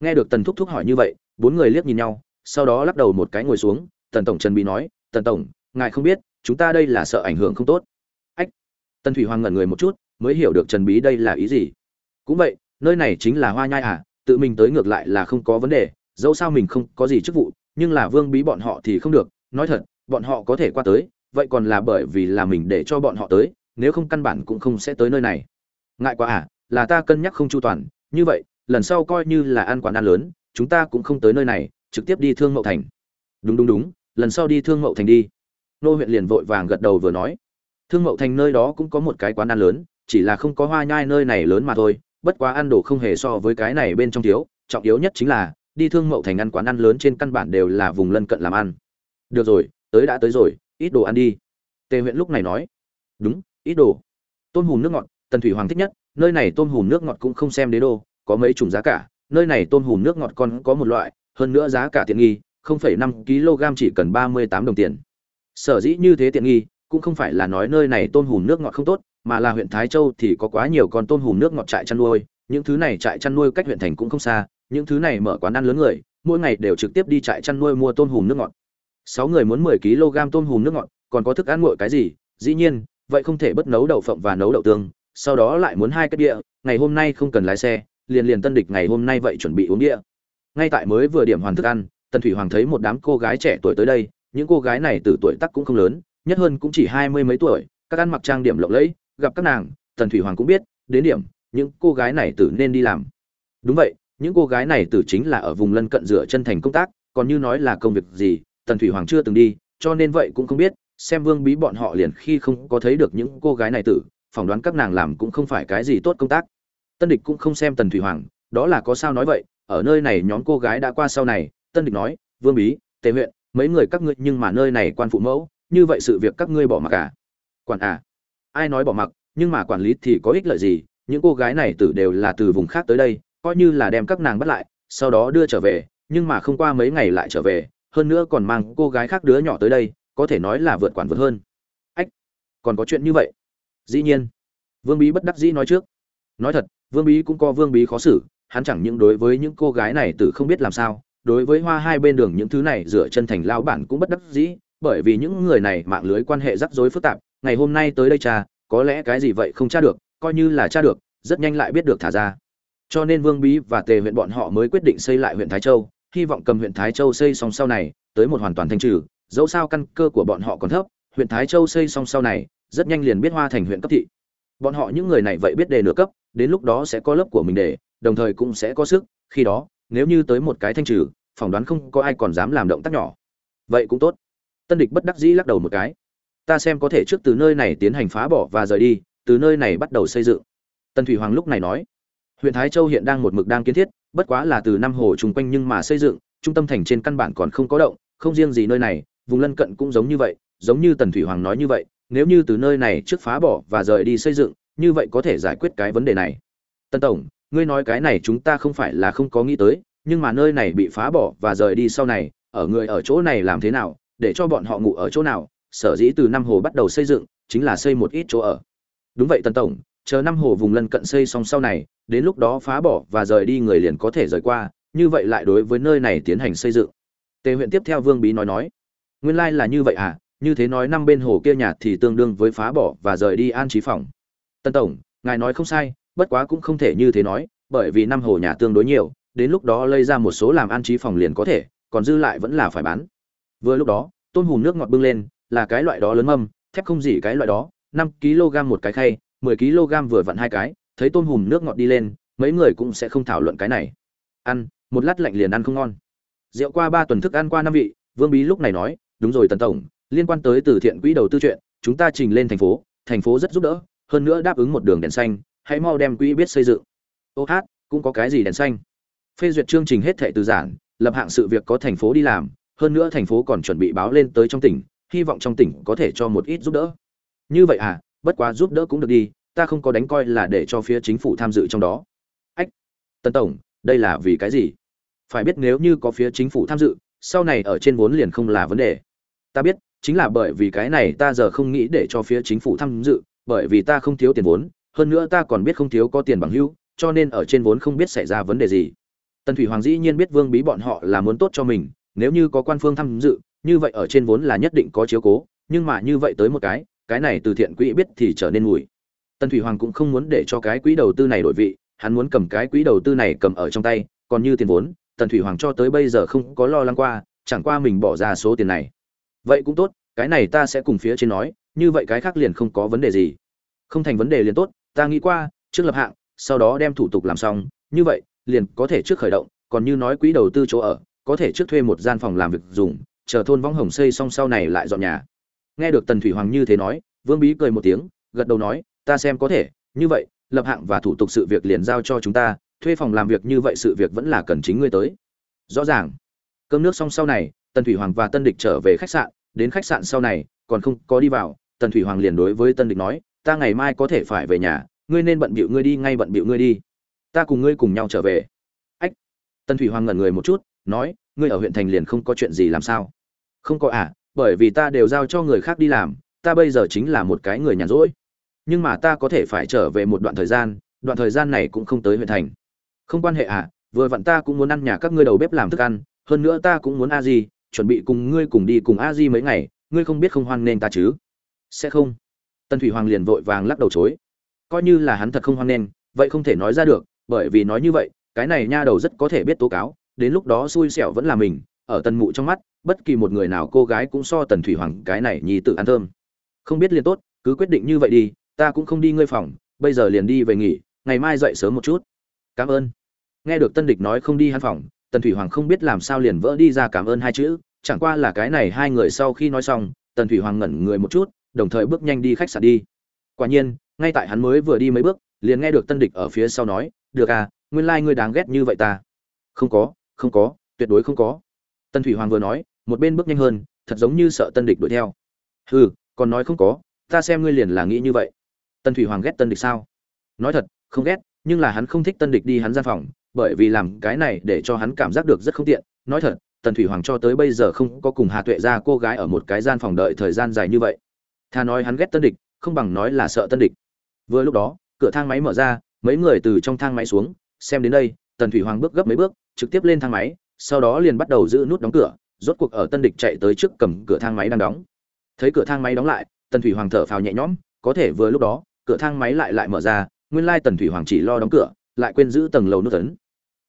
nghe được tần thúc thúc hỏi như vậy, bốn người liếc nhìn nhau, sau đó lắc đầu một cái ngồi xuống, tần tổng trần bị nói, tần tổng, ngài không biết, chúng ta đây là sợ ảnh hưởng không tốt. Ách! Tần thủy hoàng ngẩn người một chút, mới hiểu được trần bí đây là ý gì. Cũng vậy, nơi này chính là hoa nhai à tự mình tới ngược lại là không có vấn đề, dẫu sao mình không có gì chức vụ, nhưng là vương bí bọn họ thì không được. Nói thật, bọn họ có thể qua tới, vậy còn là bởi vì là mình để cho bọn họ tới, nếu không căn bản cũng không sẽ tới nơi này. Ngại quá à là ta cân nhắc không chu toàn, như vậy lần sau coi như là ăn quán ăn lớn, chúng ta cũng không tới nơi này, trực tiếp đi thương mậu thành. Đúng đúng đúng, lần sau đi thương mậu thành đi. Nô huyện liền vội vàng gật đầu vừa nói. Thương mậu thành nơi đó cũng có một cái quán ăn lớn, chỉ là không có hoa nhai nơi này lớn mà thôi, bất quá ăn đồ không hề so với cái này bên trong thiếu, trọng yếu nhất chính là, đi thương mậu thành ăn quán ăn lớn trên căn bản đều là vùng lân cận làm ăn. Được rồi, tới đã tới rồi, ít đồ ăn đi. Tề huyện lúc này nói. Đúng, ít đồ. Tôm hùm nước ngọt, tần thủy hoàng thích nhất, nơi này tôm hùm nước ngọt cũng không xem đế đô có mấy chủng giá cả nơi này tôm hùm nước ngọt còn có một loại hơn nữa giá cả tiện nghi 0,5 kg chỉ cần 38 đồng tiền. Sở dĩ như thế tiện nghi cũng không phải là nói nơi này tôm hùm nước ngọt không tốt mà là huyện thái châu thì có quá nhiều con tôm hùm nước ngọt trại chăn nuôi những thứ này trại chăn nuôi cách huyện thành cũng không xa những thứ này mở quán ăn lớn người mỗi ngày đều trực tiếp đi trại chăn nuôi mua tôm hùm nước ngọt. Sáu người muốn 10 kg tôm hùm nước ngọt còn có thức ăn nguội cái gì? Dĩ nhiên vậy không thể bất nấu đậu phộng và nấu đậu tương sau đó lại muốn hai cái địa ngày hôm nay không cần lái xe liền liền tân địch ngày hôm nay vậy chuẩn bị uống địa. Ngay tại mới vừa điểm hoàn thức ăn, tần thủy hoàng thấy một đám cô gái trẻ tuổi tới đây, những cô gái này từ tuổi tác cũng không lớn, nhất hơn cũng chỉ hai mươi mấy tuổi, các ăn mặc trang điểm lộng lẫy, gặp các nàng, tần thủy hoàng cũng biết, đến điểm, những cô gái này tử nên đi làm. Đúng vậy, những cô gái này tử chính là ở vùng lân cận rửa chân thành công tác, còn như nói là công việc gì, tần thủy hoàng chưa từng đi, cho nên vậy cũng không biết, xem vương bí bọn họ liền khi không có thấy được những cô gái này tử, phỏng đoán các nàng làm cũng không phải cái gì tốt công tác tân địch cũng không xem tần thủy hoàng, đó là có sao nói vậy, ở nơi này nhóm cô gái đã qua sau này, tân địch nói, vương bí, tề huyện, mấy người các ngươi nhưng mà nơi này quan phụ mẫu, như vậy sự việc các ngươi bỏ mặc à? Quản à? Ai nói bỏ mặc, nhưng mà quản lý thì có ích lợi gì? Những cô gái này tử đều là từ vùng khác tới đây, coi như là đem các nàng bắt lại, sau đó đưa trở về, nhưng mà không qua mấy ngày lại trở về, hơn nữa còn mang cô gái khác đứa nhỏ tới đây, có thể nói là vượt quản vượt hơn. Ách, còn có chuyện như vậy? Dĩ nhiên. Vương bí bất đắc dĩ nói trước. Nói thật vương bí cũng có vương bí khó xử, hắn chẳng những đối với những cô gái này tử không biết làm sao, đối với hoa hai bên đường những thứ này dựa chân thành lao bản cũng bất đắc dĩ, bởi vì những người này mạng lưới quan hệ rắc rối phức tạp, ngày hôm nay tới đây cha, có lẽ cái gì vậy không tra được, coi như là tra được, rất nhanh lại biết được thả ra. Cho nên vương bí và tề huyện bọn họ mới quyết định xây lại huyện thái châu, hy vọng cầm huyện thái châu xây xong sau này, tới một hoàn toàn thanh trừ, dẫu sao căn cơ của bọn họ còn thấp, huyện thái châu xây xong sau này, rất nhanh liền biết hoa thành huyện cấp thị bọn họ những người này vậy biết đề nửa cấp, đến lúc đó sẽ có lớp của mình để, đồng thời cũng sẽ có sức, khi đó, nếu như tới một cái thanh trừ, phỏng đoán không có ai còn dám làm động tác nhỏ. Vậy cũng tốt. Tân địch bất đắc dĩ lắc đầu một cái. Ta xem có thể trước từ nơi này tiến hành phá bỏ và rời đi, từ nơi này bắt đầu xây dựng. Tân thủy hoàng lúc này nói. Huyện thái châu hiện đang một mực đang kiến thiết, bất quá là từ năm hồ chung quanh nhưng mà xây dựng, trung tâm thành trên căn bản còn không có động, không riêng gì nơi này, vùng lân cận cũng giống như vậy, giống như tần thủy hoàng nói như vậy nếu như từ nơi này trước phá bỏ và rời đi xây dựng, như vậy có thể giải quyết cái vấn đề này. Tân tổng, ngươi nói cái này chúng ta không phải là không có nghĩ tới, nhưng mà nơi này bị phá bỏ và rời đi sau này, ở người ở chỗ này làm thế nào, để cho bọn họ ngủ ở chỗ nào, sở dĩ từ năm hồ bắt đầu xây dựng, chính là xây một ít chỗ ở. Đúng vậy tân tổng, chờ năm hồ vùng lân cận xây xong sau này, đến lúc đó phá bỏ và rời đi người liền có thể rời qua, như vậy lại đối với nơi này tiến hành xây dựng. Tề huyện tiếp theo vương bí nói nói, nguyên lai là như vậy à như thế nói năm bên hồ kia nhà thì tương đương với phá bỏ và rời đi an trí phòng. Tân tổng, ngài nói không sai, bất quá cũng không thể như thế nói, bởi vì năm hồ nhà tương đối nhiều, đến lúc đó lây ra một số làm an trí phòng liền có thể, còn dư lại vẫn là phải bán. Vừa lúc đó, tôm hùm nước ngọt bưng lên, là cái loại đó lớn mâm, thép không gì cái loại đó, năm kg một cái khay, mười kg vừa vặn hai cái, thấy tôm hùm nước ngọt đi lên, mấy người cũng sẽ không thảo luận cái này. Ăn, một lát lạnh liền ăn không ngon. Rượu qua ba tuần thức ăn qua năm vị, vương bí lúc này nói, đúng rồi tần tổng liên quan tới từ thiện quỹ đầu tư chuyện, chúng ta trình lên thành phố thành phố rất giúp đỡ, hơn nữa đáp ứng một đường đèn xanh, hãy mau đem quỹ biết xây dựng. Ô hát, cũng có cái gì đèn xanh? Phê duyệt chương trình hết thệ từ giản, lập hạng sự việc có thành phố đi làm, hơn nữa thành phố còn chuẩn bị báo lên tới trong tỉnh, hy vọng trong tỉnh có thể cho một ít giúp đỡ. Như vậy à bất quá giúp đỡ cũng được đi, ta không có đánh coi là để cho phía chính phủ tham dự trong đó. Ách, tân tổng, đây là vì cái gì? Phải biết nếu như có phía chính phủ tham dự, sau này ở trên vốn liền không là vấn đề. Ta biết chính là bởi vì cái này ta giờ không nghĩ để cho phía chính phủ tham dự bởi vì ta không thiếu tiền vốn hơn nữa ta còn biết không thiếu có tiền bằng hữu, cho nên ở trên vốn không biết xảy ra vấn đề gì. Tần thủy hoàng dĩ nhiên biết vương bí bọn họ là muốn tốt cho mình nếu như có quan phương tham dự như vậy ở trên vốn là nhất định có chiếu cố nhưng mà như vậy tới một cái cái này từ thiện quỹ biết thì trở nên mùi. Tần thủy hoàng cũng không muốn để cho cái quỹ đầu tư này đổi vị hắn muốn cầm cái quỹ đầu tư này cầm ở trong tay còn như tiền vốn tần thủy hoàng cho tới bây giờ không có lo lắng qua chẳng qua mình bỏ ra số tiền này vậy cũng tốt, cái này ta sẽ cùng phía trên nói, như vậy cái khác liền không có vấn đề gì. Không thành vấn đề liền tốt, ta nghĩ qua, trước lập hạng, sau đó đem thủ tục làm xong, như vậy, liền có thể trước khởi động, còn như nói quỹ đầu tư chỗ ở, có thể trước thuê một gian phòng làm việc dùng, chờ thôn võng hồng xây xong sau này lại dọn nhà. Nghe được tần thủy hoàng như thế nói, vương bí cười một tiếng, gật đầu nói, ta xem có thể, như vậy, lập hạng và thủ tục sự việc liền giao cho chúng ta, thuê phòng làm việc như vậy sự việc vẫn là cần chính ngươi tới. Rõ ràng. Cơm nước xong sau này tần thủy hoàng và tân địch trở về khách sạn, đến khách sạn sau này, còn không có đi vào, tần thủy hoàng liền đối với tân địch nói, ta ngày mai có thể phải về nhà, ngươi nên bận bịu ngươi đi ngay bận bịu ngươi đi. Ta cùng ngươi cùng nhau trở về. Ách. Tần thủy hoàng ngẩn người một chút, nói, ngươi ở huyện thành liền không có chuyện gì làm sao? Không có à bởi vì ta đều giao cho người khác đi làm, ta bây giờ chính là một cái người nhàn rỗi. Nhưng mà ta có thể phải trở về một đoạn thời gian, đoạn thời gian này cũng không tới huyện thành. Không quan hệ à vừa vặn ta cũng muốn ăn nhà các ngươi đầu bếp làm thức ăn, hơn nữa ta cũng muốn a gì? Chuẩn bị cùng ngươi cùng đi cùng a di mấy ngày, ngươi không biết không hoan nên ta chứ? Sẽ không. Tần thủy hoàng liền vội vàng lắc đầu chối. Coi như là hắn thật không hoan nên vậy không thể nói ra được, bởi vì nói như vậy, cái này nha đầu rất có thể biết tố cáo, đến lúc đó xui xẻo vẫn là mình, ở tần mụ trong mắt, bất kỳ một người nào cô gái cũng so tần thủy hoàng cái này nhì tự ăn thơm. Không biết liền tốt, cứ quyết định như vậy đi, ta cũng không đi ngươi phòng, bây giờ liền đi về nghỉ, ngày mai dậy sớm một chút. Cảm ơn. Nghe được tân địch nói không đi hắn phòng tần thủy hoàng không biết làm sao liền vỡ đi ra cảm ơn hai chữ, chẳng qua là cái này hai người sau khi nói xong, tần thủy hoàng ngẩn người một chút, đồng thời bước nhanh đi khách sạn đi. Quả nhiên, ngay tại hắn mới vừa đi mấy bước, liền nghe được tân địch ở phía sau nói, được à nguyên lai、like、ngươi đáng ghét như vậy ta. Không có không có, tuyệt đối không có. Tân thủy hoàng vừa nói, một bên bước nhanh hơn, thật giống như sợ tân địch đuổi theo. Ừ còn nói không có, ta xem ngươi liền là nghĩ như vậy. Tân thủy hoàng ghét tân địch sao? Nói thật, không ghét, nhưng là hắn không thích tân địch đi hắn gian phòng bởi vì làm cái này để cho hắn cảm giác được rất không tiện. Nói thật, tần thủy hoàng cho tới bây giờ không có cùng hà tuệ ra cô gái ở một cái gian phòng đợi thời gian dài như vậy. Thà nói hắn ghét tân địch, không bằng nói là sợ tân địch. Vừa lúc đó, cửa thang máy mở ra, mấy người từ trong thang máy xuống. Xem đến đây, tần thủy hoàng bước gấp mấy bước, trực tiếp lên thang máy, sau đó liền bắt đầu giữ nút đóng cửa, rốt cuộc ở tân địch chạy tới trước cầm cửa thang máy đang đóng. Thấy cửa thang máy đóng lại, tần thủy hoàng thở phào nhẹ nhõm, có thể vừa lúc đó, cửa thang máy lại lại mở ra, nguyên lai tần thủy hoàng chỉ lo đóng cửa lại quên giữ tầng lầu nút tấn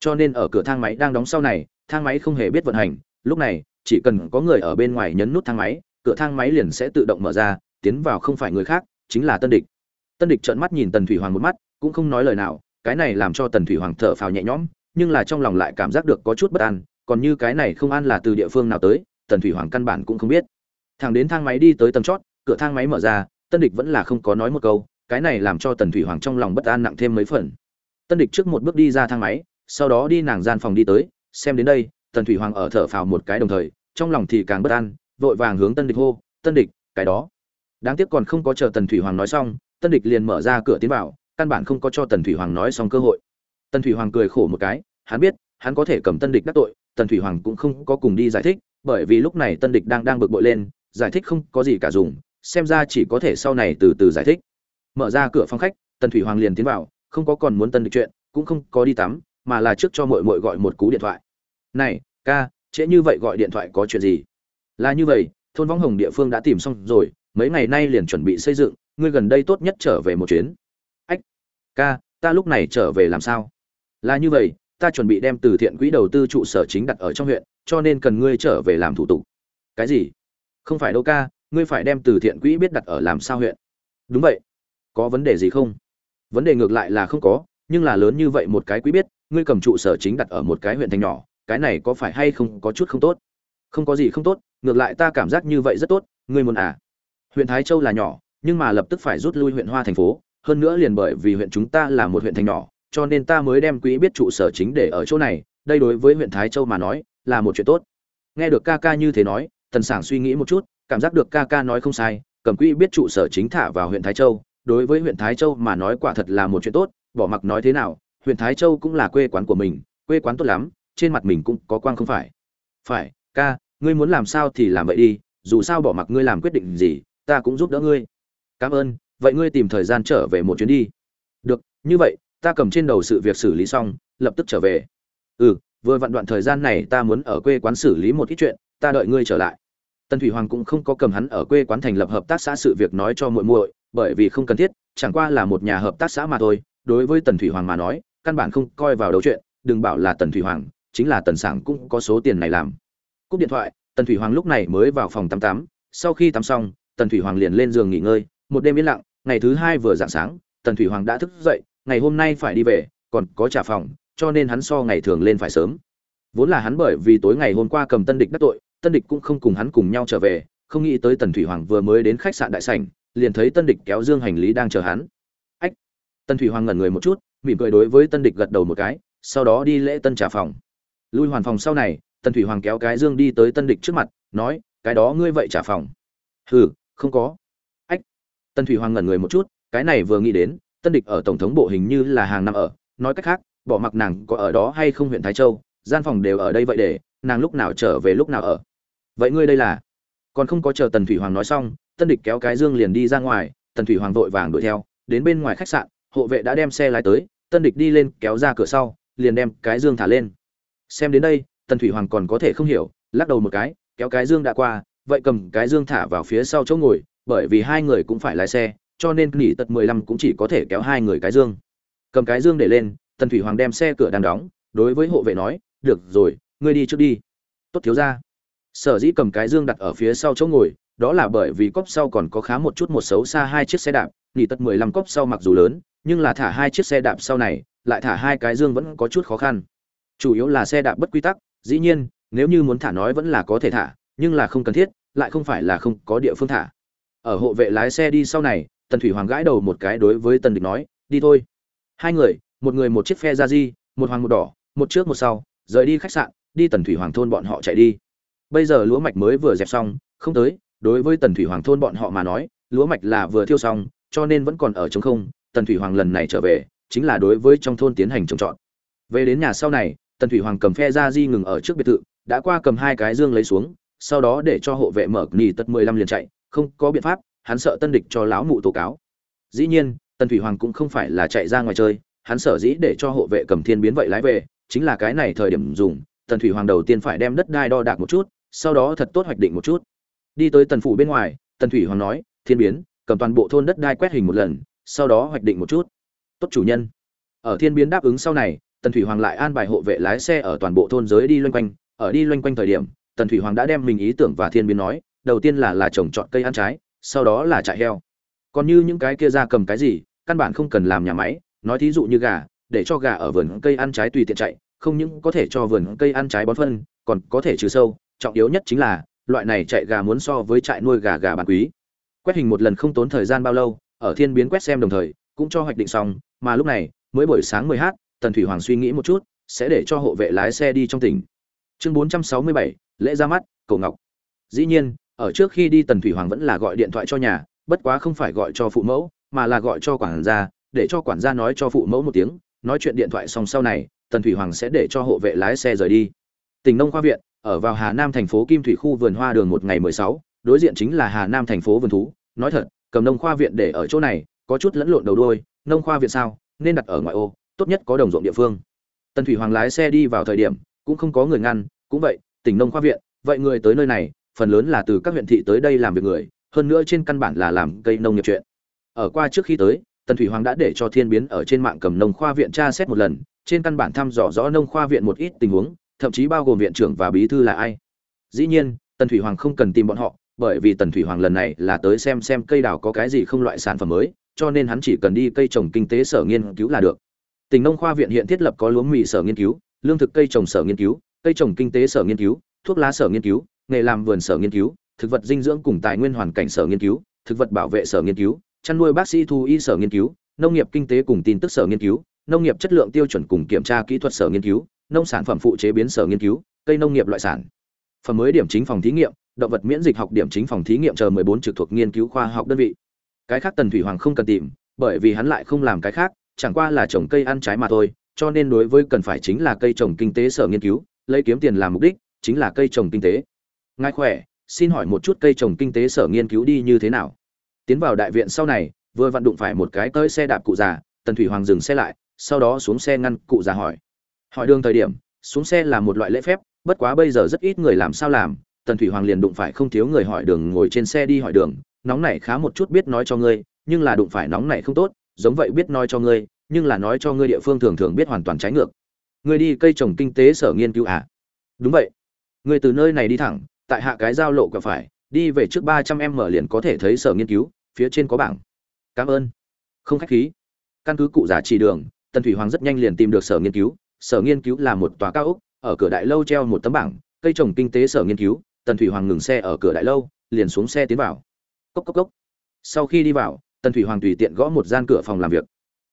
cho nên ở cửa thang máy đang đóng sau này, thang máy không hề biết vận hành. Lúc này, chỉ cần có người ở bên ngoài nhấn nút thang máy, cửa thang máy liền sẽ tự động mở ra, tiến vào không phải người khác, chính là tân địch. Tân địch trợn mắt nhìn tần thủy hoàng một mắt, cũng không nói lời nào, cái này làm cho tần thủy hoàng thở phào nhẹ nhõm, nhưng là trong lòng lại cảm giác được có chút bất an, còn như cái này không an là từ địa phương nào tới, tần thủy hoàng căn bản cũng không biết. Thằng đến thang máy đi tới tầng chót, cửa thang máy mở ra, tân địch vẫn là không có nói một câu, cái này làm cho tần thủy hoàng trong lòng bất an nặng thêm mấy phần tân địch trước một bước đi ra thang máy, sau đó đi nàng gian phòng đi tới, xem đến đây, tần thủy hoàng ở thở phào một cái đồng thời, trong lòng thì càng bất an, vội vàng hướng tân địch hô, tân địch, cái đó. Đáng tiếc còn không có chờ tần thủy hoàng nói xong, tân địch liền mở ra cửa tiến vào, căn bản không có cho tần thủy hoàng nói xong cơ hội. Tần thủy hoàng cười khổ một cái, hắn biết, hắn có thể cầm tân địch đắc tội, tần thủy hoàng cũng không có cùng đi giải thích, bởi vì lúc này tân địch đang đang bực bội lên, giải thích không có gì cả dùng, xem ra chỉ có thể sau này từ từ giải thích. Mở ra cửa phòng khách, tần thủy hoàng liền tiến vào không có còn muốn tân được chuyện, cũng không có đi tắm, mà là trước cho muội muội gọi một cú điện thoại. Này, ca, trễ như vậy gọi điện thoại có chuyện gì? Là như vậy, thôn võng hồng địa phương đã tìm xong rồi, mấy ngày nay liền chuẩn bị xây dựng, ngươi gần đây tốt nhất trở về một chuyến. Ách, ca, ta lúc này trở về làm sao? Là như vậy, ta chuẩn bị đem từ thiện quỹ đầu tư trụ sở chính đặt ở trong huyện, cho nên cần ngươi trở về làm thủ tục. Cái gì? Không phải đâu ca, ngươi phải đem từ thiện quỹ biết đặt ở làm sao huyện. Đúng vậy. Có vấn đề gì không? Vấn đề ngược lại là không có, nhưng là lớn như vậy một cái quý biết, ngươi cầm trụ sở chính đặt ở một cái huyện thành nhỏ, cái này có phải hay không có chút không tốt? Không có gì không tốt, ngược lại ta cảm giác như vậy rất tốt, ngươi muốn à? Huyện thái châu là nhỏ, nhưng mà lập tức phải rút lui huyện hoa thành phố, hơn nữa liền bởi vì huyện chúng ta là một huyện thành nhỏ, cho nên ta mới đem quỹ biết trụ sở chính để ở chỗ này, đây đối với huyện thái châu mà nói, là một chuyện tốt. Nghe được ca ca như thế nói, tần sảng suy nghĩ một chút, cảm giác được ca ca nói không sai, cầm quỹ biết trụ sở chính thả vào huyện thái châu đối với huyện thái châu mà nói quả thật là một chuyện tốt, bỏ mặc nói thế nào, huyện thái châu cũng là quê quán của mình, quê quán tốt lắm, trên mặt mình cũng có quang không phải. Phải, ca, ngươi muốn làm sao thì làm vậy đi, dù sao bỏ mặc ngươi làm quyết định gì, ta cũng giúp đỡ ngươi. Cảm ơn, vậy ngươi tìm thời gian trở về một chuyến đi. Được, như vậy, ta cầm trên đầu sự việc xử lý xong, lập tức trở về. Ừ vừa vặn đoạn thời gian này ta muốn ở quê quán xử lý một ít chuyện, ta đợi ngươi trở lại tần thủy hoàng cũng không có cầm hắn ở quê quán thành lập hợp tác xã sự việc nói cho muội muội, bởi vì không cần thiết, chẳng qua là một nhà hợp tác xã mà thôi. Đối với tần thủy hoàng mà nói, căn bản không coi vào đầu chuyện, đừng bảo là tần thủy hoàng, chính là tần sảng cũng có số tiền này làm. Cúp điện thoại, tần thủy hoàng lúc này mới vào phòng tắm tắm. Sau khi tắm xong, tần thủy hoàng liền lên giường nghỉ ngơi. Một đêm yên lặng, ngày thứ hai vừa dạng sáng, tần thủy hoàng đã thức dậy, ngày hôm nay phải đi về, còn có trả phòng, cho nên hắn so ngày thường lên phải sớm vốn là hắn bởi vì tối ngày hôm qua cầm tân địch đắc tội, tân địch cũng không cùng hắn cùng nhau trở về, không nghĩ tới tần thủy hoàng vừa mới đến khách sạn đại sảnh, liền thấy tân địch kéo dương hành lý đang chờ hắn. Ách! Tân thủy hoàng ngẩn người một chút, mỉm cười đối với tân địch gật đầu một cái, sau đó đi lễ tân trả phòng. Lui hoàn phòng sau này tân thủy hoàng kéo cái dương đi tới tân địch trước mặt, nói, cái đó ngươi vậy trả phòng? Hừ, không có. Ách! Tân thủy hoàng ngẩn người một chút, cái này vừa nghĩ đến, tân địch ở tổng thống bộ hình như là hàng năm ở, nói cách khác, bỏ mặc nàng có ở đó hay không huyện thái châu gian phòng đều ở đây vậy để, nàng lúc nào trở về lúc nào ở. Vậy ngươi đây là? Còn không có chờ tần thủy hoàng nói xong, tân địch kéo cái dương liền đi ra ngoài, tần thủy hoàng vội vàng đuổi theo, đến bên ngoài khách sạn, hộ vệ đã đem xe lái tới, tân địch đi lên kéo ra cửa sau, liền đem cái dương thả lên. Xem đến đây, tần thủy hoàng còn có thể không hiểu, lắc đầu một cái, kéo cái dương đã qua, vậy cầm cái dương thả vào phía sau chỗ ngồi, bởi vì hai người cũng phải lái xe, cho nên nghỉ tật mười lăm cũng chỉ có thể kéo hai người cái dương. Cầm cái dương để lên, tần thủy hoàng đem xe cửa đang đóng, đối với hộ vệ nói được rồi, ngươi đi trước đi. Tốt thiếu ra sở dĩ cầm cái dương đặt ở phía sau chỗ ngồi, đó là bởi vì cốc sau còn có khá một chút một xấu xa hai chiếc xe đạp, nghỉ tật mười lăm cốc sau mặc dù lớn, nhưng là thả hai chiếc xe đạp sau này, lại thả hai cái dương vẫn có chút khó khăn. Chủ yếu là xe đạp bất quy tắc, dĩ nhiên, nếu như muốn thả nói vẫn là có thể thả, nhưng là không cần thiết, lại không phải là không có địa phương thả. Ở hộ vệ lái xe đi sau này, tần thủy hoàng gãi đầu một cái đối với tần địch nói, đi thôi. Hai người, một người một chiếc phe ra di một hoàng một đỏ, một trước một sau rời đi khách sạn, đi tần thủy hoàng thôn bọn họ chạy đi. Bây giờ lúa mạch mới vừa dẹp xong, không tới, đối với tần thủy hoàng thôn bọn họ mà nói, lúa mạch là vừa thiêu xong, cho nên vẫn còn ở trống không, tần thủy hoàng lần này trở về, chính là đối với trong thôn tiến hành trồng trọt. Về đến nhà sau này, tần thủy hoàng cầm phe ra di ngừng ở trước biệt thự, đã qua cầm hai cái dương lấy xuống, sau đó để cho hộ vệ mở nỉ tật mười lăm liền chạy, không có biện pháp, hắn sợ tân địch cho lão mụ tố cáo. Dĩ nhiên, tần thủy hoàng cũng không phải là chạy ra ngoài chơi, hắn sở dĩ để cho hộ vệ cầm thiên biến vậy lái về chính là cái này thời điểm dùng, tần thủy hoàng đầu tiên phải đem đất đai đo đạc một chút, sau đó thật tốt hoạch định một chút. Đi tới tần phủ bên ngoài, tần thủy hoàng nói, thiên biến, cầm toàn bộ thôn đất đai quét hình một lần, sau đó hoạch định một chút. Tốt chủ nhân. Ở thiên biến đáp ứng sau này, tần thủy hoàng lại an bài hộ vệ lái xe ở toàn bộ thôn giới đi loanh quanh. Ở đi loanh quanh thời điểm, tần thủy hoàng đã đem mình ý tưởng và thiên biến nói, đầu tiên là là trồng trọt cây ăn trái, sau đó là trại heo. Còn như những cái kia ra cầm cái gì, căn bản không cần làm nhà máy, nói thí dụ như gà để cho gà ở vườn cây ăn trái tùy tiện chạy không những có thể cho vườn cây ăn trái bón phân còn có thể trừ sâu. Trọng yếu nhất chính là loại này chạy gà muốn so với trại nuôi gà gà bán quý. Quét hình một lần không tốn thời gian bao lâu ở thiên biến quét xem đồng thời cũng cho hoạch định xong mà lúc này mới buổi sáng 10 h tần thủy hoàng suy nghĩ một chút sẽ để cho hộ vệ lái xe đi trong tỉnh. Chương 467, lễ ra mắt cầu ngọc. Dĩ nhiên ở trước khi đi tần thủy hoàng vẫn là gọi điện thoại cho nhà bất quá không phải gọi cho phụ mẫu mà là gọi cho quản gia để cho quản gia nói cho phụ mẫu một tiếng nói chuyện điện thoại xong sau này, tần thủy hoàng sẽ để cho hộ vệ lái xe rời đi. Tỉnh nông khoa viện, ở vào hà nam thành phố kim thủy khu vườn hoa đường một ngày mười sáu, đối diện chính là hà nam thành phố vườn thú. Nói thật, cầm nông khoa viện để ở chỗ này, có chút lẫn lộn đầu đuôi, nông khoa viện sao, nên đặt ở ngoại ô, tốt nhất có đồng ruộng địa phương. Tần thủy hoàng lái xe đi vào thời điểm, cũng không có người ngăn, cũng vậy tỉnh nông khoa viện, vậy người tới nơi này, phần lớn là từ các huyện thị tới đây làm việc người, hơn nữa trên căn bản là làm cây nông nghiệp chuyện. Ở qua trước khi tới tần thủy hoàng đã để cho thiên biến ở trên mạng cầm nông khoa viện tra xét một lần, trên căn bản thăm dò rõ nông khoa viện một ít tình huống, thậm chí bao gồm viện trưởng và bí thư là ai. Dĩ nhiên, tần thủy hoàng không cần tìm bọn họ, bởi vì tần thủy hoàng lần này là tới xem xem cây đào có cái gì không loại sản phẩm mới, cho nên hắn chỉ cần đi cây trồng kinh tế sở nghiên cứu là được. Tỉnh nông khoa viện hiện thiết lập có lúa mì sở nghiên cứu, lương thực cây trồng sở nghiên cứu, cây trồng kinh tế sở nghiên cứu, thuốc lá sở nghiên cứu, nghề làm vườn sở nghiên cứu, thực vật dinh dưỡng cùng tài nguyên hoàn cảnh sở nghiên cứu, thực vật bảo vệ sở nghiên cứu chăn nuôi bác sĩ thú y sở nghiên cứu, nông nghiệp kinh tế cùng tin tức sở nghiên cứu, nông nghiệp chất lượng tiêu chuẩn cùng kiểm tra kỹ thuật sở nghiên cứu, nông sản phẩm phụ chế biến sở nghiên cứu, cây nông nghiệp loại sản. Phẩm mới điểm chính phòng thí nghiệm, động vật miễn dịch học điểm chính phòng thí nghiệm chờ 14 trực thuộc nghiên cứu khoa học đơn vị. Cái khác tần thủy hoàng không cần tìm, bởi vì hắn lại không làm cái khác, chẳng qua là trồng cây ăn trái mà thôi, cho nên đối với cần phải chính là cây trồng kinh tế sở nghiên cứu, lấy kiếm tiền làm mục đích, chính là cây trồng kinh tế. Ngài khỏe, xin hỏi một chút cây trồng kinh tế sở nghiên cứu đi như thế nào? Tiến vào đại viện sau này, vừa vặn đụng phải một cái tới xe đạp cụ già, tần thủy hoàng dừng xe lại, sau đó xuống xe ngăn cụ già hỏi. Hỏi đường thời điểm, xuống xe là một loại lễ phép, bất quá bây giờ rất ít người làm sao làm, tần thủy hoàng liền đụng phải không thiếu người hỏi đường ngồi trên xe đi hỏi đường, nóng này khá một chút biết nói cho ngươi, nhưng là đụng phải nóng này không tốt, giống vậy biết nói cho ngươi, nhưng là nói cho ngươi địa phương thường thường biết hoàn toàn trái ngược. Ngươi đi cây trồng kinh tế sở nghiên cứu à? Đúng vậy. Ngươi từ nơi này đi thẳng, tại hạ cái giao lộ quả phải, đi về trước ba trăm em mở liền có thể thấy sở nghiên cứu phía trên có bảng. Cảm ơn. Không khách khí. Căn cứ cụ giả chỉ đường, tần thủy hoàng rất nhanh liền tìm được sở nghiên cứu. Sở nghiên cứu là một tòa cao ốc, ở cửa đại lâu treo một tấm bảng, cây trồng kinh tế sở nghiên cứu. Tần thủy hoàng ngừng xe ở cửa đại lâu, liền xuống xe tiến vào. Cốc cốc cốc. Sau khi đi vào, tần thủy hoàng tùy tiện gõ một gian cửa phòng làm việc.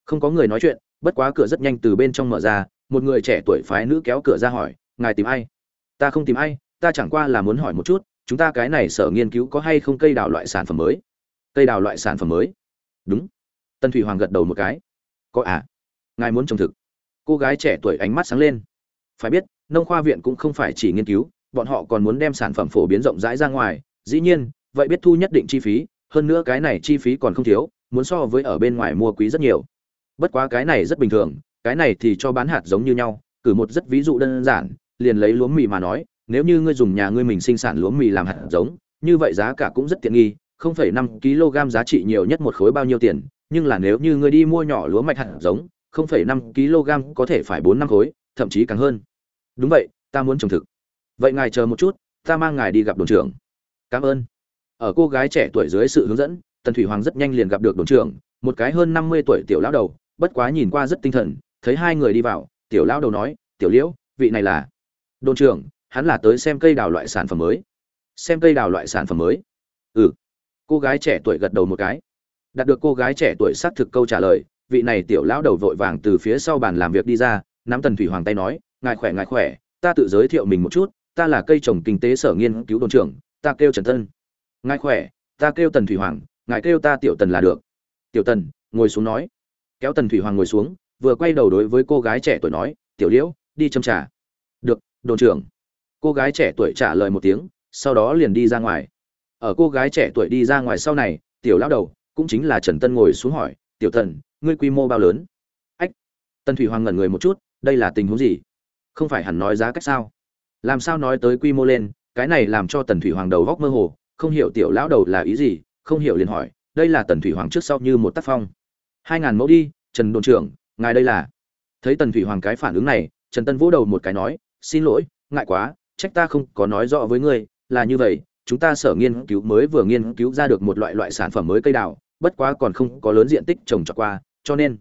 Không có người nói chuyện, bất quá cửa rất nhanh từ bên trong mở ra, một người trẻ tuổi phái nữ kéo cửa ra hỏi, ngài tìm ai? Ta không tìm ai, ta chẳng qua là muốn hỏi một chút, chúng ta cái này sở nghiên cứu có hay không cây đào loại sản phẩm mới? Cây đào loại sản phẩm mới. Đúng. Tân thủy hoàng gật đầu một cái. Có à? Ngài muốn trồng thực. Cô gái trẻ tuổi ánh mắt sáng lên. Phải biết, nông khoa viện cũng không phải chỉ nghiên cứu, bọn họ còn muốn đem sản phẩm phổ biến rộng rãi ra ngoài. Dĩ nhiên, vậy biết thu nhất định chi phí, hơn nữa cái này chi phí còn không thiếu, muốn so với ở bên ngoài mua quý rất nhiều. Bất quá cái này rất bình thường, cái này thì cho bán hạt giống như nhau, cử một rất ví dụ đơn giản, liền lấy lúa mì mà nói, nếu như ngươi dùng nhà ngươi mình sinh sản lúa mì làm hạt giống, như vậy giá cả cũng rất tiện nghi 0,5 kg giá trị nhiều nhất một khối bao nhiêu tiền nhưng là nếu như ngươi đi mua nhỏ lúa mạch hạt giống 0,5 kg có thể phải 4 năm khối thậm chí càng hơn. Đúng vậy ta muốn trồng thực. Vậy ngài chờ một chút ta mang ngài đi gặp đồn trưởng. Cảm ơn. Ở cô gái trẻ tuổi dưới sự hướng dẫn tần thủy hoàng rất nhanh liền gặp được đồn trưởng một cái hơn năm mươi tuổi tiểu lão đầu bất quá nhìn qua rất tinh thần thấy hai người đi vào tiểu lão đầu nói tiểu liễu vị này là? Đồn trưởng hắn là tới xem cây đào loại sản phẩm mới. Xem cây đào loại sản phẩm mới. Ừ cô gái trẻ tuổi gật đầu một cái. Đạt được cô gái trẻ tuổi xác thực câu trả lời, vị này tiểu lão đầu vội vàng từ phía sau bàn làm việc đi ra, nắm tần thủy hoàng tay nói, ngài khỏe ngài khỏe, ta tự giới thiệu mình một chút, ta là cây trồng kinh tế sở nghiên cứu đồn trưởng, ta kêu trần tân. Ngài khỏe, ta kêu tần thủy hoàng, ngài kêu ta tiểu tần là được. Tiểu tần ngồi xuống nói. Kéo tần thủy hoàng ngồi xuống, vừa quay đầu đối với cô gái trẻ tuổi nói, tiểu liễu, đi châm trà. Được, đồn trưởng. Cô gái trẻ tuổi trả lời một tiếng, sau đó liền đi ra ngoài ở cô gái trẻ tuổi đi ra ngoài sau này, tiểu lão đầu, cũng chính là trần tân ngồi xuống hỏi, tiểu thần ngươi quy mô bao lớn? Ách. Tần thủy hoàng ngẩn người một chút, đây là tình huống gì? Không phải hẳn nói giá cách sao? Làm sao nói tới quy mô lên, cái này làm cho tần thủy hoàng đầu góc mơ hồ, không hiểu tiểu lão đầu là ý gì, không hiểu liền hỏi, đây là tần thủy hoàng trước sau như một tác phong. Hai ngàn mẫu đi, trần đồn trưởng, ngài đây là? Thấy tần thủy hoàng cái phản ứng này, trần tân vỗ đầu một cái nói, xin lỗi, ngại quá, trách ta không có nói rõ với ngươi, là như vậy chúng ta sở nghiên cứu mới vừa nghiên cứu ra được một loại loại sản phẩm mới cây đào, bất quá còn không có lớn diện tích trồng trọt qua, cho nên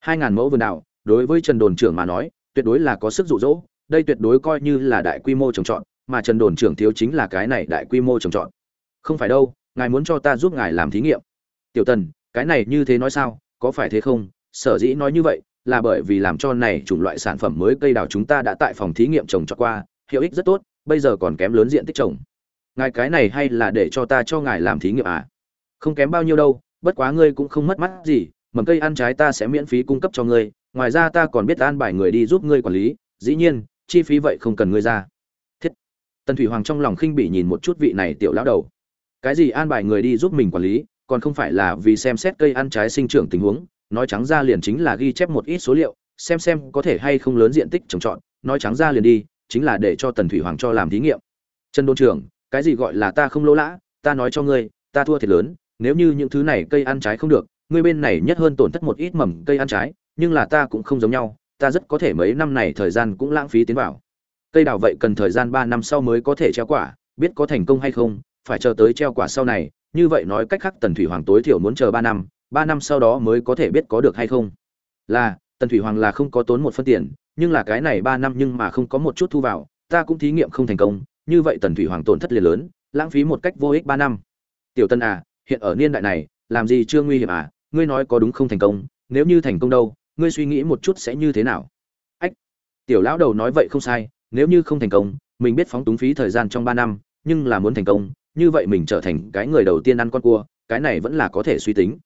hai ngàn mẫu vườn đào, đối với trần đồn trưởng mà nói, tuyệt đối là có sức dụ dỗ, đây tuyệt đối coi như là đại quy mô trồng trọt, mà trần đồn trưởng thiếu chính là cái này đại quy mô trồng trọt. Không phải đâu, ngài muốn cho ta giúp ngài làm thí nghiệm. Tiểu tần, cái này như thế nói sao, có phải thế không? Sở dĩ nói như vậy, là bởi vì làm cho này chủng loại sản phẩm mới cây đào chúng ta đã tại phòng thí nghiệm trồng trọt qua, hiệu ích rất tốt, bây giờ còn kém lớn diện tích trồng ngài cái này hay là để cho ta cho ngài làm thí nghiệm à? Không kém bao nhiêu đâu, bất quá ngươi cũng không mất mắt gì, mầm cây ăn trái ta sẽ miễn phí cung cấp cho ngươi, ngoài ra ta còn biết an bài người đi giúp ngươi quản lý, dĩ nhiên, chi phí vậy không cần ngươi ra. Thiết. Tần thủy hoàng trong lòng khinh bỉ nhìn một chút vị này tiểu lão đầu. Cái gì an bài người đi giúp mình quản lý, còn không phải là vì xem xét cây ăn trái sinh trưởng tình huống, nói trắng ra liền chính là ghi chép một ít số liệu, xem xem có thể hay không lớn diện tích trồng trọt, nói trắng ra liền đi, chính là để cho tần thủy hoàng cho làm thí nghiệm. Trần đôn trưởng cái gì gọi là ta không lỗ lã, ta nói cho ngươi, ta thua thiệt lớn, nếu như những thứ này cây ăn trái không được, ngươi bên này nhất hơn tổn thất một ít mầm cây ăn trái, nhưng là ta cũng không giống nhau, ta rất có thể mấy năm này thời gian cũng lãng phí tiến vào. Cây đào vậy cần thời gian ba năm sau mới có thể treo quả, biết có thành công hay không, phải chờ tới treo quả sau này, như vậy nói cách khác tần thủy hoàng tối thiểu muốn chờ ba năm ba năm sau đó mới có thể biết có được hay không. Là, tần thủy hoàng là không có tốn một phân tiền, nhưng là cái này ba năm nhưng mà không có một chút thu vào, ta cũng thí nghiệm không thành công như vậy tần thủy hoàng tổn thất liền lớn, lãng phí một cách vô ích ba năm. Tiểu tân à hiện ở niên đại này, làm gì chưa nguy hiểm à? Ngươi nói có đúng không thành công? Nếu như thành công đâu, ngươi suy nghĩ một chút sẽ như thế nào? Ách, tiểu lão đầu nói vậy không sai, nếu như không thành công, mình biết phóng túng phí thời gian trong ba năm, nhưng là muốn thành công, như vậy mình trở thành cái người đầu tiên ăn con cua, cái này vẫn là có thể suy tính.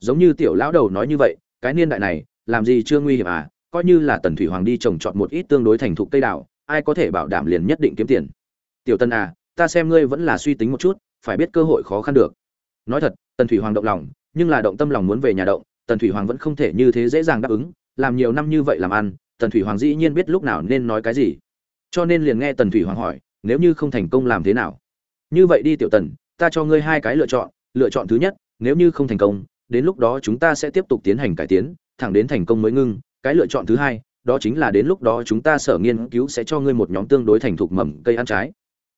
Giống như tiểu lão đầu nói như vậy, cái niên đại này, làm gì chưa nguy hiểm à? Coi như là tần thủy hoàng đi trồng trọt một ít tương đối thành thục cây đào, ai có thể bảo đảm liền nhất định kiếm tiền? Tiểu tân à ta xem ngươi vẫn là suy tính một chút, phải biết cơ hội khó khăn được. Nói thật, tần thủy hoàng động lòng, nhưng là động tâm lòng muốn về nhà động, tần thủy hoàng vẫn không thể như thế dễ dàng đáp ứng, làm nhiều năm như vậy làm ăn, tần thủy hoàng dĩ nhiên biết lúc nào nên nói cái gì. Cho nên liền nghe tần thủy hoàng hỏi, nếu như không thành công làm thế nào? Như vậy đi, tiểu tần, ta cho ngươi hai cái lựa chọn lựa chọn thứ nhất, nếu như không thành công, đến lúc đó chúng ta sẽ tiếp tục tiến hành cải tiến, thẳng đến thành công mới ngưng, cái lựa chọn thứ hai, đó chính là đến lúc đó chúng ta sở nghiên cứu sẽ cho ngươi một nhóm tương đối thành thục mầm cây ăn trái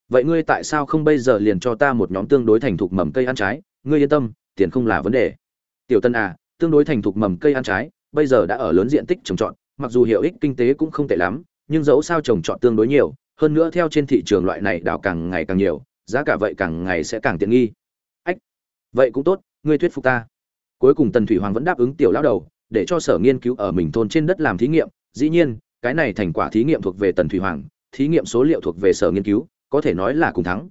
vậy ngươi tại sao không bây giờ liền cho ta một nhóm tương đối thành thục mầm cây ăn trái? Ngươi yên tâm, tiền không là vấn đề. Tiểu tân à tương đối thành thục mầm cây ăn trái, bây giờ đã ở lớn diện tích trồng trọt, mặc dù hiệu ích kinh tế cũng không tệ lắm, nhưng dẫu sao trồng trọt tương đối nhiều, hơn nữa theo trên thị trường loại này đào càng ngày càng nhiều, giá cả vậy càng ngày sẽ càng tiện nghi. Ách, vậy cũng tốt, ngươi thuyết phục ta. Cuối cùng tần thủy hoàng vẫn đáp ứng tiểu lão đầu, để cho sở nghiên cứu ở mình thôn trên đất làm thí nghiệm. Dĩ nhiên, cái này thành quả thí nghiệm thuộc về tần thủy hoàng, thí nghiệm số liệu thuộc về sở nghiên cứu có thể nói là cùng thắng.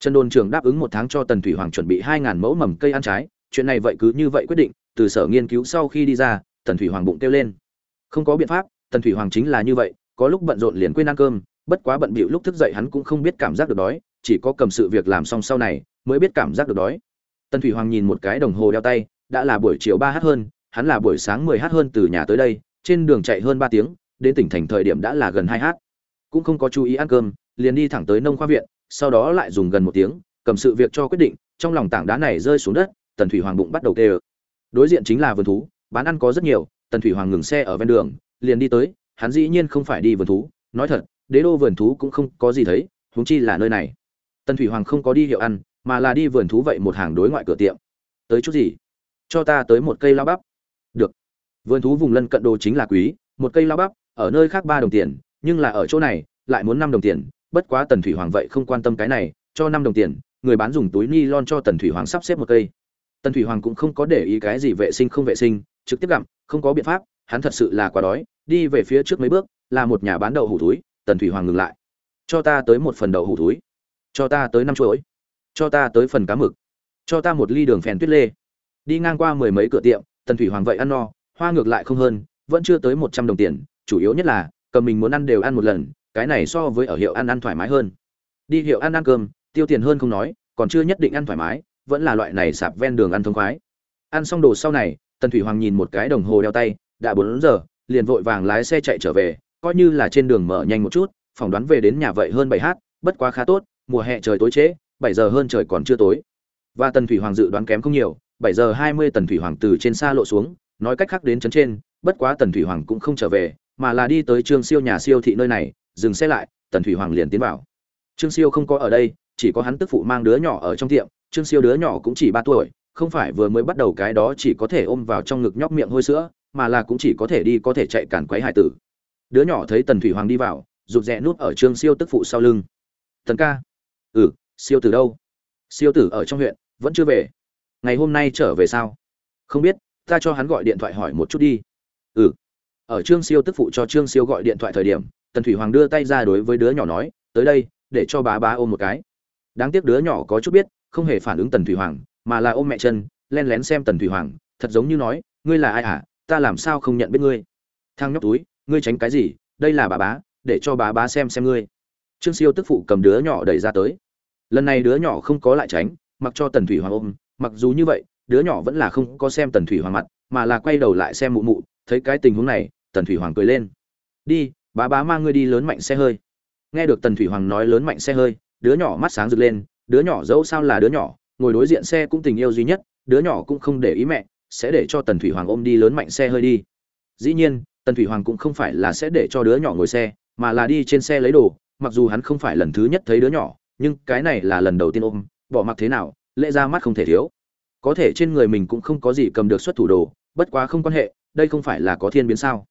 Trần đồn trưởng đáp ứng một tháng cho tần thủy hoàng chuẩn bị hai ngàn mẫu mầm cây ăn trái, chuyện này vậy cứ như vậy quyết định, từ sở nghiên cứu sau khi đi ra, tần thủy hoàng bụng kêu lên. Không có biện pháp, tần thủy hoàng chính là như vậy, có lúc bận rộn liền quên ăn cơm, bất quá bận bịu lúc thức dậy hắn cũng không biết cảm giác được đói, chỉ có cầm sự việc làm xong sau này, mới biết cảm giác được đói. Tần thủy hoàng nhìn một cái đồng hồ đeo tay, đã là buổi chiều ba h hơn, hắn là buổi sáng mười h hơn từ nhà tới đây, trên đường chạy hơn ba tiếng, đến tỉnh thành thời điểm đã là gần hai h. Cũng không có chú ý ăn cơm liền đi thẳng tới nông khoa viện, sau đó lại dùng gần một tiếng, cầm sự việc cho quyết định, trong lòng tảng đá này rơi xuống đất, tần thủy hoàng bụng bắt đầu tê ơ. Đối diện chính là vườn thú, bán ăn có rất nhiều, tần thủy hoàng ngừng xe ở ven đường, liền đi tới, hắn dĩ nhiên không phải đi vườn thú, nói thật, đế đô vườn thú cũng không có gì thấy, huống chi là nơi này. Tần thủy hoàng không có đi hiệu ăn, mà là đi vườn thú vậy một hàng đối ngoại cửa tiệm. Tới chút gì? Cho ta tới một cây lao bắp. Được. Vườn thú vùng lân cận đồ chính là quý, một cây lao bắp, ở nơi khác ba đồng tiền, nhưng là ở chỗ này, lại muốn năm đồng tiền bất quá tần thủy hoàng vậy không quan tâm cái này, cho năm đồng tiền, người bán dùng túi ni lon cho tần thủy hoàng sắp xếp một cây. Tần thủy hoàng cũng không có để ý cái gì vệ sinh không vệ sinh, trực tiếp gặm, không có biện pháp, hắn thật sự là quá đói, đi về phía trước mấy bước, là một nhà bán đậu hủ túi, tần thủy hoàng ngừng lại. Cho ta tới một phần đậu hủ túi. Cho ta tới năm chuỗi cho ta tới phần cá mực. Cho ta một ly đường phèn tuyết lê. Đi ngang qua mười mấy cửa tiệm, tần thủy hoàng vậy ăn no, hoa ngược lại không hơn, vẫn chưa tới một trăm đồng tiền, chủ yếu nhất là, cầm mình muốn ăn đều ăn một lần cái này so với ở hiệu ăn ăn thoải mái hơn. Đi hiệu ăn ăn cơm, tiêu tiền hơn không nói, còn chưa nhất định ăn thoải mái, vẫn là loại này sạp ven đường ăn thông khoái. Ăn xong đồ sau này, tần thủy hoàng nhìn một cái đồng hồ đeo tay, đã bốn giờ, liền vội vàng lái xe chạy trở về, coi như là trên đường mở nhanh một chút, phỏng đoán về đến nhà vậy hơn bảy h bất quá khá tốt, mùa hè trời tối trễ, bảy giờ hơn trời còn chưa tối. Và tần thủy hoàng dự đoán kém không nhiều, bảy giờ hai mươi tần thủy hoàng từ trên xa lộ xuống, nói cách khác đến trấn trên, bất quá tần thủy hoàng cũng không trở về, mà là đi tới trương siêu nhà siêu thị nơi này dừng xe lại, tần thủy hoàng liền tiến vào. Trương siêu không có ở đây, chỉ có hắn tức phụ mang đứa nhỏ ở trong tiệm, trương siêu đứa nhỏ cũng chỉ ba tuổi, không phải vừa mới bắt đầu cái đó chỉ có thể ôm vào trong ngực nhóc miệng hôi sữa, mà là cũng chỉ có thể đi có thể chạy cản quấy hải tử. Đứa nhỏ thấy tần thủy hoàng đi vào, rụt rẽ nút ở trương siêu tức phụ sau lưng. Tần ca. Ừ siêu từ đâu? Siêu tử ở trong huyện, vẫn chưa về. Ngày hôm nay trở về sao? Không biết, ta cho hắn gọi điện thoại hỏi một chút đi. Ừ. Ở trương siêu tức phụ cho trương siêu gọi điện thoại thời điểm tần thủy hoàng đưa tay ra đối với đứa nhỏ nói, tới đây, để cho bá bá ôm một cái. Đáng tiếc đứa nhỏ có chút biết, không hề phản ứng tần thủy hoàng, mà là ôm mẹ chân, len lén xem tần thủy hoàng, thật giống như nói, ngươi là ai hả? Ta làm sao không nhận biết ngươi? Thang nhóc túi, ngươi tránh cái gì? Đây là bà bá, để cho bà bá xem xem ngươi. Trương siêu tức phụ cầm đứa nhỏ đẩy ra tới. Lần này đứa nhỏ không có lại tránh, mặc cho tần thủy hoàng ôm, mặc dù như vậy, đứa nhỏ vẫn là không có xem tần thủy hoàng mặt, mà là quay đầu lại xem mụ mụ, thấy cái tình huống này, tần thủy hoàng cười lên. Đi bá bá mang ngươi đi lớn mạnh xe hơi. Nghe được tần thủy hoàng nói lớn mạnh xe hơi, đứa nhỏ mắt sáng rực lên, đứa nhỏ dẫu sao là đứa nhỏ, ngồi đối diện xe cũng tình yêu duy nhất, đứa nhỏ cũng không để ý mẹ, sẽ để cho tần thủy hoàng ôm đi lớn mạnh xe hơi đi. Dĩ nhiên, tần thủy hoàng cũng không phải là sẽ để cho đứa nhỏ ngồi xe, mà là đi trên xe lấy đồ, mặc dù hắn không phải lần thứ nhất thấy đứa nhỏ, nhưng cái này là lần đầu tiên ôm, bỏ mặc thế nào lễ ra mắt không thể thiếu. Có thể trên người mình cũng không có gì cầm được xuất thủ đồ, bất quá không quan hệ, đây không phải là có thiên biến sao?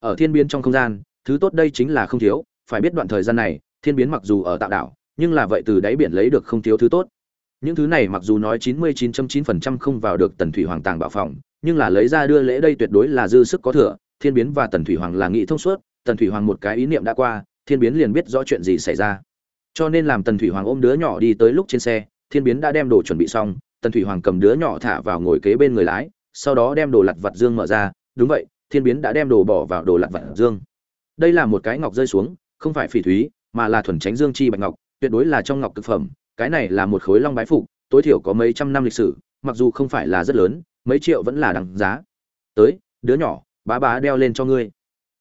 Ở thiên biến trong không gian thứ tốt đây chính là không thiếu, phải biết đoạn thời gian này, thiên biến mặc dù ở tạo đảo, nhưng là vậy từ đáy biển lấy được không thiếu thứ tốt. Những thứ này mặc dù nói 99.9% không vào được tần thủy hoàng tàng bảo phòng, nhưng là lấy ra đưa lễ đây tuyệt đối là dư sức có thừa, thiên biến và tần thủy hoàng là nghĩ thông suốt, tần thủy hoàng một cái ý niệm đã qua, thiên biến liền biết rõ chuyện gì xảy ra. Cho nên làm tần thủy hoàng ôm đứa nhỏ đi tới lúc trên xe, thiên biến đã đem đồ chuẩn bị xong, tần thủy hoàng cầm đứa nhỏ thả vào ngồi kế bên người lái, sau đó đem đồ lặt vặt dương mở ra, đúng vậy, thiên biến đã đem đồ bỏ vào đồ lặt vặt dương đây là một cái ngọc rơi xuống, không phải phỉ thúy, mà là thuần tránh dương chi bạch ngọc, tuyệt đối là trong ngọc thực phẩm. Cái này là một khối long bái phục, tối thiểu có mấy trăm năm lịch sử, mặc dù không phải là rất lớn, mấy triệu vẫn là đằng giá. Tới, đứa nhỏ, bá bá đeo lên cho ngươi.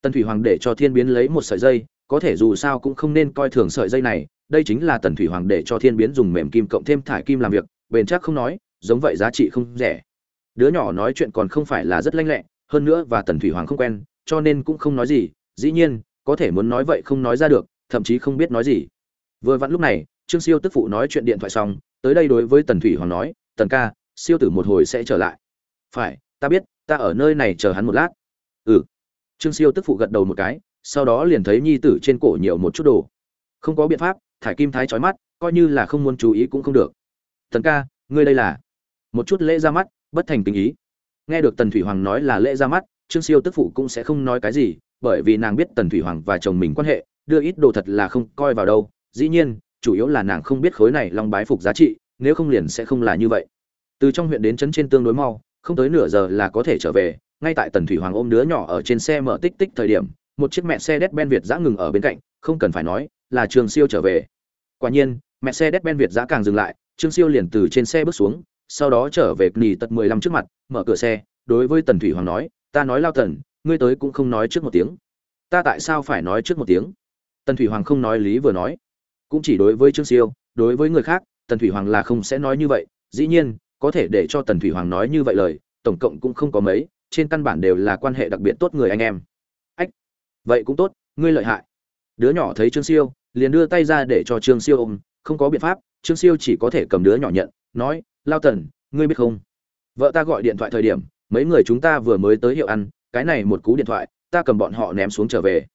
Tần thủy hoàng để cho thiên biến lấy một sợi dây, có thể dù sao cũng không nên coi thường sợi dây này. Đây chính là tần thủy hoàng để cho thiên biến dùng mềm kim cộng thêm thải kim làm việc, bền chắc không nói, giống vậy giá trị không rẻ. Đứa nhỏ nói chuyện còn không phải là rất lanh lẹ, hơn nữa và tần thủy hoàng không quen, cho nên cũng không nói gì dĩ nhiên, có thể muốn nói vậy không nói ra được, thậm chí không biết nói gì. Vừa vặn lúc này, trương siêu tức phụ nói chuyện điện thoại xong, tới đây đối với tần thủy hoàng nói, tần ca, siêu tử một hồi sẽ trở lại. Phải, ta biết, ta ở nơi này chờ hắn một lát. Ừ. Trương siêu tức phụ gật đầu một cái, sau đó liền thấy nhi tử trên cổ nhiều một chút đồ. Không có biện pháp, thải kim thái trói mắt, coi như là không muốn chú ý cũng không được. Tần ca, ngươi đây là? Một chút lễ ra mắt, bất thành tình ý. Nghe được tần thủy hoàng nói là lễ ra mắt, trương siêu tức phụ cũng sẽ không nói cái gì bởi vì nàng biết tần thủy hoàng và chồng mình quan hệ, đưa ít đồ thật là không coi vào đâu. Dĩ nhiên, chủ yếu là nàng không biết khối này long bái phục giá trị, nếu không liền sẽ không là như vậy. Từ trong huyện đến trấn trên tương đối mau, không tới nửa giờ là có thể trở về. Ngay tại tần thủy hoàng ôm đứa nhỏ ở trên xe mở tích tích thời điểm, một chiếc mẹ xe đét ben việt giã ngừng ở bên cạnh, không cần phải nói, là trường siêu trở về. Quả nhiên, mẹ xe đét ben việt giã càng dừng lại trương siêu liền từ trên xe bước xuống, sau đó trở về nỉ tật mười lăm trước mặt, mở cửa xe, đối với tần thủy hoàng nói, ta nói lao tần ngươi tới cũng không nói trước một tiếng. Ta tại sao phải nói trước một tiếng? Tần thủy hoàng không nói lý vừa nói. Cũng chỉ đối với trương siêu, đối với người khác, tần thủy hoàng là không sẽ nói như vậy. Dĩ nhiên, có thể để cho tần thủy hoàng nói như vậy lời, tổng cộng cũng không có mấy, trên căn bản đều là quan hệ đặc biệt tốt người anh em. Ách, vậy cũng tốt, ngươi lợi hại. Đứa nhỏ thấy trương siêu, liền đưa tay ra để cho trương siêu ôm, không có biện pháp, trương siêu chỉ có thể cầm đứa nhỏ nhận, nói, lao tần, ngươi biết không? Vợ ta gọi điện thoại thời điểm, mấy người chúng ta vừa mới tới hiệu ăn cái này một cú điện thoại, ta cầm bọn họ ném xuống trở về.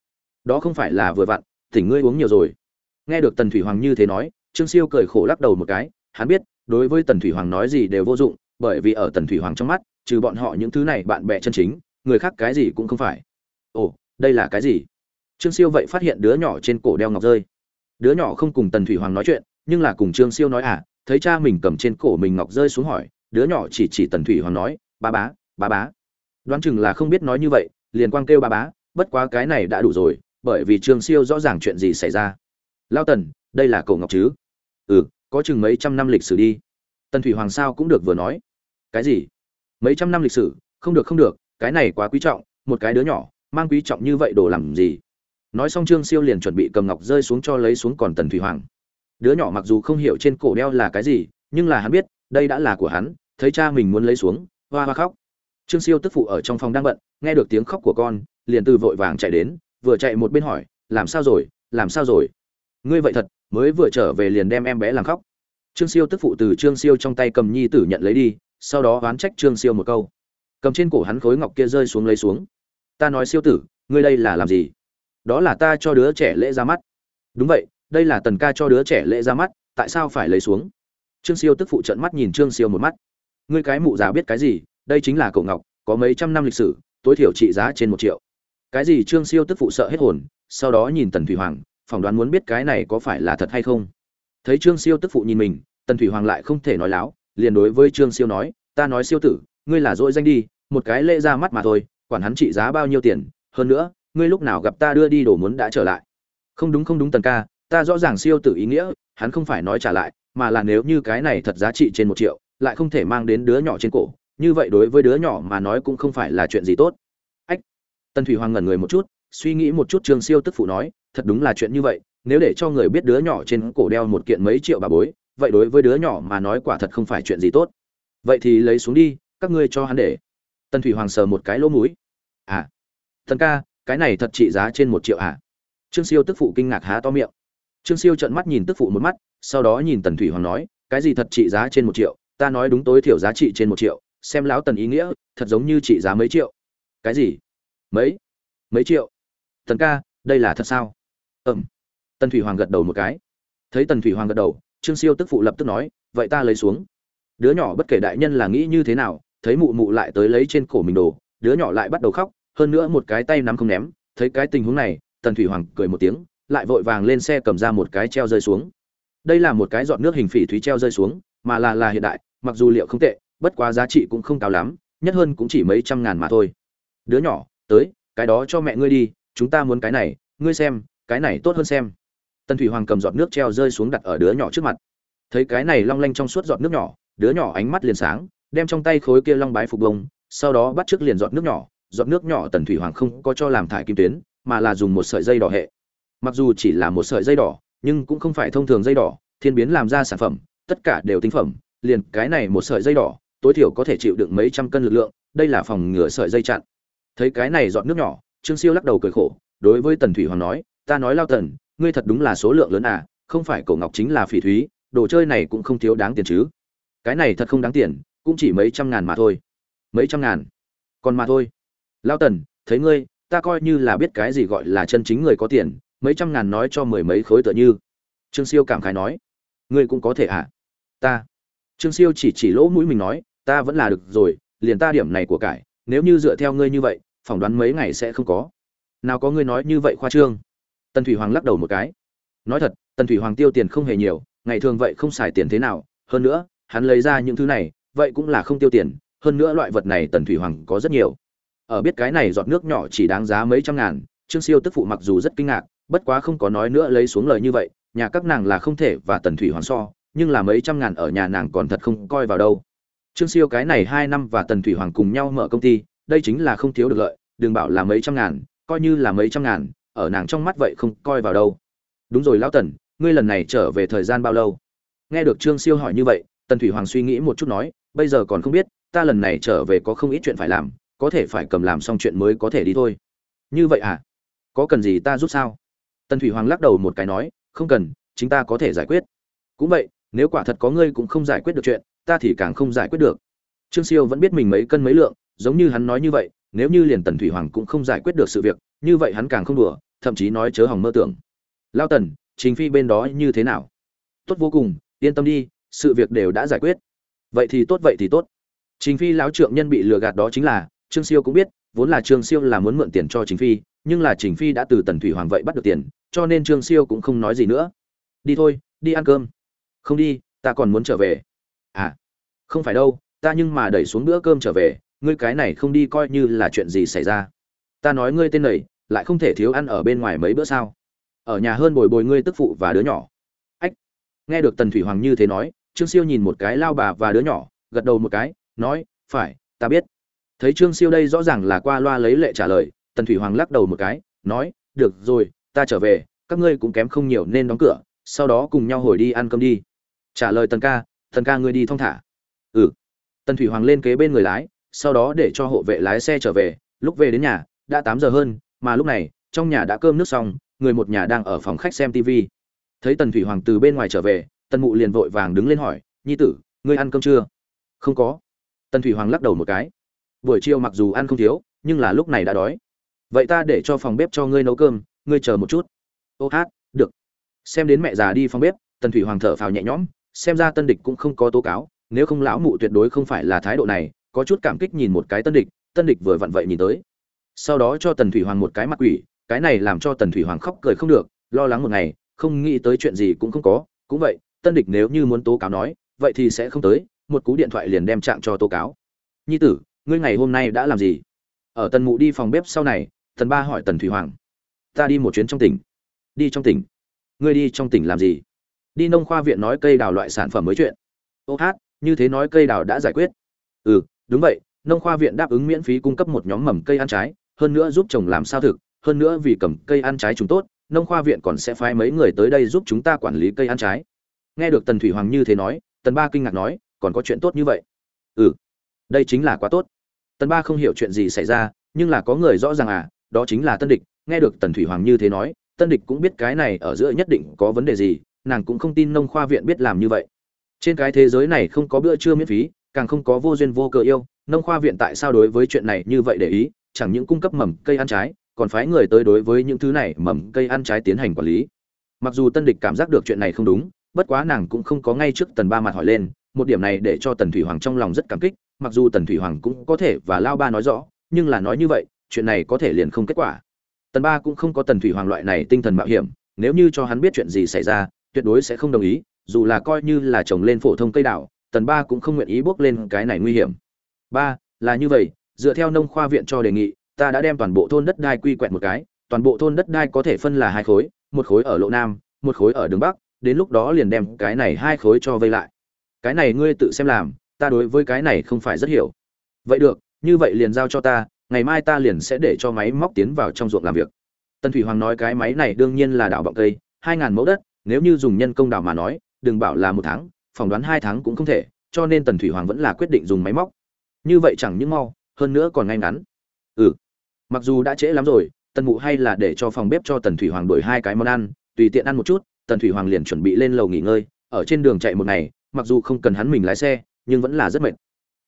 Đó không phải là vừa vặn tỉnh ngươi uống nhiều rồi. Nghe được tần thủy hoàng như thế nói, trương siêu cười khổ lắc đầu một cái, hắn biết, đối với tần thủy hoàng nói gì đều vô dụng, bởi vì ở tần thủy hoàng trong mắt, trừ bọn họ những thứ này bạn bè chân chính, người khác cái gì cũng không phải. Ồ, đây là cái gì? Trương siêu vậy phát hiện đứa nhỏ trên cổ đeo ngọc rơi. Đứa nhỏ không cùng tần thủy hoàng nói chuyện, nhưng là cùng trương siêu nói à thấy cha mình cầm trên cổ mình ngọc rơi xuống hỏi. Đứa nhỏ chỉ chỉ tần thủy hoàng nói, ba bá ba bá đoán chừng là không biết nói như vậy, liền quang kêu ba bá, bất quá cái này đã đủ rồi, bởi vì trương siêu rõ ràng chuyện gì xảy ra. Lao tần, đây là cổ ngọc chứ? Ừ có chừng mấy trăm năm lịch sử đi. Tần thủy hoàng sao cũng được vừa nói. Cái gì? Mấy trăm năm lịch sử? Không được không được, cái này quá quý trọng, một cái đứa nhỏ, mang quý trọng như vậy đồ làm gì? Nói xong trương siêu liền chuẩn bị cầm ngọc rơi xuống cho lấy xuống còn tần thủy hoàng. Đứa nhỏ mặc dù không hiểu trên cổ đeo là cái gì, nhưng là hắn biết, đây đã là của hắn, thấy cha mình muốn lấy xuống, hoa hoa khóc trương siêu tức phụ ở trong phòng đang bận, nghe được tiếng khóc của con, liền từ vội vàng chạy đến, vừa chạy một bên hỏi, làm sao rồi? Làm sao rồi? Ngươi vậy thật, mới vừa trở về liền đem em bé làm khóc. Trương siêu tức phụ từ trương siêu trong tay cầm nhi tử nhận lấy đi, sau đó oán trách trương siêu một câu. Cầm trên cổ hắn khối ngọc kia rơi xuống lấy xuống. Ta nói siêu tử, ngươi đây là làm gì? Đó là ta cho đứa trẻ lễ ra mắt. Đúng vậy, đây là tần ca cho đứa trẻ lễ ra mắt, tại sao phải lấy xuống? Trương siêu tức phụ trận mắt nhìn trương siêu một mắt. Ngươi cái mụ già biết cái gì? Đây chính là cổ ngọc, có mấy trăm năm lịch sử, tối thiểu trị giá trên một triệu. Cái gì trương siêu tức phụ sợ hết hồn, sau đó nhìn tần thủy hoàng, phỏng đoán muốn biết cái này có phải là thật hay không. Thấy trương siêu tức phụ nhìn mình, tần thủy hoàng lại không thể nói láo, liền đối với trương siêu nói, ta nói siêu tử, ngươi là dỗi danh đi, một cái lễ ra mắt mà thôi, quản hắn trị giá bao nhiêu tiền, hơn nữa, ngươi lúc nào gặp ta đưa đi đồ muốn đã trở lại. Không đúng không đúng tần ca, ta rõ ràng siêu tử ý nghĩa, hắn không phải nói trả lại, mà là nếu như cái này thật giá trị trên một triệu, lại không thể mang đến đứa nhỏ trên cổ như vậy đối với đứa nhỏ mà nói cũng không phải là chuyện gì tốt. Ách. Tần thủy hoàng ngẩn người một chút, suy nghĩ một chút trương siêu tức phụ nói, thật đúng là chuyện như vậy, nếu để cho người biết đứa nhỏ trên cổ đeo một kiện mấy triệu bà bối, vậy đối với đứa nhỏ mà nói quả thật không phải chuyện gì tốt. Vậy thì lấy xuống đi, các ngươi cho hắn để. Tần thủy hoàng sờ một cái lỗ mũi. À. Thần ca, cái này thật trị giá trên một triệu à? Trương siêu tức phụ kinh ngạc há to miệng. Trương siêu trợn mắt nhìn tức phụ một mắt, sau đó nhìn tần thủy hoàng nói, cái gì thật trị giá trên một triệu, ta nói đúng tối thiểu giá trị trên một triệu xem lão tần ý nghĩa, thật giống như trị giá mấy triệu. Cái gì? Mấy? Mấy triệu? Tần ca, đây là thật sao? Ừm. Tần thủy hoàng gật đầu một cái. Thấy tần thủy hoàng gật đầu, trương siêu tức phụ lập tức nói, vậy ta lấy xuống. Đứa nhỏ bất kể đại nhân là nghĩ như thế nào, thấy mụ mụ lại tới lấy trên cổ mình đồ, đứa nhỏ lại bắt đầu khóc, hơn nữa một cái tay nắm không ném, thấy cái tình huống này, tần thủy hoàng cười một tiếng, lại vội vàng lên xe cầm ra một cái treo rơi xuống. Đây là một cái giọt nước hình phỉ thúy treo rơi xuống, mà là là hiện đại, mặc dù liệu không tệ bất quá giá trị cũng không cao lắm, nhất hơn cũng chỉ mấy trăm ngàn mà thôi. Đứa nhỏ, tới, cái đó cho mẹ ngươi đi, chúng ta muốn cái này, ngươi xem, cái này tốt hơn xem. Tần thủy hoàng cầm giọt nước treo rơi xuống đặt ở đứa nhỏ trước mặt. Thấy cái này long lanh trong suốt giọt nước nhỏ, đứa nhỏ ánh mắt liền sáng, đem trong tay khối kia long bái phục bông, sau đó bắt trước liền giọt nước nhỏ. Giọt nước nhỏ tần thủy hoàng không có cho làm thải kim tuyến, mà là dùng một sợi dây đỏ hệ. Mặc dù chỉ là một sợi dây đỏ, nhưng cũng không phải thông thường dây đỏ, thiên biến làm ra sản phẩm, tất cả đều tinh phẩm, liền cái này một sợi dây đỏ tối thiểu có thể chịu đựng mấy trăm cân lực lượng, đây là phòng ngừa sợi dây chặn. Thấy cái này giọt nước nhỏ, trương siêu lắc đầu cười khổ, đối với tần thủy hoàng nói, ta nói lao tần, ngươi thật đúng là số lượng lớn à không phải cổ ngọc chính là phỉ thúy, đồ chơi này cũng không thiếu đáng tiền chứ. Cái này thật không đáng tiền, cũng chỉ mấy trăm ngàn mà thôi. Mấy trăm ngàn? Còn mà thôi. Lao tần, thấy ngươi, ta coi như là biết cái gì gọi là chân chính người có tiền, mấy trăm ngàn nói cho mười mấy khối tựa như. Trương siêu cảm khái nói, ngươi cũng có thể ạ à? ta. Trương siêu chỉ chỉ lỗ mũi mình nói ta vẫn là được rồi, liền ta điểm này của cải, nếu như dựa theo ngươi như vậy, phỏng đoán mấy ngày sẽ không có. Nào có ngươi nói như vậy khoa trương? Tần thủy hoàng lắc đầu một cái. Nói thật, tần thủy hoàng tiêu tiền không hề nhiều, ngày thường vậy không xài tiền thế nào, hơn nữa, hắn lấy ra những thứ này, vậy cũng là không tiêu tiền, hơn nữa loại vật này tần thủy hoàng có rất nhiều. Ở biết cái này giọt nước nhỏ chỉ đáng giá mấy trăm ngàn, trương siêu tức phụ mặc dù rất kinh ngạc, bất quá không có nói nữa lấy xuống lời như vậy, nhà các nàng là không thể và tần thủy hoàng so, nhưng là mấy trăm ngàn ở nhà nàng còn thật không coi vào đâu trương siêu cái này hai năm và tần thủy hoàng cùng nhau mở công ty, đây chính là không thiếu được lợi, đừng bảo là mấy trăm ngàn, coi như là mấy trăm ngàn, ở nàng trong mắt vậy không coi vào đâu. Đúng rồi lão tần, ngươi lần này trở về thời gian bao lâu? Nghe được trương siêu hỏi như vậy, tần thủy hoàng suy nghĩ một chút nói, bây giờ còn không biết, ta lần này trở về có không ít chuyện phải làm, có thể phải cầm làm xong chuyện mới có thể đi thôi. Như vậy à? Có cần gì ta giúp sao? Tần thủy hoàng lắc đầu một cái nói, không cần, chính ta có thể giải quyết. Cũng vậy, nếu quả thật có ngươi cũng không giải quyết được chuyện ta thì càng không giải quyết được. Trương siêu vẫn biết mình mấy cân mấy lượng, giống như hắn nói như vậy, nếu như liền tần thủy hoàng cũng không giải quyết được sự việc, như vậy hắn càng không đùa, thậm chí nói chớ hỏng mơ tưởng. Lao tần chính phi bên đó như thế nào? Tốt vô cùng, yên tâm đi, sự việc đều đã giải quyết. Vậy thì tốt, vậy thì tốt. Chính phi lão trượng nhân bị lừa gạt đó chính là, trương siêu cũng biết, vốn là trương siêu là muốn mượn tiền cho chính phi, nhưng là chính phi đã từ tần thủy hoàng vậy bắt được tiền, cho nên trương siêu cũng không nói gì nữa. Đi thôi, đi ăn cơm. Không đi, ta còn muốn trở về. À không phải đâu, ta nhưng mà đẩy xuống bữa cơm trở về, ngươi cái này không đi coi như là chuyện gì xảy ra. Ta nói ngươi tên này, lại không thể thiếu ăn ở bên ngoài mấy bữa sao? Ở nhà hơn bồi bồi ngươi tức phụ và đứa nhỏ. Ách, nghe được tần thủy hoàng như thế nói, trương siêu nhìn một cái lao bà và đứa nhỏ, gật đầu một cái, nói, phải, ta biết. Thấy trương siêu đây rõ ràng là qua loa lấy lệ trả lời, tần thủy hoàng lắc đầu một cái, nói, được rồi, ta trở về, các ngươi cũng kém không nhiều nên đóng cửa, sau đó cùng nhau hồi đi ăn cơm đi. Trả lời tần ca tần ca ngươi đi thong thả tần thủy hoàng lên kế bên người lái, sau đó để cho hộ vệ lái xe trở về. Lúc về đến nhà, đã tám giờ hơn, mà lúc này, trong nhà đã cơm nước xong, người một nhà đang ở phòng khách xem tv thấy tần thủy hoàng từ bên ngoài trở về, tần mụ liền vội vàng đứng lên hỏi, nhi tử, ngươi ăn cơm chưa? Không có. Tần thủy hoàng lắc đầu một cái. Buổi chiều mặc dù ăn không thiếu, nhưng là lúc này đã đói. Vậy ta để cho phòng bếp cho ngươi nấu cơm, ngươi chờ một chút. Ô hát, được. Xem đến mẹ già đi phòng bếp, tần thủy hoàng thở phào nhẹ nhõm, xem ra tân địch cũng không có tố cáo nếu không lão mụ tuyệt đối không phải là thái độ này, có chút cảm kích nhìn một cái tân địch tân địch vừa vặn vậy nhìn tới. Sau đó cho tần thủy hoàng một cái mặt quỷ, cái này làm cho tần thủy hoàng khóc cười không được, lo lắng một ngày, không nghĩ tới chuyện gì cũng không có. Cũng vậy, tân địch nếu như muốn tố cáo nói, vậy thì sẽ không tới, một cú điện thoại liền đem trạng cho tố cáo. Nhi tử, ngươi ngày hôm nay đã làm gì? Ở tần mụ đi phòng bếp sau này, tần ba hỏi tần thủy hoàng. Ta đi một chuyến trong tỉnh. Đi trong tỉnh? Ngươi đi trong tỉnh làm gì? Đi nông khoa viện nói cây đào loại sản phẩm mới chuyện. Ô hát như thế nói cây đào đã giải quyết. Ừ đúng vậy, nông khoa viện đáp ứng miễn phí cung cấp một nhóm mầm cây ăn trái, hơn nữa giúp trồng làm sao thực, hơn nữa vì cầm cây ăn trái chúng tốt, nông khoa viện còn sẽ phái mấy người tới đây giúp chúng ta quản lý cây ăn trái. Nghe được tần thủy hoàng như thế nói, tần ba kinh ngạc nói, còn có chuyện tốt như vậy. Ừ đây chính là quá tốt. Tần ba không hiểu chuyện gì xảy ra, nhưng là có người rõ ràng à đó chính là tân địch. Nghe được tần thủy hoàng như thế nói, tân địch cũng biết cái này ở giữa nhất định có vấn đề gì, nàng cũng không tin nông khoa viện biết làm như vậy trên cái thế giới này không có bữa trưa miễn phí, càng không có vô duyên vô cớ yêu, nông khoa viện tại sao đối với chuyện này như vậy để ý? Chẳng những cung cấp mầm cây ăn trái, còn phái người tới đối với những thứ này mầm cây ăn trái tiến hành quản lý. Mặc dù tân địch cảm giác được chuyện này không đúng, bất quá nàng cũng không có ngay trước tần ba mặt hỏi lên, một điểm này để cho tần thủy hoàng trong lòng rất cảm kích, mặc dù tần thủy hoàng cũng có thể và lao ba nói rõ, nhưng là nói như vậy, chuyện này có thể liền không kết quả. Tần ba cũng không có tần thủy hoàng loại này tinh thần mạo hiểm, nếu như cho hắn biết chuyện gì xảy ra, tuyệt đối sẽ không đồng ý dù là coi như là trồng lên phổ thông cây đào, tần ba cũng không nguyện ý bước lên cái này nguy hiểm. Ba, là như vậy, dựa theo nông khoa viện cho đề nghị, ta đã đem toàn bộ thôn đất đai quy quẹt một cái, toàn bộ thôn đất đai có thể phân là hai khối, một khối ở lộ nam, một khối ở đường bắc, đến lúc đó liền đem cái này hai khối cho vây lại. Cái này ngươi tự xem làm, ta đối với cái này không phải rất hiểu. Vậy được, như vậy liền giao cho ta, ngày mai ta liền sẽ để cho máy móc tiến vào trong ruộng làm việc. Tần thủy hoàng nói cái máy này đương nhiên là đào bọng cây, hai ngàn mẫu đất, nếu như dùng nhân công đào mà nói đừng bảo là một tháng, phỏng đoán hai tháng cũng không thể, cho nên tần thủy hoàng vẫn là quyết định dùng máy móc. Như vậy chẳng những mau, hơn nữa còn ngay ngắn. Ừ. Mặc dù đã trễ lắm rồi, tần mụ hay là để cho phòng bếp cho tần thủy hoàng đổi hai cái món ăn, tùy tiện ăn một chút, tần thủy hoàng liền chuẩn bị lên lầu nghỉ ngơi, ở trên đường chạy một ngày, mặc dù không cần hắn mình lái xe, nhưng vẫn là rất mệt.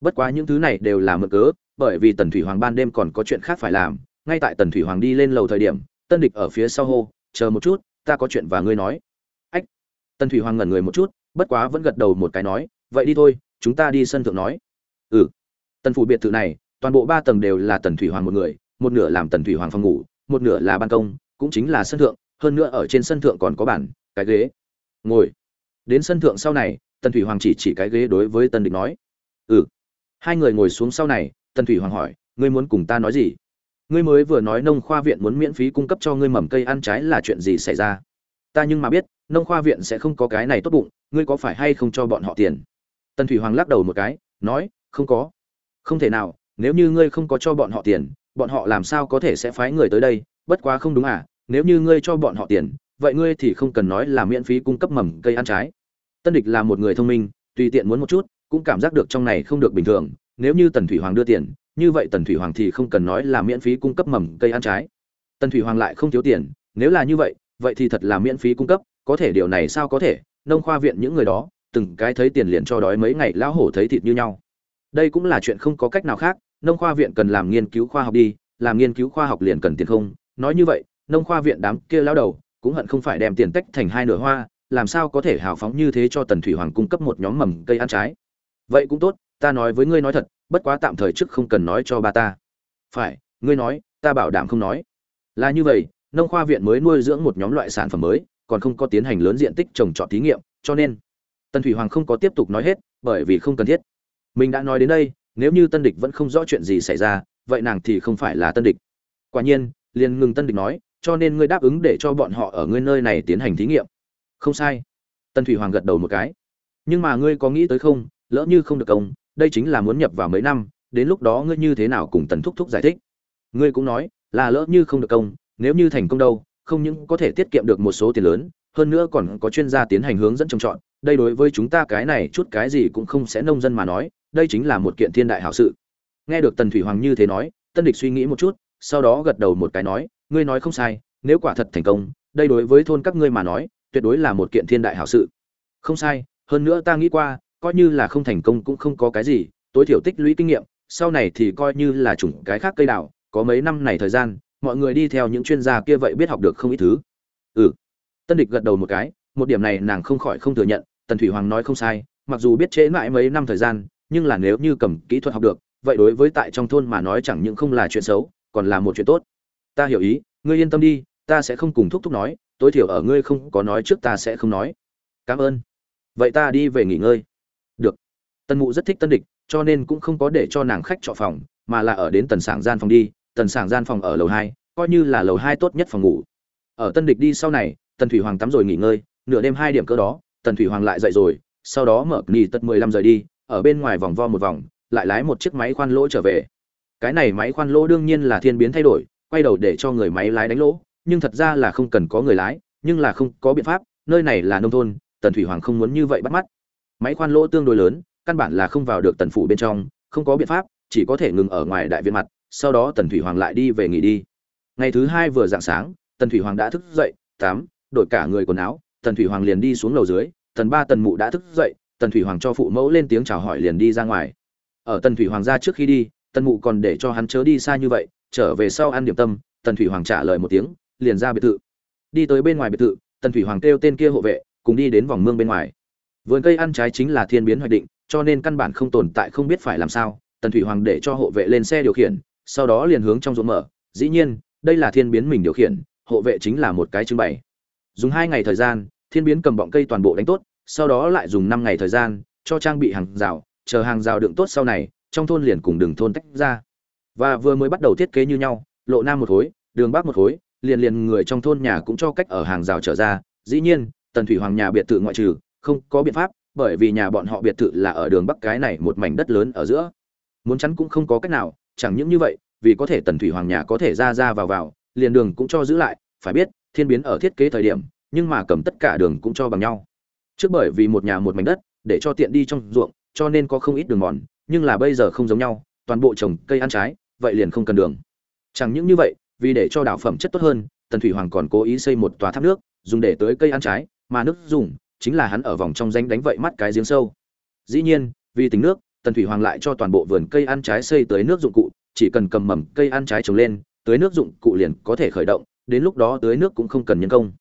Bất quá những thứ này đều là mượn cớ, bởi vì tần thủy hoàng ban đêm còn có chuyện khác phải làm, ngay tại tần thủy hoàng đi lên lầu thời điểm, tân địch ở phía sau hô, chờ một chút, ta có chuyện và ngươi nói tần thủy hoàng ngẩn người một chút, bất quá vẫn gật đầu một cái nói, vậy đi thôi, chúng ta đi sân thượng nói. Ừ. Tần phủ biệt thự này, toàn bộ ba tầng đều là tần thủy hoàng một người, một nửa làm tần thủy hoàng phòng ngủ, một nửa là ban công, cũng chính là sân thượng, hơn nữa ở trên sân thượng còn có bàn, cái ghế. Ngồi. Đến sân thượng sau này, tần thủy hoàng chỉ chỉ cái ghế đối với tần địch nói ừ. Hai người ngồi xuống sau này, tần thủy hoàng hỏi, ngươi muốn cùng ta nói gì? Ngươi mới vừa nói nông khoa viện muốn miễn phí cung cấp cho ngươi mầm cây ăn trái là chuyện gì xảy ra? Ta nhưng mà biết nông khoa viện sẽ không có cái này tốt bụng, ngươi có phải hay không cho bọn họ tiền? Tần thủy hoàng lắc đầu một cái, nói, không có. Không thể nào, nếu như ngươi không có cho bọn họ tiền, bọn họ làm sao có thể sẽ phái người tới đây? Bất quá không đúng à nếu như ngươi cho bọn họ tiền, vậy ngươi thì không cần nói là miễn phí cung cấp mầm cây ăn trái. Tân địch là một người thông minh, tùy tiện muốn một chút, cũng cảm giác được trong này không được bình thường. Nếu như tần thủy hoàng đưa tiền, như vậy tần thủy hoàng thì không cần nói là miễn phí cung cấp mầm cây ăn trái. Tần thủy hoàng lại không thiếu tiền, nếu là như vậy vậy thì thật là miễn phí cung cấp có thể điều này sao có thể, nông khoa viện những người đó, từng cái thấy tiền liền cho đói mấy ngày lão hổ thấy thịt như nhau. Đây cũng là chuyện không có cách nào khác, nông khoa viện cần làm nghiên cứu khoa học đi, làm nghiên cứu khoa học liền cần tiền không. Nói như vậy, nông khoa viện đám kia lao đầu, cũng hận không phải đem tiền tách thành hai nửa hoa, làm sao có thể hào phóng như thế cho tần thủy hoàng cung cấp một nhóm mầm cây ăn trái. Vậy cũng tốt, ta nói với ngươi nói thật, bất quá tạm thời trước không cần nói cho ba ta. Phải, ngươi nói, ta bảo đảm không nói. Là như vậy, nông khoa viện mới nuôi dưỡng một nhóm loại sản phẩm mới còn không có tiến hành lớn diện tích trồng trọt thí nghiệm, cho nên tần thủy hoàng không có tiếp tục nói hết, bởi vì không cần thiết. Mình đã nói đến đây, nếu như tân địch vẫn không rõ chuyện gì xảy ra, vậy nàng thì không phải là tân địch. Quả nhiên, liền ngừng tân địch nói, cho nên ngươi đáp ứng để cho bọn họ ở ngươi nơi này tiến hành thí nghiệm. Không sai. Tân thủy hoàng gật đầu một cái. Nhưng mà ngươi có nghĩ tới không? Lỡ như không được công, đây chính là muốn nhập vào mấy năm, đến lúc đó ngươi như thế nào cùng tần thúc thúc giải thích? Ngươi cũng nói, là lỡ như không được công, nếu như thành công đâu không những có thể tiết kiệm được một số tiền lớn, hơn nữa còn có chuyên gia tiến hành hướng dẫn trồng trọt. Đây đối với chúng ta cái này chút cái gì cũng không sẽ nông dân mà nói, đây chính là một kiện thiên đại hảo sự. Nghe được tần thủy hoàng như thế nói, tân địch suy nghĩ một chút, sau đó gật đầu một cái nói, ngươi nói không sai, nếu quả thật thành công, đây đối với thôn các ngươi mà nói, tuyệt đối là một kiện thiên đại hảo sự. Không sai, hơn nữa ta nghĩ qua, coi như là không thành công cũng không có cái gì, tối thiểu tích lũy kinh nghiệm, sau này thì coi như là chủng cái khác cây đào, có mấy năm này thời gian mọi người đi theo những chuyên gia kia vậy biết học được không ít thứ. Ừ. Tân địch gật đầu một cái, một điểm này nàng không khỏi không thừa nhận, tần thủy hoàng nói không sai, mặc dù biết trễ mãi mấy năm thời gian, nhưng là nếu như cầm kỹ thuật học được, vậy đối với tại trong thôn mà nói chẳng những không là chuyện xấu, còn là một chuyện tốt. Ta hiểu ý, ngươi yên tâm đi, ta sẽ không cùng thúc thúc nói, tối thiểu ở ngươi không có nói trước ta sẽ không nói. Cảm ơn. Vậy ta đi về nghỉ ngơi. Được. Tần mụ rất thích tân địch, cho nên cũng không có để cho nàng khách trọ phòng, mà là ở đến tần sảng gian phòng đi tần sảng gian phòng ở lầu hai, coi như là lầu hai tốt nhất phòng ngủ. Ở tân địch đi sau này, tần thủy hoàng tắm rồi nghỉ ngơi, nửa đêm hai điểm cỡ đó, tần thủy hoàng lại dậy rồi, sau đó mở nghỉ tật mười lăm rời đi, ở bên ngoài vòng vo một vòng, lại lái một chiếc máy khoan lỗ trở về. Cái này máy khoan lỗ đương nhiên là thiên biến thay đổi, quay đầu để cho người máy lái đánh lỗ, nhưng thật ra là không cần có người lái, nhưng là không có biện pháp, nơi này là nông thôn, tần thủy hoàng không muốn như vậy bắt mắt. Máy khoan lỗ tương đối lớn, căn bản là không vào được tần phủ bên trong, không có biện pháp, chỉ có thể ngừng ở ngoài đại viện mặt sau đó tần thủy hoàng lại đi về nghỉ đi. Ngày thứ hai vừa dạng sáng, tần thủy hoàng đã thức dậy, tám, đổi cả người quần áo, tần thủy hoàng liền đi xuống lầu dưới, tần ba tần mụ đã thức dậy, tần thủy hoàng cho phụ mẫu lên tiếng chào hỏi liền đi ra ngoài. Ở tần thủy hoàng ra trước khi đi, tần mụ còn để cho hắn chớ đi xa như vậy, trở về sau ăn điểm tâm, tần thủy hoàng trả lời một tiếng, liền ra biệt thự. Đi tới bên ngoài biệt thự, tần thủy hoàng kêu tên kia hộ vệ, cùng đi đến vòng mương bên ngoài. Vườn cây ăn trái chính là thiên biến hoạch định, cho nên căn bản không tồn tại không biết phải làm sao, tần thủy hoàng để cho hộ vệ lên xe điều khiển sau đó liền hướng trong ruộng mở. Dĩ nhiên, đây là thiên biến mình điều khiển, hộ vệ chính là một cái trưng bày. Dùng hai ngày thời gian, thiên biến cầm bọng cây toàn bộ đánh tốt, sau đó lại dùng năm ngày thời gian, cho trang bị hàng rào, chờ hàng rào đựng tốt sau này, trong thôn liền cùng đường thôn tách ra. Và vừa mới bắt đầu thiết kế như nhau, lộ nam một khối, đường bắc một khối, liền liền người trong thôn nhà cũng cho cách ở hàng rào trở ra. Dĩ nhiên, tần thủy hoàng nhà biệt thự ngoại trừ, không có biện pháp, bởi vì nhà bọn họ biệt thự là ở đường bắc cái này một mảnh đất lớn ở giữa. Muốn chắn cũng không có cách nào chẳng những như vậy, vì có thể tần thủy hoàng nhà có thể ra ra vào vào, liền đường cũng cho giữ lại, phải biết, thiên biến ở thiết kế thời điểm, nhưng mà cầm tất cả đường cũng cho bằng nhau. Trước bởi vì một nhà một mảnh đất, để cho tiện đi trong ruộng, cho nên có không ít đường mòn, nhưng là bây giờ không giống nhau, toàn bộ trồng cây ăn trái, vậy liền không cần đường. Chẳng những như vậy, vì để cho đảo phẩm chất tốt hơn, tần thủy hoàng còn cố ý xây một tòa tháp nước, dùng để tới cây ăn trái, mà nước dùng, chính là hắn ở vòng trong danh đánh vậy mắt cái giếng sâu. Dĩ nhiên, vì tính nước tần thủy hoàng lại cho toàn bộ vườn cây ăn trái xây tới nước dụng cụ, chỉ cần cầm mầm cây ăn trái trồng lên tới nước dụng cụ liền có thể khởi động, đến lúc đó tới nước cũng không cần nhân công.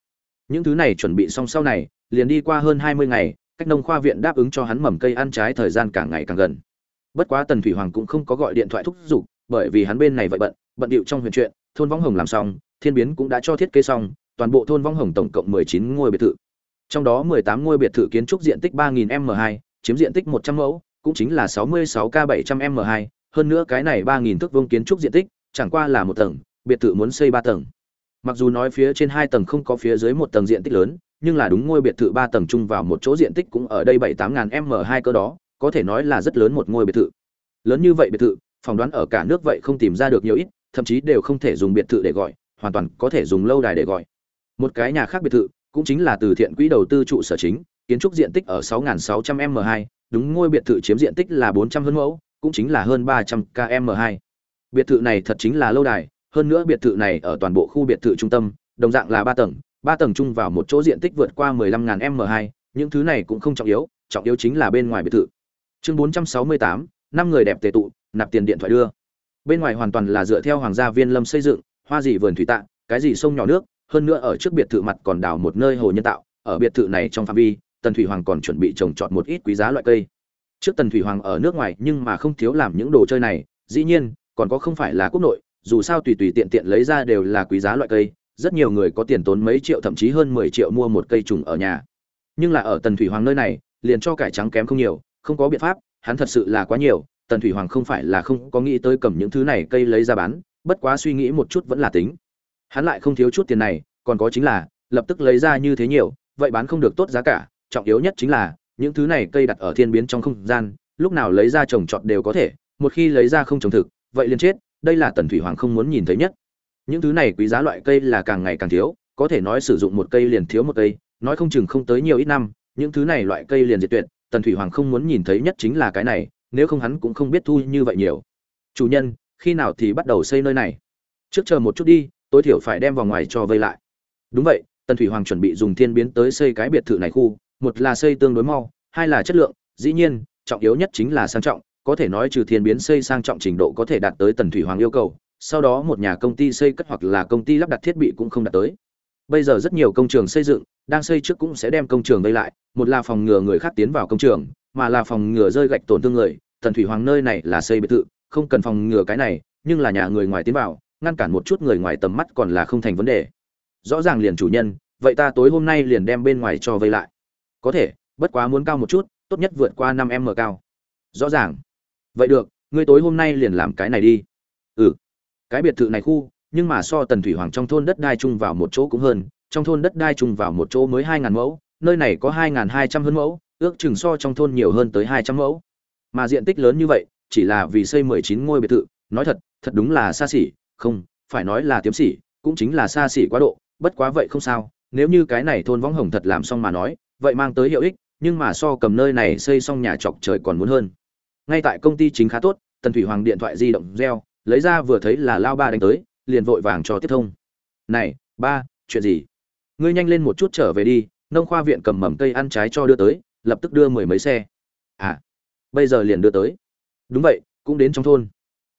Những thứ này chuẩn bị xong sau này, liền đi qua hơn hai mươi ngày, cách nông khoa viện đáp ứng cho hắn mầm cây ăn trái thời gian càng ngày càng gần. Bất quá tần thủy hoàng cũng không có gọi điện thoại thúc giục, bởi vì hắn bên này vậy bận bận điệu trong huyền chuyện thôn võng hồng làm xong, thiên biến cũng đã cho thiết kế xong, toàn bộ thôn võng hồng tổng cộng mười chín ngôi biệt thự. Trong đó mười tám ngôi biệt thự kiến trúc diện tích ba nghìn m hai, chiếm diện tích một trăm mẫu cũng chính là sáu mươi sáu k bảy trăm m hai, hơn nữa cái này 3000 thước vuông kiến trúc diện tích, chẳng qua là một tầng, biệt thự muốn xây ba tầng. Mặc dù nói phía trên hai tầng không có phía dưới một tầng diện tích lớn, nhưng là đúng ngôi biệt thự ba tầng chung vào một chỗ diện tích cũng ở đây bảy tám ngàn m hai cơ đó, có thể nói là rất lớn một ngôi biệt thự. Lớn như vậy biệt thự, phỏng đoán ở cả nước vậy không tìm ra được nhiều ít, thậm chí đều không thể dùng biệt thự để gọi, hoàn toàn có thể dùng lâu đài để gọi. Một cái nhà khác biệt thự, cũng chính là từ thiện quỹ đầu tư trụ sở chính, kiến trúc diện tích ở 6.600 m 2 đúng ngôi biệt thự chiếm diện tích là 400 hơn mẫu cũng chính là hơn 300 km 2 biệt thự này thật chính là lâu đài hơn nữa biệt thự này ở toàn bộ khu biệt thự trung tâm đồng dạng là ba tầng ba tầng chung vào một chỗ diện tích vượt qua 15.000 m 2 những thứ này cũng không trọng yếu trọng yếu chính là bên ngoài biệt thự. Chương 468, năm người đẹp tề tụ nạp tiền điện thoại đưa. Bên ngoài hoàn toàn là dựa theo hoàng gia viên lâm xây dựng hoa gì vườn thủy tạ cái gì sông nhỏ nước hơn nữa ở trước biệt thự mặt còn đào một nơi hồ nhân tạo ở biệt thự này trong phạm vi tần thủy hoàng còn chuẩn bị trồng trọt một ít quý giá loại cây. Trước tần thủy hoàng ở nước ngoài nhưng mà không thiếu làm những đồ chơi này, dĩ nhiên, còn có không phải là quốc nội, dù sao tùy tùy tiện tiện lấy ra đều là quý giá loại cây, rất nhiều người có tiền tốn mấy triệu thậm chí hơn mười triệu mua một cây trùng ở nhà. Nhưng là ở tần thủy hoàng nơi này, liền cho cải trắng kém không nhiều, không có biện pháp, hắn thật sự là quá nhiều, tần thủy hoàng không phải là không có nghĩ tới cầm những thứ này cây lấy ra bán, bất quá suy nghĩ một chút vẫn là tính. Hắn lại không thiếu chút tiền này, còn có chính là, lập tức lấy ra như thế nhiều, vậy bán không được tốt giá cả trọng yếu nhất chính là, những thứ này cây đặt ở thiên biến trong không gian, lúc nào lấy ra trồng trọt đều có thể, một khi lấy ra không trồng thực, vậy liền chết, đây là tần thủy hoàng không muốn nhìn thấy nhất. Những thứ này quý giá loại cây là càng ngày càng thiếu, có thể nói sử dụng một cây liền thiếu một cây, nói không chừng không tới nhiều ít năm, những thứ này loại cây liền diệt tuyệt, tần thủy hoàng không muốn nhìn thấy nhất chính là cái này, nếu không hắn cũng không biết thu như vậy nhiều. Chủ nhân, khi nào thì bắt đầu xây nơi này? Trước chờ một chút đi, tối thiểu phải đem vào ngoài cho vây lại. Đúng vậy, tần thủy hoàng chuẩn bị dùng thiên biến tới xây cái biệt thự này khu một là xây tương đối mau, hai là chất lượng, dĩ nhiên, trọng yếu nhất chính là sang trọng, có thể nói trừ thiên biến xây sang trọng trình độ có thể đạt tới tần thủy hoàng yêu cầu, sau đó một nhà công ty xây cất hoặc là công ty lắp đặt thiết bị cũng không đạt tới. Bây giờ rất nhiều công trường xây dựng, đang xây trước cũng sẽ đem công trường gây lại, một là phòng ngừa người khác tiến vào công trường, mà là phòng ngừa rơi gạch tổn thương người, tần thủy hoàng nơi này là xây biệt thự, không cần phòng ngừa cái này, nhưng là nhà người ngoài tiến vào, ngăn cản một chút người ngoài tầm mắt còn là không thành vấn đề. Rõ ràng liền chủ nhân, vậy ta tối hôm nay liền đem bên ngoài cho vây lại có thể, bất quá muốn cao một chút, tốt nhất vượt qua năm m cao. Rõ ràng. Vậy được, ngươi tối hôm nay liền làm cái này đi. Ừ. Cái biệt thự này khu, nhưng mà so tần thủy hoàng trong thôn đất đai chung vào một chỗ cũng hơn, trong thôn đất đai chung vào một chỗ mới hai ngàn mẫu, nơi này có hai ngàn hai trăm hơn mẫu, ước chừng so trong thôn nhiều hơn tới hai trăm mẫu. Mà diện tích lớn như vậy, chỉ là vì xây mười chín ngôi biệt thự, nói thật thật đúng là xa xỉ, không, phải nói là tiếm xỉ, cũng chính là xa xỉ quá độ, bất quá vậy không sao, nếu như cái này thôn võng hồng thật làm xong mà nói vậy mang tới hiệu ích, nhưng mà so cầm nơi này xây xong nhà chọc trời còn muốn hơn. Ngay tại công ty chính khá tốt, tần thủy hoàng điện thoại di động reo, lấy ra vừa thấy là lao ba đánh tới, liền vội vàng cho tiếp thông. Này, ba, chuyện gì? Ngươi nhanh lên một chút trở về đi, nông khoa viện cầm mầm cây ăn trái cho đưa tới, lập tức đưa mười mấy xe. À bây giờ liền đưa tới. Đúng vậy, cũng đến trong thôn.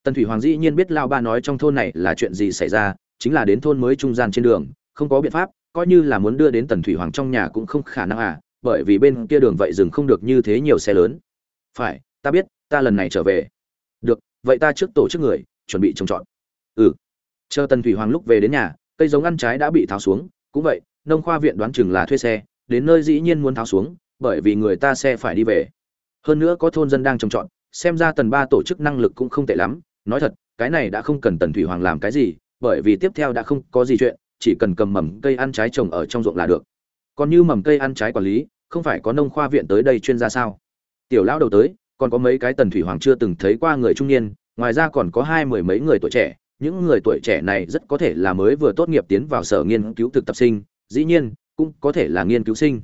Tần thủy hoàng dĩ nhiên biết lao ba nói trong thôn này là chuyện gì xảy ra, chính là đến thôn mới trung gian trên đường, không có biện pháp coi như là muốn đưa đến tần thủy hoàng trong nhà cũng không khả năng à bởi vì bên kia đường vậy dừng không được như thế nhiều xe lớn. Phải, ta biết, ta lần này trở về. Được, vậy ta trước tổ chức người, chuẩn bị trồng trọt. Ừ. Chờ tần thủy hoàng lúc về đến nhà, cây giống ăn trái đã bị tháo xuống, cũng vậy, nông khoa viện đoán chừng là thuê xe, đến nơi dĩ nhiên muốn tháo xuống, bởi vì người ta xe phải đi về. Hơn nữa có thôn dân đang trồng trọt, xem ra tần ba tổ chức năng lực cũng không tệ lắm. Nói thật, cái này đã không cần tần thủy hoàng làm cái gì, bởi vì tiếp theo đã không có gì chuyện chỉ cần cầm mầm cây ăn trái trồng ở trong ruộng là được. Còn như mầm cây ăn trái quản lý, không phải có nông khoa viện tới đây chuyên gia sao? Tiểu lão đầu tới, còn có mấy cái tần thủy hoàng chưa từng thấy qua người trung niên, ngoài ra còn có hai mười mấy người tuổi trẻ. Những người tuổi trẻ này rất có thể là mới vừa tốt nghiệp tiến vào sở nghiên cứu thực tập sinh, dĩ nhiên, cũng có thể là nghiên cứu sinh.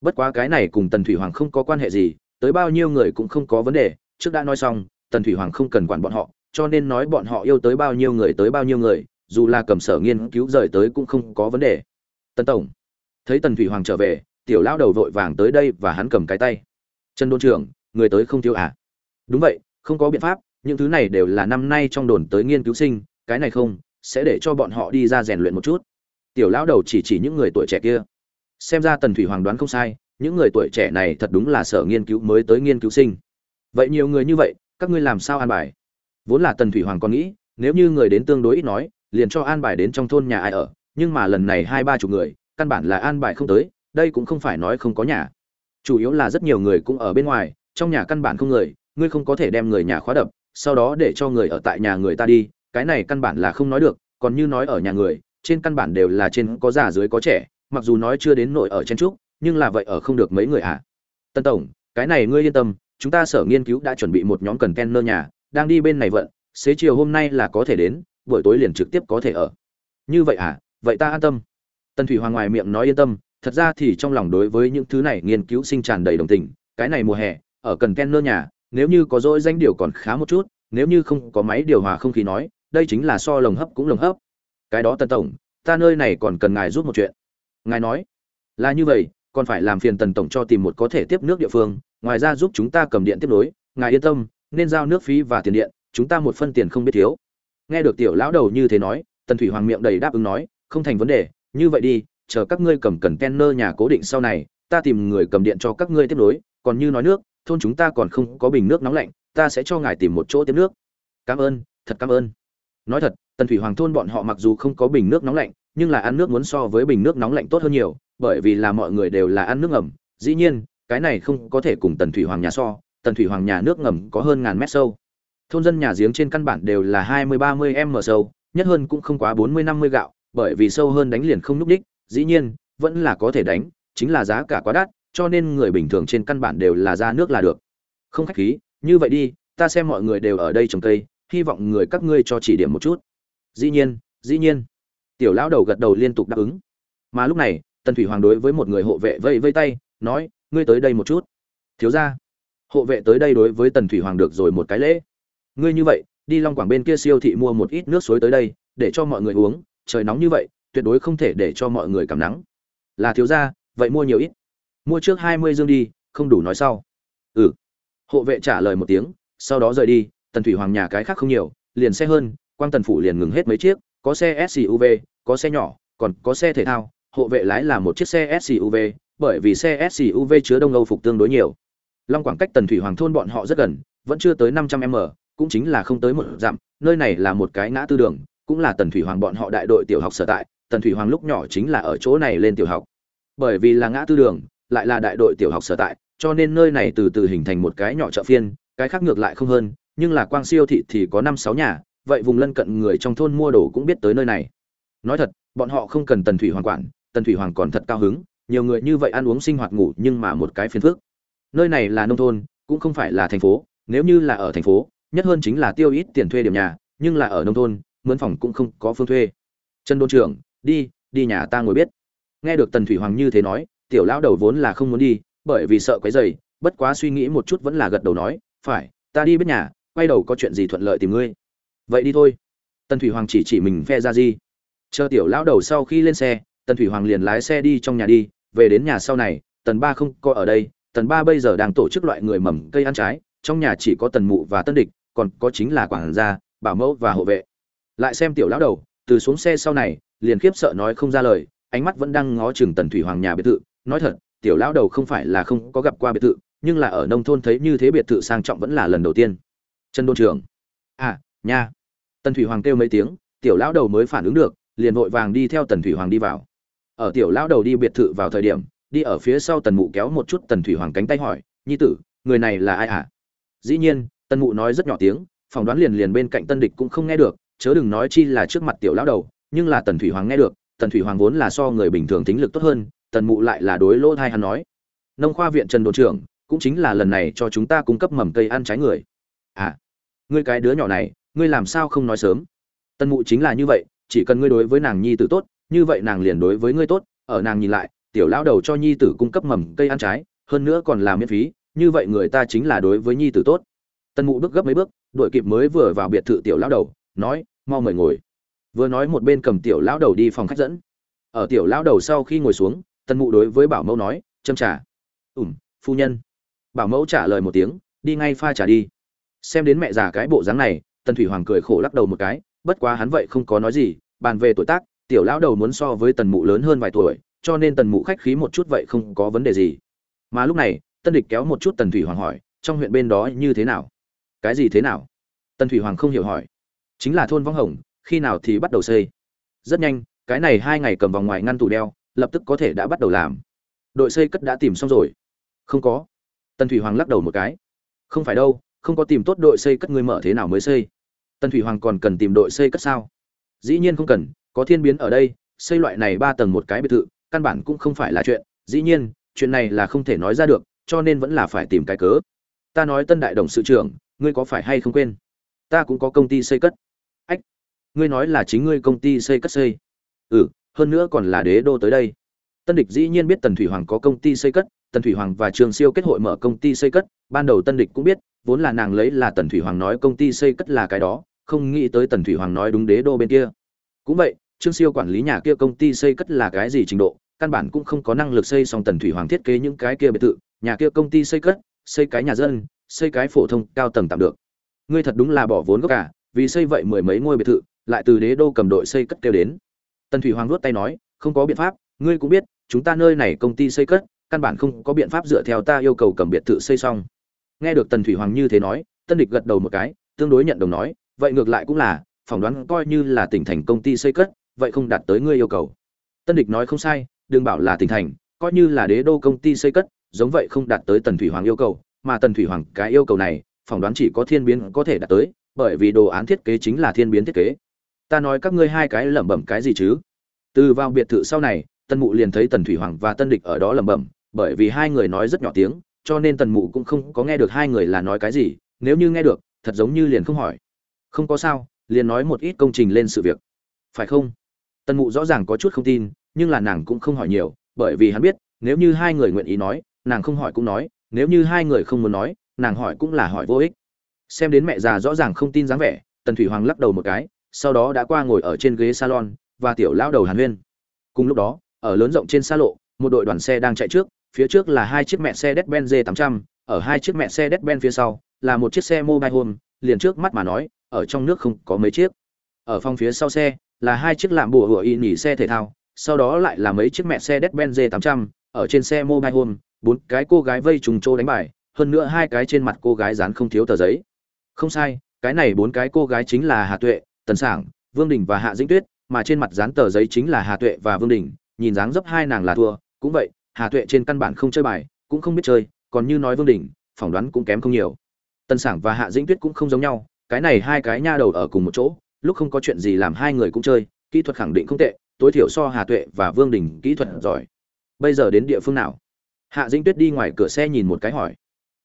Bất quá cái này cùng tần thủy hoàng không có quan hệ gì, tới bao nhiêu người cũng không có vấn đề. Trước đã nói xong, tần thủy hoàng không cần quản bọn họ, cho nên nói bọn họ yêu tới bao nhiêu người tới bao nhiêu người dù là cầm sở nghiên cứu rời tới cũng không có vấn đề. Tần tổng. Thấy tần thủy hoàng trở về, tiểu lão đầu vội vàng tới đây và hắn cầm cái tay. Trần đôn trưởng, người tới không thiếu à? Đúng vậy, không có biện pháp, những thứ này đều là năm nay trong đồn tới nghiên cứu sinh, cái này không, sẽ để cho bọn họ đi ra rèn luyện một chút. Tiểu lão đầu chỉ chỉ những người tuổi trẻ kia. Xem ra tần thủy hoàng đoán không sai, những người tuổi trẻ này thật đúng là sở nghiên cứu mới tới nghiên cứu sinh. Vậy nhiều người như vậy, các ngươi làm sao an bài? Vốn là tần thủy hoàng còn nghĩ, nếu như người đến tương đối ít nói liền cho an bài đến trong thôn nhà ai ở, nhưng mà lần này hai ba chục người, căn bản là an bài không tới, đây cũng không phải nói không có nhà chủ yếu là rất nhiều người cũng ở bên ngoài, trong nhà căn bản không người, ngươi không có thể đem người nhà khóa đập, sau đó để cho người ở tại nhà người ta đi, cái này căn bản là không nói được, còn như nói ở nhà người, trên căn bản đều là trên có già dưới có trẻ, mặc dù nói chưa đến nội ở chen trúc, nhưng là vậy ở không được mấy người ạ à. tân tổng, cái này ngươi yên tâm, chúng ta sở nghiên cứu đã chuẩn bị một nhóm cần ken nơ nhà, đang đi bên này vận, xế chiều hôm nay là có thể đến buổi tối liền trực tiếp có thể ở. Như vậy à? Vậy ta an tâm. Tần thủy hoàng ngoài miệng nói yên tâm, thật ra thì trong lòng đối với những thứ này nghiên cứu sinh tràn đầy đồng tình, cái này mùa hè, ở cần ken nơ nhà, nếu như có dỗi danh điều còn khá một chút, nếu như không có máy điều hòa không khí nói, đây chính là so lồng hấp cũng lồng hấp. Cái đó tần tổng, ta nơi này còn cần ngài giúp một chuyện. Ngài nói, là như vậy, còn phải làm phiền tần tổng cho tìm một có thể tiếp nước địa phương, ngoài ra giúp chúng ta cầm điện tiếp nối. Ngài yên tâm, nên giao nước phí và tiền điện, chúng ta một phân tiền không biết thiếu nghe được tiểu lão đầu như thế nói, tần thủy hoàng miệng đầy đáp ứng nói, không thành vấn đề, như vậy đi, chờ các ngươi cầm cần kenner nhà cố định sau này, ta tìm người cầm điện cho các ngươi tiếp nối, còn như nói nước, thôn chúng ta còn không có bình nước nóng lạnh, ta sẽ cho ngài tìm một chỗ tiếp nước. Cảm ơn, thật cảm ơn. Nói thật, tần thủy hoàng thôn bọn họ mặc dù không có bình nước nóng lạnh, nhưng là ăn nước muốn so với bình nước nóng lạnh tốt hơn nhiều, bởi vì là mọi người đều là ăn nước ngầm. Dĩ nhiên, cái này không có thể cùng tần thủy hoàng nhà so, tần thủy hoàng nhà nước ngầm có hơn ngàn mét sâu thôn dân nhà giếng trên căn bản đều là hai mươi ba mươi m sâu, nhất hơn cũng không quá bốn mươi năm mươi gạo, bởi vì sâu hơn đánh liền không núp đích dĩ nhiên, vẫn là có thể đánh, chính là giá cả quá đắt, cho nên người bình thường trên căn bản đều là ra nước là được. Không khách khí, như vậy đi, ta xem mọi người đều ở đây trồng cây, hy vọng người các ngươi cho chỉ điểm một chút. Dĩ nhiên dĩ nhiên. Tiểu lão đầu gật đầu liên tục đáp ứng. Mà lúc này, tần thủy hoàng đối với một người hộ vệ vây vây tay, nói, ngươi tới đây một chút. Thiếu ra hộ vệ tới đây đối với tần thủy hoàng được rồi một cái lễ ngươi như vậy, đi long quảng bên kia siêu thị mua một ít nước suối tới đây, để cho mọi người uống, trời nóng như vậy, tuyệt đối không thể để cho mọi người cảm nắng. Là thiếu ra vậy mua nhiều ít. Mua trước hai mươi dương đi, không đủ nói sau. Ừ. Hộ vệ trả lời một tiếng, sau đó rời đi, tần thủy hoàng nhà cái khác không nhiều, liền xe hơn, quang tần phủ liền ngừng hết mấy chiếc, có xe suv có xe nhỏ, còn có xe thể thao, hộ vệ lái là một chiếc xe suv bởi vì xe suv chứa đông âu phục tương đối nhiều. Long quảng cách tần thủy hoàng thôn bọn họ rất gần, vẫn chưa tới năm trăm m cũng chính là không tới một dặm, nơi này là một cái ngã tư đường, cũng là tần thủy hoàng bọn họ đại đội tiểu học sở tại, tần thủy hoàng lúc nhỏ chính là ở chỗ này lên tiểu học. Bởi vì là ngã tư đường, lại là đại đội tiểu học sở tại, cho nên nơi này từ từ hình thành một cái nhỏ chợ phiên, cái khác ngược lại không hơn, nhưng là quang siêu thị thì có năm sáu nhà, vậy vùng lân cận người trong thôn mua đồ cũng biết tới nơi này. Nói thật, bọn họ không cần tần thủy hoàng quản, tần thủy hoàng còn thật cao hứng, nhiều người như vậy ăn uống sinh hoạt ngủ nhưng mà một cái phiền phức. Nơi này là nông thôn, cũng không phải là thành phố, nếu như là ở thành phố nhất hơn chính là tiêu ít tiền thuê điểm nhà, nhưng là ở nông thôn, mướn phòng cũng không có phương thuê. Trần đôn trưởng, đi đi nhà ta ngồi biết. Nghe được tần thủy hoàng như thế nói, tiểu lão đầu vốn là không muốn đi, bởi vì sợ quấy rầy, bất quá suy nghĩ một chút vẫn là gật đầu nói, phải, ta đi biết nhà, quay đầu có chuyện gì thuận lợi tìm ngươi. Vậy đi thôi. Tần thủy hoàng chỉ chỉ mình phe ra gì chờ tiểu lão đầu sau khi lên xe, tần thủy hoàng liền lái xe đi trong nhà đi, về đến nhà sau này, tần ba không có ở đây, tần ba bây giờ đang tổ chức loại người mầm cây ăn trái trong nhà chỉ có tần mụ và tân địch, còn có chính là quản gia, bảo mẫu và hộ vệ. Lại xem tiểu lão đầu, từ xuống xe sau này, liền khiếp sợ nói không ra lời, ánh mắt vẫn đang ngó chừng tần thủy hoàng nhà biệt thự. Nói thật, tiểu lão đầu không phải là không có gặp qua biệt thự, nhưng là ở nông thôn thấy như thế biệt thự sang trọng vẫn là lần đầu tiên. Trần đôn trưởng à nha. Tần thủy hoàng kêu mấy tiếng, tiểu lão đầu mới phản ứng được, liền vội vàng đi theo tần thủy hoàng đi vào. Ở tiểu lão đầu đi biệt thự vào thời điểm, đi ở phía sau tần mụ kéo một chút tần thủy hoàng cánh tay hỏi, nhi tử, người này là ai à dĩ nhiên, tần mụ nói rất nhỏ tiếng, phỏng đoán liền liền bên cạnh tân địch cũng không nghe được, chớ đừng nói chi là trước mặt tiểu lão đầu, nhưng là tần thủy hoàng nghe được, tần thủy hoàng vốn là so người bình thường tính lực tốt hơn, tần mụ lại là đối lỗ thai hắn nói. Nông khoa viện trần đồn trưởng, cũng chính là lần này cho chúng ta cung cấp mầm cây ăn trái người. À ngươi cái đứa nhỏ này, ngươi làm sao không nói sớm? Tân mụ chính là như vậy, chỉ cần ngươi đối với nàng nhi tử tốt, như vậy nàng liền đối với ngươi tốt, ở nàng nhìn lại, tiểu lão đầu cho nhi tử cung cấp mầm cây ăn trái, hơn nữa còn là miễn phí như vậy người ta chính là đối với nhi tử tốt. Tân mụ bước gấp mấy bước, đuổi kịp mới vừa vào biệt thự tiểu lão đầu, nói, mau mời ngồi. Vừa nói một bên cầm tiểu lão đầu đi phòng khách dẫn. Ở tiểu lão đầu sau khi ngồi xuống tân mụ đối với bảo mẫu nói, châm trà. Ủm phu nhân. Bảo mẫu trả lời một tiếng, đi ngay pha trà đi. Xem đến mẹ già cái bộ dáng này, tần thủy hoàng cười khổ lắc đầu một cái, bất quá hắn vậy không có nói gì, bàn về tuổi tác, tiểu lão đầu muốn so với tần mụ lớn hơn vài tuổi, cho nên tần mụ khách khí một chút vậy không có vấn đề gì. Mà lúc này tân địch kéo một chút tần thủy hoàng hỏi, trong huyện bên đó như thế nào? Cái gì thế nào? Tần thủy hoàng không hiểu hỏi. Chính là thôn vong hồng, khi nào thì bắt đầu xây? Rất nhanh, cái này hai ngày cầm vòng ngoài ngăn tủ đeo, lập tức có thể đã bắt đầu làm. Đội xây cất đã tìm xong rồi. Không có. Tần thủy hoàng lắc đầu một cái. Không phải đâu, không có tìm tốt đội xây cất người mở thế nào mới xây? Tần thủy hoàng còn cần tìm đội xây cất sao? Dĩ nhiên không cần, có thiên biến ở đây, xây loại này ba tầng một cái biệt thự, căn bản cũng không phải là chuyện. Dĩ nhiên, chuyện này là không thể nói ra được cho nên vẫn là phải tìm cái cớ. Ta nói tân đại đồng sự trưởng, ngươi có phải hay không quên? Ta cũng có công ty xây cất. Ách, ngươi nói là chính ngươi công ty xây cất xây. Ừ hơn nữa còn là đế đô tới đây. Tân địch dĩ nhiên biết tần thủy hoàng có công ty xây cất, tần thủy hoàng và trường siêu kết hội mở công ty xây cất, ban đầu tân địch cũng biết, vốn là nàng lấy là tần thủy hoàng nói công ty xây cất là cái đó, không nghĩ tới tần thủy hoàng nói đúng đế đô bên kia. Cũng vậy, trương siêu quản lý nhà kia công ty xây cất là cái gì trình độ, căn bản cũng không có năng lực xây xong tần thủy hoàng thiết kế những cái kia biệt thự nhà kia công ty xây cất, xây cái nhà dân, xây cái phổ thông cao tầng tạm được. Ngươi thật đúng là bỏ vốn gốc cả vì xây vậy mười mấy ngôi biệt thự, lại từ đế đô cầm đội xây cất kêu đến. Tần thủy hoàng vuốt tay nói, không có biện pháp, ngươi cũng biết, chúng ta nơi này công ty xây cất, căn bản không có biện pháp dựa theo ta yêu cầu cầm biệt thự xây xong. Nghe được tần thủy hoàng như thế nói, tân địch gật đầu một cái, tương đối nhận đồng nói, vậy ngược lại cũng là, phỏng đoán coi như là tỉnh thành công ty xây cất, vậy không đạt tới ngươi yêu cầu. Tân địch nói không sai, đừng bảo là tỉnh thành, coi như là đế đô công ty xây cất giống vậy không đạt tới tần thủy hoàng yêu cầu, mà tần thủy hoàng cái yêu cầu này, phỏng đoán chỉ có thiên biến có thể đạt tới, bởi vì đồ án thiết kế chính là thiên biến thiết kế. Ta nói các ngươi hai cái lẩm bẩm cái gì chứ? Từ vào biệt thự sau này tân mụ liền thấy tần thủy hoàng và tân địch ở đó lẩm bẩm, bởi vì hai người nói rất nhỏ tiếng, cho nên tần mụ cũng không có nghe được hai người là nói cái gì, nếu như nghe được, thật giống như liền không hỏi. Không có sao, liền nói một ít công trình lên sự việc. Phải không? Tần mụ rõ ràng có chút không tin, nhưng là nàng cũng không hỏi nhiều, bởi vì hắn biết, nếu như hai người nguyện ý nói nàng không hỏi cũng nói nếu như hai người không muốn nói nàng hỏi cũng là hỏi vô ích xem đến mẹ già rõ ràng không tin dáng vẻ tần thủy hoàng lắc đầu một cái sau đó đã qua ngồi ở trên ghế salon và tiểu lão đầu hàn huyên cùng lúc đó ở lớn rộng trên xa lộ một đội đoàn xe đang chạy trước phía trước là hai chiếc mẹ xe Mercedes-Benz G800, ở hai chiếc mẹ xe Mercedes-Benz phía sau là một chiếc xe mobile home, liền trước mắt mà nói, ở trong nước không có mấy chiếc. Ở phòng phía sau xe là hai chiếc làm bùa hựa y nhỉ xe thể thao, sau đó lại là mấy chiếc mẹ xe Mercedes-Benz G800, ở trên xe mobile home, bốn cái cô gái vây trùng trô đánh bài, hơn nữa hai cái trên mặt cô gái dán không thiếu tờ giấy. Không sai, cái này bốn cái cô gái chính là Hà Tuệ, Tần Sảng, Vương Đình và Hạ Dĩnh Tuyết, mà trên mặt dán tờ giấy chính là Hà Tuệ và Vương Đình, nhìn dáng dấp hai nàng là thua, cũng vậy, Hà Tuệ trên căn bản không chơi bài, cũng không biết chơi, còn như nói Vương Đình, phỏng đoán cũng kém không nhiều. Tần Sảng và Hạ Dĩnh Tuyết cũng không giống nhau, cái này hai cái nha đầu ở cùng một chỗ, lúc không có chuyện gì làm hai người cũng chơi, kỹ thuật khẳng định không tệ, tối thiểu so Hà Tuệ và Vương Đình kỹ thuật giỏi. Bây giờ đến địa phương nào? Hạ Dĩnh Tuyết đi ngoài cửa xe nhìn một cái hỏi.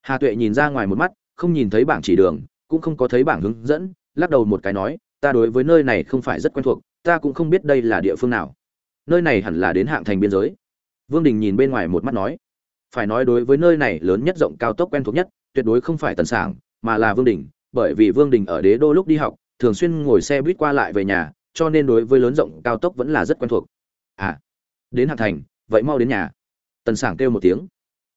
Hà Tuệ nhìn ra ngoài một mắt, không nhìn thấy bảng chỉ đường, cũng không có thấy bảng hướng dẫn, lắc đầu một cái nói, ta đối với nơi này không phải rất quen thuộc, ta cũng không biết đây là địa phương nào. Nơi này hẳn là đến hạng thành biên giới. Vương Đình nhìn bên ngoài một mắt nói, phải nói đối với nơi này lớn nhất rộng cao tốc quen thuộc nhất, tuyệt đối không phải Tần Sảng, mà là Vương Đình, bởi vì Vương Đình ở Đế Đô lúc đi học, thường xuyên ngồi xe buýt qua lại về nhà, cho nên đối với lớn rộng cao tốc vẫn là rất quen thuộc. À, đến Hạng Thành, vậy mau đến nhà. Tần Sảng kêu một tiếng.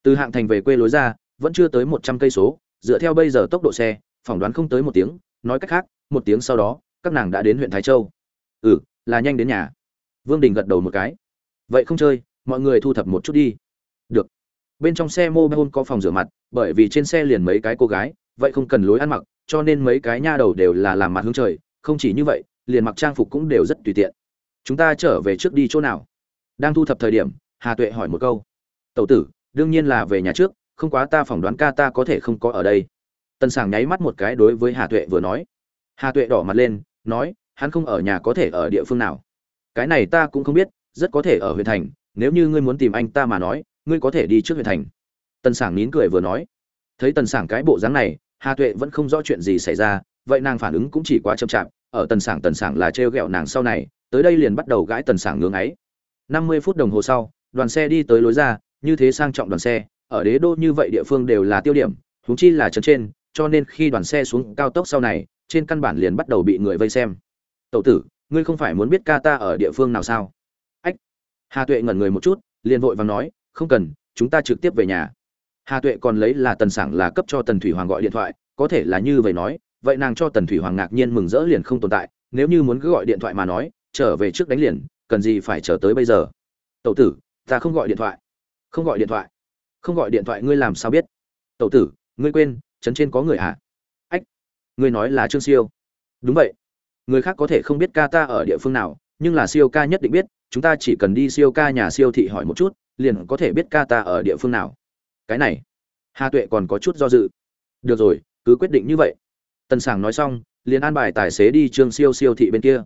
Từ Hạng Thành về quê lối ra, vẫn chưa tới một trăm cây số, dựa theo bây giờ tốc độ xe, phỏng đoán không tới một tiếng, nói cách khác, một tiếng sau đó, các nàng đã đến huyện Thái Châu. Ừ, là nhanh đến nhà. Vương Đình gật đầu một cái. Vậy không chơi, mọi người thu thập một chút đi được bên trong xe mobile có phòng rửa mặt bởi vì trên xe liền mấy cái cô gái vậy không cần lối ăn mặc cho nên mấy cái nha đầu đều là làm mặt hướng trời không chỉ như vậy liền mặc trang phục cũng đều rất tùy tiện chúng ta trở về trước đi chỗ nào đang thu thập thời điểm hà tuệ hỏi một câu tẩu tử, đương nhiên là về nhà trước, không quá ta phỏng đoán ca ta có thể không có ở đây. Tần sảng nháy mắt một cái đối với hà tuệ vừa nói. Hà tuệ đỏ mặt lên, nói, hắn không ở nhà có thể ở địa phương nào. Cái này ta cũng không biết, rất có thể ở huyện thành, nếu như ngươi muốn tìm anh ta mà nói, ngươi có thể đi trước huyện thành. Tần sảng nín cười vừa nói. Thấy tần sảng cái bộ dáng này, hà tuệ vẫn không rõ chuyện gì xảy ra, vậy nàng phản ứng cũng chỉ quá chậm chạp, ở tần sảng tần sảng là trêu ghẹo nàng sau này, tới đây liền bắt đầu gãi tần sảng ngưỡng ấy. Năm mươi phút đồng hồ sau, đoàn xe đi tới lối ra như thế sang trọng đoàn xe, ở đế đô như vậy địa phương đều là tiêu điểm, huống chi là trấn trên, cho nên khi đoàn xe xuống cao tốc sau này, trên căn bản liền bắt đầu bị người vây xem. Tậu tử, ngươi không phải muốn biết ca ta ở địa phương nào sao? Ách! Hà tuệ ngẩn người một chút, liền vội vàng nói, không cần, chúng ta trực tiếp về nhà. Hà tuệ còn lấy là tần sảng là cấp cho tần thủy hoàng gọi điện thoại, có thể là như vậy nói, vậy nàng cho tần thủy hoàng ngạc nhiên mừng rỡ liền không tồn tại, nếu như muốn cứ gọi điện thoại mà nói, trở về trước đánh liền, cần gì phải chờ tới bây giờ? Tậu tử, ta không gọi điện thoại không gọi điện thoại. Không gọi điện thoại ngươi làm sao biết? Tậu tử, ngươi quên, trấn trên có người ạ à? ách, ngươi nói là trương siêu. Đúng vậy. Người khác có thể không biết ca ta ở địa phương nào, nhưng là siêu ca nhất định biết, chúng ta chỉ cần đi siêu ca nhà siêu thị hỏi một chút, liền có thể biết ca ta ở địa phương nào. Cái này, hà tuệ còn có chút do dự. Được rồi, cứ quyết định như vậy. Tần sảng nói xong, liền an bài tài xế đi trương siêu siêu thị bên kia.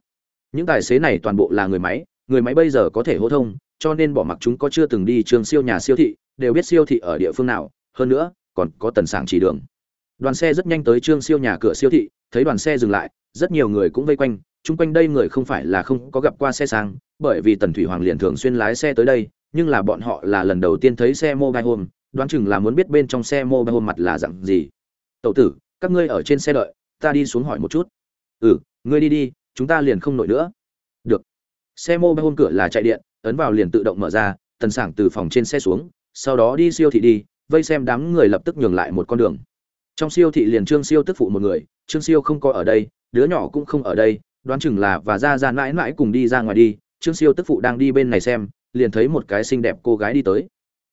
Những tài xế này toàn bộ là người máy người máy bây giờ có thể hô thông cho nên bỏ mặc chúng có chưa từng đi trường siêu nhà siêu thị, đều biết siêu thị ở địa phương nào, hơn nữa, còn có tần sảng chỉ đường. Đoàn xe rất nhanh tới trường siêu nhà cửa siêu thị, thấy đoàn xe dừng lại, rất nhiều người cũng vây quanh, chung quanh đây người không phải là không có gặp qua xe sang, bởi vì tần thủy hoàng liền thường xuyên lái xe tới đây, nhưng là bọn họ là lần đầu tiên thấy xe mobile home, đoán chừng là muốn biết bên trong xe mobile home mặt là dạng gì. "Tẩu tử, các ngươi ở trên xe đợi, ta đi xuống hỏi một chút. Ừ ngươi đi đi, chúng ta liền không nổi nữa. Được. Xe mobile home cửa là chạy điện ấn vào liền tự động mở ra, tần sảng từ phòng trên xe xuống, sau đó đi siêu thị đi, vây xem đám người lập tức nhường lại một con đường. Trong siêu thị liền trương siêu tức phụ một người, trương siêu không có ở đây, đứa nhỏ cũng không ở đây, đoán chừng là và ra ra mãi mãi cùng đi ra ngoài đi, trương siêu tức phụ đang đi bên này xem, liền thấy một cái xinh đẹp cô gái đi tới.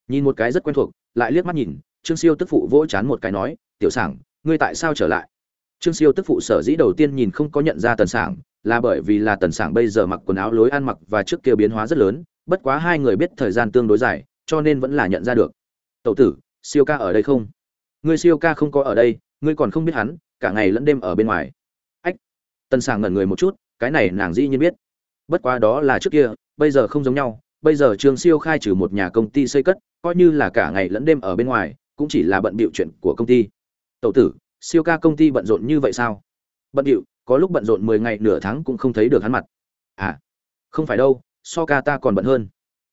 Nhìn một cái rất quen thuộc, lại liếc mắt nhìn, trương siêu tức phụ vỗ chán một cái nói, tiểu sảng, ngươi tại sao trở lại? Trương siêu tức phụ sở dĩ đầu tiên nhìn không có nhận ra tần sảng, là bởi vì là tần sảng bây giờ mặc quần áo lối ăn mặc và trước kia biến hóa rất lớn, bất quá hai người biết thời gian tương đối dài, cho nên vẫn là nhận ra được. Tậu tử, siêu ca ở đây không? Ngươi siêu ca không có ở đây, ngươi còn không biết hắn, cả ngày lẫn đêm ở bên ngoài. Ách! Tần sảng ngẩn người một chút, cái này nàng dĩ nhiên biết. Bất quá đó là trước kia, bây giờ không giống nhau, bây giờ trương siêu khai trừ một nhà công ty xây cất, coi như là cả ngày lẫn đêm ở bên ngoài, cũng chỉ là bận bịu chuyện của công ty. Tậu tử siêu ca công ty bận rộn như vậy sao? Bận điệu, có lúc bận rộn mười ngày nửa tháng cũng không thấy được hắn mặt. À không phải đâu, so ca ta còn bận hơn.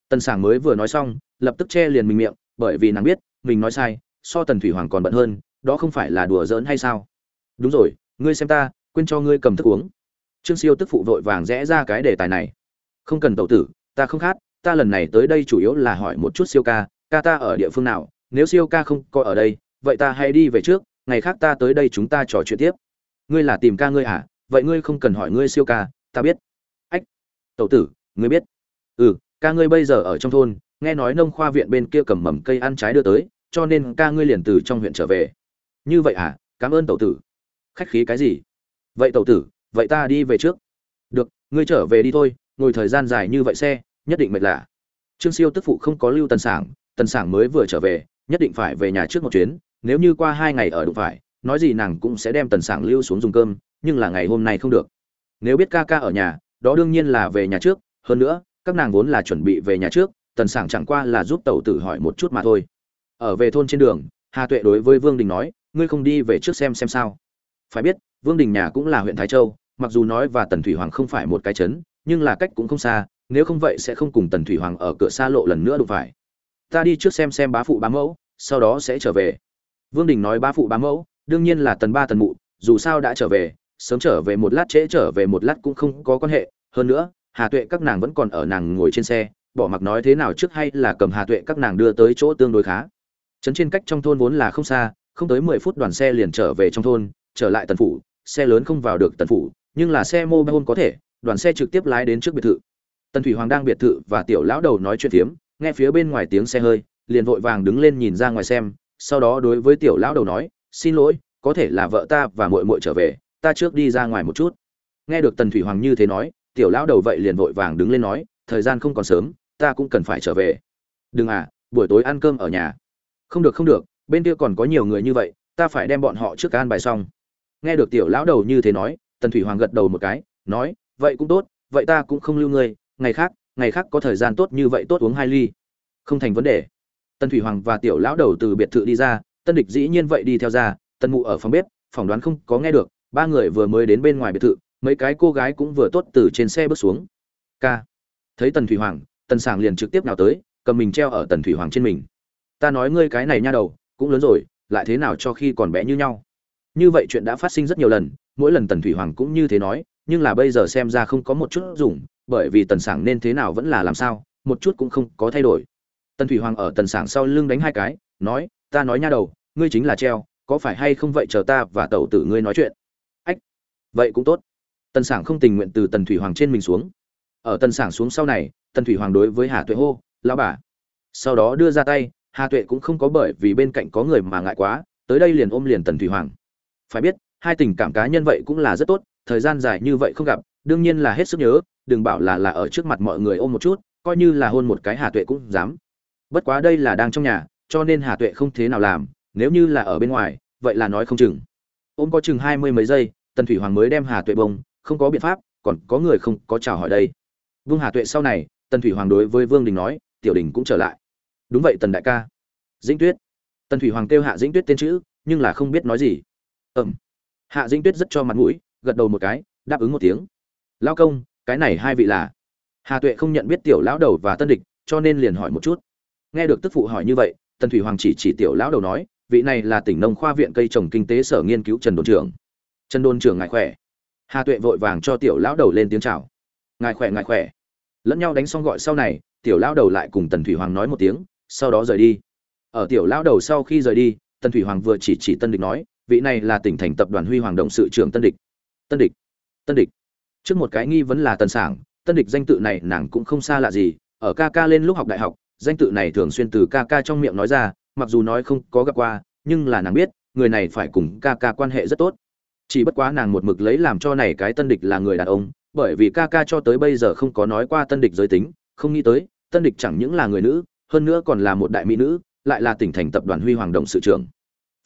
Tần sảng mới vừa nói xong, lập tức che liền mình miệng, bởi vì nàng biết, mình nói sai, so tần thủy hoàng còn bận hơn, đó không phải là đùa giỡn hay sao? Đúng rồi, ngươi xem ta, quên cho ngươi cầm thức uống. Trương siêu tức phụ vội vàng rẽ ra cái đề tài này. Không cần tậu tử, ta không khát, ta lần này tới đây chủ yếu là hỏi một chút siêu ca ca ta ở địa phương nào, nếu siêu ca không có ở đây, vậy ta hãy đi về trước ngày khác ta tới đây chúng ta trò chuyện tiếp. Ngươi là tìm ca ngươi à? Vậy ngươi không cần hỏi ngươi siêu ca, ta biết. Ách tậu tử, ngươi biết. Ừ ca ngươi bây giờ ở trong thôn, nghe nói nông khoa viện bên kia cầm mầm cây ăn trái đưa tới, cho nên ca ngươi liền từ trong huyện trở về. Như vậy à? Cảm ơn tậu tử. Khách khí cái gì? Vậy tậu tử, vậy ta đi về trước. Được, ngươi trở về đi thôi, ngồi thời gian dài như vậy xe, nhất định mệt lạ. Trương siêu tức phụ không có lưu tần sảng tần sảng mới vừa trở về, nhất định phải về nhà trước một chuyến nếu như qua hai ngày ở đụng phải, nói gì nàng cũng sẽ đem tần sảng lưu xuống dùng cơm, nhưng là ngày hôm nay không được. Nếu biết ca ca ở nhà, đó đương nhiên là về nhà trước, hơn nữa, các nàng vốn là chuẩn bị về nhà trước, tần sảng chẳng qua là giúp tẩu tử hỏi một chút mà thôi. Ở về thôn trên đường, hà tuệ đối với vương đình nói, ngươi không đi về trước xem xem sao. Phải biết, vương đình nhà cũng là huyện thái châu, mặc dù nói và tần thủy hoàng không phải một cái chấn, nhưng là cách cũng không xa, nếu không vậy sẽ không cùng tần thủy hoàng ở cửa xa lộ lần nữa đụng phải. Ta đi trước xem xem bá phụ bá mẫu, sau đó sẽ trở về vương đình nói ba phụ ba mẫu, đương nhiên là tần ba tần mụ, dù sao đã trở về, sớm trở về một lát trễ trở về một lát cũng không có quan hệ. Hơn nữa, hà tuệ các nàng vẫn còn ở nàng ngồi trên xe, bỏ mặc nói thế nào trước hay là cầm hà tuệ các nàng đưa tới chỗ tương đối khá. Trấn trên cách trong thôn vốn là không xa, không tới mười phút đoàn xe liền trở về trong thôn, trở lại tần phủ, xe lớn không vào được tần phủ, nhưng là xe mô hôn có thể, đoàn xe trực tiếp lái đến trước biệt thự. Tần thủy hoàng đang biệt thự và tiểu lão đầu nói chuyện phiếm, nghe phía bên ngoài tiếng xe hơi, liền vội vàng đứng lên nhìn ra ngoài xem sau đó đối với tiểu lão đầu nói, xin lỗi, có thể là vợ ta và muội muội trở về, ta trước đi ra ngoài một chút. Nghe được tần thủy hoàng như thế nói, tiểu lão đầu vậy liền vội vàng đứng lên nói, thời gian không còn sớm, ta cũng cần phải trở về. Đừng à buổi tối ăn cơm ở nhà. Không được không được, bên kia còn có nhiều người như vậy, ta phải đem bọn họ trước an bài xong. Nghe được tiểu lão đầu như thế nói, tần thủy hoàng gật đầu một cái, nói, vậy cũng tốt, vậy ta cũng không lưu ngươi, ngày khác ngày khác có thời gian tốt như vậy tốt uống hai ly. Không thành vấn đề tần thủy hoàng và tiểu lão đầu từ biệt thự đi ra, tân địch dĩ nhiên vậy đi theo ra tân mụ ở phòng bếp phỏng đoán không có nghe được, ba người vừa mới đến bên ngoài biệt thự, mấy cái cô gái cũng vừa tốt từ trên xe bước xuống. Ca. Thấy tần thủy hoàng, tần sảng liền trực tiếp nào tới, cầm mình treo ở tần thủy hoàng trên mình. Ta nói ngươi cái này nha đầu, cũng lớn rồi, lại thế nào cho khi còn bé như nhau? Như vậy chuyện đã phát sinh rất nhiều lần, mỗi lần tần thủy hoàng cũng như thế nói, nhưng là bây giờ xem ra không có một chút dùng, bởi vì tần sảng nên thế nào vẫn là làm sao, một chút cũng không có thay đổi tần thủy hoàng ở tần sảng sau lưng đánh hai cái, nói, ta nói nha đầu, ngươi chính là treo, có phải hay không vậy chờ ta và tẩu tử ngươi nói chuyện? Ách, vậy cũng tốt. Tần sảng không tình nguyện từ tần thủy hoàng trên mình xuống. Ở tần sảng xuống sau này, tần thủy hoàng đối với hà tuệ hô, lão bà. Sau đó đưa ra tay, hà tuệ cũng không có bởi vì bên cạnh có người mà ngại quá, tới đây liền ôm liền tần thủy hoàng. Phải biết, hai tình cảm cá nhân vậy cũng là rất tốt, thời gian dài như vậy không gặp, đương nhiên là hết sức nhớ, đừng bảo là là ở trước mặt mọi người ôm một chút, coi như là hôn một cái hà tuệ cũng dám bất quá đây là đang trong nhà, cho nên hà tuệ không thế nào làm, nếu như là ở bên ngoài, vậy là nói không chừng. Ôm có chừng hai mươi mấy giây, tần thủy hoàng mới đem hà tuệ bông, không có biện pháp, còn có người không có chào hỏi đây. Vương hà tuệ sau này, tần thủy hoàng đối với vương đình nói, tiểu đình cũng trở lại. Đúng vậy, tần đại ca. Dĩnh tuyết. Tần thủy hoàng kêu hạ dĩnh tuyết tên chữ, nhưng là không biết nói gì. Ẩm hạ dĩnh tuyết rất cho mặt mũi, gật đầu một cái, đáp ứng một tiếng. Lao công, cái này hai vị là? Hà tuệ không nhận biết tiểu lão đầu và tân địch, cho nên liền hỏi một chút nghe được tức phụ hỏi như vậy, tần thủy hoàng chỉ chỉ tiểu lão đầu nói, vị này là tỉnh nông khoa viện cây trồng kinh tế sở nghiên cứu trần đồn trưởng. Trần đồn trưởng ngài khỏe. Hà tuệ vội vàng cho tiểu lão đầu lên tiếng chào. Ngài khỏe ngài khỏe. Lẫn nhau đánh xong gọi sau này, tiểu lão đầu lại cùng tần thủy hoàng nói một tiếng, sau đó rời đi. Ở tiểu lão đầu sau khi rời đi, tần thủy hoàng vừa chỉ chỉ tân địch nói, vị này là tỉnh thành tập đoàn huy hoàng động sự trưởng tân địch. Tân địch tân địch. Trước một cái nghi vấn là tần sảng, tân địch danh tự này nàng cũng không xa lạ gì, ở ca ca lên lúc học đại học danh tự này thường xuyên từ ca ca trong miệng nói ra, mặc dù nói không có gặp qua, nhưng là nàng biết, người này phải cùng ca ca quan hệ rất tốt. Chỉ bất quá nàng một mực lấy làm cho này cái tân địch là người đàn ông, bởi vì ca ca cho tới bây giờ không có nói qua tân địch giới tính, không nghĩ tới, tân địch chẳng những là người nữ, hơn nữa còn là một đại mỹ nữ, lại là tỉnh thành tập đoàn huy hoàng động sự trưởng.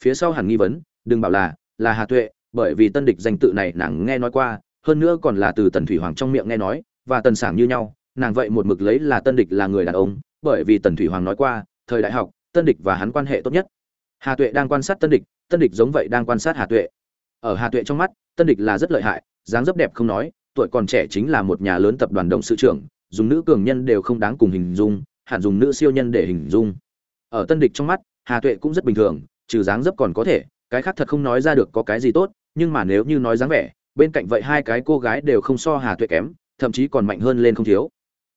Phía sau hẳn nghi vấn, đừng bảo là là hà tuệ, bởi vì tân địch danh tự này nàng nghe nói qua, hơn nữa còn là từ tần thủy hoàng trong miệng nghe nói, và tần sảng như nhau, nàng vậy một mực lấy là tân địch là người đàn ông bởi vì tần thủy hoàng nói qua, thời đại học, tân địch và hắn quan hệ tốt nhất. Hà tuệ đang quan sát tân địch tân địch giống vậy đang quan sát hà tuệ. Ở hà tuệ trong mắt, tân địch là rất lợi hại, dáng dấp đẹp không nói, tuổi còn trẻ chính là một nhà lớn tập đoàn động sự trưởng, dùng nữ cường nhân đều không đáng cùng hình dung, hẳn dùng nữ siêu nhân để hình dung. Ở tân địch trong mắt, hà tuệ cũng rất bình thường, trừ dáng dấp còn có thể, cái khác thật không nói ra được có cái gì tốt, nhưng mà nếu như nói dáng vẻ, bên cạnh vậy hai cái cô gái đều không so hà tuệ kém, thậm chí còn mạnh hơn lên không thiếu.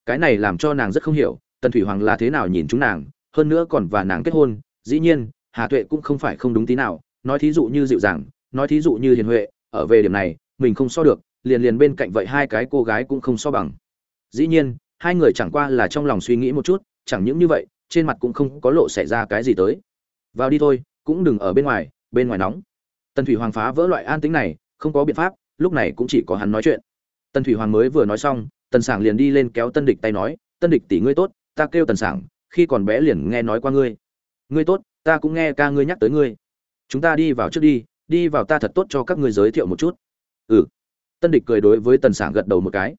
Cái này làm cho nàng rất không hiểu tần thủy hoàng là thế nào nhìn chúng nàng, hơn nữa còn và nàng kết hôn, dĩ nhiên, hà tuệ cũng không phải không đúng tí nào, nói thí dụ như dịu dàng, nói thí dụ như hiền huệ, ở về điểm này, mình không so được, liền liền bên cạnh vậy hai cái cô gái cũng không so bằng. Dĩ nhiên, hai người chẳng qua là trong lòng suy nghĩ một chút, chẳng những như vậy, trên mặt cũng không có lộ xảy ra cái gì tới. Vào đi thôi, cũng đừng ở bên ngoài bên ngoài nóng. Tần thủy hoàng phá vỡ loại an tính này, không có biện pháp, lúc này cũng chỉ có hắn nói chuyện. Tần thủy hoàng mới vừa nói xong, tần sảng liền đi lên kéo tân địch tay nói, tân địch tỷ ngươi tốt ta kêu tần sảng, khi còn bé liền nghe nói qua ngươi. Ngươi tốt, ta cũng nghe ca ngươi nhắc tới ngươi. Chúng ta đi vào trước đi đi vào ta thật tốt cho các ngươi giới thiệu một chút. Ừ. Tân địch cười đối với tần sảng gật đầu một cái.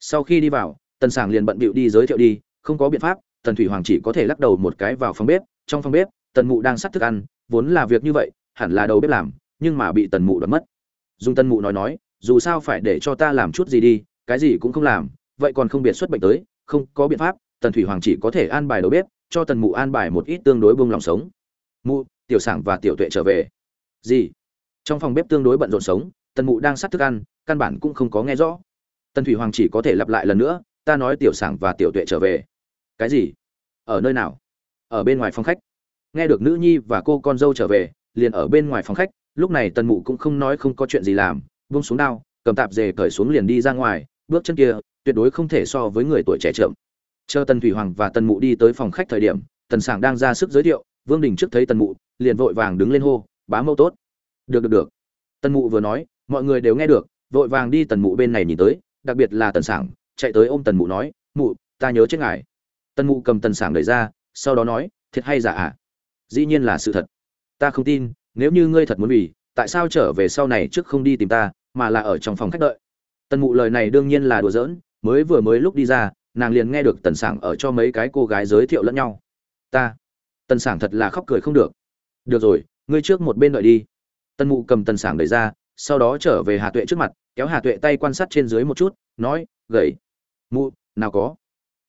Sau khi đi vào, tần sảng liền bận bịu đi giới thiệu đi, không có biện pháp, tần thủy hoàng chỉ có thể lắc đầu một cái vào phòng bếp, trong phòng bếp, tần mụ đang sắt thức ăn, vốn là việc như vậy, hẳn là đầu bếp làm, nhưng mà bị tần mụ đoạt mất. Dùng Tần mụ nói nói, dù sao phải để cho ta làm chút gì đi, cái gì cũng không làm, vậy còn không biệt xuất bệnh tới, không có biện pháp tần thủy hoàng chỉ có thể an bài đầu bếp, cho tần mụ an bài một ít tương đối buông lòng sống. Mụ, tiểu sản và tiểu tuệ trở về. Gì? Trong phòng bếp tương đối bận rộn sống, tần mụ đang sắt thức ăn, căn bản cũng không có nghe rõ. Tần thủy hoàng chỉ có thể lặp lại lần nữa, ta nói tiểu sản và tiểu tuệ trở về. Cái gì? Ở nơi nào? Ở bên ngoài phòng khách. Nghe được nữ nhi và cô con dâu trở về, liền ở bên ngoài phòng khách, lúc này tần mụ cũng không nói không có chuyện gì làm, buông xuống đao, cầm tạp dề cởi xuống liền đi ra ngoài, bước chân kia, tuyệt đối không thể so với người tuổi trẻ trưởng chờ tần thủy hoàng và tần mụ đi tới phòng khách thời điểm, tần sảng đang ra sức giới thiệu, vương đình trước thấy tần mụ, liền vội vàng đứng lên hô, bá mâu tốt. Được được được. Tần mụ vừa nói, mọi người đều nghe được, vội vàng đi tần mụ bên này nhìn tới, đặc biệt là tần sảng, chạy tới ôm tần mụ nói, mụ, ta nhớ chết ngài. Tần mụ cầm tần sảng đẩy ra, sau đó nói, thiệt hay giả ạ? À? dĩ nhiên là sự thật. Ta không tin, nếu như ngươi thật muốn vì, tại sao trở về sau này trước không đi tìm ta, mà là ở trong phòng khách đợi? Tần mụ lời này đương nhiên là đùa giỡn, mới vừa mới lúc đi ra nàng liền nghe được tần sảng ở cho mấy cái cô gái giới thiệu lẫn nhau. Ta, tần sảng thật là khóc cười không được. Được rồi, ngươi trước một bên đợi đi. Tần mụ cầm tần sảng đẩy ra, sau đó trở về hà tuệ trước mặt, kéo hà tuệ tay quan sát trên dưới một chút, nói, gầy, mụ, nào có.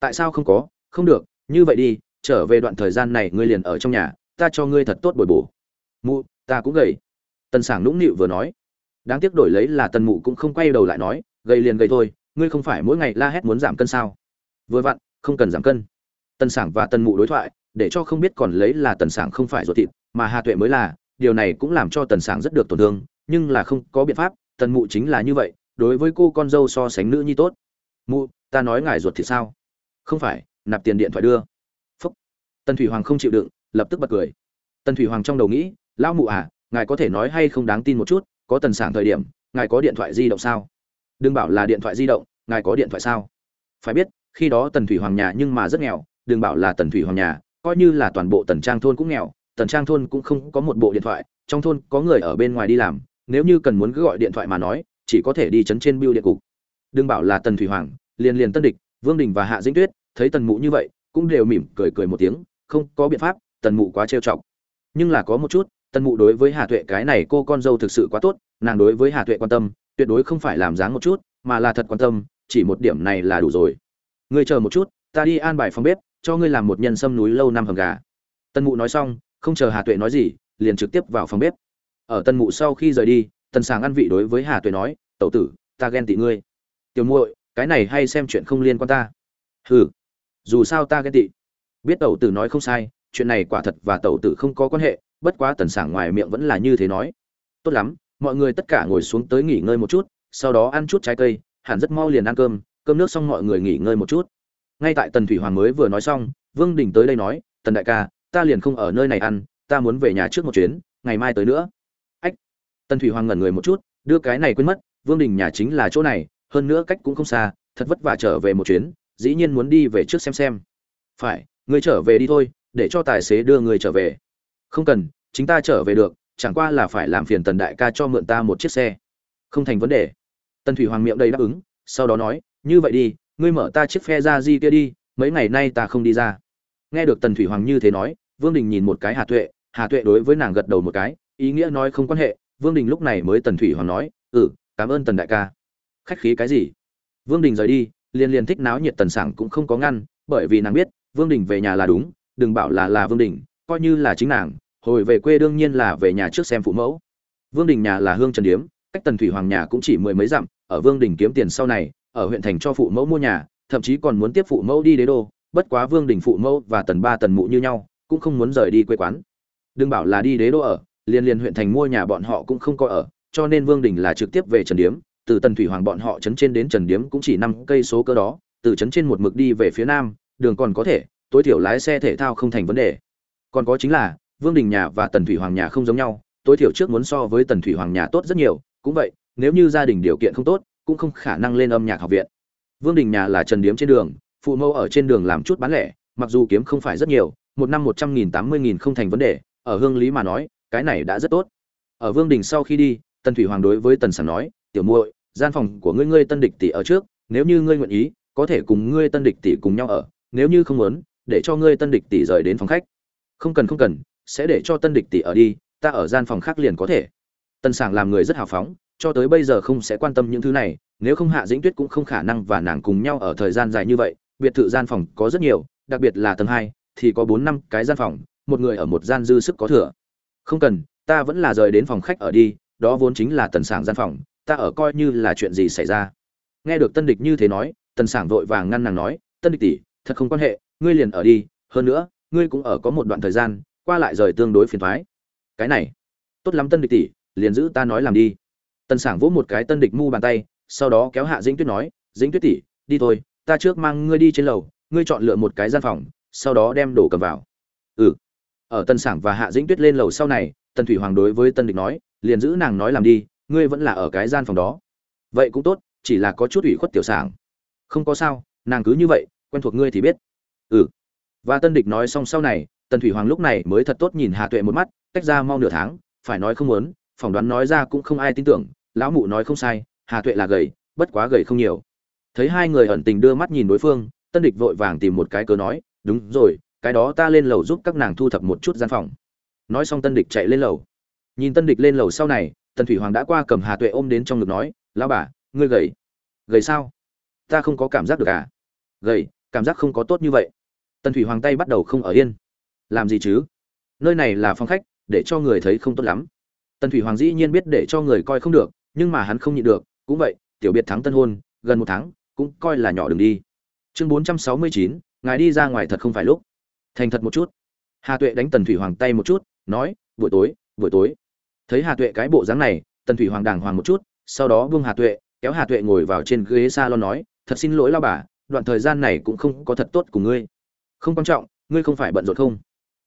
Tại sao không có? Không được, như vậy đi, trở về đoạn thời gian này ngươi liền ở trong nhà, ta cho ngươi thật tốt bồi bổ. Mụ, ta cũng gầy. Tần sảng nũng nịu vừa nói. Đáng tiếc đổi lấy là tần mụ cũng không quay đầu lại nói, gầy liền gầy thôi, ngươi không phải mỗi ngày la hét muốn giảm cân sao? Vừa vặn, không cần giảm cân. Tần sảng và tần mụ đối thoại, để cho không biết còn lấy là tần sảng không phải ruột thịt, mà hà tuệ mới là, điều này cũng làm cho tần sảng rất được tổn thương, nhưng là không có biện pháp, tần mụ chính là như vậy, đối với cô con dâu so sánh nữ nhi tốt. Mụ, ta nói ngài ruột thịt sao? Không phải, nạp tiền điện thoại đưa. Phúc. Tần thủy hoàng không chịu đựng, lập tức bật cười. Tần thủy hoàng trong đầu nghĩ, lão mụ à ngài có thể nói hay không đáng tin một chút, có tần sảng thời điểm, ngài có điện thoại di động sao? Đừng bảo là điện thoại di động, ngài có điện thoại sao? Phải biết khi đó tần thủy hoàng nhà nhưng mà rất nghèo, đừng bảo là tần thủy hoàng nhà, coi như là toàn bộ tần trang thôn cũng nghèo, tần trang thôn cũng không có một bộ điện thoại, trong thôn có người ở bên ngoài đi làm, nếu như cần muốn cứ gọi điện thoại mà nói, chỉ có thể đi chấn trên biêu điện cục. Đừng bảo là tần thủy hoàng, liền liền tân địch, vương đình và hạ dĩnh tuyết, thấy tần mụ như vậy, cũng đều mỉm cười cười một tiếng, không có biện pháp, tần mụ quá trêu chọc. Nhưng là có một chút, tần mụ đối với hà tuệ cái này cô con dâu thực sự quá tốt, nàng đối với hà tuệ quan tâm, tuyệt đối không phải làm dáng một chút, mà là thật quan tâm, chỉ một điểm này là đủ rồi ngươi chờ một chút, ta đi an bài phòng bếp, cho ngươi làm một nhân sâm núi lâu năm hầm gà. Tân mụ nói xong, không chờ hà tuệ nói gì, liền trực tiếp vào phòng bếp. Ở Tân mụ sau khi rời đi, tần sàng ăn vị đối với hà tuệ nói, tẩu tử, ta ghen tị ngươi. Tiểu muội, cái này hay xem chuyện không liên quan ta. Hừ, dù sao ta ghen tị. Biết tẩu tử nói không sai, chuyện này quả thật và tẩu tử không có quan hệ, bất quá tần sảng ngoài miệng vẫn là như thế nói. Tốt lắm, mọi người tất cả ngồi xuống tới nghỉ ngơi một chút, sau đó ăn chút trái cây, hẳn rất mau liền ăn cơm cơm nước xong mọi người nghỉ ngơi một chút. Ngay tại tần thủy hoàng mới vừa nói xong, vương đình tới đây nói, tần đại ca, ta liền không ở nơi này ăn, ta muốn về nhà trước một chuyến, ngày mai tới nữa. Ách. Tần thủy hoàng ngẩn người một chút, đưa cái này quên mất, vương đình nhà chính là chỗ này, hơn nữa cách cũng không xa, thật vất vả trở về một chuyến, dĩ nhiên muốn đi về trước xem xem. Phải người trở về đi thôi, để cho tài xế đưa người trở về. Không cần, chính ta trở về được, chẳng qua là phải làm phiền tần đại ca cho mượn ta một chiếc xe. Không thành vấn đề. Tần thủy hoàng miệng đầy đáp ứng, sau đó nói như vậy đi, ngươi mở ta chiếc phe ra di kia đi, mấy ngày nay ta không đi ra. Nghe được tần thủy hoàng như thế nói, vương đình nhìn một cái hà tuệ hà tuệ đối với nàng gật đầu một cái, ý nghĩa nói không quan hệ, vương đình lúc này mới tần thủy hoàng nói ừ cảm ơn tần đại ca. Khách khí cái gì? Vương đình rời đi liên liên thích náo nhiệt tần sảng cũng không có ngăn, bởi vì nàng biết, vương đình về nhà là đúng, đừng bảo là là vương đình, coi như là chính nàng, hồi về quê đương nhiên là về nhà trước xem phụ mẫu. Vương đình nhà là hương trần điếm, cách tần thủy hoàng nhà cũng chỉ mười mấy dặm, ở vương đình kiếm tiền sau này ở huyện thành cho phụ mẫu mua nhà, thậm chí còn muốn tiếp phụ mẫu đi đế đô, bất quá vương đình phụ mẫu và tần ba tần mụ như nhau, cũng không muốn rời đi quê quán. Đừng bảo là đi đế đô ở liên liên huyện thành mua nhà bọn họ cũng không có ở, cho nên vương đình là trực tiếp về trần điếm, từ tần thủy hoàng bọn họ trấn trên đến trần điếm cũng chỉ năm cây số cơ đó, từ trấn trên một mực đi về phía nam, đường còn có thể, tối thiểu lái xe thể thao không thành vấn đề. Còn có chính là, vương đình nhà và tần thủy hoàng nhà không giống nhau, tối thiểu trước muốn so với tần thủy hoàng nhà tốt rất nhiều, cũng vậy, nếu như gia đình điều kiện không tốt cũng không khả năng lên âm nhạc học viện. Vương đình nhà là trần điếm trên đường, phụ mẫu ở trên đường làm chút bán lẻ, mặc dù kiếm không phải rất nhiều, một năm một trăm nghìn, tám mươi nghìn không thành vấn đề, ở hương lý mà nói, cái này đã rất tốt. Ở vương đình sau khi đi, tần thủy hoàng đối với tần sản nói, tiểu muội, gian phòng của ngươi ngươi tân địch tỷ ở trước, nếu như ngươi nguyện ý, có thể cùng ngươi tân địch tỷ cùng nhau ở, nếu như không muốn, để cho ngươi tân địch tỷ rời đến phòng khách. Không cần không cần, sẽ để cho tân địch tỷ ở đi, ta ở gian phòng khác liền có thể. Tần sảng làm người rất hào phóng cho tới bây giờ không sẽ quan tâm những thứ này, nếu không hạ dĩnh tuyết cũng không khả năng và nàng cùng nhau ở thời gian dài như vậy, biệt thự gian phòng có rất nhiều, đặc biệt là tầng hai, thì có bốn năm cái gian phòng, một người ở một gian dư sức có thừa. Không cần, ta vẫn là rời đến phòng khách ở đi, đó vốn chính là tần sảng gian phòng, ta ở coi như là chuyện gì xảy ra. Nghe được tân địch như thế nói, tần sảng vội vàng ngăn nàng nói, tân địch tỷ, thật không quan hệ, ngươi liền ở đi, hơn nữa, ngươi cũng ở có một đoạn thời gian, qua lại rời tương đối phiền thoái cái này, tốt lắm tân địch tỷ, liền giữ ta nói làm đi tần sảng vỗ một cái tân địch mu bàn tay, sau đó kéo hạ dĩnh tuyết nói, dĩnh tuyết tỷ, đi thôi, ta trước mang ngươi đi trên lầu, ngươi chọn lựa một cái gian phòng, sau đó đem đồ cầm vào. Ừ. Ở tân sảng và hạ dĩnh tuyết lên lầu sau này, tần thủy hoàng đối với tân địch nói, liền giữ nàng nói làm đi, ngươi vẫn là ở cái gian phòng đó. Vậy cũng tốt, chỉ là có chút ủy khuất tiểu sảng. Không có sao, nàng cứ như vậy, quen thuộc ngươi thì biết. Ừ. Và tân địch nói xong sau này, tần thủy hoàng lúc này mới thật tốt nhìn hà tuệ một mắt, cách ra mau nửa tháng, phải nói không muốn phỏng đoán nói ra cũng không ai tin tưởng, lão mụ nói không sai, hà tuệ là gầy, bất quá gầy không nhiều. Thấy hai người ẩn tình đưa mắt nhìn đối phương, tân địch vội vàng tìm một cái cớ nói, đúng rồi, cái đó ta lên lầu giúp các nàng thu thập một chút gian phòng. Nói xong tân địch chạy lên lầu. Nhìn tân địch lên lầu sau này, tần thủy hoàng đã qua cầm hà tuệ ôm đến trong ngực nói, lão bà, ngươi gầy. Gầy sao? Ta không có cảm giác được à? Gầy, cảm giác không có tốt như vậy. Tần thủy hoàng tay bắt đầu không ở yên. Làm gì chứ? Nơi này là phòng khách, để cho người thấy không tốt lắm tần thủy hoàng dĩ nhiên biết để cho người coi không được, nhưng mà hắn không nhịn được, cũng vậy, tiểu biệt thắng tân hôn, gần một tháng, cũng coi là nhỏ đường đi. Chương bốn trăm sáu mươi chín, ngài đi ra ngoài thật không phải lúc. Thành thật một chút. Hà tuệ đánh tần thủy hoàng tay một chút, nói, buổi tối buổi tối. Thấy hà tuệ cái bộ dáng này, tần thủy hoàng đàng hoàng một chút, sau đó buông hà tuệ, kéo hà tuệ ngồi vào trên ghế s a lon nói, thật xin lỗi lao bà, đoạn thời gian này cũng không có thật tốt của ngươi. Không quan trọng, ngươi không phải bận rộn không?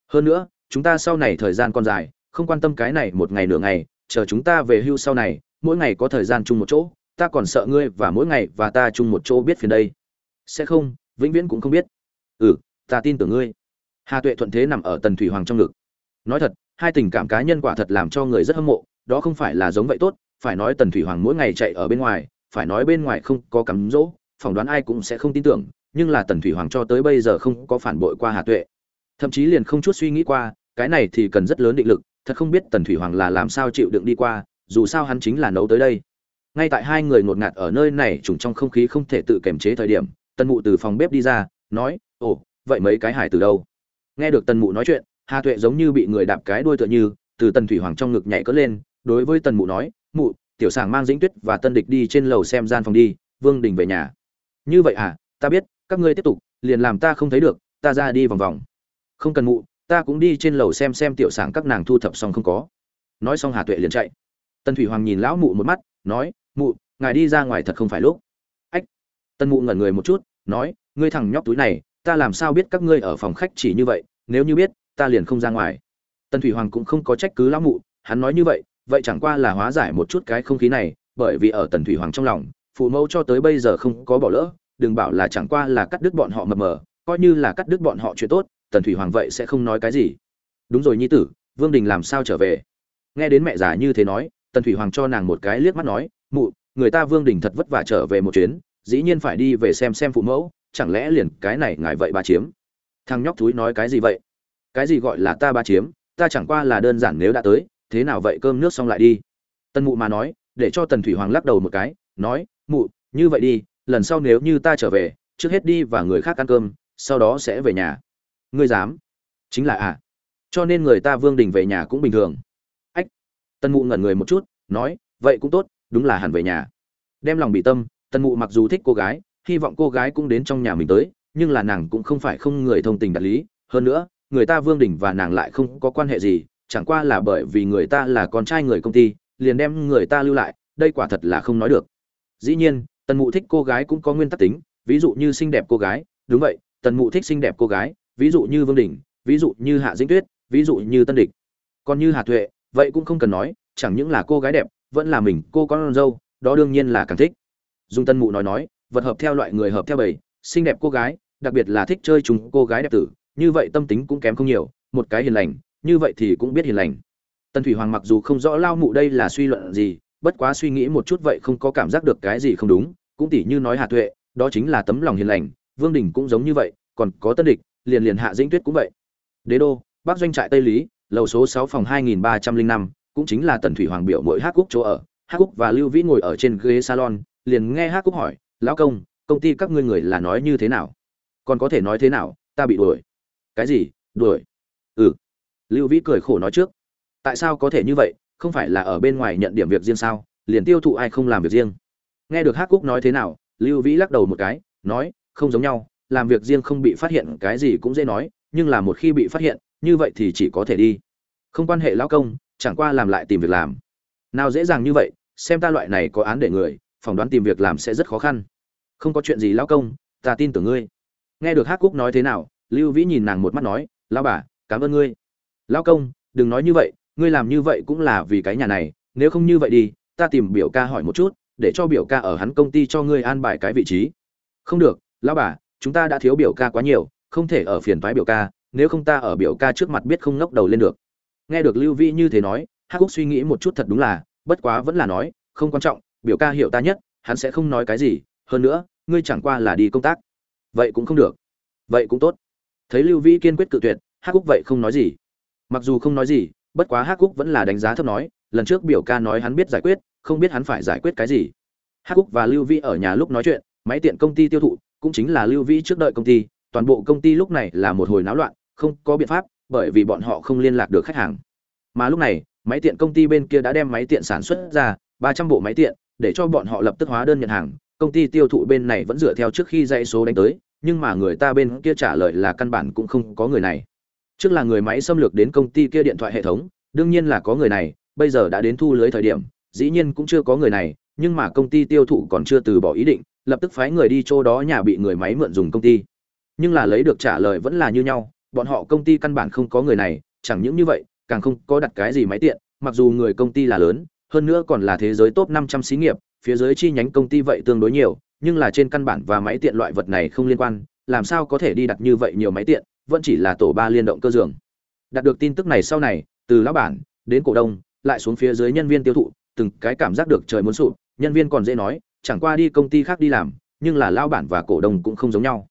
Hơn nữa, chúng ta sau này thời gian còn dài không quan tâm cái này một ngày nửa ngày, chờ chúng ta về hưu sau này, mỗi ngày có thời gian chung một chỗ, ta còn sợ ngươi và mỗi ngày và ta chung một chỗ biết phiền đây. Sẽ không, vĩnh viễn cũng không biết. Ừ ta tin tưởng ngươi. Hà tuệ thuận thế nằm ở tần thủy hoàng trong ngực. Nói thật, hai tình cảm cá nhân quả thật làm cho người rất hâm mộ, đó không phải là giống vậy tốt, phải nói tần thủy hoàng mỗi ngày chạy ở bên ngoài, phải nói bên ngoài không có cắm rỗ phỏng đoán ai cũng sẽ không tin tưởng, nhưng là tần thủy hoàng cho tới bây giờ không có phản bội qua hà tuệ. Thậm chí liền không chút suy nghĩ qua, cái này thì cần rất lớn định lực thật không biết tần thủy hoàng là làm sao chịu đựng đi qua, dù sao hắn chính là nấu tới đây. Ngay tại hai người ngột ngạt ở nơi này trùng trong không khí không thể tự kiềm chế thời điểm, tần mụ từ phòng bếp đi ra, nói, ồ, vậy mấy cái hải từ đâu? Nghe được tần mụ nói chuyện, hà tuệ giống như bị người đạp cái đuôi tựa như, từ tần thủy hoàng trong ngực nhảy cất lên, đối với tần mụ nói, mụ, tiểu sảng mang dĩnh tuyết và tân địch đi trên lầu xem gian phòng đi, vương đình về nhà. Như vậy à ta biết, các ngươi tiếp tục, liền làm ta không thấy được, ta ra đi vòng vòng. Không cần mụ ta cũng đi trên lầu xem xem tiểu sảng các nàng thu thập xong không có. Nói xong hà tuệ liền chạy. Tần thủy hoàng nhìn lão mụ một mắt, nói, mụ, ngài đi ra ngoài thật không phải lúc. Ách. Tần mụ ngẩn người một chút, nói, ngươi thằng nhóc túi này, ta làm sao biết các ngươi ở phòng khách chỉ như vậy, nếu như biết, ta liền không ra ngoài. Tần thủy hoàng cũng không có trách cứ lão mụ, hắn nói như vậy vậy chẳng qua là hóa giải một chút cái không khí này, bởi vì ở tần thủy hoàng trong lòng, phụ mẫu cho tới bây giờ không có bỏ lỡ, đừng bảo là chẳng qua là cắt đứt bọn họ mập mờ, coi như là cắt đứt bọn họ chuyện tốt tần thủy hoàng vậy sẽ không nói cái gì. Đúng rồi nhi tử, vương đình làm sao trở về? Nghe đến mẹ già như thế nói, tần thủy hoàng cho nàng một cái liếc mắt nói, mụ, người ta vương đình thật vất vả trở về một chuyến, dĩ nhiên phải đi về xem xem phụ mẫu, chẳng lẽ liền cái này ngài vậy bà chiếm? Thằng nhóc thúi nói cái gì vậy? Cái gì gọi là ta ba chiếm, ta chẳng qua là đơn giản nếu đã tới, thế nào vậy cơm nước xong lại đi. Tần mụ mà nói, để cho tần thủy hoàng lắc đầu một cái, nói, mụ, như vậy đi, lần sau nếu như ta trở về, trước hết đi và người khác ăn cơm, sau đó sẽ về nhà ngươi dám. Chính là à. Cho nên người ta vương đình về nhà cũng bình thường. Ách. Tân mụ ngẩn người một chút, nói, vậy cũng tốt, đúng là hẳn về nhà. Đem lòng bị tâm tân mụ mặc dù thích cô gái, hy vọng cô gái cũng đến trong nhà mình tới, nhưng là nàng cũng không phải không người thông tình đạt lý. Hơn nữa, người ta vương đình và nàng lại không có quan hệ gì, chẳng qua là bởi vì người ta là con trai người công ty, liền đem người ta lưu lại, đây quả thật là không nói được. Dĩ nhiên, tần mụ thích cô gái cũng có nguyên tắc tính, ví dụ như xinh đẹp cô gái, đúng vậy, tần mụ thích xinh đẹp cô gái ví dụ như vương đình ví dụ như hạ dĩnh tuyết, ví dụ như tân địch. Còn như hà tuệ, vậy cũng không cần nói, chẳng những là cô gái đẹp, vẫn là mình, cô con dâu, đó đương nhiên là càng thích. Dung tân mụ nói nói, vật hợp theo loại người hợp theo bầy, xinh đẹp cô gái, đặc biệt là thích chơi chúng cô gái đẹp tử, như vậy tâm tính cũng kém không nhiều, một cái hiền lành, như vậy thì cũng biết hiền lành. Tân thủy hoàng mặc dù không rõ lao mụ đây là suy luận gì, bất quá suy nghĩ một chút vậy không có cảm giác được cái gì không đúng, cũng tỉ như nói hà tuệ, đó chính là tấm lòng hiền lành, vương đình cũng giống như vậy, còn có tân địch liền liền hạ dĩnh tuyết cũng vậy. Đế đô, bắc doanh trại tây lý, lầu số sáu phòng hai nghìn ba trăm linh năm, cũng chính là tần thủy hoàng biểu mỗi hát cúc chỗ ở. Hát cúc và lưu vĩ ngồi ở trên ghế salon, liền nghe hát cúc hỏi, lão công công ty các ngươi người là nói như thế nào? Còn có thể nói thế nào? Ta bị đuổi. Cái gì? Đuổi? Ừ. Lưu vĩ cười khổ nói trước, tại sao có thể như vậy? Không phải là ở bên ngoài nhận điểm việc riêng sao? Liền tiêu thụ ai không làm việc riêng? Nghe được hát cúc nói thế nào, lưu vĩ lắc đầu một cái, nói, không giống nhau làm việc riêng không bị phát hiện, cái gì cũng dễ nói, nhưng là một khi bị phát hiện, như vậy thì chỉ có thể đi. Không quan hệ lão công, chẳng qua làm lại tìm việc làm. Nào dễ dàng như vậy, xem ta loại này có án để người, phỏng đoán tìm việc làm sẽ rất khó khăn. Không có chuyện gì lão công, ta tin tưởng ngươi. Nghe được hát cúc nói thế nào, lưu vĩ nhìn nàng một mắt nói, lão bà, cảm ơn ngươi. Lão công, đừng nói như vậy, ngươi làm như vậy cũng là vì cái nhà này, nếu không như vậy đi, ta tìm biểu ca hỏi một chút, để cho biểu ca ở hắn công ty cho ngươi an bài cái vị trí. Không được, lão bà chúng ta đã thiếu biểu ca quá nhiều, không thể ở phiền toái biểu ca, nếu không ta ở biểu ca trước mặt biết không ngóc đầu lên được. Nghe được lưu Vi như thế nói, hắc úc suy nghĩ một chút thật đúng là, bất quá vẫn là nói, không quan trọng, biểu ca hiểu ta nhất, hắn sẽ không nói cái gì, hơn nữa, ngươi chẳng qua là đi công tác. Vậy cũng không được. Vậy cũng tốt. Thấy lưu Vi kiên quyết cự tuyệt, hắc úc vậy không nói gì. Mặc dù không nói gì, bất quá hắc úc vẫn là đánh giá thấp nói, lần trước biểu ca nói hắn biết giải quyết, không biết hắn phải giải quyết cái gì. Hắc cúc và lưu Vi ở nhà lúc nói chuyện, máy tiện công ty tiêu thụ cũng chính là lưu vĩ trước đợi công ty, toàn bộ công ty lúc này là một hồi náo loạn, không có biện pháp, bởi vì bọn họ không liên lạc được khách hàng. Mà lúc này, máy tiện công ty bên kia đã đem máy tiện sản xuất ra, ba trăm bộ máy tiện, để cho bọn họ lập tức hóa đơn nhận hàng. Công ty tiêu thụ bên này vẫn dựa theo trước khi dãy số đánh tới, nhưng mà người ta bên kia trả lời là căn bản cũng không có người này. Trước là người máy xâm lược đến công ty kia điện thoại hệ thống, đương nhiên là có người này, bây giờ đã đến thu lưới thời điểm, dĩ nhiên cũng chưa có người này, nhưng mà công ty tiêu thụ còn chưa từ bỏ ý định lập tức phái người đi chỗ đó nhà bị người máy mượn dùng công ty. Nhưng là lấy được trả lời vẫn là như nhau, bọn họ công ty căn bản không có người này, chẳng những như vậy, càng không có đặt cái gì máy tiện, mặc dù người công ty là lớn, hơn nữa còn là thế giới top 500 xí nghiệp, phía dưới chi nhánh công ty vậy tương đối nhiều, nhưng là trên căn bản và máy tiện loại vật này không liên quan, làm sao có thể đi đặt như vậy nhiều máy tiện, vẫn chỉ là tổ ba liên động cơ giường. Đạt được tin tức này sau này, từ lão bản, đến cổ đông, lại xuống phía dưới nhân viên tiêu thụ, từng cái cảm giác được trời muốn sụp, nhân viên còn dễ nói chẳng qua đi công ty khác đi làm, nhưng là lao bản và cổ đông cũng không giống nhau.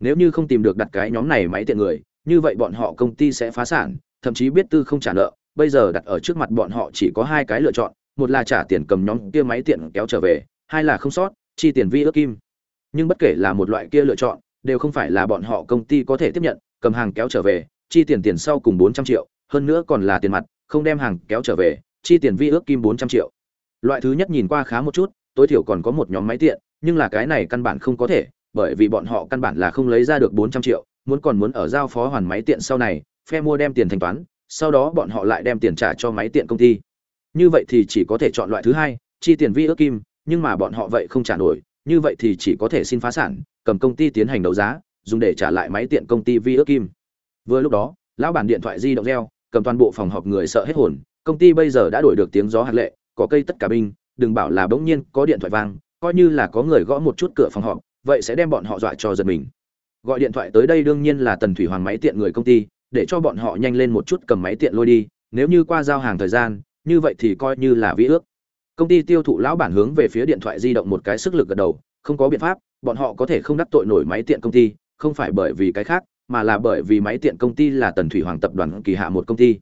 Nếu như không tìm được đặt cái nhóm này máy tiện người, như vậy bọn họ công ty sẽ phá sản, thậm chí biết tư không trả nợ. Bây giờ đặt ở trước mặt bọn họ chỉ có hai cái lựa chọn, một là trả tiền cầm nhóm kia máy tiện kéo trở về, hai là không sót, chi tiền vi ước kim. Nhưng bất kể là một loại kia lựa chọn, đều không phải là bọn họ công ty có thể tiếp nhận, cầm hàng kéo trở về, chi tiền tiền sau cùng bốn trăm triệu, hơn nữa còn là tiền mặt, không đem hàng kéo trở về, chi tiền vi ước kim bốn trăm triệu. Loại thứ nhất nhìn qua khá một chút tối thiểu còn có một nhóm máy tiện, nhưng là cái này căn bản không có thể, bởi vì bọn họ căn bản là không lấy ra được bốn trăm triệu, muốn còn muốn ở giao phó hoàn máy tiện sau này, phe mua đem tiền thanh toán, sau đó bọn họ lại đem tiền trả cho máy tiện công ty. Như vậy thì chỉ có thể chọn loại thứ hai, chi tiền vi ước kim, nhưng mà bọn họ vậy không trả nổi, như vậy thì chỉ có thể xin phá sản, cầm công ty tiến hành đấu giá, dùng để trả lại máy tiện công ty vi ước kim. Vừa lúc đó, lão bản điện thoại di động reo, cầm toàn bộ phòng họp người sợ hết hồn, công ty bây giờ đã đổi được tiếng gió hạt lệ, có cây tất cả binh đừng bảo là bỗng nhiên có điện thoại vang coi như là có người gõ một chút cửa phòng họ, vậy sẽ đem bọn họ dọa cho giật mình. Gọi điện thoại tới đây đương nhiên là tần thủy hoàng máy tiện người công ty để cho bọn họ nhanh lên một chút cầm máy tiện lôi đi nếu như qua giao hàng thời gian như vậy thì coi như là vĩ ước. Công ty tiêu thụ lão bản hướng về phía điện thoại di động một cái sức lực gật đầu không có biện pháp bọn họ có thể không đắc tội nổi máy tiện công ty không phải bởi vì cái khác mà là bởi vì máy tiện công ty là tần thủy hoàng tập đoàn kỳ hạ một công ty.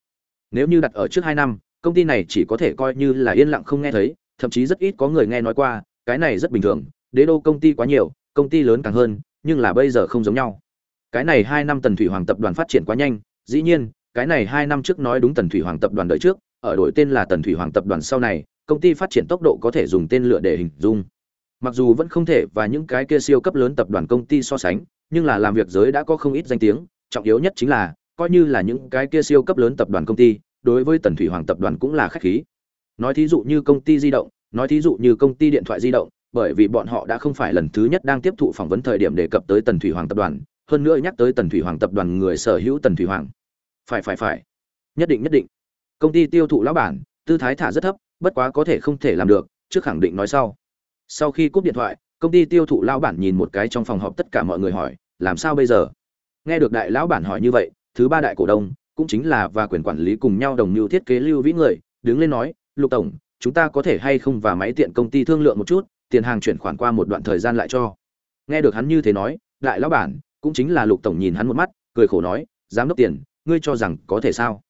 Nếu như đặt ở trước hai năm công ty này chỉ có thể coi như là yên lặng không nghe thấy thậm chí rất ít có người nghe nói qua, cái này rất bình thường, đế đô công ty quá nhiều, công ty lớn càng hơn, nhưng là bây giờ không giống nhau. Cái này hai năm tần thủy hoàng tập đoàn phát triển quá nhanh, dĩ nhiên, cái này hai năm trước nói đúng tần thủy hoàng tập đoàn đợi trước, ở đổi tên là tần thủy hoàng tập đoàn sau này, công ty phát triển tốc độ có thể dùng tên lựa để hình dung. Mặc dù vẫn không thể và những cái kia siêu cấp lớn tập đoàn công ty so sánh, nhưng là làm việc giới đã có không ít danh tiếng, trọng yếu nhất chính là, coi như là những cái kia siêu cấp lớn tập đoàn công ty, đối với tần thủy hoàng tập đoàn cũng là khách khí nói thí dụ như công ty di động, nói thí dụ như công ty điện thoại di động, bởi vì bọn họ đã không phải lần thứ nhất đang tiếp thụ phỏng vấn thời điểm đề cập tới tần thủy hoàng tập đoàn, hơn nữa nhắc tới tần thủy hoàng tập đoàn người sở hữu tần thủy hoàng. Phải phải phải. Nhất định nhất định. Công ty tiêu thụ lão bản, tư thái thả rất thấp, bất quá có thể không thể làm được, trước khẳng định nói sau. Sau khi cúp điện thoại, công ty tiêu thụ lão bản nhìn một cái trong phòng họp tất cả mọi người hỏi, làm sao bây giờ? Nghe được đại lão bản hỏi như vậy, thứ ba đại cổ đông, cũng chính là và quyền quản lý cùng nhau đồng mưu thiết kế lưu vĩ người, đứng lên nói lục tổng, chúng ta có thể hay không và máy tiện công ty thương lượng một chút, tiền hàng chuyển khoản qua một đoạn thời gian lại cho. Nghe được hắn như thế nói, đại lão bản, cũng chính là lục tổng nhìn hắn một mắt, cười khổ nói, giám đốc tiền, ngươi cho rằng có thể sao?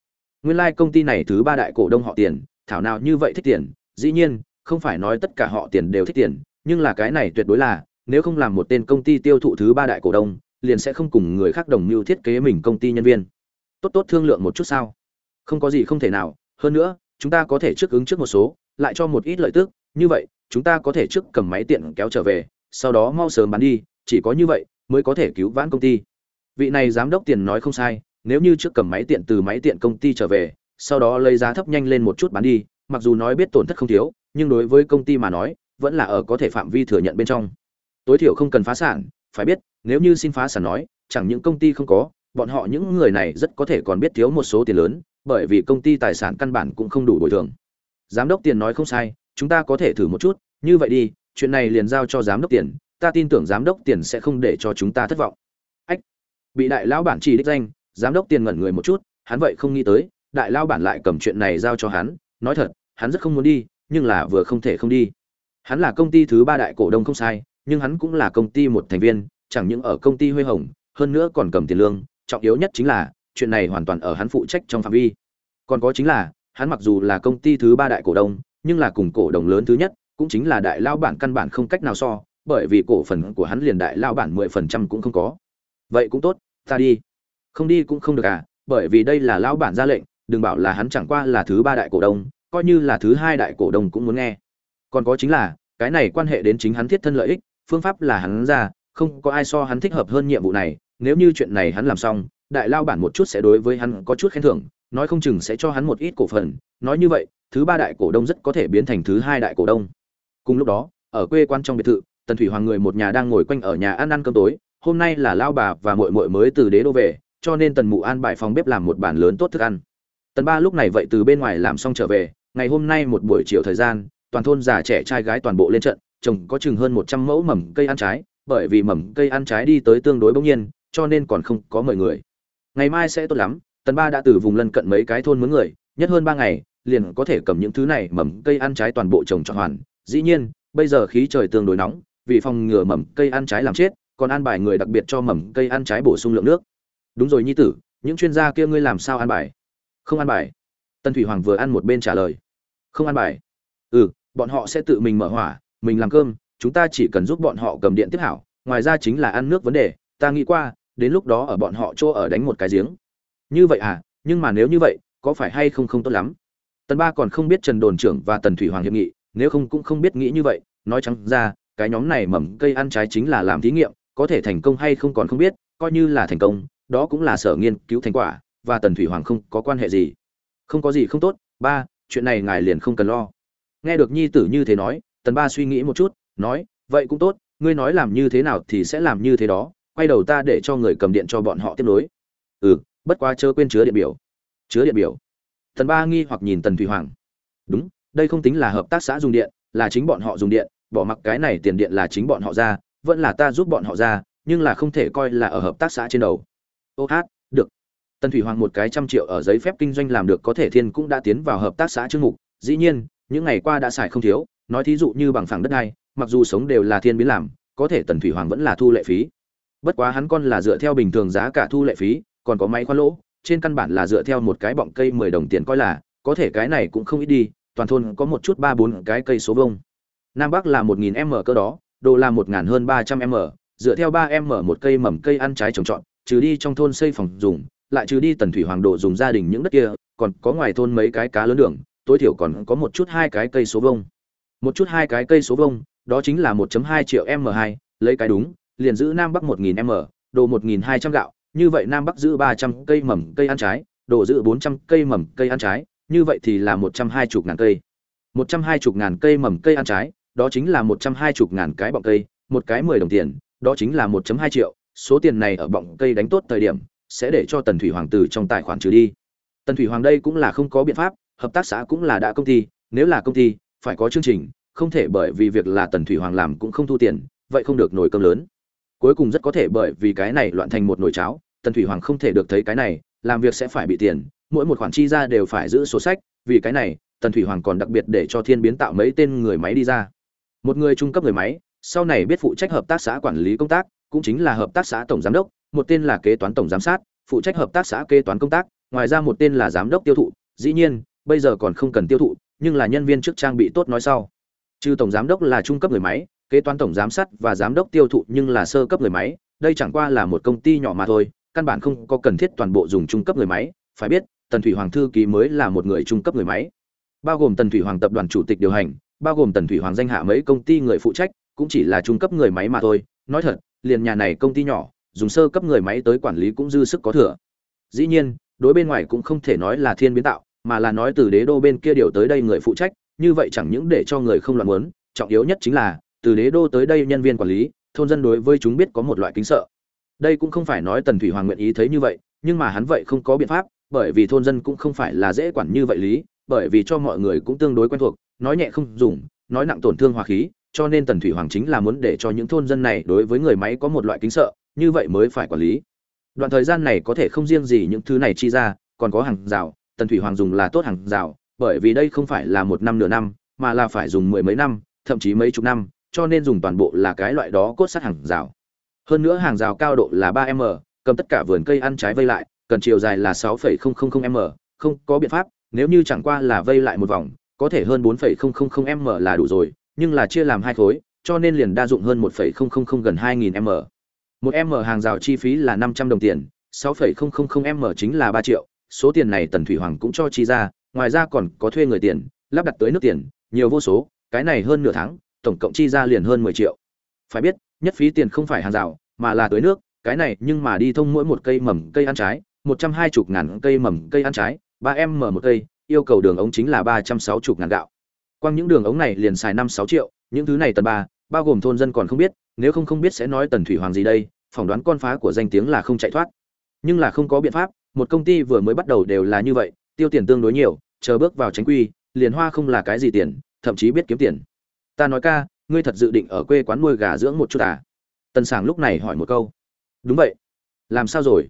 Nguyên lai like công ty này thứ ba đại cổ đông họ tiền, thảo nào như vậy thích tiền, dĩ nhiên, không phải nói tất cả họ tiền đều thích tiền, nhưng là cái này tuyệt đối là, nếu không làm một tên công ty tiêu thụ thứ ba đại cổ đông, liền sẽ không cùng người khác đồng mưu thiết kế mình công ty nhân viên. Tốt tốt thương lượng một chút sao? Không có gì không thể nào, hơn nữa chúng ta có thể trước ứng trước một số, lại cho một ít lợi tức, như vậy, chúng ta có thể trước cầm máy tiện kéo trở về, sau đó mau sớm bán đi, chỉ có như vậy mới có thể cứu vãn công ty. Vị này giám đốc tiền nói không sai, nếu như trước cầm máy tiện từ máy tiện công ty trở về, sau đó lấy giá thấp nhanh lên một chút bán đi, mặc dù nói biết tổn thất không thiếu, nhưng đối với công ty mà nói, vẫn là ở có thể phạm vi thừa nhận bên trong. Tối thiểu không cần phá sản, phải biết, nếu như xin phá sản nói, chẳng những công ty không có, bọn họ những người này rất có thể còn biết thiếu một số tiền lớn bởi vì công ty tài sản căn bản cũng không đủ bồi thường. Giám đốc tiền nói không sai, chúng ta có thể thử một chút, như vậy đi, chuyện này liền giao cho giám đốc tiền, ta tin tưởng giám đốc tiền sẽ không để cho chúng ta thất vọng. Ách, bị đại lão bản chỉ đích danh, giám đốc tiền ngẩn người một chút, hắn vậy không nghĩ tới, đại lão bản lại cầm chuyện này giao cho hắn, nói thật, hắn rất không muốn đi, nhưng là vừa không thể không đi. Hắn là công ty thứ ba đại cổ đông không sai, nhưng hắn cũng là công ty một thành viên, chẳng những ở công ty huê hồng, hơn nữa còn cầm tiền lương, trọng yếu nhất chính là chuyện này hoàn toàn ở hắn phụ trách trong phạm vi. Còn có chính là, hắn mặc dù là công ty thứ ba đại cổ đông, nhưng là cùng cổ đông lớn thứ nhất, cũng chính là đại lao bản căn bản không cách nào so, bởi vì cổ phần của hắn liền đại lao bản mười phần trăm cũng không có. Vậy cũng tốt, ta đi. Không đi cũng không được à bởi vì đây là lao bản ra lệnh, đừng bảo là hắn chẳng qua là thứ ba đại cổ đông, coi như là thứ hai đại cổ đông cũng muốn nghe. Còn có chính là, cái này quan hệ đến chính hắn thiết thân lợi ích, phương pháp là hắn ra, không có ai so hắn thích hợp hơn nhiệm vụ này, nếu như chuyện này hắn làm xong đại lao bản một chút sẽ đối với hắn có chút khen thưởng, nói không chừng sẽ cho hắn một ít cổ phần. Nói như vậy, thứ ba đại cổ đông rất có thể biến thành thứ hai đại cổ đông. Cùng lúc đó, ở quê quan trong biệt thự, tần thủy hoàng người một nhà đang ngồi quanh ở nhà ăn ăn cơm tối. Hôm nay là lao bà và mội mội mới từ đế đô về, cho nên tần mụ an bài phòng bếp làm một bàn lớn tốt thức ăn. Tần ba lúc này vậy từ bên ngoài làm xong trở về. Ngày hôm nay một buổi chiều thời gian, toàn thôn già trẻ trai gái toàn bộ lên trận, trồng có chừng hơn một trăm mẫu mầm cây ăn trái, bởi vì mầm cây ăn trái đi tới tương đối bỗng nhiên, cho nên còn không có mời người ngày mai sẽ tốt lắm, tần ba đã từ vùng lân cận mấy cái thôn mướn người, nhất hơn ba ngày, liền có thể cầm những thứ này mầm cây ăn trái toàn bộ trồng trọt hoàn. Dĩ nhiên, bây giờ khí trời tương đối nóng, vì phòng ngừa mầm cây ăn trái làm chết, còn an bài người đặc biệt cho mầm cây ăn trái bổ sung lượng nước. Đúng rồi nhi tử, những chuyên gia kia ngươi làm sao an bài? Không an bài. Tân thủy hoàng vừa ăn một bên trả lời. Không an bài. Ừ bọn họ sẽ tự mình mở hỏa, mình làm cơm, chúng ta chỉ cần giúp bọn họ cầm điện tiếp hảo, ngoài ra chính là ăn nước vấn đề, ta nghĩ qua đến lúc đó ở bọn họ chỗ ở đánh một cái giếng. Như vậy à nhưng mà nếu như vậy, có phải hay không không tốt lắm? Tần ba còn không biết trần đồn trưởng và tần thủy hoàng hiệp nghị, nếu không cũng không biết nghĩ như vậy, nói trắng ra, cái nhóm này mầm cây ăn trái chính là làm thí nghiệm, có thể thành công hay không còn không biết, coi như là thành công, đó cũng là sở nghiên cứu thành quả, và tần thủy hoàng không có quan hệ gì. Không có gì không tốt, ba, chuyện này ngài liền không cần lo. Nghe được nhi tử như thế nói, tần ba suy nghĩ một chút, nói, vậy cũng tốt, ngươi nói làm như thế nào thì sẽ làm như thế đó quay đầu ta để cho người cầm điện cho bọn họ tiếp nối. Ừ bất quá chớ quên chứa điện biểu. Chứa điện biểu. Thần ba nghi hoặc nhìn tần thủy hoàng. Đúng, đây không tính là hợp tác xã dùng điện, là chính bọn họ dùng điện, bỏ mặc cái này tiền điện là chính bọn họ ra, vẫn là ta giúp bọn họ ra, nhưng là không thể coi là ở hợp tác xã trên đầu. Ô hát, được. Tần thủy hoàng một cái trăm triệu ở giấy phép kinh doanh làm được có thể thiên cũng đã tiến vào hợp tác xã chương mục. Dĩ nhiên, những ngày qua đã xài không thiếu, nói thí dụ như bằng phẳng đất này mặc dù sống đều là thiên biến làm, có thể tần thủy hoàng vẫn là thu lệ phí bất quá hắn con là dựa theo bình thường giá cả thu lệ phí, còn có máy khoan lỗ, trên căn bản là dựa theo một cái bọng cây mười đồng tiền coi là, có thể cái này cũng không ít đi, toàn thôn có một chút ba bốn cái cây số vông nam bắc là một nghìn m cơ đó, đồ là một ngàn hơn ba trăm m, dựa theo ba m một cây mầm cây ăn trái trồng trọt, trừ đi trong thôn xây phòng dùng, lại trừ đi tần thủy hoàng đồ dùng gia đình những đất kia, còn có ngoài thôn mấy cái cá lớn đường, tối thiểu còn có một chút hai cái cây số vông một chút hai cái cây số vông đó chính là 1.2 triệu m 2 lấy cái đúng liền giữ nam bắc 1000 m, đồ 1200 gạo, như vậy nam bắc giữ 300 cây mầm cây ăn trái, đồ giữ 400 cây mầm cây ăn trái, như vậy thì là 120 ngàn cây. 120 ngàn cây mầm cây ăn trái, đó chính là 120 ngàn cái bọng cây, một cái 10 đồng tiền, đó chính là 1.2 triệu, số tiền này ở bọng cây đánh tốt thời điểm, sẽ để cho tần thủy hoàng tử trong tài khoản trừ đi. Tần thủy hoàng đây cũng là không có biện pháp, hợp tác xã cũng là đã công ty, nếu là công ty, phải có chương trình, không thể bởi vì việc là tần thủy hoàng làm cũng không thu tiền, vậy không được nổi cơm lớn cuối cùng rất có thể bởi vì cái này loạn thành một nồi cháo, tần thủy hoàng không thể được thấy cái này, làm việc sẽ phải bị tiền, mỗi một khoản chi ra đều phải giữ sổ sách, vì cái này, tần thủy hoàng còn đặc biệt để cho thiên biến tạo mấy tên người máy đi ra. Một người trung cấp người máy, sau này biết phụ trách hợp tác xã quản lý công tác, cũng chính là hợp tác xã tổng giám đốc, một tên là kế toán tổng giám sát, phụ trách hợp tác xã kế toán công tác, ngoài ra một tên là giám đốc tiêu thụ, dĩ nhiên, bây giờ còn không cần tiêu thụ, nhưng là nhân viên trước trang bị tốt nói sau. Trừ tổng giám đốc là trung cấp người máy kế toán tổng giám sát và giám đốc tiêu thụ nhưng là sơ cấp người máy, đây chẳng qua là một công ty nhỏ mà thôi, căn bản không có cần thiết toàn bộ dùng trung cấp người máy, phải biết, tần thủy hoàng thư ký mới là một người trung cấp người máy. Bao gồm tần thủy hoàng tập đoàn chủ tịch điều hành, bao gồm tần thủy hoàng danh hạ mấy công ty người phụ trách, cũng chỉ là trung cấp người máy mà thôi. Nói thật, liền nhà này công ty nhỏ, dùng sơ cấp người máy tới quản lý cũng dư sức có thừa. Dĩ nhiên, đối bên ngoài cũng không thể nói là thiên biến tạo, mà là nói từ đế đô bên kia điều tới đây người phụ trách, như vậy chẳng những để cho người không loạn muốn, trọng yếu nhất chính là từ đế đô tới đây nhân viên quản lý, thôn dân đối với chúng biết có một loại kính sợ. Đây cũng không phải nói tần thủy hoàng nguyện ý thấy như vậy, nhưng mà hắn vậy không có biện pháp, bởi vì thôn dân cũng không phải là dễ quản như vậy lý, bởi vì cho mọi người cũng tương đối quen thuộc, nói nhẹ không dùng, nói nặng tổn thương hòa khí, cho nên tần thủy hoàng chính là muốn để cho những thôn dân này đối với người máy có một loại kính sợ, như vậy mới phải quản lý. Đoạn thời gian này có thể không riêng gì những thứ này chi ra, còn có hàng rào, tần thủy hoàng dùng là tốt hàng rào, bởi vì đây không phải là một năm nửa năm, mà là phải dùng mười mấy năm, thậm chí mấy chục năm cho nên dùng toàn bộ là cái loại đó cốt sắt hàng rào. Hơn nữa hàng rào cao độ là 3m, cầm tất cả vườn cây ăn trái vây lại cần chiều dài là 6.000m, không có biện pháp nếu như chẳng qua là vây lại một vòng có thể hơn 4.000m là đủ rồi nhưng là chia làm hai khối cho nên liền đa dụng hơn 1.000 gần 2.000 m. Một m hàng rào chi phí là 500 đồng tiền 6.000m chính là 3 triệu số tiền này tần thủy hoàng cũng cho chi ra ngoài ra còn có thuê người tiền lắp đặt tới nước tiền nhiều vô số cái này hơn nửa tháng tổng cộng chi ra liền hơn 10 triệu. Phải biết, nhất phí tiền không phải hàng rào, mà là tưới nước, cái này nhưng mà đi thông mỗi một cây mầm cây ăn trái, một trăm hai chục ngàn cây mầm cây ăn trái, ba em mở một cây, yêu cầu đường ống chính là ba trăm sáu chục ngàn gạo. Quang những đường ống này liền xài năm sáu triệu, những thứ này tần ba, bao gồm thôn dân còn không biết, nếu không không biết sẽ nói tần thủy hoàng gì đây, phỏng đoán con phá của danh tiếng là không chạy thoát. Nhưng là không có biện pháp, một công ty vừa mới bắt đầu đều là như vậy, tiêu tiền tương đối nhiều, chờ bước vào tránh quy, liền hoa không là cái gì tiền, thậm chí biết kiếm tiền ta nói ca, ngươi thật dự định ở quê quán nuôi gà dưỡng một chút à? Tần sảng lúc này hỏi một câu. Đúng vậy. Làm sao rồi?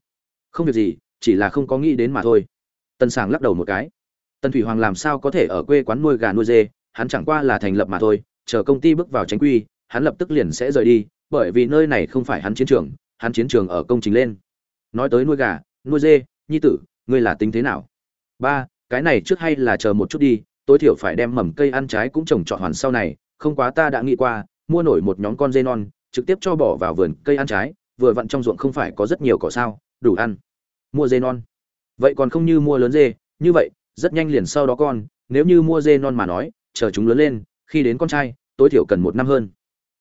Không việc gì, chỉ là không có nghĩ đến mà thôi. Tần sảng lắc đầu một cái. Tần thủy hoàng làm sao có thể ở quê quán nuôi gà nuôi dê? Hắn chẳng qua là thành lập mà thôi, chờ công ty bước vào tránh quy, hắn lập tức liền sẽ rời đi, bởi vì nơi này không phải hắn chiến trường, hắn chiến trường ở công trình lên. Nói tới nuôi gà, nuôi dê, nhi tử, ngươi là tính thế nào? Ba, cái này trước hay là chờ một chút đi, tối thiểu phải đem mầm cây ăn trái cũng trồng trọt hoàn sau này không quá ta đã nghĩ qua, mua nổi một nhóm con dê non, trực tiếp cho bỏ vào vườn cây ăn trái, vừa vặn trong ruộng không phải có rất nhiều cỏ sao, đủ ăn. Mua dê non. Vậy còn không như mua lớn dê, như vậy, rất nhanh liền sau đó con, nếu như mua dê non mà nói, chờ chúng lớn lên, khi đến con trai, tối thiểu cần một năm hơn.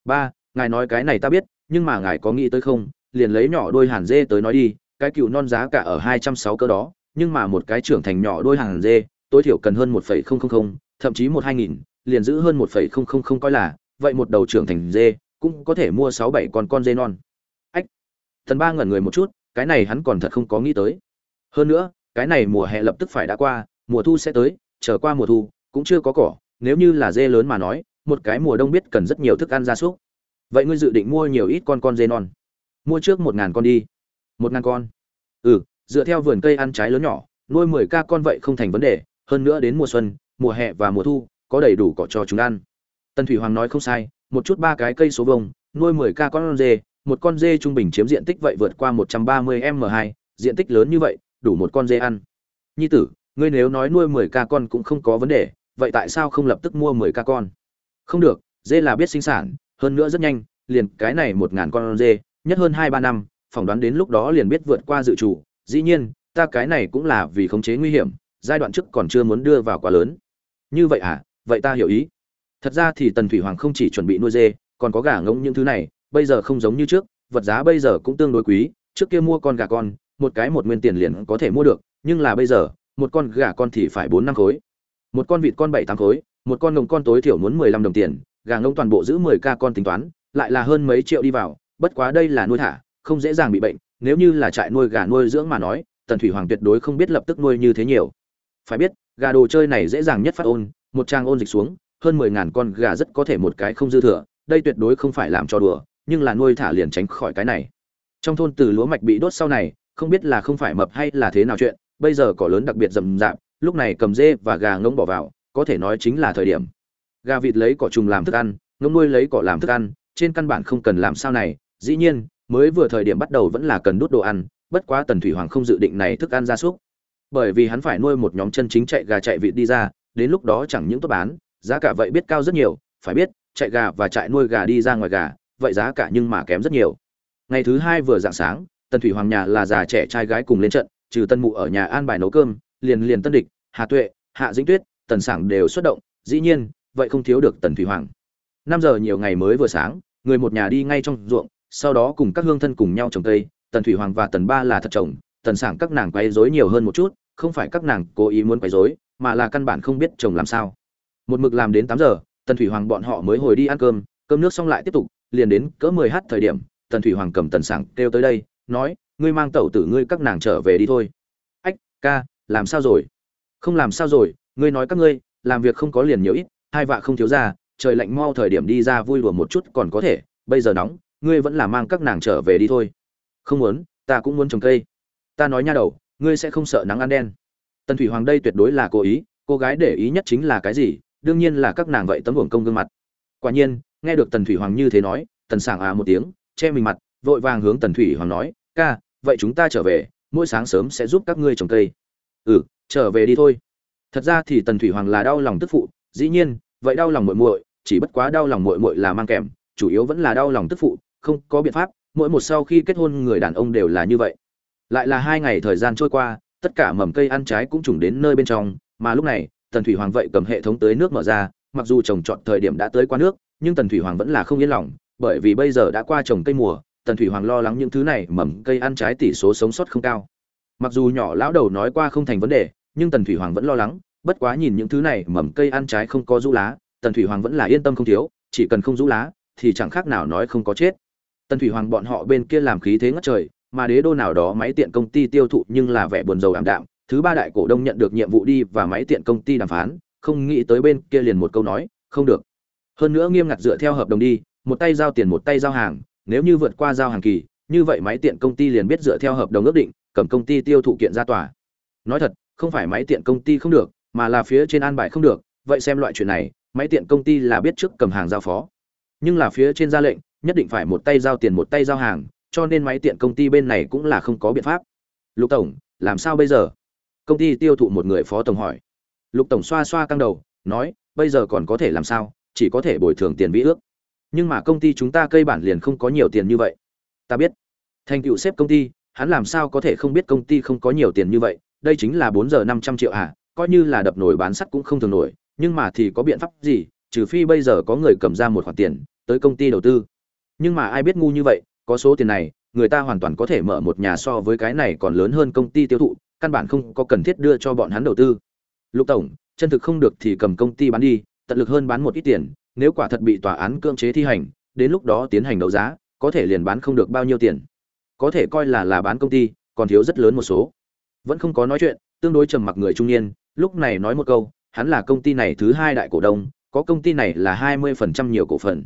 Ba, ngài nói cái này ta biết, nhưng mà ngài có nghĩ tới không, liền lấy nhỏ đôi hàn dê tới nói đi, cái cựu non giá cả ở hai trăm sáu cơ đó, nhưng mà một cái trưởng thành nhỏ đôi hàn dê, tối thiểu cần hơn một phẩy không không không, thậm chí một hai nghìn liền giữ hơn một phẩy không không không coi là, vậy một đầu trưởng thành dê, cũng có thể mua sáu bảy con con dê non. Ách, thần ba ngẩn người một chút, cái này hắn còn thật không có nghĩ tới. Hơn nữa, cái này mùa hè lập tức phải đã qua, mùa thu sẽ tới trở qua mùa thu, cũng chưa có cỏ, nếu như là dê lớn mà nói, một cái mùa đông biết cần rất nhiều thức ăn gia súc. Vậy ngươi dự định mua nhiều ít con con dê non? Mua trước một ngàn con đi. Một ngàn con. Ừ dựa theo vườn cây ăn trái lớn nhỏ, nuôi mười ca con vậy không thành vấn đề, hơn nữa đến mùa xuân, mùa hè và mùa thu có đầy đủ cỏ cho chúng ăn. Tần thủy hoàng nói không sai, một chút ba cái cây số vông nuôi mười ca con dê, một con dê trung bình chiếm diện tích vậy vượt qua một trăm ba mươi m hai, diện tích lớn như vậy, đủ một con dê ăn. Nhi tử, ngươi nếu nói nuôi mười ca con cũng không có vấn đề, vậy tại sao không lập tức mua mười ca con? Không được, dê là biết sinh sản, hơn nữa rất nhanh, liền cái này một ngàn con dê, nhất hơn hai ba năm, phỏng đoán đến lúc đó liền biết vượt qua dự chủ dĩ nhiên, ta cái này cũng là vì khống chế nguy hiểm, giai đoạn trước còn chưa muốn đưa vào quá lớn. Như vậy à? Vậy ta hiểu ý. Thật ra thì tần thủy hoàng không chỉ chuẩn bị nuôi dê, còn có gà ngỗng những thứ này, bây giờ không giống như trước, vật giá bây giờ cũng tương đối quý, trước kia mua con gà con, một cái một nguyên tiền liền có thể mua được, nhưng là bây giờ, một con gà con thì phải bốn năm khối. Một con vịt con bảy tám khối, một con ngỗng con tối thiểu muốn mười lăm đồng tiền, gà ngỗng toàn bộ giữ mười ca con tính toán, lại là hơn mấy triệu đi vào, bất quá đây là nuôi thả, không dễ dàng bị bệnh, nếu như là trại nuôi gà nuôi dưỡng mà nói, tần thủy hoàng tuyệt đối không biết lập tức nuôi như thế nhiều. Phải biết, gà đồ chơi này dễ dàng nhất phát ôn một trang ôn dịch xuống, hơn mười ngàn con gà rất có thể một cái không dư thừa, đây tuyệt đối không phải làm cho đùa, nhưng là nuôi thả liền tránh khỏi cái này. Trong thôn từ lúa mạch bị đốt sau này, không biết là không phải mập hay là thế nào chuyện, bây giờ cỏ lớn đặc biệt rậm rạp, lúc này cầm dê và gà ngỗng bỏ vào, có thể nói chính là thời điểm. Gà vịt lấy cỏ trùng làm thức ăn, ngỗng nuôi lấy cỏ làm thức ăn, trên căn bản không cần làm sao này, dĩ nhiên, mới vừa thời điểm bắt đầu vẫn là cần đút đồ ăn, bất quá tần thủy hoàng không dự định này thức ăn gia súc. Bởi vì hắn phải nuôi một nhóm chân chính chạy gà chạy vịt đi ra đến lúc đó chẳng những tốt bán, giá cả vậy biết cao rất nhiều, phải biết, chạy gà và chạy nuôi gà đi ra ngoài gà, vậy giá cả nhưng mà kém rất nhiều. Ngày thứ hai vừa dạng sáng, tần thủy hoàng nhà là già trẻ trai gái cùng lên trận, trừ tân mụ ở nhà an bài nấu cơm, liền liền tân địch, hà tuệ, hạ dĩnh tuyết, tần sảng đều xuất động, dĩ nhiên, vậy không thiếu được tần thủy hoàng. Năm giờ nhiều ngày mới vừa sáng, người một nhà đi ngay trong ruộng, sau đó cùng các hương thân cùng nhau trồng cây, tần thủy hoàng và tần ba là thật chồng, tần sảng các nàng quấy rối nhiều hơn một chút, không phải các nàng cố ý muốn quấy rối mà là căn bản không biết chồng làm sao. Một mực làm đến tám giờ, tần thủy hoàng bọn họ mới hồi đi ăn cơm cơm nước xong lại tiếp tục, liền đến cỡ mười h thời điểm, tần thủy hoàng cầm tần sảng kêu tới đây, nói, ngươi mang tẩu tử ngươi các nàng trở về đi thôi. Ách, ca, làm sao rồi? Không làm sao rồi, ngươi nói các ngươi, làm việc không có liền nhiều ít, hai vạ không thiếu ra, trời lạnh mau thời điểm đi ra vui đùa một chút còn có thể, bây giờ nóng, ngươi vẫn là mang các nàng trở về đi thôi. Không muốn, ta cũng muốn trồng cây. Ta nói nha đầu, ngươi sẽ không sợ nắng ăn đen tần thủy hoàng đây tuyệt đối là cố ý, cô gái để ý nhất chính là cái gì, đương nhiên là các nàng vậy tấm hưởng công gương mặt. Quả nhiên, nghe được tần thủy hoàng như thế nói, tần sảng à một tiếng, che mình mặt, vội vàng hướng tần thủy hoàng nói, ca, vậy chúng ta trở về, mỗi sáng sớm sẽ giúp các ngươi trồng cây. Ừ trở về đi thôi. Thật ra thì tần thủy hoàng là đau lòng tức phụ, dĩ nhiên, vậy đau lòng muội muội, chỉ bất quá đau lòng muội muội là mang kèm, chủ yếu vẫn là đau lòng tức phụ, không có biện pháp, mỗi một sau khi kết hôn người đàn ông đều là như vậy. Lại là hai ngày thời gian trôi qua tất cả mầm cây ăn trái cũng trùng đến nơi bên trong, mà lúc này, tần thủy hoàng vậy cầm hệ thống tới nước mở ra, mặc dù trồng trọt thời điểm đã tới qua nước, nhưng tần thủy hoàng vẫn là không yên lòng, bởi vì bây giờ đã qua trồng cây mùa, tần thủy hoàng lo lắng những thứ này mầm cây ăn trái tỷ số sống sót không cao. Mặc dù nhỏ lão đầu nói qua không thành vấn đề, nhưng tần thủy hoàng vẫn lo lắng, bất quá nhìn những thứ này mầm cây ăn trái không có rũ lá, tần thủy hoàng vẫn là yên tâm không thiếu, chỉ cần không rũ lá, thì chẳng khác nào nói không có chết. Tần thủy hoàng bọn họ bên kia làm khí thế ngất trời mà đế đô nào đó máy tiện công ty tiêu thụ nhưng là vẻ buồn rầu ảm đạm. Thứ ba đại cổ đông nhận được nhiệm vụ đi và máy tiện công ty đàm phán, không nghĩ tới bên kia liền một câu nói, không được. Hơn nữa nghiêm ngặt dựa theo hợp đồng đi, một tay giao tiền một tay giao hàng, nếu như vượt qua giao hàng kỳ, như vậy máy tiện công ty liền biết dựa theo hợp đồng ước định, cầm công ty tiêu thụ kiện ra tòa. Nói thật, không phải máy tiện công ty không được, mà là phía trên an bài không được, vậy xem loại chuyện này, máy tiện công ty là biết trước cầm hàng giao phó. Nhưng là phía trên ra lệnh, nhất định phải một tay giao tiền một tay giao hàng cho nên máy tiện công ty bên này cũng là không có biện pháp. Lục tổng, làm sao bây giờ? Công ty tiêu thụ một người phó tổng hỏi. Lục tổng xoa xoa căng đầu, nói, bây giờ còn có thể làm sao, chỉ có thể bồi thường tiền vĩ ước. Nhưng mà công ty chúng ta cây bản liền không có nhiều tiền như vậy. Ta biết. Thành tựu xếp công ty, hắn làm sao có thể không biết công ty không có nhiều tiền như vậy, đây chính là bốn giờ năm trăm triệu à coi như là đập nổi bán sắt cũng không thường nổi, nhưng mà thì có biện pháp gì, trừ phi bây giờ có người cầm ra một khoản tiền, tới công ty đầu tư. Nhưng mà ai biết ngu như vậy có số tiền này, người ta hoàn toàn có thể mở một nhà so với cái này còn lớn hơn công ty tiêu thụ, căn bản không có cần thiết đưa cho bọn hắn đầu tư. Lục tổng, chân thực không được thì cầm công ty bán đi, tận lực hơn bán một ít tiền, nếu quả thật bị tòa án cưỡng chế thi hành, đến lúc đó tiến hành đấu giá, có thể liền bán không được bao nhiêu tiền. Có thể coi là là bán công ty, còn thiếu rất lớn một số. Vẫn không có nói chuyện, tương đối trầm mặc người trung niên, lúc này nói một câu, hắn là công ty này thứ hai đại cổ đông, có công ty này là hai mươi phần trăm nhiều cổ phần.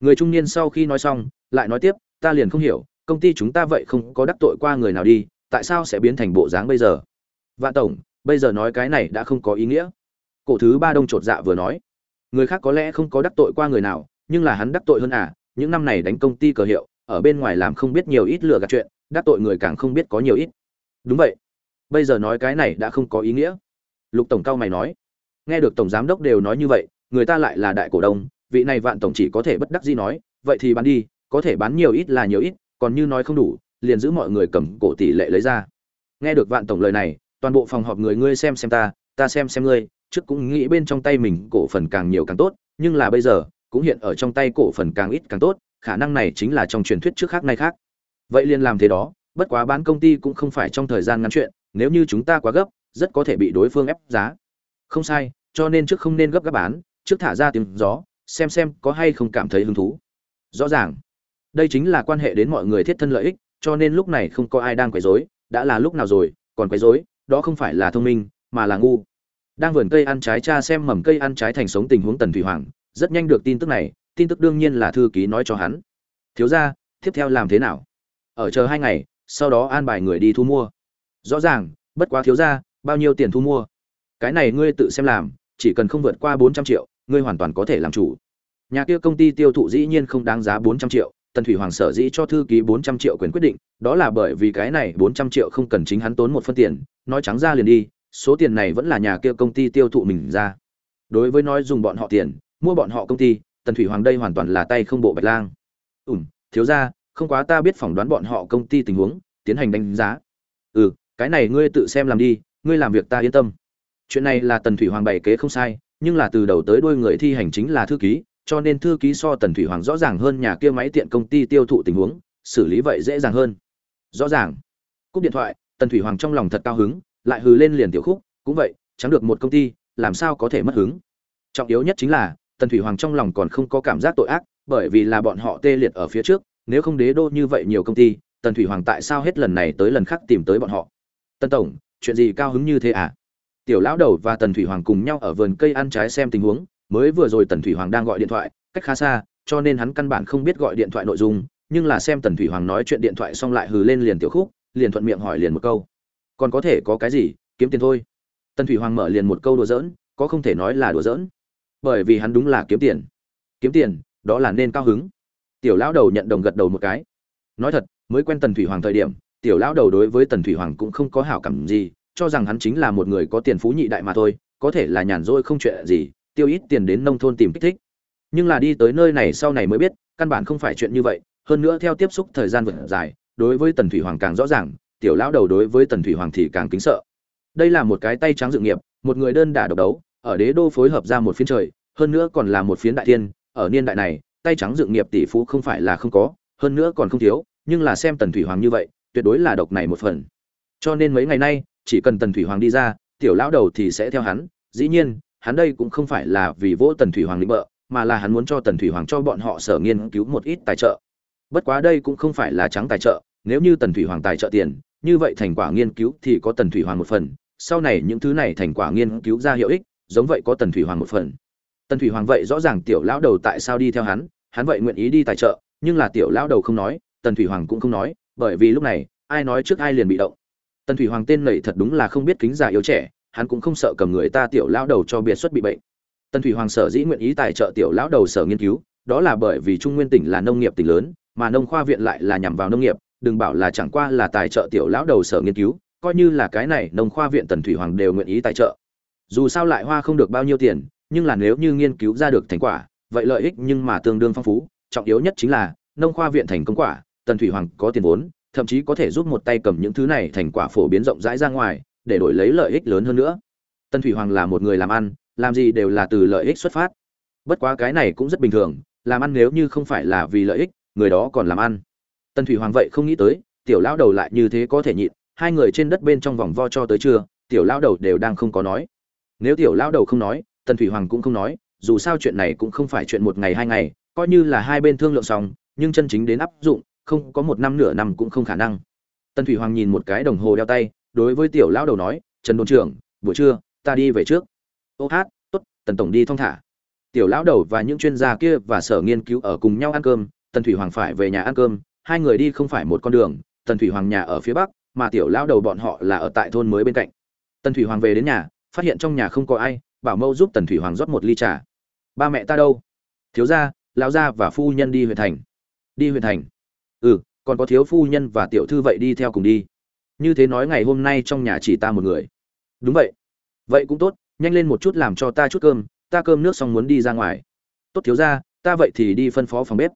Người trung niên sau khi nói xong, lại nói tiếp ta liền không hiểu, công ty chúng ta vậy không có đắc tội qua người nào đi, tại sao sẽ biến thành bộ dáng bây giờ? Vạn tổng, bây giờ nói cái này đã không có ý nghĩa. Cổ thứ ba đông chột dạ vừa nói. Người khác có lẽ không có đắc tội qua người nào, nhưng là hắn đắc tội hơn à những năm này đánh công ty cờ hiệu, ở bên ngoài làm không biết nhiều ít lừa gạt chuyện, đắc tội người càng không biết có nhiều ít. Đúng vậy. Bây giờ nói cái này đã không có ý nghĩa. Lục tổng cao mày nói. Nghe được tổng giám đốc đều nói như vậy, người ta lại là đại cổ đông, vị này vạn tổng chỉ có thể bất đắc dĩ nói, vậy thì bán đi có thể bán nhiều ít là nhiều ít, còn như nói không đủ, liền giữ mọi người cầm cổ tỷ lệ lấy ra. Nghe được vạn tổng lời này, toàn bộ phòng họp người ngươi xem xem ta ta xem xem ngươi, trước cũng nghĩ bên trong tay mình cổ phần càng nhiều càng tốt, nhưng là bây giờ, cũng hiện ở trong tay cổ phần càng ít càng tốt, khả năng này chính là trong truyền thuyết trước khác nay khác. Vậy liền làm thế đó, bất quá bán công ty cũng không phải trong thời gian ngắn chuyện, nếu như chúng ta quá gấp, rất có thể bị đối phương ép giá. Không sai, cho nên trước không nên gấp gáp bán, trước thả ra tiếng gió, xem xem có hay không cảm thấy hứng thú. Rõ ràng đây chính là quan hệ đến mọi người thiết thân lợi ích, cho nên lúc này không có ai đang quấy rối, đã là lúc nào rồi, còn quấy rối, đó không phải là thông minh, mà là ngu. Đang vườn cây ăn trái cha xem mầm cây ăn trái thành sống tình huống tần thủy hoàng, rất nhanh được tin tức này, tin tức đương nhiên là thư ký nói cho hắn. Thiếu ra tiếp theo làm thế nào? Ở chờ hai ngày, sau đó an bài người đi thu mua. Rõ ràng, bất quá thiếu ra bao nhiêu tiền thu mua? Cái này ngươi tự xem làm, chỉ cần không vượt qua bốn trăm triệu, ngươi hoàn toàn có thể làm chủ. Nhà kia công ty tiêu thụ dĩ nhiên không đáng giá bốn trăm triệu tần thủy hoàng sở dĩ cho thư ký bốn trăm triệu quyền quyết định đó là bởi vì cái này bốn trăm triệu không cần chính hắn tốn một phân tiền nói trắng ra liền đi số tiền này vẫn là nhà kia công ty tiêu thụ mình ra. Đối với nói dùng bọn họ tiền mua bọn họ công ty tần thủy hoàng đây hoàn toàn là tay không bộ bạch lang. Ừm, thiếu gia, không quá ta biết phỏng đoán bọn họ công ty tình huống tiến hành đánh giá. Ừ cái này ngươi tự xem làm đi ngươi làm việc ta yên tâm. Chuyện này là tần thủy hoàng bày kế không sai nhưng là từ đầu tới đuôi người thi hành chính là thư ký cho nên thư ký so tần thủy hoàng rõ ràng hơn nhà kia máy tiện công ty tiêu thụ tình huống, xử lý vậy dễ dàng hơn. Rõ ràng. Cúp điện thoại, tần thủy hoàng trong lòng thật cao hứng, lại hừ lên liền tiểu khúc, cũng vậy, chẳng được một công ty, làm sao có thể mất hứng? Trọng yếu nhất chính là, tần thủy hoàng trong lòng còn không có cảm giác tội ác, bởi vì là bọn họ tê liệt ở phía trước, nếu không đế đô như vậy nhiều công ty, tần thủy hoàng tại sao hết lần này tới lần khác tìm tới bọn họ? Tần tổng, chuyện gì cao hứng như thế à? Tiểu lão đầu và tần thủy hoàng cùng nhau ở vườn cây ăn trái xem tình huống mới vừa rồi tần thủy hoàng đang gọi điện thoại, cách khá xa, cho nên hắn căn bản không biết gọi điện thoại nội dung, nhưng là xem tần thủy hoàng nói chuyện điện thoại xong lại hừ lên liền tiểu khúc, liền thuận miệng hỏi liền một câu. Còn có thể có cái gì, kiếm tiền thôi. Tần thủy hoàng mở liền một câu đùa giỡn, có không thể nói là đùa giỡn. Bởi vì hắn đúng là kiếm tiền. Kiếm tiền, đó là nên cao hứng. Tiểu lão đầu nhận đồng gật đầu một cái. Nói thật, mới quen tần thủy hoàng thời điểm, tiểu lão đầu đối với tần thủy hoàng cũng không có hảo cảm gì, cho rằng hắn chính là một người có tiền phú nhị đại mà thôi, có thể là nhàn rỗi không chuyện gì tiêu ít tiền đến nông thôn tìm kích thích. Nhưng là đi tới nơi này sau này mới biết, căn bản không phải chuyện như vậy. Hơn nữa theo tiếp xúc thời gian vượt dài, đối với tần thủy hoàng càng rõ ràng, tiểu lão đầu đối với tần thủy hoàng thì càng kính sợ. Đây là một cái tay trắng dự nghiệp, một người đơn đả độc đấu, ở đế đô phối hợp ra một phiên trời, hơn nữa còn là một phiến đại tiên ở niên đại này, tay trắng dự nghiệp tỷ phú không phải là không có, hơn nữa còn không thiếu, nhưng là xem tần thủy hoàng như vậy, tuyệt đối là độc này một phần. Cho nên mấy ngày nay, chỉ cần tần thủy hoàng đi ra, tiểu lão đầu thì sẽ theo hắn, dĩ nhiên hắn đây cũng không phải là vì vỗ tần thủy hoàng lĩnh bợ, mà là hắn muốn cho tần thủy hoàng cho bọn họ sở nghiên cứu một ít tài trợ. Bất quá đây cũng không phải là trắng tài trợ, nếu như tần thủy hoàng tài trợ tiền, như vậy thành quả nghiên cứu thì có tần thủy hoàng một phần, sau này những thứ này thành quả nghiên cứu ra hiệu ích, giống vậy có tần thủy hoàng một phần. Tần thủy hoàng vậy rõ ràng tiểu lão đầu tại sao đi theo hắn hắn vậy nguyện ý đi tài trợ, nhưng là tiểu lão đầu không nói, tần thủy hoàng cũng không nói, bởi vì lúc này, ai nói trước ai liền bị động. Tần thủy hoàng tên nảy thật đúng là không biết kính già yếu trẻ hắn cũng không sợ cầm người ta tiểu lão đầu cho biệt xuất bị bệnh. Tần thủy hoàng sở dĩ nguyện ý tài trợ tiểu lão đầu sở nghiên cứu, đó là bởi vì trung nguyên tỉnh là nông nghiệp tỉnh lớn, mà nông khoa viện lại là nhằm vào nông nghiệp, đừng bảo là chẳng qua là tài trợ tiểu lão đầu sở nghiên cứu, coi như là cái này nông khoa viện tần thủy hoàng đều nguyện ý tài trợ. Dù sao lại hoa không được bao nhiêu tiền, nhưng là nếu như nghiên cứu ra được thành quả, vậy lợi ích nhưng mà tương đương phong phú, trọng yếu nhất chính là nông khoa viện thành công quả, tần thủy hoàng có tiền vốn, thậm chí có thể giúp một tay cầm những thứ này thành quả phổ biến rộng rãi ra ngoài để đổi lấy lợi ích lớn hơn nữa. Tân thủy hoàng là một người làm ăn, làm gì đều là từ lợi ích xuất phát. Bất quá cái này cũng rất bình thường, làm ăn nếu như không phải là vì lợi ích, người đó còn làm ăn. Tân thủy hoàng vậy không nghĩ tới, tiểu lão đầu lại như thế có thể nhịn, hai người trên đất bên trong vòng vo cho tới trưa, tiểu lão đầu đều đang không có nói. Nếu tiểu lão đầu không nói Tân thủy hoàng cũng không nói, dù sao chuyện này cũng không phải chuyện một ngày hai ngày, coi như là hai bên thương lượng xong, nhưng chân chính đến áp dụng, không có một năm nửa năm cũng không khả năng. Tân thủy hoàng nhìn một cái đồng hồ đeo tay đối với tiểu lão đầu nói, trần đồn trưởng, buổi trưa, ta đi về trước. Ô hát, tốt, tần tổng đi thong thả. Tiểu lão đầu và những chuyên gia kia và sở nghiên cứu ở cùng nhau ăn cơm, tần thủy hoàng phải về nhà ăn cơm, hai người đi không phải một con đường, tần thủy hoàng nhà ở phía bắc, mà tiểu lão đầu bọn họ là ở tại thôn mới bên cạnh. Tần thủy hoàng về đến nhà, phát hiện trong nhà không có ai, bảo mẫu giúp tần thủy hoàng rót một ly trà. Ba mẹ ta đâu? Thiếu gia, lão gia và phu nhân đi huyện thành. Đi huyện thành? Ừ còn có thiếu phu nhân và tiểu thư vậy đi theo cùng đi như thế nói ngày hôm nay trong nhà chỉ ta một người. Đúng vậy. Vậy cũng tốt, nhanh lên một chút làm cho ta chút cơm, ta cơm nước xong muốn đi ra ngoài. Tốt thiếu gia, ta vậy thì đi phân phó phòng bếp.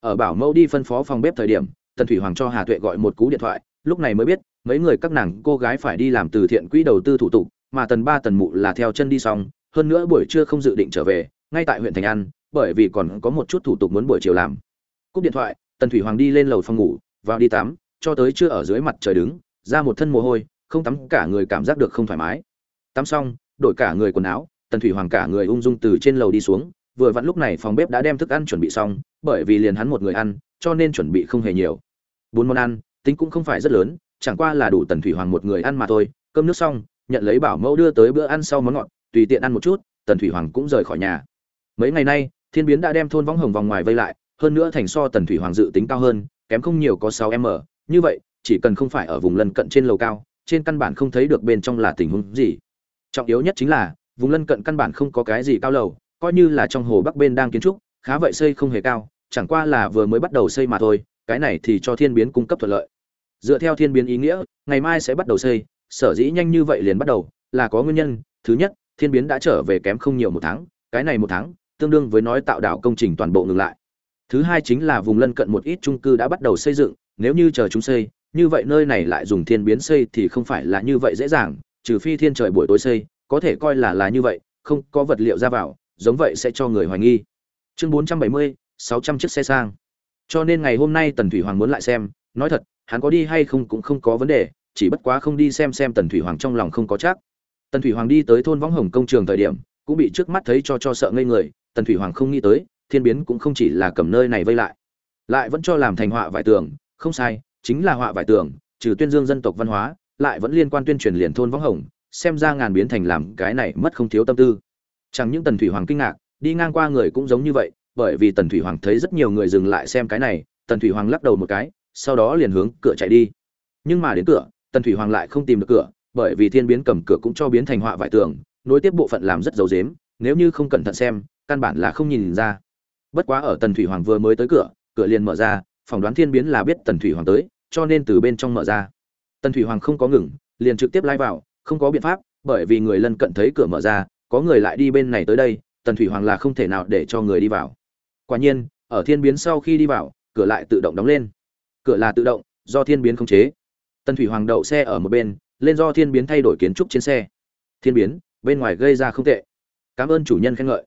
Ở bảo mẫu đi phân phó phòng bếp thời điểm, tần thủy hoàng cho hà tuệ gọi một cú điện thoại, lúc này mới biết, mấy người các nàng cô gái phải đi làm từ thiện quỹ đầu tư thủ tục, mà tần ba tần mụ là theo chân đi xong, hơn nữa buổi trưa không dự định trở về, ngay tại huyện thành an, bởi vì còn có một chút thủ tục muốn buổi chiều làm. Cúp điện thoại, tần thủy hoàng đi lên lầu phòng ngủ, vào đi tắm, cho tới chưa ở dưới mặt trời đứng ra một thân mồ hôi, không tắm cả người cảm giác được không thoải mái. Tắm xong, đổi cả người quần áo, tần thủy hoàng cả người ung dung từ trên lầu đi xuống, vừa vặn lúc này phòng bếp đã đem thức ăn chuẩn bị xong, bởi vì liền hắn một người ăn, cho nên chuẩn bị không hề nhiều. Bốn món ăn, tính cũng không phải rất lớn, chẳng qua là đủ tần thủy hoàng một người ăn mà thôi. Cơm nước xong, nhận lấy bảo mẫu đưa tới bữa ăn sau món ngọt, tùy tiện ăn một chút, tần thủy hoàng cũng rời khỏi nhà. Mấy ngày nay, thiên biến đã đem thôn võng hồng vòng ngoài vây lại, hơn nữa thành so tần thủy hoàng dự tính cao hơn, kém không nhiều có sáu m như vậy chỉ cần không phải ở vùng lân cận trên lầu cao, trên căn bản không thấy được bên trong là tình huống gì. Trọng yếu nhất chính là, vùng lân cận căn bản không có cái gì cao lầu, coi như là trong hồ bắc bên đang kiến trúc, khá vậy xây không hề cao, chẳng qua là vừa mới bắt đầu xây mà thôi, cái này thì cho thiên biến cung cấp thuận lợi. Dựa theo thiên biến ý nghĩa, ngày mai sẽ bắt đầu xây, sở dĩ nhanh như vậy liền bắt đầu, là có nguyên nhân. Thứ nhất, thiên biến đã trở về kém không nhiều một tháng, cái này một tháng, tương đương với nói tạo đảo công trình toàn bộ ngừng lại. Thứ hai chính là vùng lân cận một ít trung cư đã bắt đầu xây dựng, nếu như chờ chúng xây như vậy nơi này lại dùng thiên biến xây thì không phải là như vậy dễ dàng, trừ phi thiên trời buổi tối xây, có thể coi là là như vậy, không có vật liệu ra vào, giống vậy sẽ cho người hoài nghi. Chương bốn trăm bảy mươi, sáu trăm chiếc xe sang. Cho nên ngày hôm nay tần thủy hoàng muốn lại xem, nói thật, hắn có đi hay không cũng không có vấn đề, chỉ bất quá không đi xem xem tần thủy hoàng trong lòng không có chắc. Tần thủy hoàng đi tới thôn võng hồng công trường thời điểm, cũng bị trước mắt thấy cho cho sợ ngây người, tần thủy hoàng không nghĩ tới, thiên biến cũng không chỉ là cầm nơi này vây lại lại vẫn cho làm thành họa vải tường, không sai chính là họa vải tường, trừ tuyên dương dân tộc văn hóa, lại vẫn liên quan tuyên truyền liền thôn võng hồng, xem ra ngàn biến thành làm cái này mất không thiếu tâm tư. Chẳng những tần thủy hoàng kinh ngạc, đi ngang qua người cũng giống như vậy, bởi vì tần thủy hoàng thấy rất nhiều người dừng lại xem cái này, tần thủy hoàng lắc đầu một cái, sau đó liền hướng cửa chạy đi. Nhưng mà đến cửa, tần thủy hoàng lại không tìm được cửa, bởi vì thiên biến cầm cửa cũng cho biến thành họa vải tường, nối tiếp bộ phận làm rất dấu dếm, nếu như không cẩn thận xem, căn bản là không nhìn ra. Bất quá ở tần thủy hoàng vừa mới tới cửa cửa liền mở ra phỏng đoán thiên biến là biết tần thủy hoàng tới, cho nên từ bên trong mở ra. Tần thủy hoàng không có ngừng, liền trực tiếp lai vào, không có biện pháp, bởi vì người lân cận thấy cửa mở ra, có người lại đi bên này tới đây, tần thủy hoàng là không thể nào để cho người đi vào. Quả nhiên, ở thiên biến sau khi đi vào, cửa lại tự động đóng lên. Cửa là tự động, do thiên biến khống chế. Tần thủy hoàng đậu xe ở một bên, lên do thiên biến thay đổi kiến trúc trên xe. Thiên biến, bên ngoài gây ra không tệ. Cảm ơn chủ nhân khen ngợi.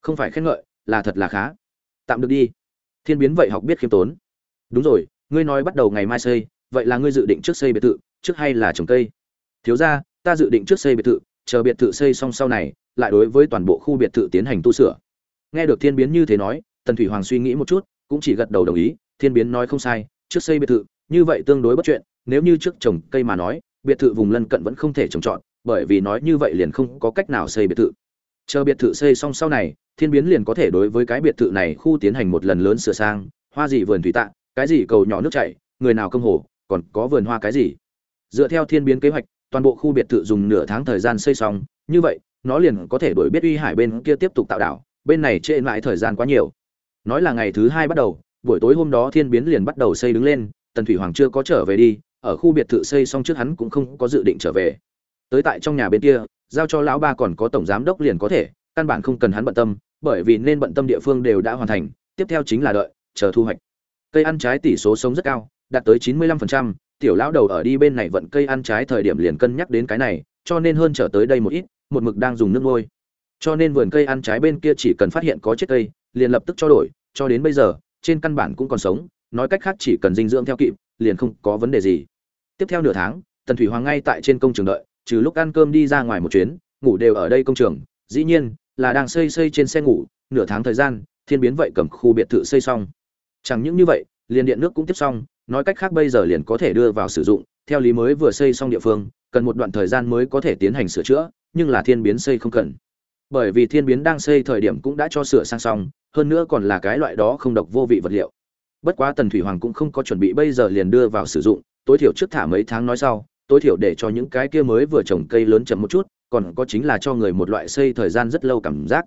Không phải khen ngợi, là thật là khá. Tạm được đi. Thiên biến vậy học biết khiêm tốn đúng rồi, ngươi nói bắt đầu ngày mai xây, vậy là ngươi dự định trước xây biệt thự, trước hay là trồng cây? Thiếu ra ta dự định trước xây biệt thự, chờ biệt thự xây xong sau này, lại đối với toàn bộ khu biệt thự tiến hành tu sửa. Nghe được thiên biến như thế nói, tần thủy hoàng suy nghĩ một chút, cũng chỉ gật đầu đồng ý, thiên biến nói không sai, trước xây biệt thự, như vậy tương đối bất chuyện, nếu như trước trồng cây mà nói, biệt thự vùng lân cận vẫn không thể trồng trọt, bởi vì nói như vậy liền không có cách nào xây biệt thự. Chờ biệt thự xây xong sau này, thiên biến liền có thể đối với cái biệt thự này khu tiến hành một lần lớn sửa sang, hoa gì vườn thủy tạ cái gì cầu nhỏ nước chảy, người nào công hồ, còn có vườn hoa cái gì? Dựa theo thiên biến kế hoạch, toàn bộ khu biệt thự dùng nửa tháng thời gian xây xong, như vậy, nó liền có thể đổi biết uy hải bên kia tiếp tục tạo đảo, bên này trễ mãi thời gian quá nhiều. Nói là ngày thứ hai bắt đầu, buổi tối hôm đó thiên biến liền bắt đầu xây đứng lên, tần thủy hoàng chưa có trở về đi, ở khu biệt thự xây xong trước hắn cũng không có dự định trở về. Tới tại trong nhà bên kia, giao cho lão ba còn có tổng giám đốc liền có thể, căn bản không cần hắn bận tâm, bởi vì nên bận tâm địa phương đều đã hoàn thành, tiếp theo chính là đợi, chờ thu hoạch cây ăn trái tỷ số sống rất cao đạt tới 95%, tiểu lão đầu ở đi bên này vận cây ăn trái thời điểm liền cân nhắc đến cái này cho nên hơn trở tới đây một ít một mực đang dùng nước nuôi. Cho nên vườn cây ăn trái bên kia chỉ cần phát hiện có chết cây liền lập tức cho đổi cho đến bây giờ trên căn bản cũng còn sống nói cách khác chỉ cần dinh dưỡng theo kịp liền không có vấn đề gì. Tiếp theo nửa tháng tần thủy hoàng ngay tại trên công trường đợi trừ lúc ăn cơm đi ra ngoài một chuyến ngủ đều ở đây công trường dĩ nhiên là đang xây xây trên xe ngủ nửa tháng thời gian thiên biến vậy cầm khu biệt thự xây xong chẳng những như vậy, liền điện nước cũng tiếp xong, nói cách khác bây giờ liền có thể đưa vào sử dụng, theo lý mới vừa xây xong địa phương, cần một đoạn thời gian mới có thể tiến hành sửa chữa, nhưng là thiên biến xây không cần. Bởi vì thiên biến đang xây thời điểm cũng đã cho sửa sang xong, hơn nữa còn là cái loại đó không độc vô vị vật liệu. Bất quá tần thủy hoàng cũng không có chuẩn bị bây giờ liền đưa vào sử dụng, tối thiểu trước thả mấy tháng nói sau, tối thiểu để cho những cái kia mới vừa trồng cây lớn chậm một chút, còn có chính là cho người một loại xây thời gian rất lâu cảm giác.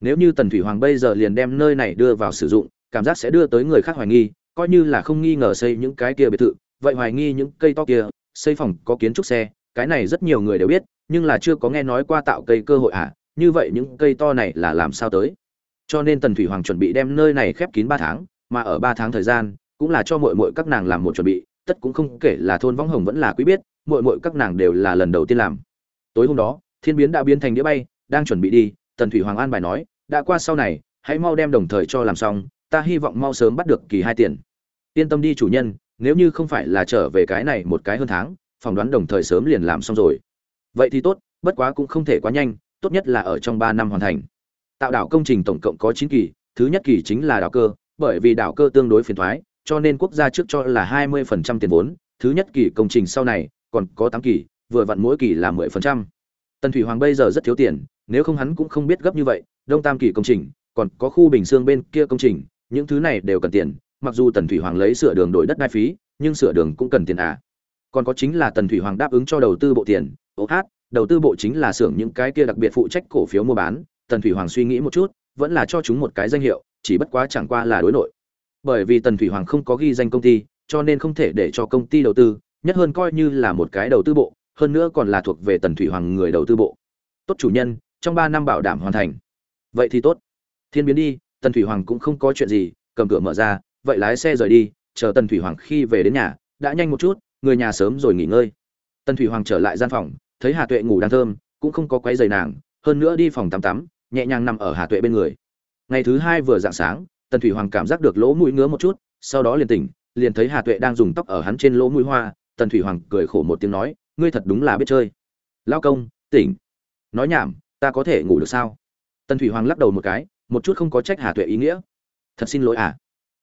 Nếu như tần thủy hoàng bây giờ liền đem nơi này đưa vào sử dụng cảm giác sẽ đưa tới người khác hoài nghi, coi như là không nghi ngờ xây những cái kia biệt thự, vậy hoài nghi những cây to kia, xây phòng có kiến trúc xe, cái này rất nhiều người đều biết, nhưng là chưa có nghe nói qua tạo cây cơ hội à như vậy những cây to này là làm sao tới? Cho nên tần thủy hoàng chuẩn bị đem nơi này khép kín ba tháng, mà ở ba tháng thời gian, cũng là cho mội mội các nàng làm một chuẩn bị, tất cũng không kể là thôn võng hồng vẫn là quý biết mội mội các nàng đều là lần đầu tiên làm. Tối hôm đó, thiên biến đã biến thành đĩa bay, đang chuẩn bị đi, tần thủy hoàng an bài nói, đã qua sau này, hãy mau đem đồng thời cho làm xong ta hy vọng mau sớm bắt được kỳ hai tiền. Yên tâm đi chủ nhân, nếu như không phải là trở về cái này một cái hơn tháng, phỏng đoán đồng thời sớm liền làm xong rồi. Vậy thì tốt, bất quá cũng không thể quá nhanh, tốt nhất là ở trong ba năm hoàn thành. Tạo đảo công trình tổng cộng có chín kỳ, thứ nhất kỳ chính là đảo cơ, bởi vì đảo cơ tương đối phiền thoái, cho nên quốc gia trước cho là hai mươi phần trăm tiền vốn, thứ nhất kỳ công trình sau này, còn có tám kỳ, vừa vặn mỗi kỳ là mười phần trăm. Tần thủy hoàng bây giờ rất thiếu tiền, nếu không hắn cũng không biết gấp như vậy, đông tam kỳ công trình, còn có khu bình xương bên kia công trình những thứ này đều cần tiền, mặc dù tần thủy hoàng lấy sửa đường đổi đất đai phí, nhưng sửa đường cũng cần tiền à. Còn có chính là tần thủy hoàng đáp ứng cho đầu tư bộ tiền, ô hát, đầu tư bộ chính là xưởng những cái kia đặc biệt phụ trách cổ phiếu mua bán. Tần thủy hoàng suy nghĩ một chút, vẫn là cho chúng một cái danh hiệu, chỉ bất quá chẳng qua là đối nội. Bởi vì tần thủy hoàng không có ghi danh công ty, cho nên không thể để cho công ty đầu tư, nhất hơn coi như là một cái đầu tư bộ, hơn nữa còn là thuộc về tần thủy hoàng người đầu tư bộ. Tốt chủ nhân, trong ba năm bảo đảm hoàn thành. Vậy thì tốt. Thiên biến đi tần thủy hoàng cũng không có chuyện gì, cầm cửa mở ra, vậy lái xe rời đi, chờ tần thủy hoàng khi về đến nhà, đã nhanh một chút, người nhà sớm rồi nghỉ ngơi. Tần thủy hoàng trở lại gian phòng, thấy hà tuệ ngủ đang thơm, cũng không có quấy giày nàng, hơn nữa đi phòng tắm tắm, nhẹ nhàng nằm ở hà tuệ bên người. Ngày thứ hai vừa dạng sáng, tần thủy hoàng cảm giác được lỗ mũi ngứa một chút, sau đó liền tỉnh, liền thấy hà tuệ đang dùng tóc ở hắn trên lỗ mũi hoa, tần thủy hoàng cười khổ một tiếng nói, ngươi thật đúng là biết chơi. Lao công, tỉnh. Nói nhảm, ta có thể ngủ được sao? Tần thủy hoàng lắc đầu một cái một chút không có trách hà tuệ ý nghĩa. Thật xin lỗi à.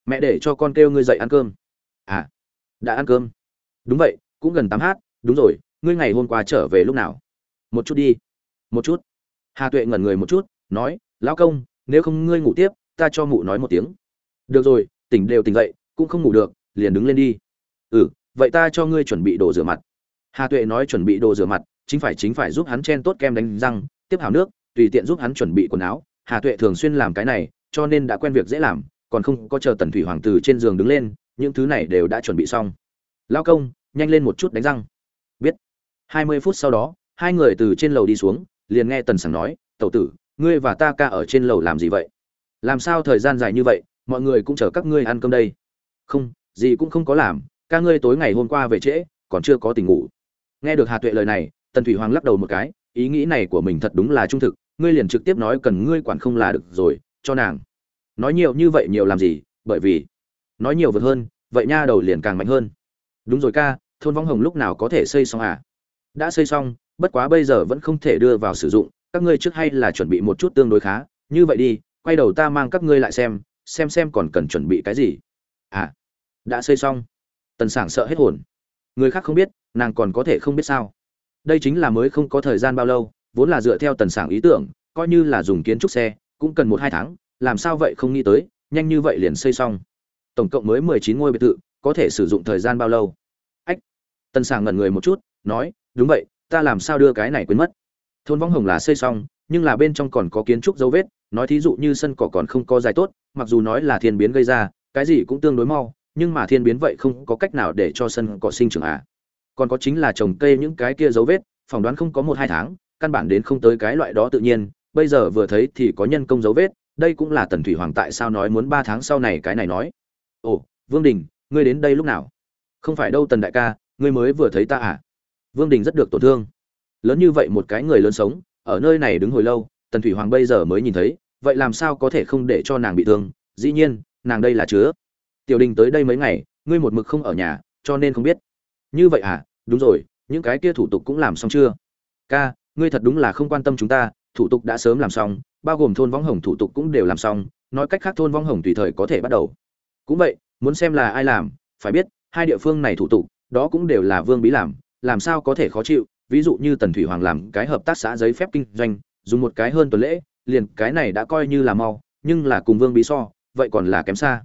Mẹ để cho con kêu ngươi dậy ăn cơm. À đã ăn cơm. Đúng vậy, cũng gần tám h đúng rồi, ngươi ngày hôm qua trở về lúc nào? Một chút đi. Một chút. Hà tuệ ngẩn người một chút, nói, lão công, nếu không ngươi ngủ tiếp, ta cho mụ nói một tiếng. Được rồi, tỉnh đều tỉnh dậy, cũng không ngủ được, liền đứng lên đi. Ừ vậy ta cho ngươi chuẩn bị đồ rửa mặt. Hà tuệ nói chuẩn bị đồ rửa mặt, chính phải chính phải giúp hắn chen tốt kem đánh răng, tiếp hào nước, tùy tiện giúp hắn chuẩn bị quần áo hà tuệ thường xuyên làm cái này, cho nên đã quen việc dễ làm, còn không có chờ tần thủy hoàng từ trên giường đứng lên, những thứ này đều đã chuẩn bị xong. Lao công, nhanh lên một chút đánh răng. Biết. Hai mươi phút sau đó, hai người từ trên lầu đi xuống, liền nghe tần sảng nói, tẩu tử, ngươi và ta ca ở trên lầu làm gì vậy? Làm sao thời gian dài như vậy, mọi người cũng chờ các ngươi ăn cơm đây? Không, gì cũng không có làm, ca ngươi tối ngày hôm qua về trễ, còn chưa có tỉnh ngủ. Nghe được hà tuệ lời này, tần thủy hoàng lắc đầu một cái, ý nghĩ này của mình thật đúng là trung thực ngươi liền trực tiếp nói cần ngươi quản không là được rồi, cho nàng. Nói nhiều như vậy nhiều làm gì, bởi vì nói nhiều vượt hơn, vậy nha đầu liền càng mạnh hơn. Đúng rồi ca, thôn vong hồng lúc nào có thể xây xong à? Đã xây xong, bất quá bây giờ vẫn không thể đưa vào sử dụng, các ngươi trước hay là chuẩn bị một chút tương đối khá. Như vậy đi, quay đầu ta mang các ngươi lại xem xem xem còn cần chuẩn bị cái gì. À đã xây xong. Tần sảng sợ hết hồn. Người khác không biết, nàng còn có thể không biết sao. Đây chính là mới không có thời gian bao lâu vốn là dựa theo tần sảng ý tưởng, coi như là dùng kiến trúc xe, cũng cần một hai tháng, làm sao vậy không nghĩ tới, nhanh như vậy liền xây xong. Tổng cộng mới mười chín ngôi biệt thự, có thể sử dụng thời gian bao lâu? Ách, tần sảng ngẩn người một chút, nói, đúng vậy, ta làm sao đưa cái này quên mất. Thôn võng hồng là xây xong, nhưng là bên trong còn có kiến trúc dấu vết, nói thí dụ như sân cỏ còn không có dài tốt, mặc dù nói là thiên biến gây ra, cái gì cũng tương đối mau, nhưng mà thiên biến vậy không có cách nào để cho sân cỏ sinh trưởng à. Còn có chính là trồng cây những cái kia dấu vết, phỏng đoán không có một hai tháng căn bản đến không tới cái loại đó tự nhiên, bây giờ vừa thấy thì có nhân công dấu vết, đây cũng là tần thủy hoàng tại sao nói muốn ba tháng sau này cái này nói. Ồ, vương đình, ngươi đến đây lúc nào? Không phải đâu tần đại ca, ngươi mới vừa thấy ta à? Vương đình rất được tổn thương. Lớn như vậy một cái người lớn sống, ở nơi này đứng hồi lâu, tần thủy hoàng bây giờ mới nhìn thấy, vậy làm sao có thể không để cho nàng bị thương? Dĩ nhiên, nàng đây là chứa. Tiểu đình tới đây mấy ngày, ngươi một mực không ở nhà, cho nên không biết. Như vậy à? Đúng rồi, những cái kia thủ tục cũng làm xong chưa? Ca ngươi thật đúng là không quan tâm chúng ta, thủ tục đã sớm làm xong, bao gồm thôn võng hồng thủ tục cũng đều làm xong, nói cách khác thôn võng hồng tùy thời có thể bắt đầu. Cũng vậy, muốn xem là ai làm, phải biết, hai địa phương này thủ tục, đó cũng đều là vương bí làm làm sao có thể khó chịu, ví dụ như tần thủy hoàng làm cái hợp tác xã giấy phép kinh doanh, dùng một cái hơn tuần lễ, liền cái này đã coi như là mau, nhưng là cùng vương bí so, vậy còn là kém xa.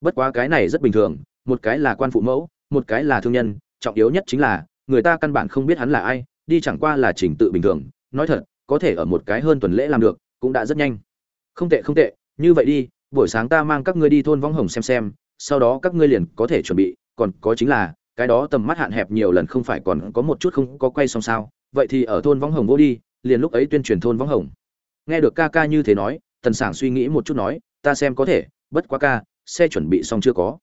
Bất quá cái này rất bình thường, một cái là quan phụ mẫu, một cái là thương nhân, trọng yếu nhất chính là, người ta căn bản không biết hắn là ai đi chẳng qua là trình tự bình thường, nói thật, có thể ở một cái hơn tuần lễ làm được, cũng đã rất nhanh. Không tệ không tệ, như vậy đi, buổi sáng ta mang các ngươi đi thôn võng hồng xem xem, sau đó các ngươi liền có thể chuẩn bị, còn có chính là, cái đó tầm mắt hạn hẹp nhiều lần không phải còn có một chút không có quay xong sao, vậy thì ở thôn võng hồng vô đi, liền lúc ấy tuyên truyền thôn võng hồng. Nghe được ca ca như thế nói, tần sảng suy nghĩ một chút nói, ta xem có thể, bất quá ca, xe chuẩn bị xong chưa có?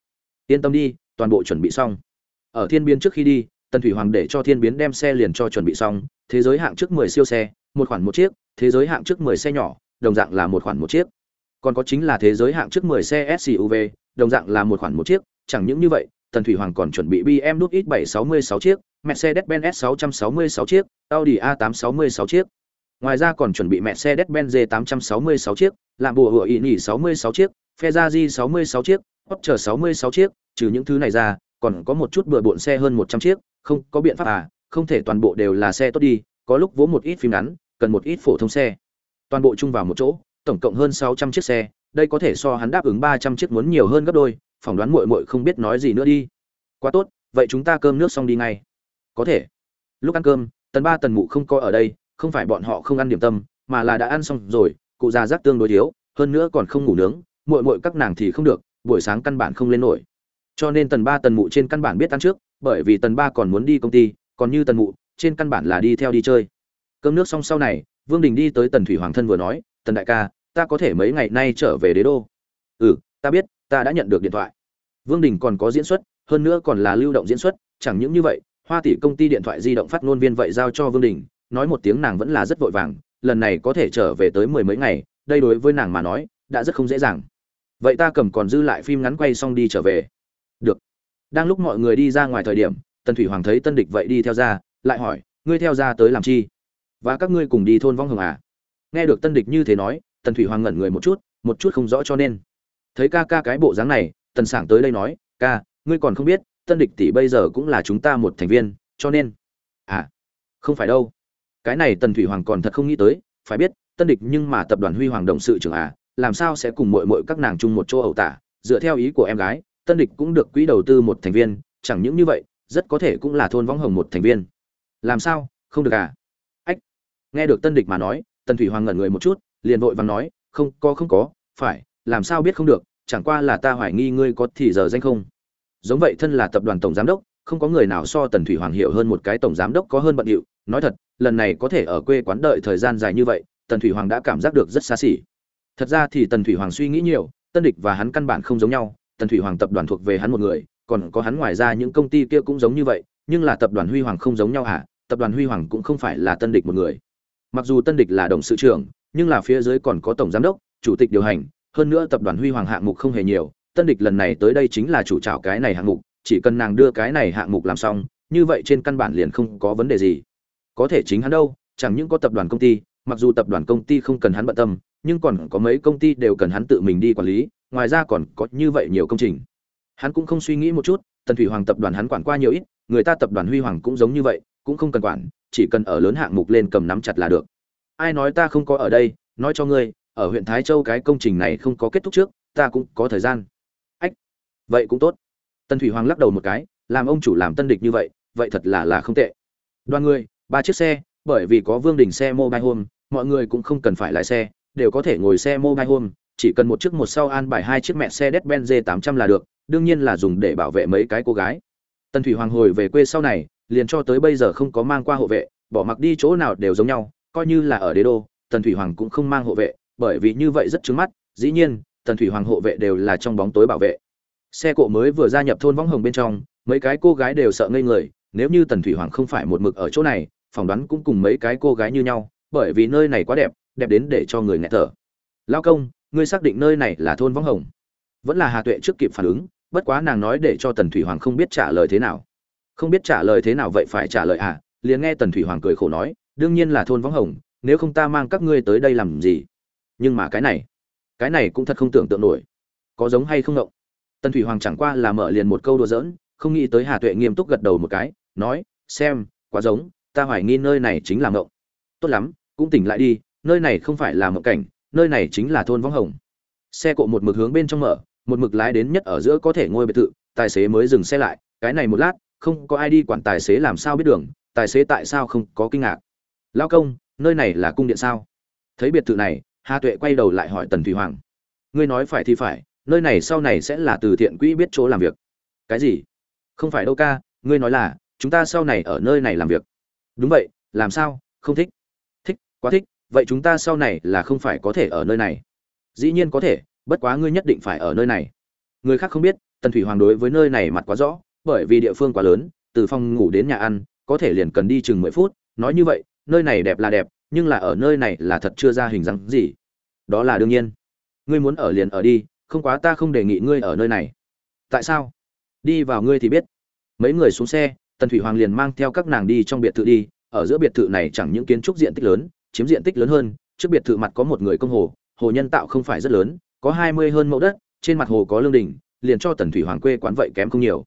Yên tâm đi, toàn bộ chuẩn bị xong. Ở thiên Biên trước khi đi tần thủy hoàng để cho thiên biến đem xe liền cho chuẩn bị xong thế giới hạng trước mười siêu xe một khoản một chiếc thế giới hạng trước mười xe nhỏ đồng dạng là một khoản một chiếc. Còn có chính là thế giới hạng trước mười xe suv đồng dạng là một khoản một chiếc chẳng những như vậy tần thủy hoàng còn chuẩn bị bm đúc x bảy sáu mươi sáu chiếc mercedes benz s sáu trăm sáu mươi sáu chiếc audi a tám sáu mươi sáu chiếc. Ngoài ra còn chuẩn bị mercedes benz g tám trăm sáu mươi sáu chiếc làm bùa hựa ý nhỉ sáu mươi sáu chiếc Ferrari 66 chiếc, Porsche 66 chiếc, trừ những thứ này ra, còn có một chút bừa bộn xe hơn 100 chiếc, không, có biện pháp à, không thể toàn bộ đều là xe tốt đi, có lúc vỗ một ít phim ngắn, cần một ít phổ thông xe. Toàn bộ chung vào một chỗ, tổng cộng hơn 600 chiếc xe, đây có thể so hắn đáp ứng 300 chiếc muốn nhiều hơn gấp đôi, phỏng đoán muội muội không biết nói gì nữa đi. Quá tốt, vậy chúng ta cơm nước xong đi ngay. Có thể. Lúc ăn cơm, tần ba tần mụ không có ở đây, không phải bọn họ không ăn điểm tâm, mà là đã ăn xong rồi, cụ già rác tương đối thiếu, hơn nữa còn không ngủ nướng, muội muội các nàng thì không được, buổi sáng căn bản không lên nổi. Cho nên tần ba tần mụ trên căn bản biết ăn trước, bởi vì tần ba còn muốn đi công ty, còn như tần mụ, trên căn bản là đi theo đi chơi. Cơm nước xong sau này, Vương Đình đi tới tần thủy hoàng thân vừa nói, "Tần đại ca, ta có thể mấy ngày nay trở về đế đô." "Ừ, ta biết, ta đã nhận được điện thoại." Vương Đình còn có diễn xuất, hơn nữa còn là lưu động diễn xuất, chẳng những như vậy, Hoa tỷ công ty điện thoại di động phát ngôn viên vậy giao cho Vương Đình, nói một tiếng nàng vẫn là rất vội vàng, lần này có thể trở về tới mười mấy ngày, đây đối với nàng mà nói, đã rất không dễ dàng vậy ta cầm còn dư lại phim ngắn quay xong đi trở về được đang lúc mọi người đi ra ngoài thời điểm tần thủy hoàng thấy tân địch vậy đi theo ra lại hỏi ngươi theo ra tới làm chi? Và các ngươi cùng đi thôn vong hồng à? Nghe được tân địch như thế nói tần thủy hoàng ngẩn người một chút một chút không rõ cho nên. Thấy ca ca cái bộ dáng này tần sảng tới đây nói ca ngươi còn không biết tân địch tỷ bây giờ cũng là chúng ta một thành viên cho nên à không phải đâu. Cái này tần thủy hoàng còn thật không nghĩ tới phải biết tân địch nhưng mà tập đoàn huy hoàng động sự trưởng à làm sao sẽ cùng muội muội các nàng chung một chỗ ẩu tả, dựa theo ý của em gái, Tân Địch cũng được quỹ đầu tư một thành viên, chẳng những như vậy, rất có thể cũng là thôn võng hồng một thành viên. Làm sao? Không được à? Ách. Nghe được Tân Địch mà nói, Tần Thủy Hoàng ngẩn người một chút, liền vội vàng nói, "Không, có không có, phải, làm sao biết không được, chẳng qua là ta hoài nghi ngươi có thì giờ danh không?" Giống vậy thân là tập đoàn tổng giám đốc, không có người nào so tần thủy hoàng hiểu hơn một cái tổng giám đốc có hơn bận điệu nói thật lần này có thể ở quê quán đợi thời gian dài như vậy tần thủy hoàng đã cảm giác được rất xa xỉ thật ra thì tần thủy hoàng suy nghĩ nhiều tân địch và hắn căn bản không giống nhau tần thủy hoàng tập đoàn thuộc về hắn một người, còn có hắn ngoài ra những công ty kia cũng giống như vậy, nhưng là tập đoàn huy hoàng không giống nhau hả? Tập đoàn huy hoàng cũng không phải là tân địch một người. Mặc dù tân địch là đồng sự trưởng, nhưng là phía dưới còn có tổng giám đốc, chủ tịch điều hành, hơn nữa tập đoàn huy hoàng hạng mục không hề nhiều, tân địch lần này tới đây chính là chủ trào cái này hạng mục, chỉ cần nàng đưa cái này hạng mục làm xong, như vậy trên căn bản liền không có vấn đề gì. Có thể chính hắn đâu, chẳng những có tập đoàn công ty, mặc dù tập đoàn công ty không cần hắn bận tâm, nhưng còn có mấy công ty đều cần hắn tự mình đi quản lý ngoài ra còn có như vậy nhiều công trình. Hắn cũng không suy nghĩ một chút, tần thủy hoàng tập đoàn hắn quản qua nhiều ít, người ta tập đoàn huy hoàng cũng giống như vậy, cũng không cần quản, chỉ cần ở lớn hạng mục lên cầm nắm chặt là được. Ai nói ta không có ở đây, nói cho ngươi, ở huyện thái châu cái công trình này không có kết thúc trước, ta cũng có thời gian. Ách, vậy cũng tốt. Tần thủy hoàng lắc đầu một cái, làm ông chủ làm tân địch như vậy vậy thật là là không tệ. Đoàn người, ba chiếc xe, bởi vì có vương đình xe mobile home, mọi người cũng không cần phải lái xe, đều có thể ngồi xe mobile home chỉ cần một chiếc một sau an bài hai chiếc mẹ xe Mercedes Benz 800 là được, đương nhiên là dùng để bảo vệ mấy cái cô gái. Tần Thủy Hoàng hồi về quê sau này, liền cho tới bây giờ không có mang qua hộ vệ, bỏ mặc đi chỗ nào đều giống nhau, coi như là ở đế đô, Tần Thủy Hoàng cũng không mang hộ vệ, bởi vì như vậy rất trướng mắt, dĩ nhiên, Tần Thủy Hoàng hộ vệ đều là trong bóng tối bảo vệ. Xe cộ mới vừa gia nhập thôn Võng Hồng bên trong, mấy cái cô gái đều sợ ngây người, nếu như Tần Thủy Hoàng không phải một mực ở chỗ này, phỏng đoán cũng cùng mấy cái cô gái như nhau, bởi vì nơi này quá đẹp, đẹp đến để cho người nghẹt thở. Lão công, ngươi xác định nơi này là thôn Võng Hồng? Vẫn là Hà Tuệ trước kịp phản ứng, bất quá nàng nói để cho Tần Thủy Hoàng không biết trả lời thế nào. Không biết trả lời thế nào vậy phải trả lời à? Liền nghe Tần Thủy Hoàng cười khổ nói, đương nhiên là thôn Võng Hồng, nếu không ta mang các ngươi tới đây làm gì? Nhưng mà cái này, cái này cũng thật không tưởng tượng nổi. Có giống hay không ngộng? Tần Thủy Hoàng chẳng qua là mở liền một câu đùa giỡn, không nghĩ tới Hà Tuệ nghiêm túc gật đầu một cái, nói, xem, quá giống, ta hoài nghi nơi này chính là ngộng. Tốt lắm, cũng tỉnh lại đi, nơi này không phải là ngộng cảnh, nơi này chính là thôn Võng Hồng. Xe cộ một mực hướng bên trong mở, một mực lái đến nhất ở giữa có thể ngôi biệt thự, tài xế mới dừng xe lại, cái này một lát, không có ai đi quản tài xế làm sao biết đường, tài xế tại sao không có kinh ngạc. Lão công, nơi này là cung điện sao? Thấy biệt thự này, Hà Tuệ quay đầu lại hỏi Tần Thủy Hoàng. Ngươi nói phải thì phải, nơi này sau này sẽ là từ thiện quỹ biết chỗ làm việc. Cái gì? Không phải đâu ca, ngươi nói là chúng ta sau này ở nơi này làm việc. Đúng vậy, làm sao? Không thích. Thích, quá thích, vậy chúng ta sau này là không phải có thể ở nơi này. Dĩ nhiên có thể, bất quá ngươi nhất định phải ở nơi này. Người khác không biết, Tần Thủy Hoàng đối với nơi này mặt quá rõ, bởi vì địa phương quá lớn, từ phòng ngủ đến nhà ăn, có thể liền cần đi chừng mười phút, nói như vậy, nơi này đẹp là đẹp, nhưng là ở nơi này là thật chưa ra hình dáng gì. Đó là đương nhiên. Ngươi muốn ở liền ở đi, không quá ta không đề nghị ngươi ở nơi này. Tại sao? Đi vào ngươi thì biết. Mấy người xuống xe, Tần Thủy Hoàng liền mang theo các nàng đi trong biệt thự đi, ở giữa biệt thự này chẳng những kiến trúc diện tích lớn, chiếm diện tích lớn hơn, trước biệt thự mặt có một người công hồ, hồ nhân tạo không phải rất lớn, có hai mươi hơn mẫu đất, trên mặt hồ có lương đỉnh, liền cho Tần Thủy Hoàng quê quán vậy kém không nhiều.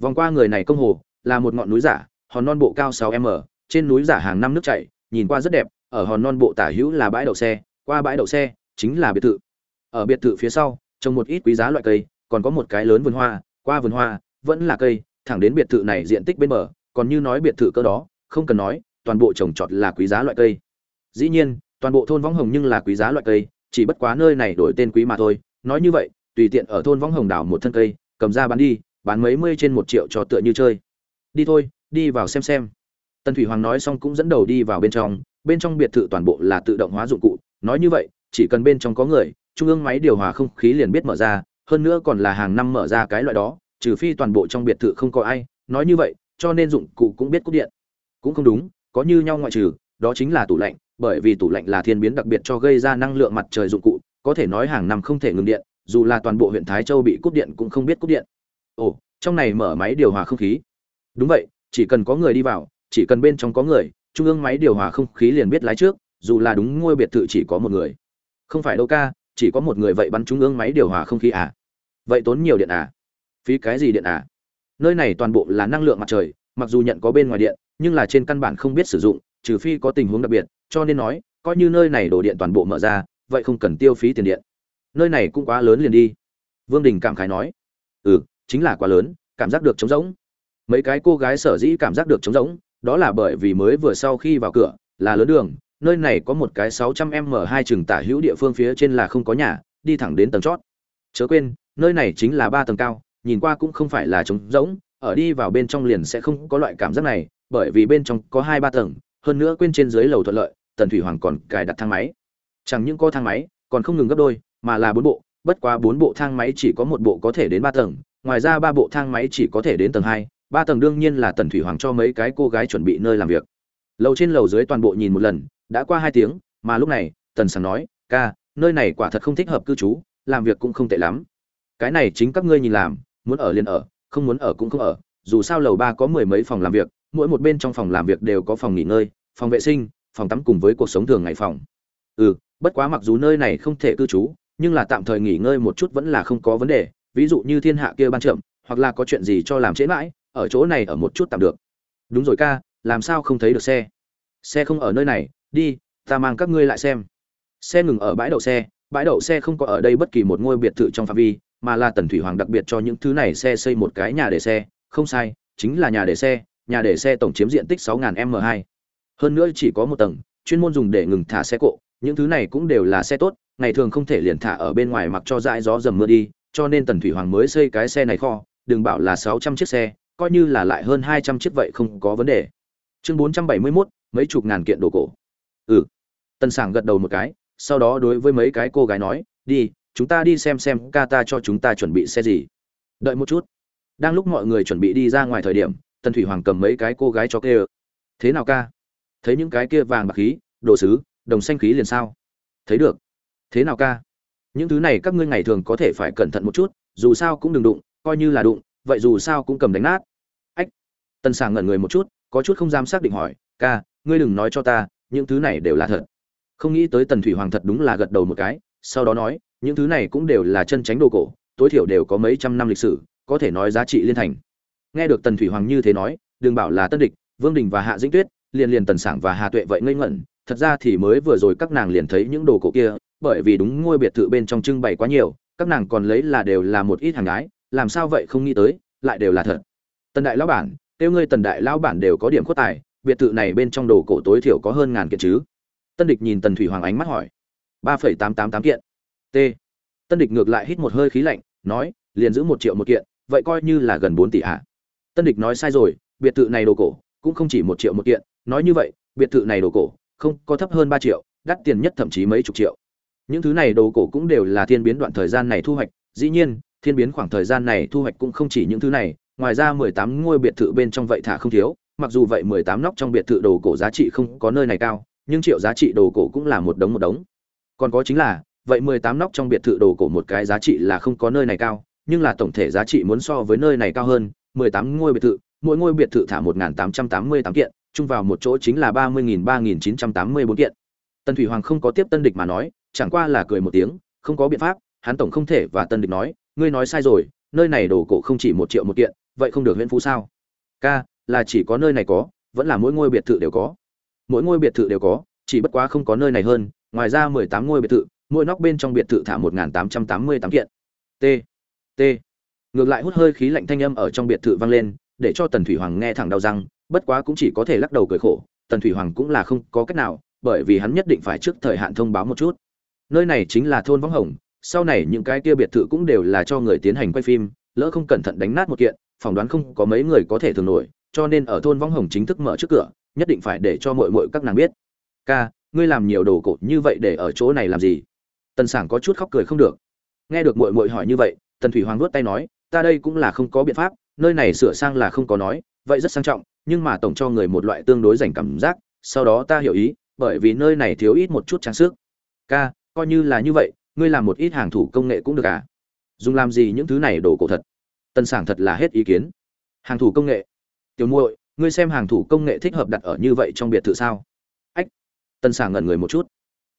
Vòng qua người này công hồ, là một ngọn núi giả, hòn non bộ cao 6m, trên núi giả hàng năm nước chảy, nhìn qua rất đẹp, ở hòn non bộ tả hữu là bãi đậu xe, qua bãi đậu xe chính là biệt thự. Ở biệt thự phía sau, trồng một ít quý giá loại cây, còn có một cái lớn vườn hoa, qua vườn hoa vẫn là cây, thẳng đến biệt thự này diện tích bên bờ, còn như nói biệt thự cơ đó, không cần nói, toàn bộ trồng trọt là quý giá loại cây. Dĩ nhiên, toàn bộ thôn Võng Hồng nhưng là quý giá loại cây, chỉ bất quá nơi này đổi tên quý mà thôi. Nói như vậy, tùy tiện ở thôn Võng Hồng đảo một thân cây, cầm ra bán đi, bán mấy mươi trên một triệu cho tựa như chơi. Đi thôi, đi vào xem xem. Tần Thủy Hoàng nói xong cũng dẫn đầu đi vào bên trong, bên trong biệt thự toàn bộ là tự động hóa dụng cụ, nói như vậy, chỉ cần bên trong có người, trung ương máy điều hòa không khí liền biết mở ra, hơn nữa còn là hàng năm mở ra cái loại đó, trừ phi toàn bộ trong biệt thự không có ai, nói như vậy, cho nên dụng cụ cũng biết cúp điện. Cũng không đúng, có như nhau ngoại trừ, đó chính là tủ lạnh, bởi vì tủ lạnh là thiên biến đặc biệt cho gây ra năng lượng mặt trời dụng cụ, có thể nói hàng năm không thể ngừng điện, dù là toàn bộ huyện Thái Châu bị cúp điện cũng không biết cúp điện. Ồ, trong này mở máy điều hòa không khí. Đúng vậy, chỉ cần có người đi vào, chỉ cần bên trong có người, trung ương máy điều hòa không khí liền biết lái trước, dù là đúng ngôi biệt thự chỉ có một người. Không phải đâu ca, chỉ có một người vậy bắn trung ương máy điều hòa không khí à? Vậy tốn nhiều điện à? Phí cái gì điện à? Nơi này toàn bộ là năng lượng mặt trời, mặc dù nhận có bên ngoài điện, nhưng là trên căn bản không biết sử dụng, trừ phi có tình huống đặc biệt, cho nên nói, coi như nơi này đổ điện toàn bộ mở ra, vậy không cần tiêu phí tiền điện. Nơi này cũng quá lớn liền đi. Vương Đình cảm khái nói. Ừ, chính là quá lớn, cảm giác được trống rỗng. Mấy cái cô gái sở dĩ cảm giác được trống rỗng, đó là bởi vì mới vừa sau khi vào cửa, là lớn đường, nơi này có một cái 600m hai chừng tả hữu địa phương phía trên là không có nhà, đi thẳng đến tầng chót. Chớ quên, nơi này chính là ba tầng cao, nhìn qua cũng không phải là trống rỗng, ở đi vào bên trong liền sẽ không có loại cảm giác này bởi vì bên trong có hai ba tầng hơn nữa quên trên dưới lầu thuận lợi, tần thủy hoàng còn cài đặt thang máy. Chẳng những có thang máy, còn không ngừng gấp đôi, mà là bốn bộ, bất quá bốn bộ thang máy chỉ có một bộ có thể đến ba tầng, ngoài ra ba bộ thang máy chỉ có thể đến tầng hai, ba tầng đương nhiên là tần thủy hoàng cho mấy cái cô gái chuẩn bị nơi làm việc. Lầu trên lầu dưới toàn bộ nhìn một lần, đã qua hai tiếng, mà lúc này, tần sảng nói, ca, nơi này quả thật không thích hợp cư trú, làm việc cũng không tệ lắm. Cái này chính các ngươi nhìn làm, muốn ở liền ở, không muốn ở cũng không ở, dù sao lầu ba có mười mấy phòng làm việc mỗi một bên trong phòng làm việc đều có phòng nghỉ ngơi, phòng vệ sinh, phòng tắm cùng với cuộc sống thường ngày phòng. Ừ bất quá mặc dù nơi này không thể cư trú, nhưng là tạm thời nghỉ ngơi một chút vẫn là không có vấn đề, ví dụ như thiên hạ kia ban trượm hoặc là có chuyện gì cho làm trễ mãi, ở chỗ này ở một chút tạm được. Đúng rồi ca, làm sao không thấy được xe? Xe không ở nơi này, đi, ta mang các ngươi lại xem. Xe ngừng ở bãi đậu xe, bãi đậu xe không có ở đây bất kỳ một ngôi biệt thự trong phạm vi, mà là tần thủy hoàng đặc biệt cho những thứ này xe xây một cái nhà để xe. Không sai, chính là nhà để xe nhà để xe tổng chiếm diện tích 6.000 m 2 hơn nữa chỉ có một tầng chuyên môn dùng để ngừng thả xe cộ những thứ này cũng đều là xe tốt ngày thường không thể liền thả ở bên ngoài mặc cho dãi gió dầm mưa đi cho nên tần thủy hoàng mới xây cái xe này kho đừng bảo là 600 chiếc xe coi như là lại hơn 200 chiếc vậy không có vấn đề. Chương 471, mấy chục ngàn kiện đồ cổ. Ừ. Tần sảng gật đầu một cái sau đó đối với mấy cái cô gái nói đi chúng ta đi xem xem ca ta cho chúng ta chuẩn bị xe gì. Đợi một chút. Đang lúc mọi người chuẩn bị đi ra ngoài thời điểm tần thủy hoàng cầm mấy cái cô gái cho kê thế nào ca? Thấy những cái kia vàng bạc khí, đồ sứ, đồng xanh khí liền sao? Thấy được. Thế nào ca? Những thứ này các ngươi ngày thường có thể phải cẩn thận một chút, dù sao cũng đừng đụng, coi như là đụng, vậy dù sao cũng cầm đánh nát. Ách. Tần sàng ngẩn người một chút, có chút không dám xác định hỏi, ca, ngươi đừng nói cho ta, những thứ này đều là thật. Không nghĩ tới tần thủy hoàng thật đúng là gật đầu một cái, sau đó nói, những thứ này cũng đều là chân tránh đồ cổ, tối thiểu đều có mấy trăm năm lịch sử, có thể nói giá trị liên thành nghe được tần thủy hoàng như thế nói, đừng bảo là tân địch, vương đình và hạ dĩnh tuyết, liền liền tần sảng và hà tuệ vậy ngây ngẩn. Thật ra thì mới vừa rồi các nàng liền thấy những đồ cổ kia, bởi vì đúng ngôi biệt thự bên trong trưng bày quá nhiều, các nàng còn lấy là đều là một ít hàng gái, làm sao vậy không nghĩ tới, lại đều là thật. Tần đại lão bản tiêu ngươi tần đại lão bản đều có điểm khuất tài, biệt thự này bên trong đồ cổ tối thiểu có hơn ngàn kiện chứ? Tân địch nhìn tần thủy hoàng ánh mắt hỏi. ba phẩy tám tám tám kiện. T. Tân địch ngược lại hít một hơi khí lạnh, nói, liền giữ một triệu một kiện, vậy coi như là gần bốn tỷ à tân địch nói sai rồi, biệt thự này đồ cổ, cũng không chỉ một triệu một kiện, nói như vậy, biệt thự này đồ cổ, không có thấp hơn ba triệu, đắt tiền nhất thậm chí mấy chục triệu. Những thứ này đồ cổ cũng đều là thiên biến đoạn thời gian này thu hoạch, dĩ nhiên, thiên biến khoảng thời gian này thu hoạch cũng không chỉ những thứ này, ngoài ra mười tám ngôi biệt thự bên trong vậy thả không thiếu, mặc dù vậy mười tám nóc trong biệt thự đồ cổ giá trị không có nơi này cao, nhưng triệu giá trị đồ cổ cũng là một đống một đống. Còn có chính là, vậy mười tám nóc trong biệt thự đồ cổ một cái giá trị là không có nơi này cao, nhưng là tổng thể giá trị muốn so với nơi này cao hơn mười tám ngôi biệt thự, mỗi ngôi biệt thự thả một tám trăm tám mươi tám kiện, chung vào một chỗ chính là ba mươi nghìn ba nghìn chín trăm tám mươi bốn kiện. Tân thủy hoàng không có tiếp tân địch mà nói, chẳng qua là cười một tiếng, không có biện pháp, hắn tổng không thể và tân địch nói, ngươi nói sai rồi, nơi này đồ cổ không chỉ một triệu một kiện, vậy không được huyện phú sao? Ca, là chỉ có nơi này có, vẫn là mỗi ngôi biệt thự đều có. Mỗi ngôi biệt thự đều có, chỉ bất quá không có nơi này hơn, ngoài ra mười tám ngôi biệt thự, mỗi nóc bên trong biệt thự thả một tám trăm tám mươi tám kiện. T t ngược lại hút hơi khí lạnh thanh âm ở trong biệt thự vang lên, để cho tần thủy hoàng nghe thẳng đau răng, bất quá cũng chỉ có thể lắc đầu cười khổ, tần thủy hoàng cũng là không có cách nào, bởi vì hắn nhất định phải trước thời hạn thông báo một chút. Nơi này chính là thôn võng hồng, sau này những cái kia biệt thự cũng đều là cho người tiến hành quay phim, lỡ không cẩn thận đánh nát một kiện, phỏng đoán không có mấy người có thể thường nổi, cho nên ở thôn võng hồng chính thức mở trước cửa, nhất định phải để cho mọi mọi các nàng biết. Ca, ngươi làm nhiều đồ cột như vậy để ở chỗ này làm gì? Tần sảng có chút khóc cười không được. Nghe được mọi mọi hỏi như vậy, tần thủy hoàng nuốt tay nói ta đây cũng là không có biện pháp, nơi này sửa sang là không có nói, vậy rất sang trọng, nhưng mà tổng cho người một loại tương đối dành cảm giác, sau đó ta hiểu ý, bởi vì nơi này thiếu ít một chút trang sức. Ca, coi như là như vậy, ngươi làm một ít hàng thủ công nghệ cũng được à? Dùng làm gì những thứ này đồ cổ thật? Tân sảng thật là hết ý kiến. Hàng thủ công nghệ. Tiểu muội, ngươi xem hàng thủ công nghệ thích hợp đặt ở như vậy trong biệt thự sao? Ách. Tân sảng ngẩn người một chút.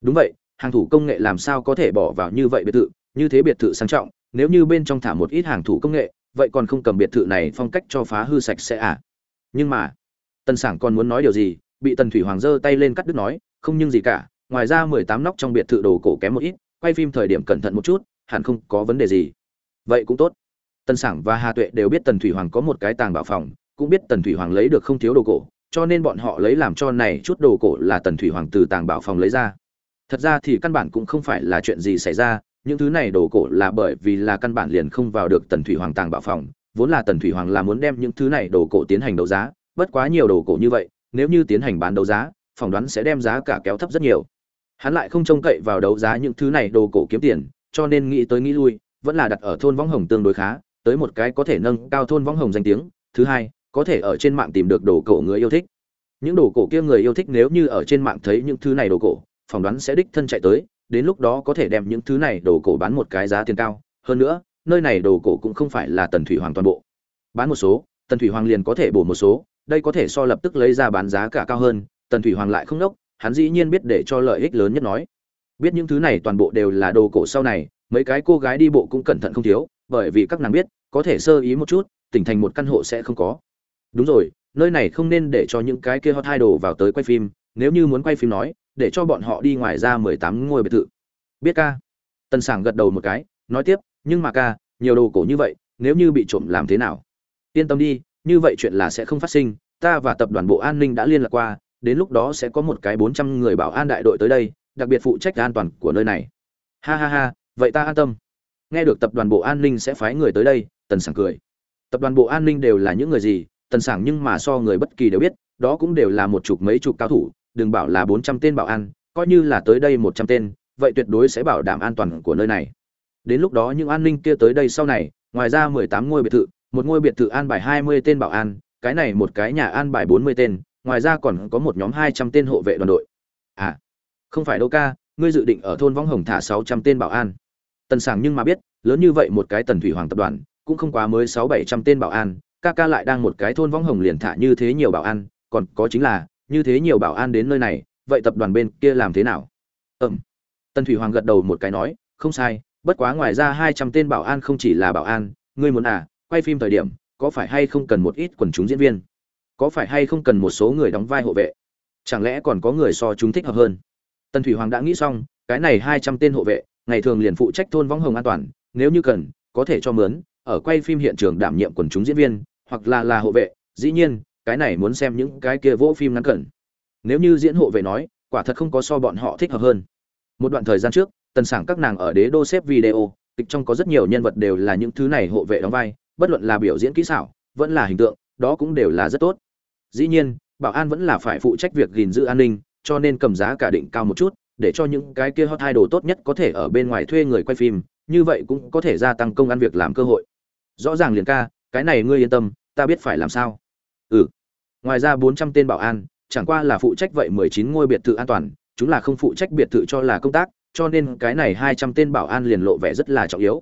Đúng vậy, hàng thủ công nghệ làm sao có thể bỏ vào như vậy biệt thự? Như thế biệt thự sang trọng, nếu như bên trong thả một ít hàng thủ công nghệ, vậy còn không cầm biệt thự này phong cách cho phá hư sạch sẽ à? Nhưng mà, Tần sảng còn muốn nói điều gì? Bị tần thủy hoàng giơ tay lên cắt đứt nói, không nhưng gì cả, ngoài ra mười tám nóc trong biệt thự đồ cổ kém một ít, quay phim thời điểm cẩn thận một chút, hẳn không có vấn đề gì. Vậy cũng tốt. Tần sảng và hà tuệ đều biết tần thủy hoàng có một cái tàng bảo phòng, cũng biết tần thủy hoàng lấy được không thiếu đồ cổ, cho nên bọn họ lấy làm cho này chút đồ cổ là tần thủy hoàng từ tàng bảo phòng lấy ra. Thật ra thì căn bản cũng không phải là chuyện gì xảy ra những thứ này đồ cổ là bởi vì là căn bản liền không vào được tần thủy hoàng tàng bảo phòng, vốn là tần thủy hoàng là muốn đem những thứ này đồ cổ tiến hành đấu giá, bất quá nhiều đồ cổ như vậy, nếu như tiến hành bán đấu giá, phỏng đoán sẽ đem giá cả kéo thấp rất nhiều. Hắn lại không trông cậy vào đấu giá những thứ này đồ cổ kiếm tiền, cho nên nghĩ tới nghĩ lui, vẫn là đặt ở thôn võng hồng tương đối khá, tới một cái có thể nâng cao thôn võng hồng danh tiếng. Thứ hai, có thể ở trên mạng tìm được đồ cổ người yêu thích. Những đồ cổ kia người yêu thích nếu như ở trên mạng thấy những thứ này đồ cổ, phỏng đoán sẽ đích thân chạy tới đến lúc đó có thể đem những thứ này đồ cổ bán một cái giá tiền cao. Hơn nữa, nơi này đồ cổ cũng không phải là tần thủy hoàng toàn bộ. Bán một số, tần thủy hoàng liền có thể bổ một số, đây có thể so lập tức lấy ra bán giá cả cao hơn. Tần thủy hoàng lại không đốc hắn dĩ nhiên biết để cho lợi ích lớn nhất nói. Biết những thứ này toàn bộ đều là đồ cổ sau này, mấy cái cô gái đi bộ cũng cẩn thận không thiếu, bởi vì các nàng biết, có thể sơ ý một chút, tỉnh thành một căn hộ sẽ không có. Đúng rồi, nơi này không nên để cho những cái kia hot idol vào tới quay phim, nếu như muốn quay phim nói để cho bọn họ đi ngoài ra mười tám ngôi biệt thự. Biết ca. Tần sảng gật đầu một cái, nói tiếp, nhưng mà ca, nhiều đồ cổ như vậy, nếu như bị trộm làm thế nào? Yên tâm đi, như vậy chuyện là sẽ không phát sinh, ta và tập đoàn bộ an ninh đã liên lạc qua, đến lúc đó sẽ có một cái bốn trăm người bảo an đại đội tới đây, đặc biệt phụ trách an toàn của nơi này. Ha ha ha, vậy ta an tâm. Nghe được tập đoàn bộ an ninh sẽ phái người tới đây, tần sảng cười. Tập đoàn bộ an ninh đều là những người gì, tần sảng nhưng mà so người bất kỳ đều biết, đó cũng đều là một chục mấy chục cao thủ đừng bảo là bốn trăm tên bảo an, coi như là tới đây một trăm tên, vậy tuyệt đối sẽ bảo đảm an toàn của nơi này. Đến lúc đó những an ninh kia tới đây sau này, ngoài ra mười tám ngôi biệt thự, một ngôi biệt thự an bài hai mươi tên bảo an, cái này một cái nhà an bài bốn mươi tên, ngoài ra còn có một nhóm hai trăm tên hộ vệ đoàn đội. À không phải đâu ca, ngươi dự định ở thôn Vong hồng thả sáu trăm tên bảo an. Tần sảng nhưng mà biết, lớn như vậy một cái tần thủy hoàng tập đoàn, cũng không quá mới sáu bảy trăm tên bảo an, ca ca lại đang một cái thôn Vong hồng liền thả như thế nhiều bảo an, còn có chính là như thế nhiều bảo an đến nơi này, vậy tập đoàn bên kia làm thế nào? Ừm. Tần thủy hoàng gật đầu một cái nói, không sai, bất quá ngoài ra hai trăm tên bảo an không chỉ là bảo an, ngươi muốn à quay phim thời điểm, có phải hay không cần một ít quần chúng diễn viên? Có phải hay không cần một số người đóng vai hộ vệ? Chẳng lẽ còn có người so chúng thích hợp hơn? Tần thủy hoàng đã nghĩ xong, cái này hai trăm tên hộ vệ, ngày thường liền phụ trách thôn võng hồng an toàn, nếu như cần, có thể cho mướn, ở quay phim hiện trường đảm nhiệm quần chúng diễn viên, hoặc là là hộ vệ, dĩ nhiên cái này muốn xem những cái kia vỗ phim ngắn cẩn. Nếu như diễn hộ vệ nói, quả thật không có so bọn họ thích hợp hơn. Một đoạn thời gian trước, tần sảng các nàng ở đế đô xếp video, kịch trong có rất nhiều nhân vật đều là những thứ này hộ vệ đóng vai, bất luận là biểu diễn kỹ xảo, vẫn là hình tượng, đó cũng đều là rất tốt. Dĩ nhiên, bảo an vẫn là phải phụ trách việc gìn giữ an ninh, cho nên cầm giá cả định cao một chút, để cho những cái kia hot idol tốt nhất có thể ở bên ngoài thuê người quay phim, như vậy cũng có thể gia tăng công ăn việc làm cơ hội. Rõ ràng liền ca, cái này ngươi yên tâm, ta biết phải làm sao ừ. Ngoài ra bốn trăm tên bảo an, chẳng qua là phụ trách vậy mười chín ngôi biệt thự an toàn, chúng là không phụ trách biệt thự cho là công tác, cho nên cái này hai trăm tên bảo an liền lộ vẻ rất là trọng yếu.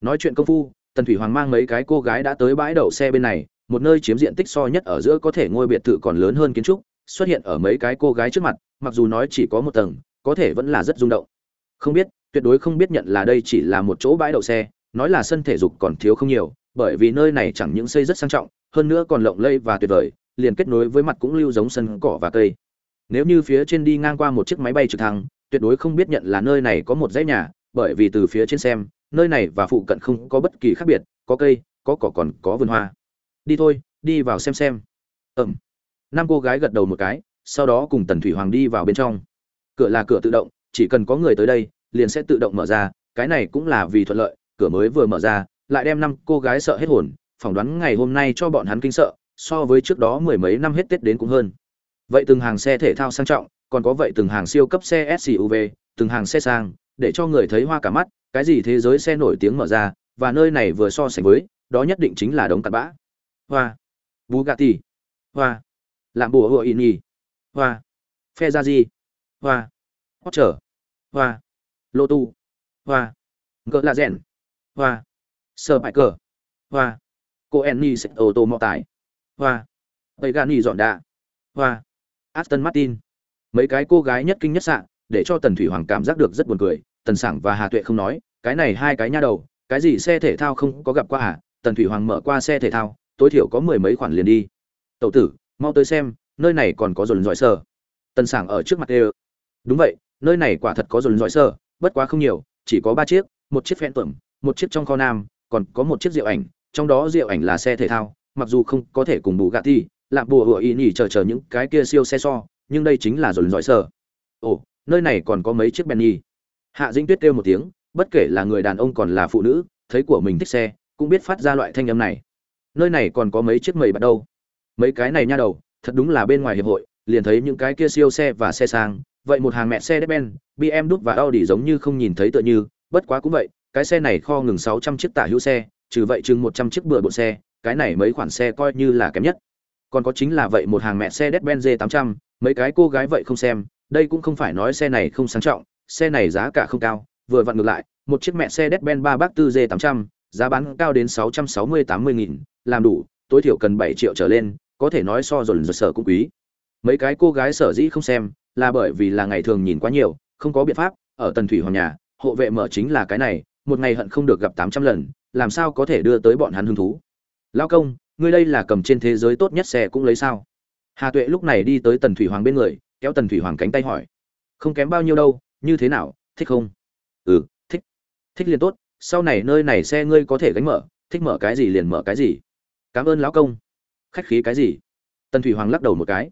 Nói chuyện công phu, tần thủy hoàng mang mấy cái cô gái đã tới bãi đậu xe bên này, một nơi chiếm diện tích so nhất ở giữa có thể ngôi biệt thự còn lớn hơn kiến trúc, xuất hiện ở mấy cái cô gái trước mặt, mặc dù nói chỉ có một tầng, có thể vẫn là rất rung động. Không biết, tuyệt đối không biết nhận là đây chỉ là một chỗ bãi đậu xe, nói là sân thể dục còn thiếu không nhiều bởi vì nơi này chẳng những xây rất sang trọng, hơn nữa còn lộng lẫy và tuyệt vời, liền kết nối với mặt cũng lưu giống sân cỏ và cây. Nếu như phía trên đi ngang qua một chiếc máy bay trực thăng, tuyệt đối không biết nhận là nơi này có một dãy nhà, bởi vì từ phía trên xem, nơi này và phụ cận không có bất kỳ khác biệt, có cây, có cỏ còn có vườn hoa. Đi thôi, đi vào xem xem. Ẩm năm cô gái gật đầu một cái, sau đó cùng tần thủy hoàng đi vào bên trong. Cửa là cửa tự động, chỉ cần có người tới đây, liền sẽ tự động mở ra, cái này cũng là vì thuận lợi, cửa mới vừa mở ra lại đem năm cô gái sợ hết hồn, phỏng đoán ngày hôm nay cho bọn hắn kinh sợ, so với trước đó mười mấy năm hết tết đến cũng hơn. Vậy từng hàng xe thể thao sang trọng, còn có vậy từng hàng siêu cấp xe suv từng hàng xe sang, để cho người thấy hoa cả mắt, cái gì thế giới xe nổi tiếng mở ra, và nơi này vừa so sánh với, đó nhất định chính là đống cặn bã. Hoa. Bugatti. Hoa. Làm bùa hựa in nhì hoa. Phe ra hoa. Hót trở hoa. Lô tu hoa. Gỡ la rèn. Hoa sơ bại cờ hoa. Cô enni sẽ ô tô mọ tải. Hoa. Tây gani dọn đạ. Hoa. Aston martin. Mấy cái cô gái nhất kinh nhất sạn để cho tần thủy hoàng cảm giác được rất buồn cười. Tần sảng và hà tuệ không nói, cái này hai cái nha đầu, cái gì xe thể thao không có gặp qua à? Tần thủy hoàng mở qua xe thể thao, tối thiểu có mười mấy khoản liền đi. Tậu tử, mau tới xem, nơi này còn có dồn dọi sơ tần sảng ở trước mặt đê đúng vậy, nơi này quả thật có dồn dọi sơ bất quá không nhiều, chỉ có ba chiếc, một chiếc phen tuẩm một chiếc trong kho nam còn có một chiếc rượu ảnh trong đó rượu ảnh là xe thể thao mặc dù không có thể cùng bù gạ thi lạm bùa hựa y nhỉ chờ chờ những cái kia siêu xe so nhưng đây chính là dồn dọi sờ. ồ nơi này còn có mấy chiếc benny. Hạ dĩnh tuyết kêu một tiếng bất kể là người đàn ông còn là phụ nữ thấy của mình thích xe cũng biết phát ra loại thanh âm này. Nơi này còn có mấy chiếc mầy bắt đâu. Mấy cái này nha đầu thật đúng là bên ngoài hiệp hội liền thấy những cái kia siêu xe và xe sang vậy một hàng mẹ xe Mercedes-Benz, BMW và Audi giống như không nhìn thấy tựa như, bất quá cũng vậy, cái xe này kho ngừng 600 chiếc tả hữu xe, trừ vậy chừng 100 chiếc bừa bộ xe, cái này mấy khoản xe coi như là kém nhất. Còn có chính là vậy một hàng mẹ xe Mercedes-Benz 800, mấy cái cô gái vậy không xem, đây cũng không phải nói xe này không sang trọng, xe này giá cả không cao, vừa vặn ngược lại, một chiếc mẹ xe Mercedes-Benz 3 bác 4 G800, giá bán cao đến 660-80 nghìn, làm đủ, tối thiểu cần 7 triệu trở lên, có thể nói so dồn sở cũng quý. Mấy cái cô gái sở dĩ không xem, là bởi vì là ngày thường nhìn quá nhiều, không có biện pháp, ở Tần Thủy Hoàng nhà, hộ vệ mở chính là cái này, một ngày hận không được gặp 800 lần, làm sao có thể đưa tới bọn hắn hứng thú. Lão công, ngươi đây là cầm trên thế giới tốt nhất xe cũng lấy sao? Hà Tuệ lúc này đi tới Tần Thủy Hoàng bên người, kéo Tần Thủy Hoàng cánh tay hỏi: "Không kém bao nhiêu đâu, như thế nào, thích không?" "Ừ, thích." "Thích liền tốt, sau này nơi này xe ngươi có thể gánh mở, thích mở cái gì liền mở cái gì." "Cảm ơn lão công." "Khách khí cái gì?" Tần Thủy Hoàng lắc đầu một cái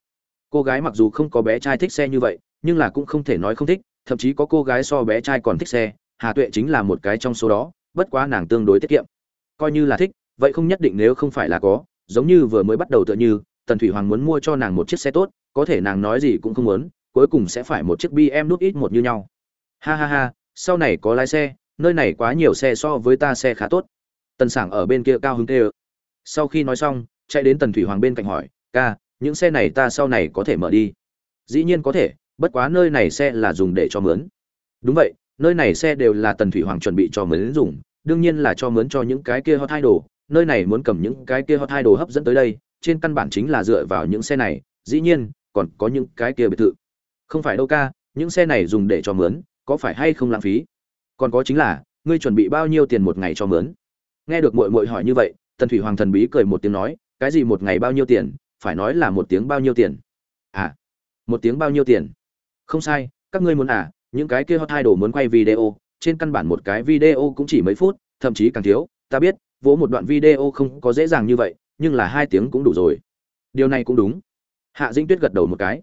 cô gái mặc dù không có bé trai thích xe như vậy nhưng là cũng không thể nói không thích thậm chí có cô gái so bé trai còn thích xe hà tuệ chính là một cái trong số đó, bất quá nàng tương đối tiết kiệm. Coi như là thích, vậy không nhất định nếu không phải là có, giống như vừa mới bắt đầu tựa như, tần thủy hoàng muốn mua cho nàng một chiếc xe tốt, có thể nàng nói gì cũng không muốn, cuối cùng sẽ phải một chiếc BMW nút ít một như nhau. Ha ha ha, sau này có lái xe, nơi này quá nhiều xe so với ta xe khá tốt. Tần sảng ở bên kia cao hứng tê sau khi nói xong, chạy đến tần thủy hoàng bên cạnh hỏi, ca, những xe này ta sau này có thể mở đi? Dĩ nhiên có thể, bất quá nơi này xe là dùng để cho mướn. Đúng vậy nơi này xe đều là tần thủy hoàng chuẩn bị cho mướn dùng, đương nhiên là cho mướn cho những cái kia hot idol, nơi này muốn cầm những cái kia hot idol hấp dẫn tới đây, trên căn bản chính là dựa vào những xe này, dĩ nhiên, còn có những cái kia biệt thự. Không phải đâu ca, những xe này dùng để cho mướn, có phải hay không lãng phí? Còn có chính là, ngươi chuẩn bị bao nhiêu tiền một ngày cho mướn? Nghe được muội muội hỏi như vậy, tần thủy hoàng thần bí cười một tiếng nói, cái gì một ngày bao nhiêu tiền, phải nói là một tiếng bao nhiêu tiền. À một tiếng bao nhiêu tiền? Không sai, các ngươi muốn à những cái kia hot idol muốn quay video, trên căn bản một cái video cũng chỉ mấy phút, thậm chí càng thiếu. Ta biết, vỗ một đoạn video không có dễ dàng như vậy, nhưng là hai tiếng cũng đủ rồi. Điều này cũng đúng. Hạ dĩnh tuyết gật đầu một cái.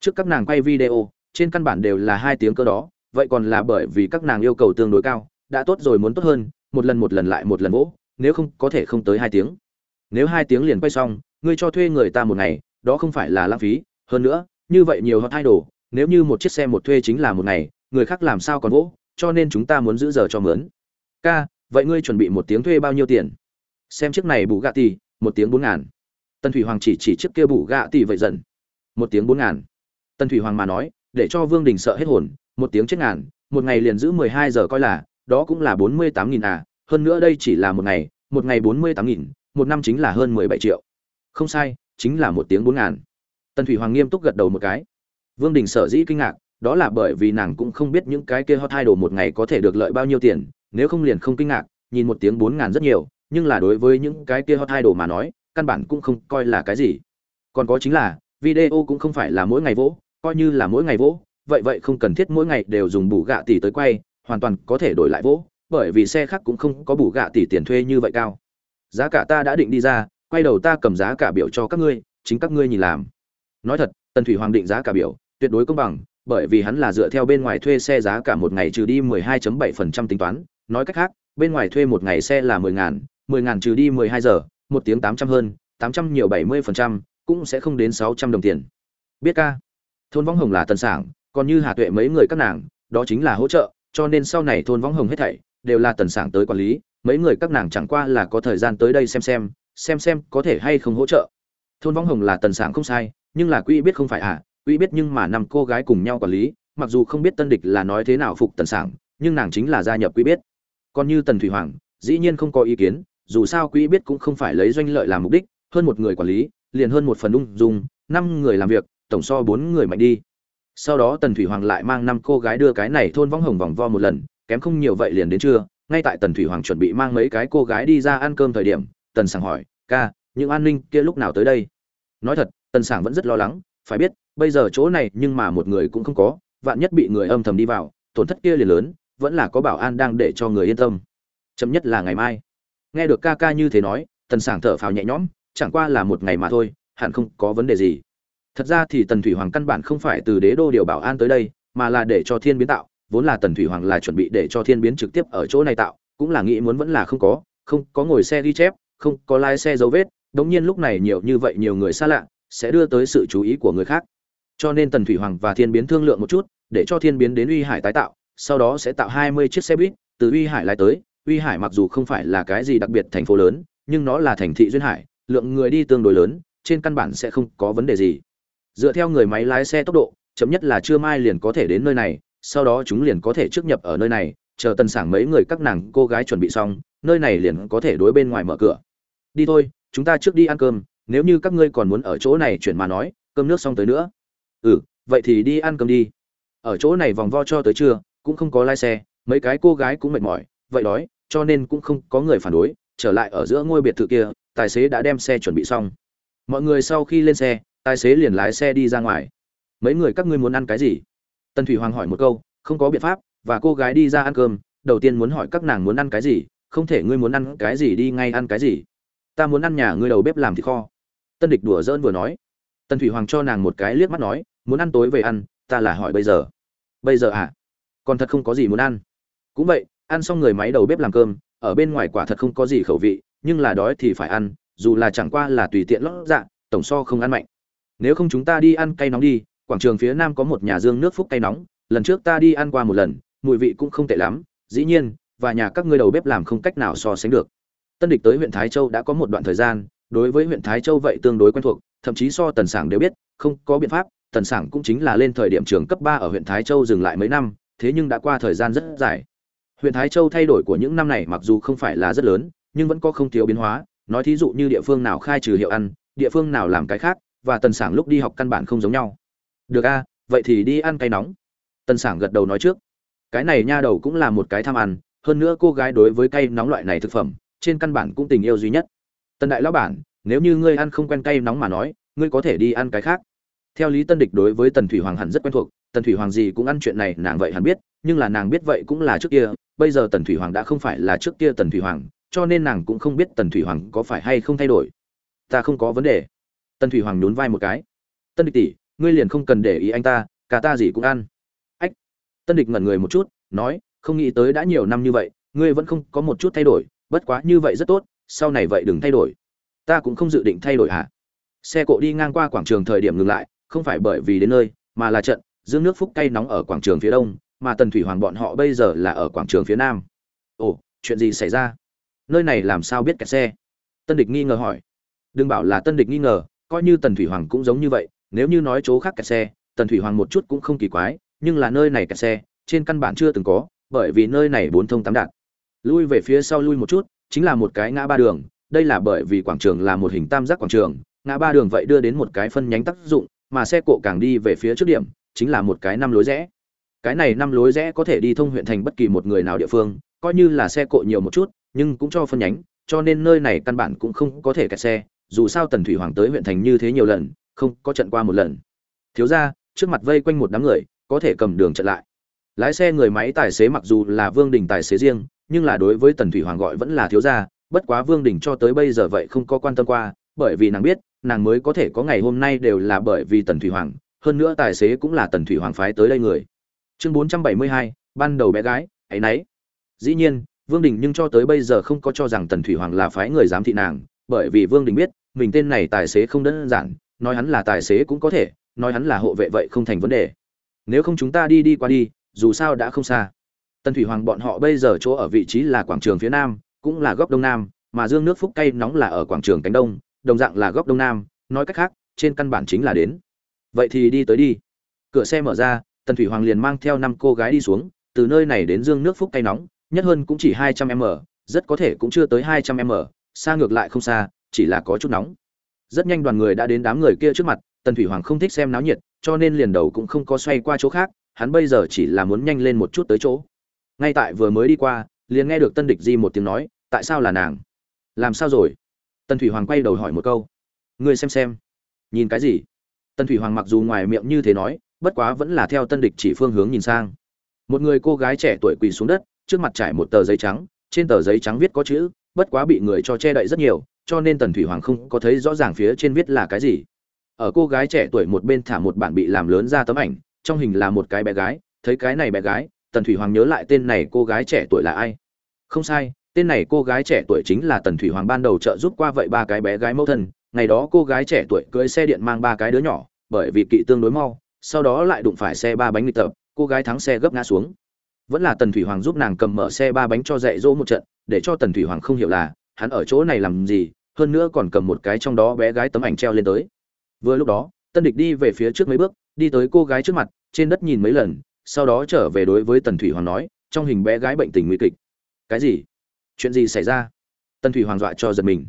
Trước các nàng quay video, trên căn bản đều là hai tiếng cơ đó, vậy còn là bởi vì các nàng yêu cầu tương đối cao, đã tốt rồi muốn tốt hơn, một lần một lần lại một lần vỗ, nếu không có thể không tới hai tiếng. Nếu hai tiếng liền quay xong, ngươi cho thuê người ta một ngày, đó không phải là lãng phí. Hơn nữa, như vậy nhiều hot idol nếu như một chiếc xe một thuê chính là một ngày, người khác làm sao còn vỗ, cho nên chúng ta muốn giữ giờ cho mướn. Ca, vậy ngươi chuẩn bị một tiếng thuê bao nhiêu tiền? Xem chiếc này bù gạ tỷ một tiếng bốn ngàn. Tân thủy hoàng chỉ chỉ chiếc kia bù gạ tỷ vậy dần. Một tiếng bốn ngàn. Tân thủy hoàng mà nói, để cho vương đình sợ hết hồn, một tiếng chết ngàn, một ngày liền giữ mười hai giờ coi là, đó cũng là bốn mươi tám nghìn à hơn nữa đây chỉ là một ngày một ngày bốn mươi tám nghìn, một năm chính là hơn mười bảy triệu. Không sai, chính là một tiếng bốn ngàn. Tần thủy hoàng nghiêm túc gật đầu một cái vương đình sở dĩ kinh ngạc, đó là bởi vì nàng cũng không biết những cái kia hot idol một ngày có thể được lợi bao nhiêu tiền, nếu không liền không kinh ngạc, nhìn một tiếng bốn ngàn rất nhiều, nhưng là đối với những cái kia hot idol mà nói, căn bản cũng không coi là cái gì. Còn có chính là, video cũng không phải là mỗi ngày vỗ, coi như là mỗi ngày vỗ, vậy vậy không cần thiết mỗi ngày đều dùng bù gạ tỷ tới quay, hoàn toàn có thể đổi lại vỗ, bởi vì xe khác cũng không có bù gạ tỷ tiền thuê như vậy cao. Giá cả ta đã định đi ra, quay đầu ta cầm giá cả biểu cho các ngươi, chính các ngươi nhìn làm. Nói thật, tần thủy hoàng định giá cả biểu tuyệt đối công bằng bởi vì hắn là dựa theo bên ngoài thuê xe giá cả một ngày trừ đi 12.7% tính toán. Nói cách khác bên ngoài thuê một ngày xe là 10 ngàn 10 ngàn trừ đi 12 giờ một tiếng 800 hơn 800 nhiều 70%, cũng sẽ không đến 600 đồng tiền. Biết ca. Thôn võng hồng là tần sảng còn như hà tuệ mấy người các nàng đó chính là hỗ trợ cho nên sau này thôn võng hồng hết thảy đều là tần sảng tới quản lý mấy người các nàng chẳng qua là có thời gian tới đây xem xem xem xem có thể hay không hỗ trợ. Thôn võng hồng là tần sảng không sai nhưng là quỹ biết không phải à quỹ biết nhưng mà năm cô gái cùng nhau quản lý, mặc dù không biết tân địch là nói thế nào phục tần sảng, nhưng nàng chính là gia nhập quỹ biết. Còn như tần thủy hoàng, dĩ nhiên không có ý kiến, dù sao quỹ biết cũng không phải lấy doanh lợi làm mục đích, hơn một người quản lý, liền hơn một phần ung dung, năm người làm việc, tổng so bốn người mạnh đi. Sau đó tần thủy hoàng lại mang năm cô gái đưa cái này thôn võng hồng vòng vo một lần, kém không nhiều vậy liền đến trưa, ngay tại tần thủy hoàng chuẩn bị mang mấy cái cô gái đi ra ăn cơm thời điểm, tần sảng hỏi, ca, những an ninh kia lúc nào tới đây? Nói thật, tần sảng vẫn rất lo lắng phải biết, bây giờ chỗ này nhưng mà một người cũng không có, vạn nhất bị người âm thầm đi vào, tổn thất kia liền lớn, vẫn là có bảo an đang để cho người yên tâm. Chậm nhất là ngày mai. Nghe được ca ca như thế nói, tần sảng thở phào nhẹ nhõm, chẳng qua là một ngày mà thôi, hẳn không có vấn đề gì. Thật ra thì tần thủy hoàng căn bản không phải từ đế đô điều bảo an tới đây, mà là để cho thiên biến tạo, vốn là tần thủy hoàng là chuẩn bị để cho thiên biến trực tiếp ở chỗ này tạo, cũng là nghĩ muốn vẫn là không có không có ngồi xe ghi chép, không có lái xe dấu vết, đống nhiên lúc này nhiều như vậy nhiều người xa lạ sẽ đưa tới sự chú ý của người khác. Cho nên tần thủy hoàng và thiên biến thương lượng một chút, để cho thiên biến đến uy hải tái tạo, sau đó sẽ tạo hai mươi chiếc xe buýt, từ uy hải lái tới. Uy hải mặc dù không phải là cái gì đặc biệt thành phố lớn, nhưng nó là thành thị duyên hải, lượng người đi tương đối lớn, trên căn bản sẽ không có vấn đề gì. Dựa theo người máy lái xe tốc độ, chậm nhất là trưa mai liền có thể đến nơi này, sau đó chúng liền có thể trước nhập ở nơi này, chờ tần sảng mấy người các nàng, cô gái chuẩn bị xong, nơi này liền có thể đối bên ngoài mở cửa. Đi thôi, chúng ta trước đi ăn cơm nếu như các ngươi còn muốn ở chỗ này chuyển mà nói, cơm nước xong tới nữa. Ừ vậy thì đi ăn cơm đi. Ở chỗ này vòng vo cho tới trưa, cũng không có lái xe, mấy cái cô gái cũng mệt mỏi, vậy đói, cho nên cũng không có người phản đối, trở lại ở giữa ngôi biệt thự kia, tài xế đã đem xe chuẩn bị xong. Mọi người sau khi lên xe, tài xế liền lái xe đi ra ngoài. Mấy người các ngươi muốn ăn cái gì? Tần thủy hoàng hỏi một câu, không có biện pháp, và cô gái đi ra ăn cơm, đầu tiên muốn hỏi các nàng muốn ăn cái gì, không thể ngươi muốn ăn cái gì đi, ngay ăn cái gì. Ta muốn ăn nhà ngươi đầu bếp làm thịt kho tân địch đùa dỡn vừa nói. Tần thủy hoàng cho nàng một cái liếc mắt nói, muốn ăn tối về ăn, ta là hỏi bây giờ. Bây giờ à? Còn thật không có gì muốn ăn. Cũng vậy, ăn xong người máy đầu bếp làm cơm, ở bên ngoài quả thật không có gì khẩu vị, nhưng là đói thì phải ăn, dù là chẳng qua là tùy tiện lót dạ tổng so không ăn mạnh. Nếu không chúng ta đi ăn cay nóng đi, quảng trường phía nam có một nhà dương nước phúc cay nóng, lần trước ta đi ăn qua một lần, mùi vị cũng không tệ lắm, dĩ nhiên, và nhà các ngươi đầu bếp làm không cách nào so sánh được. Tân địch tới huyện thái châu đã có một đoạn thời gian đối với huyện thái châu vậy tương đối quen thuộc, thậm chí so tần sảng đều biết, không có biện pháp, tần sảng cũng chính là lên thời điểm trường cấp ba ở huyện thái châu dừng lại mấy năm, thế nhưng đã qua thời gian rất dài. Huyện thái châu thay đổi của những năm này mặc dù không phải là rất lớn, nhưng vẫn có không thiếu biến hóa, nói thí dụ như địa phương nào khai trừ hiệu ăn, địa phương nào làm cái khác, và tần sảng lúc đi học căn bản không giống nhau. Được a, vậy thì đi ăn cay nóng. Tần sảng gật đầu nói trước. Cái này nha đầu cũng là một cái tham ăn, hơn nữa cô gái đối với cay nóng loại này thực phẩm, trên căn bản cũng tình yêu duy nhất tần đại lão bản, nếu như ngươi ăn không quen cay nóng mà nói, ngươi có thể đi ăn cái khác. Theo lý tân địch đối với tần thủy hoàng hẳn rất quen thuộc, tần thủy hoàng gì cũng ăn chuyện này, nàng vậy hẳn biết, nhưng là nàng biết vậy cũng là trước kia, bây giờ tần thủy hoàng đã không phải là trước kia tần thủy hoàng, cho nên nàng cũng không biết tần thủy hoàng có phải hay không thay đổi. Ta không có vấn đề. Tần thủy hoàng nhún vai một cái. Tân địch tỷ, ngươi liền không cần để ý anh ta, cả ta gì cũng ăn. Ách. Tân địch ngẩn người một chút, nói, không nghĩ tới đã nhiều năm như vậy, ngươi vẫn không có một chút thay đổi, bất quá như vậy rất tốt sau này vậy đừng thay đổi. Ta cũng không dự định thay đổi hả? Xe cộ đi ngang qua quảng trường thời điểm ngừng lại, không phải bởi vì đến nơi, mà là trận, dương nước phúc cay nóng ở quảng trường phía đông, mà tần thủy hoàng bọn họ bây giờ là ở quảng trường phía nam. Ồ, chuyện gì xảy ra? Nơi này làm sao biết kẹt xe? Tân địch nghi ngờ hỏi. Đừng bảo là tân địch nghi ngờ, coi như tần thủy hoàng cũng giống như vậy, nếu như nói chỗ khác kẹt xe, tần thủy hoàng một chút cũng không kỳ quái, nhưng là nơi này kẹt xe, trên căn bản chưa từng có, bởi vì nơi này bốn thông tám đạt lui về phía sau lui một chút chính là một cái ngã ba đường, đây là bởi vì quảng trường là một hình tam giác quảng trường, ngã ba đường vậy đưa đến một cái phân nhánh tác dụng, mà xe cộ càng đi về phía trước điểm, chính là một cái năm lối rẽ. Cái này năm lối rẽ có thể đi thông huyện thành bất kỳ một người nào địa phương, coi như là xe cộ nhiều một chút, nhưng cũng cho phân nhánh, cho nên nơi này căn bản cũng không có thể kẹt xe, dù sao tần thủy hoàng tới huyện thành như thế nhiều lần, không có trận qua một lần. Thiếu ra, trước mặt vây quanh một đám người, có thể cầm đường trận lại. Lái xe người máy tài xế mặc dù là vương đình tài xế riêng nhưng là đối với tần thủy hoàng gọi vẫn là thiếu gia, bất quá vương đình cho tới bây giờ vậy không có quan tâm qua, bởi vì nàng biết, nàng mới có thể có ngày hôm nay đều là bởi vì tần thủy hoàng, hơn nữa tài xế cũng là tần thủy hoàng phái tới đây người. Chương bốn trăm bảy mươi hai, ban đầu bé gái, ấy nấy. Dĩ nhiên, vương đình nhưng cho tới bây giờ không có cho rằng tần thủy hoàng là phái người giám thị nàng, bởi vì vương đình biết, mình tên này tài xế không đơn giản, nói hắn là tài xế cũng có thể, nói hắn là hộ vệ vậy không thành vấn đề. Nếu không chúng ta đi đi qua đi, dù sao đã không xa tần thủy hoàng bọn họ bây giờ chỗ ở vị trí là quảng trường phía nam, cũng là góc đông nam, mà dương nước phúc cay nóng là ở quảng trường cánh đông, đồng dạng là góc đông nam, nói cách khác, trên căn bản chính là đến. Vậy thì đi tới đi. Cửa xe mở ra, tần thủy hoàng liền mang theo năm cô gái đi xuống, từ nơi này đến dương nước phúc cay nóng, nhất hơn cũng chỉ hai trăm m, rất có thể cũng chưa tới hai trăm m, xa ngược lại không xa, chỉ là có chút nóng. Rất nhanh đoàn người đã đến đám người kia trước mặt, tần thủy hoàng không thích xem náo nhiệt, cho nên liền đầu cũng không có xoay qua chỗ khác, hắn bây giờ chỉ là muốn nhanh lên một chút tới chỗ ngay tại vừa mới đi qua, liền nghe được tân địch di một tiếng nói, tại sao là nàng? Làm sao rồi? Tần thủy hoàng quay đầu hỏi một câu, ngươi xem xem, nhìn cái gì? Tần thủy hoàng mặc dù ngoài miệng như thế nói, bất quá vẫn là theo tân địch chỉ phương hướng nhìn sang. Một người cô gái trẻ tuổi quỳ xuống đất, trước mặt trải một tờ giấy trắng, trên tờ giấy trắng viết có chữ, bất quá bị người cho che đậy rất nhiều, cho nên tần thủy hoàng không có thấy rõ ràng phía trên viết là cái gì. Ở cô gái trẻ tuổi một bên thả một bản bị làm lớn ra tấm ảnh, trong hình là một cái bé gái, thấy cái này bé gái tần thủy hoàng nhớ lại tên này cô gái trẻ tuổi là ai? Không sai, tên này cô gái trẻ tuổi chính là tần thủy hoàng ban đầu trợ giúp qua vậy ba cái bé gái mẫu thân. Ngày đó cô gái trẻ tuổi cưỡi xe điện mang ba cái đứa nhỏ, bởi vì kỵ tương đối mau, sau đó lại đụng phải xe ba bánh nghịch tập, cô gái thắng xe gấp ngã xuống. Vẫn là tần thủy hoàng giúp nàng cầm mở xe ba bánh cho dạy dỗ một trận, để cho tần thủy hoàng không hiểu là, hắn ở chỗ này làm gì, hơn nữa còn cầm một cái trong đó bé gái tấm ảnh treo lên tới. Vừa lúc đó, tân địch đi về phía trước mấy bước, đi tới cô gái trước mặt, trên đất nhìn mấy lần sau đó trở về đối với tần thủy hoàng nói, trong hình bé gái bệnh tình nguy kịch. Cái gì? Chuyện gì xảy ra? Tần thủy hoàng dọa cho giật mình.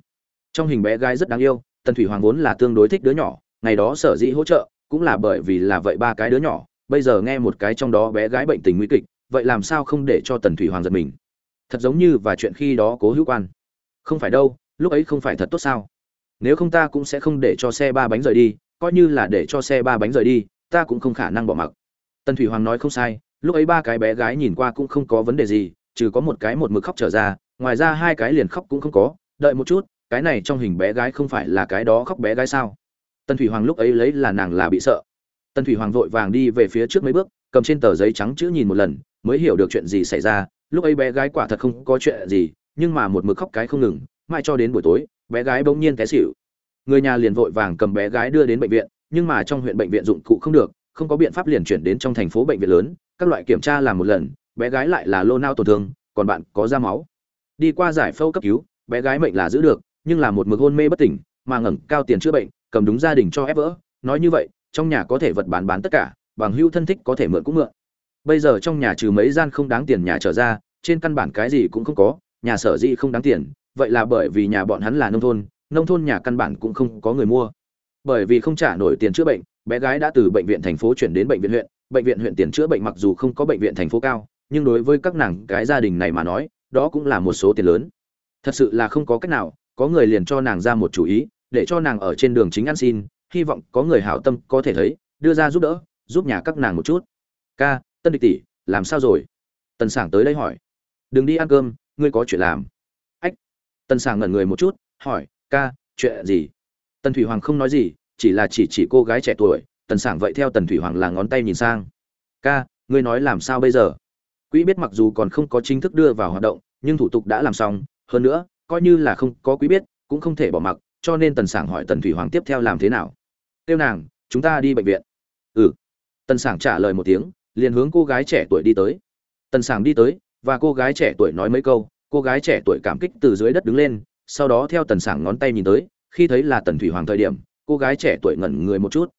Trong hình bé gái rất đáng yêu, tần thủy hoàng vốn là tương đối thích đứa nhỏ, ngày đó sở dĩ hỗ trợ, cũng là bởi vì là vậy ba cái đứa nhỏ, bây giờ nghe một cái trong đó bé gái bệnh tình nguy kịch, vậy làm sao không để cho tần thủy hoàng giật mình? Thật giống như và chuyện khi đó cố hữu quan. Không phải đâu, lúc ấy không phải thật tốt sao? Nếu không ta cũng sẽ không để cho xe ba bánh rời đi, coi như là để cho xe ba bánh rời đi, ta cũng không khả năng bỏ mặc tần thủy hoàng nói không sai, lúc ấy ba cái bé gái nhìn qua cũng không có vấn đề gì, trừ có một cái một mực khóc trở ra, ngoài ra hai cái liền khóc cũng không có. Đợi một chút, cái này trong hình bé gái không phải là cái đó khóc bé gái sao? Tần thủy hoàng lúc ấy lấy là nàng là bị sợ. Tần thủy hoàng vội vàng đi về phía trước mấy bước, cầm trên tờ giấy trắng chữ nhìn một lần, mới hiểu được chuyện gì xảy ra. Lúc ấy bé gái quả thật không có chuyện gì, nhưng mà một mực khóc cái không ngừng, mãi cho đến buổi tối, bé gái bỗng nhiên té xỉu. Người nhà liền vội vàng cầm bé gái đưa đến bệnh viện, nhưng mà trong huyện bệnh viện dụng cụ không được không có biện pháp liền chuyển đến trong thành phố bệnh viện lớn, các loại kiểm tra làm một lần, bé gái lại là lô nao tổn thương, còn bạn có da máu. Đi qua giải phẫu cấp cứu, bé gái mệnh là giữ được, nhưng là một mực hôn mê bất tỉnh, mà ngẩng cao tiền chữa bệnh, cầm đúng gia đình cho ép vỡ. Nói như vậy, trong nhà có thể vật bán bán tất cả, bằng hưu thân thích có thể mượn cũng mượn. Bây giờ trong nhà trừ mấy gian không đáng tiền nhà trở ra, trên căn bản cái gì cũng không có, nhà sở dĩ không đáng tiền, vậy là bởi vì nhà bọn hắn là nông thôn nông thôn nhà căn bản cũng không có người mua. Bởi vì không trả nổi tiền chữa bệnh bé gái đã từ bệnh viện thành phố chuyển đến bệnh viện huyện. Bệnh viện huyện tiền chữa bệnh mặc dù không có bệnh viện thành phố cao, nhưng đối với các nàng, cái gia đình này mà nói, đó cũng là một số tiền lớn. Thật sự là không có cách nào, có người liền cho nàng ra một chủ ý, để cho nàng ở trên đường chính ăn xin, hy vọng có người hảo tâm có thể thấy, đưa ra giúp đỡ, giúp nhà các nàng một chút. Ca, tân địch tỷ, làm sao rồi? Tần sảng tới đây hỏi. Đừng đi ăn cơm, ngươi có chuyện làm. Ách. Tần sảng ngẩn người một chút, hỏi, ca, chuyện gì? Tần thủy hoàng không nói gì chỉ là chỉ chỉ cô gái trẻ tuổi, tần sảng vậy theo tần thủy hoàng là ngón tay nhìn sang. Ca, ngươi nói làm sao bây giờ? Quỹ biết mặc dù còn không có chính thức đưa vào hoạt động, nhưng thủ tục đã làm xong. Hơn nữa, coi như là không có quý biết, cũng không thể bỏ mặc, cho nên tần sảng hỏi tần thủy hoàng tiếp theo làm thế nào. Tiêu nàng, chúng ta đi bệnh viện. Ừ. Tần sảng trả lời một tiếng, liền hướng cô gái trẻ tuổi đi tới. Tần sảng đi tới, và cô gái trẻ tuổi nói mấy câu. Cô gái trẻ tuổi cảm kích từ dưới đất đứng lên, sau đó theo tần sảng ngón tay nhìn tới, khi thấy là tần thủy hoàng thời điểm cô gái trẻ tuổi ngẩn người một chút.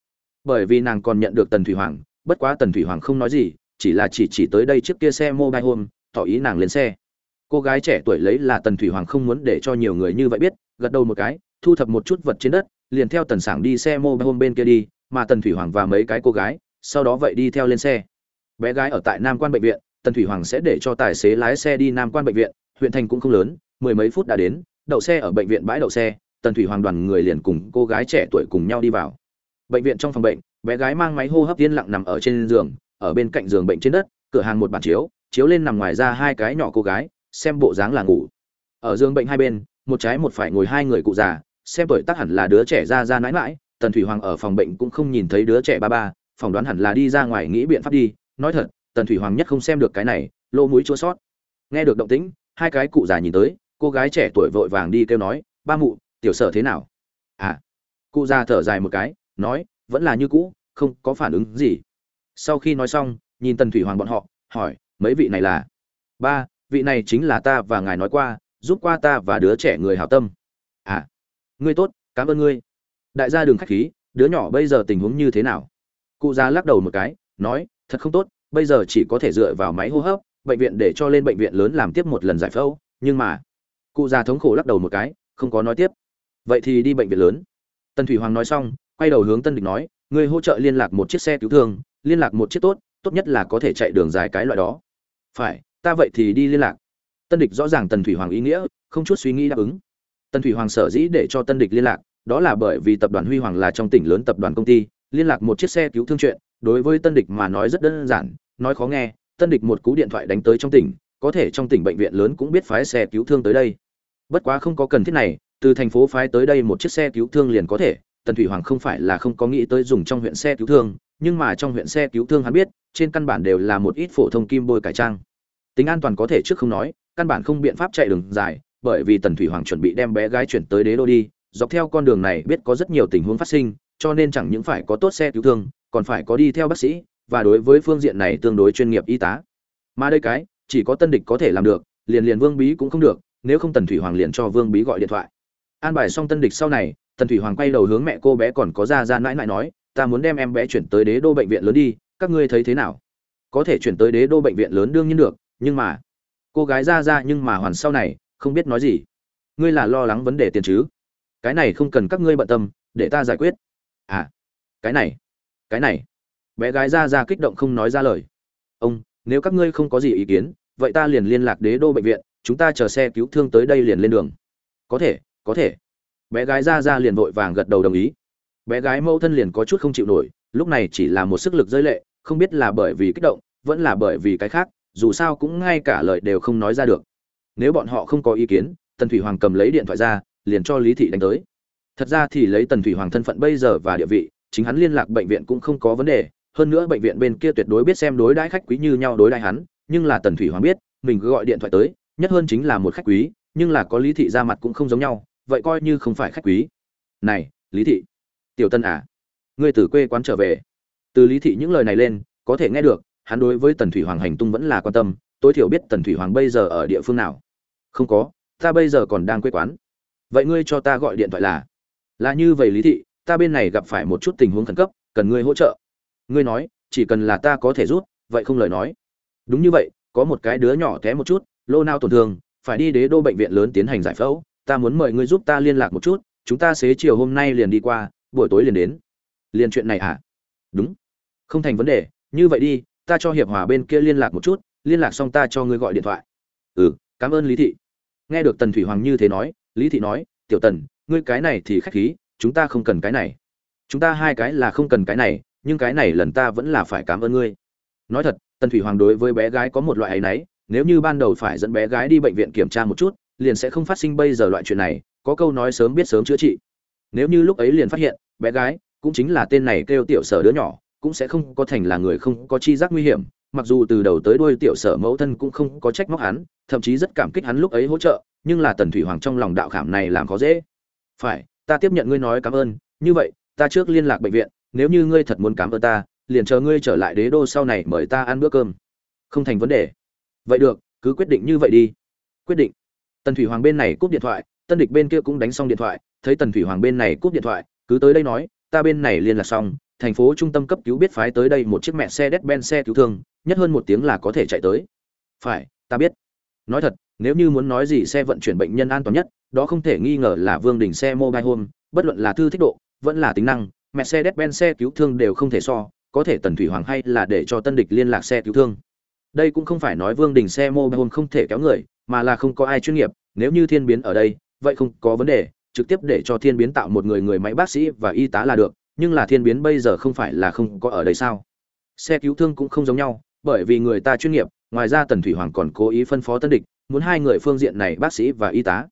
Bởi vì nàng còn nhận được tần thủy hoàng, bất quá tần thủy hoàng không nói gì, chỉ là chỉ chỉ tới đây trước kia xe mobile home, tỏ ý nàng lên xe. Cô gái trẻ tuổi lấy là tần thủy hoàng không muốn để cho nhiều người như vậy biết, gật đầu một cái, thu thập một chút vật trên đất, liền theo tần sảng đi xe mobile home bên kia đi, mà tần thủy hoàng và mấy cái cô gái, sau đó vậy đi theo lên xe. Bé gái ở tại nam quan bệnh viện, tần thủy hoàng sẽ để cho tài xế lái xe đi nam quan bệnh viện, huyện thành cũng không lớn, mười mấy phút đã đến, đậu xe ở bệnh viện bãi đậu xe tần thủy hoàng đoàn người liền cùng cô gái trẻ tuổi cùng nhau đi vào. Bệnh viện trong phòng bệnh, bé gái mang máy hô hấp yên lặng nằm ở trên giường, ở bên cạnh giường bệnh trên đất, cửa hàng một bàn chiếu chiếu lên nằm ngoài ra hai cái nhỏ cô gái, xem bộ dáng là ngủ. Ở giường bệnh hai bên, một trái một phải ngồi hai người cụ già, xem tuổi tác hẳn là đứa trẻ ra ra mãi mãi, tần thủy hoàng ở phòng bệnh cũng không nhìn thấy đứa trẻ ba ba, phỏng đoán hẳn là đi ra ngoài nghĩ biện pháp đi. Nói thật, tần thủy hoàng nhất không xem được cái này lô mũi chua sót. Nghe được động tĩnh, hai cái cụ già nhìn tới, cô gái trẻ tuổi vội vàng đi kêu nói, ba mụ tiểu sở thế nào? À cụ già thở dài một cái, nói, vẫn là như cũ, không có phản ứng gì. Sau khi nói xong, nhìn tần thủy hoàng bọn họ, hỏi, mấy vị này là? Ba, vị này chính là ta và ngài nói qua, giúp qua ta và đứa trẻ người hảo tâm. À ngươi tốt, cảm ơn ngươi. Đại gia đừng khách khí, đứa nhỏ bây giờ tình huống như thế nào? Cụ già lắc đầu một cái, nói, thật không tốt, bây giờ chỉ có thể dựa vào máy hô hấp, bệnh viện để cho lên bệnh viện lớn làm tiếp một lần giải phẫu, nhưng mà, cụ già thống khổ lắc đầu một cái, không có nói tiếp vậy thì đi bệnh viện lớn. Tần thủy hoàng nói xong, quay đầu hướng tân địch nói, ngươi hỗ trợ liên lạc một chiếc xe cứu thương, liên lạc một chiếc tốt tốt nhất là có thể chạy đường dài cái loại đó. Phải, ta vậy thì đi liên lạc. Tân địch rõ ràng tần thủy hoàng ý nghĩa, không chút suy nghĩ đáp ứng. Tần thủy hoàng sở dĩ để cho tân địch liên lạc, đó là bởi vì tập đoàn huy hoàng là trong tỉnh lớn tập đoàn công ty, liên lạc một chiếc xe cứu thương chuyện, đối với tân địch mà nói rất đơn giản, nói khó nghe, tân địch một cú điện thoại đánh tới trong tỉnh, có thể trong tỉnh bệnh viện lớn cũng biết phái xe cứu thương tới đây. Bất quá không có cần thiết này từ thành phố phái tới đây một chiếc xe cứu thương liền có thể, tần thủy hoàng không phải là không có nghĩ tới dùng trong huyện xe cứu thương, nhưng mà trong huyện xe cứu thương hắn biết, trên căn bản đều là một ít phổ thông kim bôi cải trang. Tính an toàn có thể trước không nói, căn bản không biện pháp chạy đường dài, bởi vì tần thủy hoàng chuẩn bị đem bé gái chuyển tới đế đô đi, dọc theo con đường này biết có rất nhiều tình huống phát sinh, cho nên chẳng những phải có tốt xe cứu thương, còn phải có đi theo bác sĩ, và đối với phương diện này tương đối chuyên nghiệp y tá. Mà đây cái, chỉ có tân địch có thể làm được, liền liền vương bí cũng không được, nếu không tần thủy hoàng liền cho vương bí gọi điện thoại an bài xong tân địch sau này, tần thủy hoàng quay đầu hướng mẹ cô bé còn có ra ra mãi mãi nói, ta muốn đem em bé chuyển tới đế đô bệnh viện lớn đi, các ngươi thấy thế nào? Có thể chuyển tới đế đô bệnh viện lớn đương nhiên được, nhưng mà cô gái ra ra nhưng mà hoàn sau này, không biết nói gì. Ngươi là lo lắng vấn đề tiền chứ? Cái này không cần các ngươi bận tâm, để ta giải quyết. À cái này cái này bé gái ra ra kích động không nói ra lời. Ông, nếu các ngươi không có gì ý kiến, vậy ta liền liên lạc đế đô bệnh viện, chúng ta chờ xe cứu thương tới đây liền lên đường. Có thể có thể. Bé gái ra ra liền vội vàng gật đầu đồng ý. Bé gái mẫu thân liền có chút không chịu nổi, lúc này chỉ là một sức lực rơi lệ, không biết là bởi vì kích động, vẫn là bởi vì cái khác, dù sao cũng ngay cả lời đều không nói ra được. Nếu bọn họ không có ý kiến, tần thủy hoàng cầm lấy điện thoại ra, liền cho lý thị đánh tới. Thật ra thì lấy tần thủy hoàng thân phận bây giờ và địa vị, chính hắn liên lạc bệnh viện cũng không có vấn đề, hơn nữa bệnh viện bên kia tuyệt đối biết xem đối đãi khách quý như nhau đối đãi hắn, nhưng là tần thủy hoàng biết, mình cứ gọi điện thoại tới, nhất hơn chính là một khách quý, nhưng là có lý thị ra mặt cũng không giống nhau vậy coi như không phải khách quý. Này, lý thị. Tiểu tân à ngươi từ quê quán trở về. Từ lý thị những lời này lên, có thể nghe được, hắn đối với tần thủy hoàng hành tung vẫn là quan tâm, tối thiểu biết tần thủy hoàng bây giờ ở địa phương nào. Không có, ta bây giờ còn đang quê quán. Vậy ngươi cho ta gọi điện thoại là. Là như vậy lý thị, ta bên này gặp phải một chút tình huống khẩn cấp, cần ngươi hỗ trợ. Ngươi nói, chỉ cần là ta có thể rút vậy không lời nói. Đúng như vậy, có một cái đứa nhỏ té một chút, lô nao tổn thương, phải đi đế đô bệnh viện lớn tiến hành giải phẫu ta muốn mời ngươi giúp ta liên lạc một chút, chúng ta xế chiều hôm nay liền đi qua, buổi tối liền đến. Liền chuyện này à đúng. Không thành vấn đề, như vậy đi, ta cho hiệp hòa bên kia liên lạc một chút, liên lạc xong ta cho ngươi gọi điện thoại. Ừ cảm ơn lý thị. Nghe được tần thủy hoàng như thế nói, lý thị nói, tiểu tần, ngươi cái này thì khách khí, chúng ta không cần cái này. Chúng ta hai cái là không cần cái này, nhưng cái này lần ta vẫn là phải cảm ơn ngươi. Nói thật, tần thủy hoàng đối với bé gái có một loại áy náy, nếu như ban đầu phải dẫn bé gái đi bệnh viện kiểm tra một chút liền sẽ không phát sinh bây giờ loại chuyện này, có câu nói sớm biết sớm chữa trị. Nếu như lúc ấy liền phát hiện, bé gái, cũng chính là tên này kêu tiểu sở đứa nhỏ, cũng sẽ không có thành là người không có chi giác nguy hiểm, mặc dù từ đầu tới đuôi tiểu sở mẫu thân cũng không có trách móc hắn, thậm chí rất cảm kích hắn lúc ấy hỗ trợ, nhưng là tần thủy hoàng trong lòng đạo khảm này làm khó dễ. Phải, ta tiếp nhận ngươi nói cảm ơn, như vậy, ta trước liên lạc bệnh viện, nếu như ngươi thật muốn cảm ơn ta, liền chờ ngươi trở lại đế đô sau này mời ta ăn bữa cơm. Không thành vấn đề. Vậy được, cứ quyết định như vậy đi. Quyết định tần thủy hoàng bên này cúp điện thoại, tân địch bên kia cũng đánh xong điện thoại, thấy tần thủy hoàng bên này cúp điện thoại, cứ tới đây nói, ta bên này liên lạc xong, thành phố trung tâm cấp cứu biết phái tới đây một chiếc mẹ xe đét ben xe cứu thương, nhất hơn một tiếng là có thể chạy tới. Phải, ta biết. Nói thật, nếu như muốn nói gì xe vận chuyển bệnh nhân an toàn nhất, đó không thể nghi ngờ là vương đình xe mobile home, bất luận là thư thích độ, vẫn là tính năng, mẹ xe đét ben xe cứu thương đều không thể so, có thể tần thủy hoàng hay là để cho tân địch liên lạc xe cứu thương. Đây cũng không phải nói vương đình xe mobile home không thể kéo người, mà là không có ai chuyên nghiệp nếu như thiên biến ở đây, vậy không có vấn đề, trực tiếp để cho thiên biến tạo một người người máy bác sĩ và y tá là được, nhưng là thiên biến bây giờ không phải là không có ở đây sao? Xe cứu thương cũng không giống nhau, bởi vì người ta chuyên nghiệp, ngoài ra tần thủy hoàng còn cố ý phân phó tân địch, muốn hai người phương diện này bác sĩ và y tá.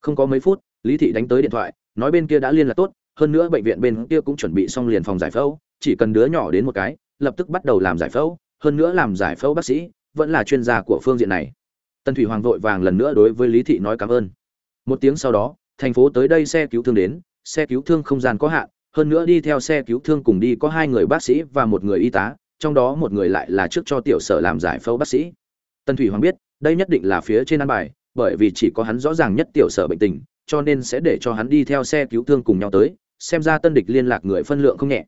Không có mấy phút, lý thị đánh tới điện thoại, nói bên kia đã liên lạc tốt, hơn nữa bệnh viện bên kia cũng chuẩn bị xong liền phòng giải phẫu, chỉ cần đứa nhỏ đến một cái, lập tức bắt đầu làm giải phẫu, hơn nữa làm giải phẫu bác sĩ, vẫn là chuyên gia của phương diện này tần thủy hoàng vội vàng lần nữa đối với lý thị nói cảm ơn. Một tiếng sau đó, thành phố tới đây xe cứu thương đến, xe cứu thương không gian có hạn, hơn nữa đi theo xe cứu thương cùng đi có hai người bác sĩ và một người y tá, trong đó một người lại là trước cho tiểu sở làm giải phẫu bác sĩ. Tần thủy hoàng biết, đây nhất định là phía trên ăn bài, bởi vì chỉ có hắn rõ ràng nhất tiểu sở bệnh tình, cho nên sẽ để cho hắn đi theo xe cứu thương cùng nhau tới, xem ra tân địch liên lạc người phân lượng không nhẹ.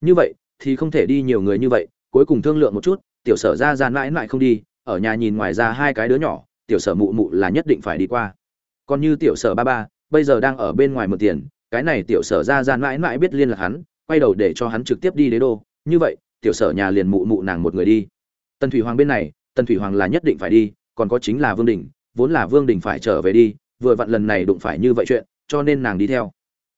Như vậy, thì không thể đi nhiều người như vậy, cuối cùng thương lượng một chút, tiểu sở ra ra mãi mãi không đi ở nhà nhìn ngoài ra hai cái đứa nhỏ, tiểu sở mụ mụ là nhất định phải đi qua. Còn như tiểu sở ba ba, bây giờ đang ở bên ngoài mượn tiền, cái này tiểu sở ra ra mãi mãi biết liên lạc hắn, quay đầu để cho hắn trực tiếp đi đế đô. Như vậy, tiểu sở nhà liền mụ mụ nàng một người đi. Tần thủy hoàng bên này, tần thủy hoàng là nhất định phải đi, còn có chính là vương đình, vốn là vương đình phải trở về đi, vừa vặn lần này đụng phải như vậy chuyện, cho nên nàng đi theo.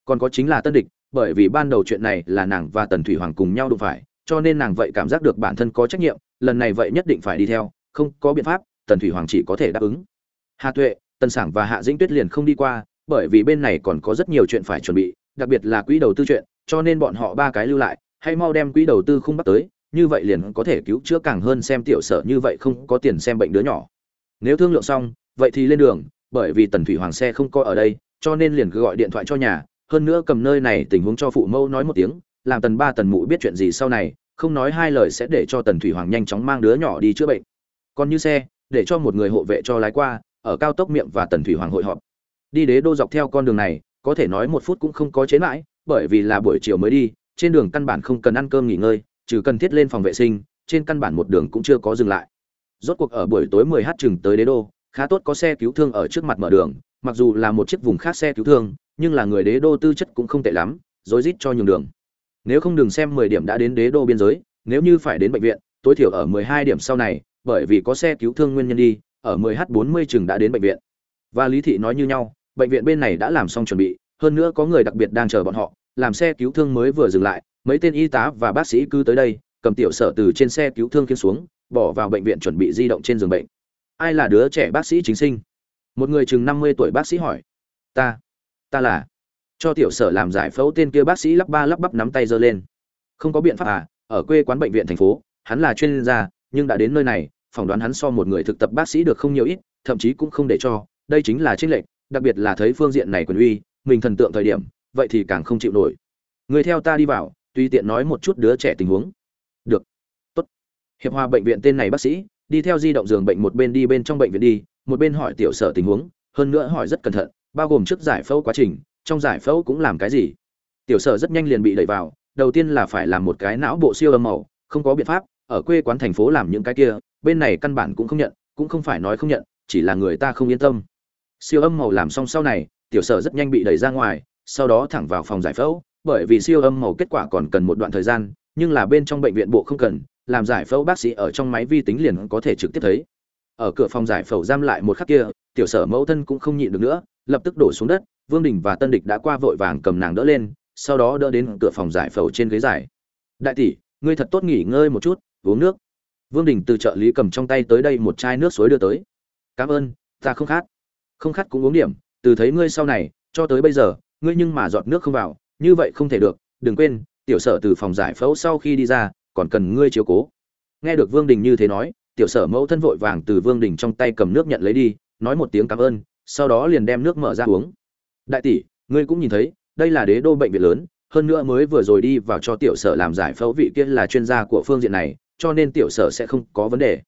Còn có chính là tân địch, bởi vì ban đầu chuyện này là nàng và tần thủy hoàng cùng nhau đụng phải, cho nên nàng vậy cảm giác được bản thân có trách nhiệm, lần này vậy nhất định phải đi theo không có biện pháp, tần thủy hoàng chỉ có thể đáp ứng. Hà tuệ, tần sảng và hạ dĩnh tuyết liền không đi qua, bởi vì bên này còn có rất nhiều chuyện phải chuẩn bị, đặc biệt là quỹ đầu tư chuyện, cho nên bọn họ ba cái lưu lại, hay mau đem quỹ đầu tư không bắt tới, như vậy liền có thể cứu chữa càng hơn xem tiểu sở như vậy không có tiền xem bệnh đứa nhỏ. Nếu thương lượng xong, vậy thì lên đường, bởi vì tần thủy hoàng xe không coi ở đây, cho nên liền cứ gọi điện thoại cho nhà, hơn nữa cầm nơi này tình huống cho phụ mẫu nói một tiếng, làm tần ba tần mụ biết chuyện gì sau này, không nói hai lời sẽ để cho tần thủy hoàng nhanh chóng mang đứa nhỏ đi chữa bệnh còn như xe, để cho một người hộ vệ cho lái qua, ở cao tốc miệng và tần thủy hoàng hội họp. Đi đế đô dọc theo con đường này, có thể nói một phút cũng không có chế mãi, bởi vì là buổi chiều mới đi, trên đường căn bản không cần ăn cơm nghỉ ngơi, trừ cần thiết lên phòng vệ sinh, trên căn bản một đường cũng chưa có dừng lại. Rốt cuộc ở buổi tối 10 h chừng tới đế đô, khá tốt có xe cứu thương ở trước mặt mở đường, mặc dù là một chiếc vùng khác xe cứu thương, nhưng là người đế đô tư chất cũng không tệ lắm, rối rít cho nhường đường. Nếu không đừng xem 10 điểm đã đến đế đô biên giới, nếu như phải đến bệnh viện, tối thiểu ở 12 điểm sau này bởi vì có xe cứu thương nguyên nhân đi, ở 10 h 40 chừng đã đến bệnh viện. Và lý thị nói như nhau, bệnh viện bên này đã làm xong chuẩn bị, hơn nữa có người đặc biệt đang chờ bọn họ, làm xe cứu thương mới vừa dừng lại, mấy tên y tá và bác sĩ cứ tới đây, cầm tiểu sở từ trên xe cứu thương kiên xuống, bỏ vào bệnh viện chuẩn bị di động trên giường bệnh. Ai là đứa trẻ bác sĩ chính sinh? Một người chừng năm mươi tuổi bác sĩ hỏi. Ta ta là. Cho tiểu sở làm giải phẫu tên kia bác sĩ lắp ba lắp bắp nắm tay giơ lên. Không có biện pháp à ở quê quán bệnh viện thành phố, hắn là chuyên gia nhưng đã đến nơi này, phỏng đoán hắn so một người thực tập bác sĩ được không nhiều ít, thậm chí cũng không để cho. Đây chính là trích lệnh đặc biệt là thấy phương diện này quyền uy, mình thần tượng thời điểm, vậy thì càng không chịu nổi. Người theo ta đi vào, tùy tiện nói một chút đứa trẻ tình huống. Được. Tốt. Hiệp hòa bệnh viện tên này bác sĩ, đi theo di động giường bệnh một bên đi bên trong bệnh viện đi, một bên hỏi tiểu sở tình huống, hơn nữa hỏi rất cẩn thận, bao gồm trước giải phẫu quá trình, trong giải phẫu cũng làm cái gì. Tiểu sở rất nhanh liền bị đẩy vào, đầu tiên là phải làm một cái não bộ siêu âm màu, không có biện pháp ở quê quán thành phố làm những cái kia, bên này căn bản cũng không nhận, cũng không phải nói không nhận, chỉ là người ta không yên tâm. Siêu âm màu làm xong sau này, tiểu sở rất nhanh bị đẩy ra ngoài, sau đó thẳng vào phòng giải phẫu, bởi vì siêu âm màu kết quả còn cần một đoạn thời gian, nhưng là bên trong bệnh viện bộ không cần, làm giải phẫu bác sĩ ở trong máy vi tính liền có thể trực tiếp thấy. Ở cửa phòng giải phẫu giam lại một khắc kia, tiểu sở mẫu thân cũng không nhịn được nữa, lập tức đổ xuống đất, vương đình và tân địch đã qua vội vàng cầm nàng đỡ lên, sau đó đỡ đến cửa phòng giải phẫu trên ghế giải đại tỷ, ngươi thật tốt nghỉ ngơi một chút uống nước. Vương đình từ trợ lý cầm trong tay tới đây một chai nước suối đưa tới. Cảm ơn, ta không khát. Không khát cũng uống điểm, từ thấy ngươi sau này, cho tới bây giờ, ngươi nhưng mà giọt nước không vào, như vậy không thể được, đừng quên, tiểu sở từ phòng giải phẫu sau khi đi ra, còn cần ngươi chiếu cố. Nghe được vương đình như thế nói, tiểu sở mẫu thân vội vàng từ vương đình trong tay cầm nước nhận lấy đi, nói một tiếng cảm ơn, sau đó liền đem nước mở ra uống. Đại tỷ, ngươi cũng nhìn thấy, đây là đế đô bệnh viện lớn, hơn nữa mới vừa rồi đi vào cho tiểu sở làm giải phẫu vị kia là chuyên gia của phương diện này cho nên tiểu sở sẽ không có vấn đề.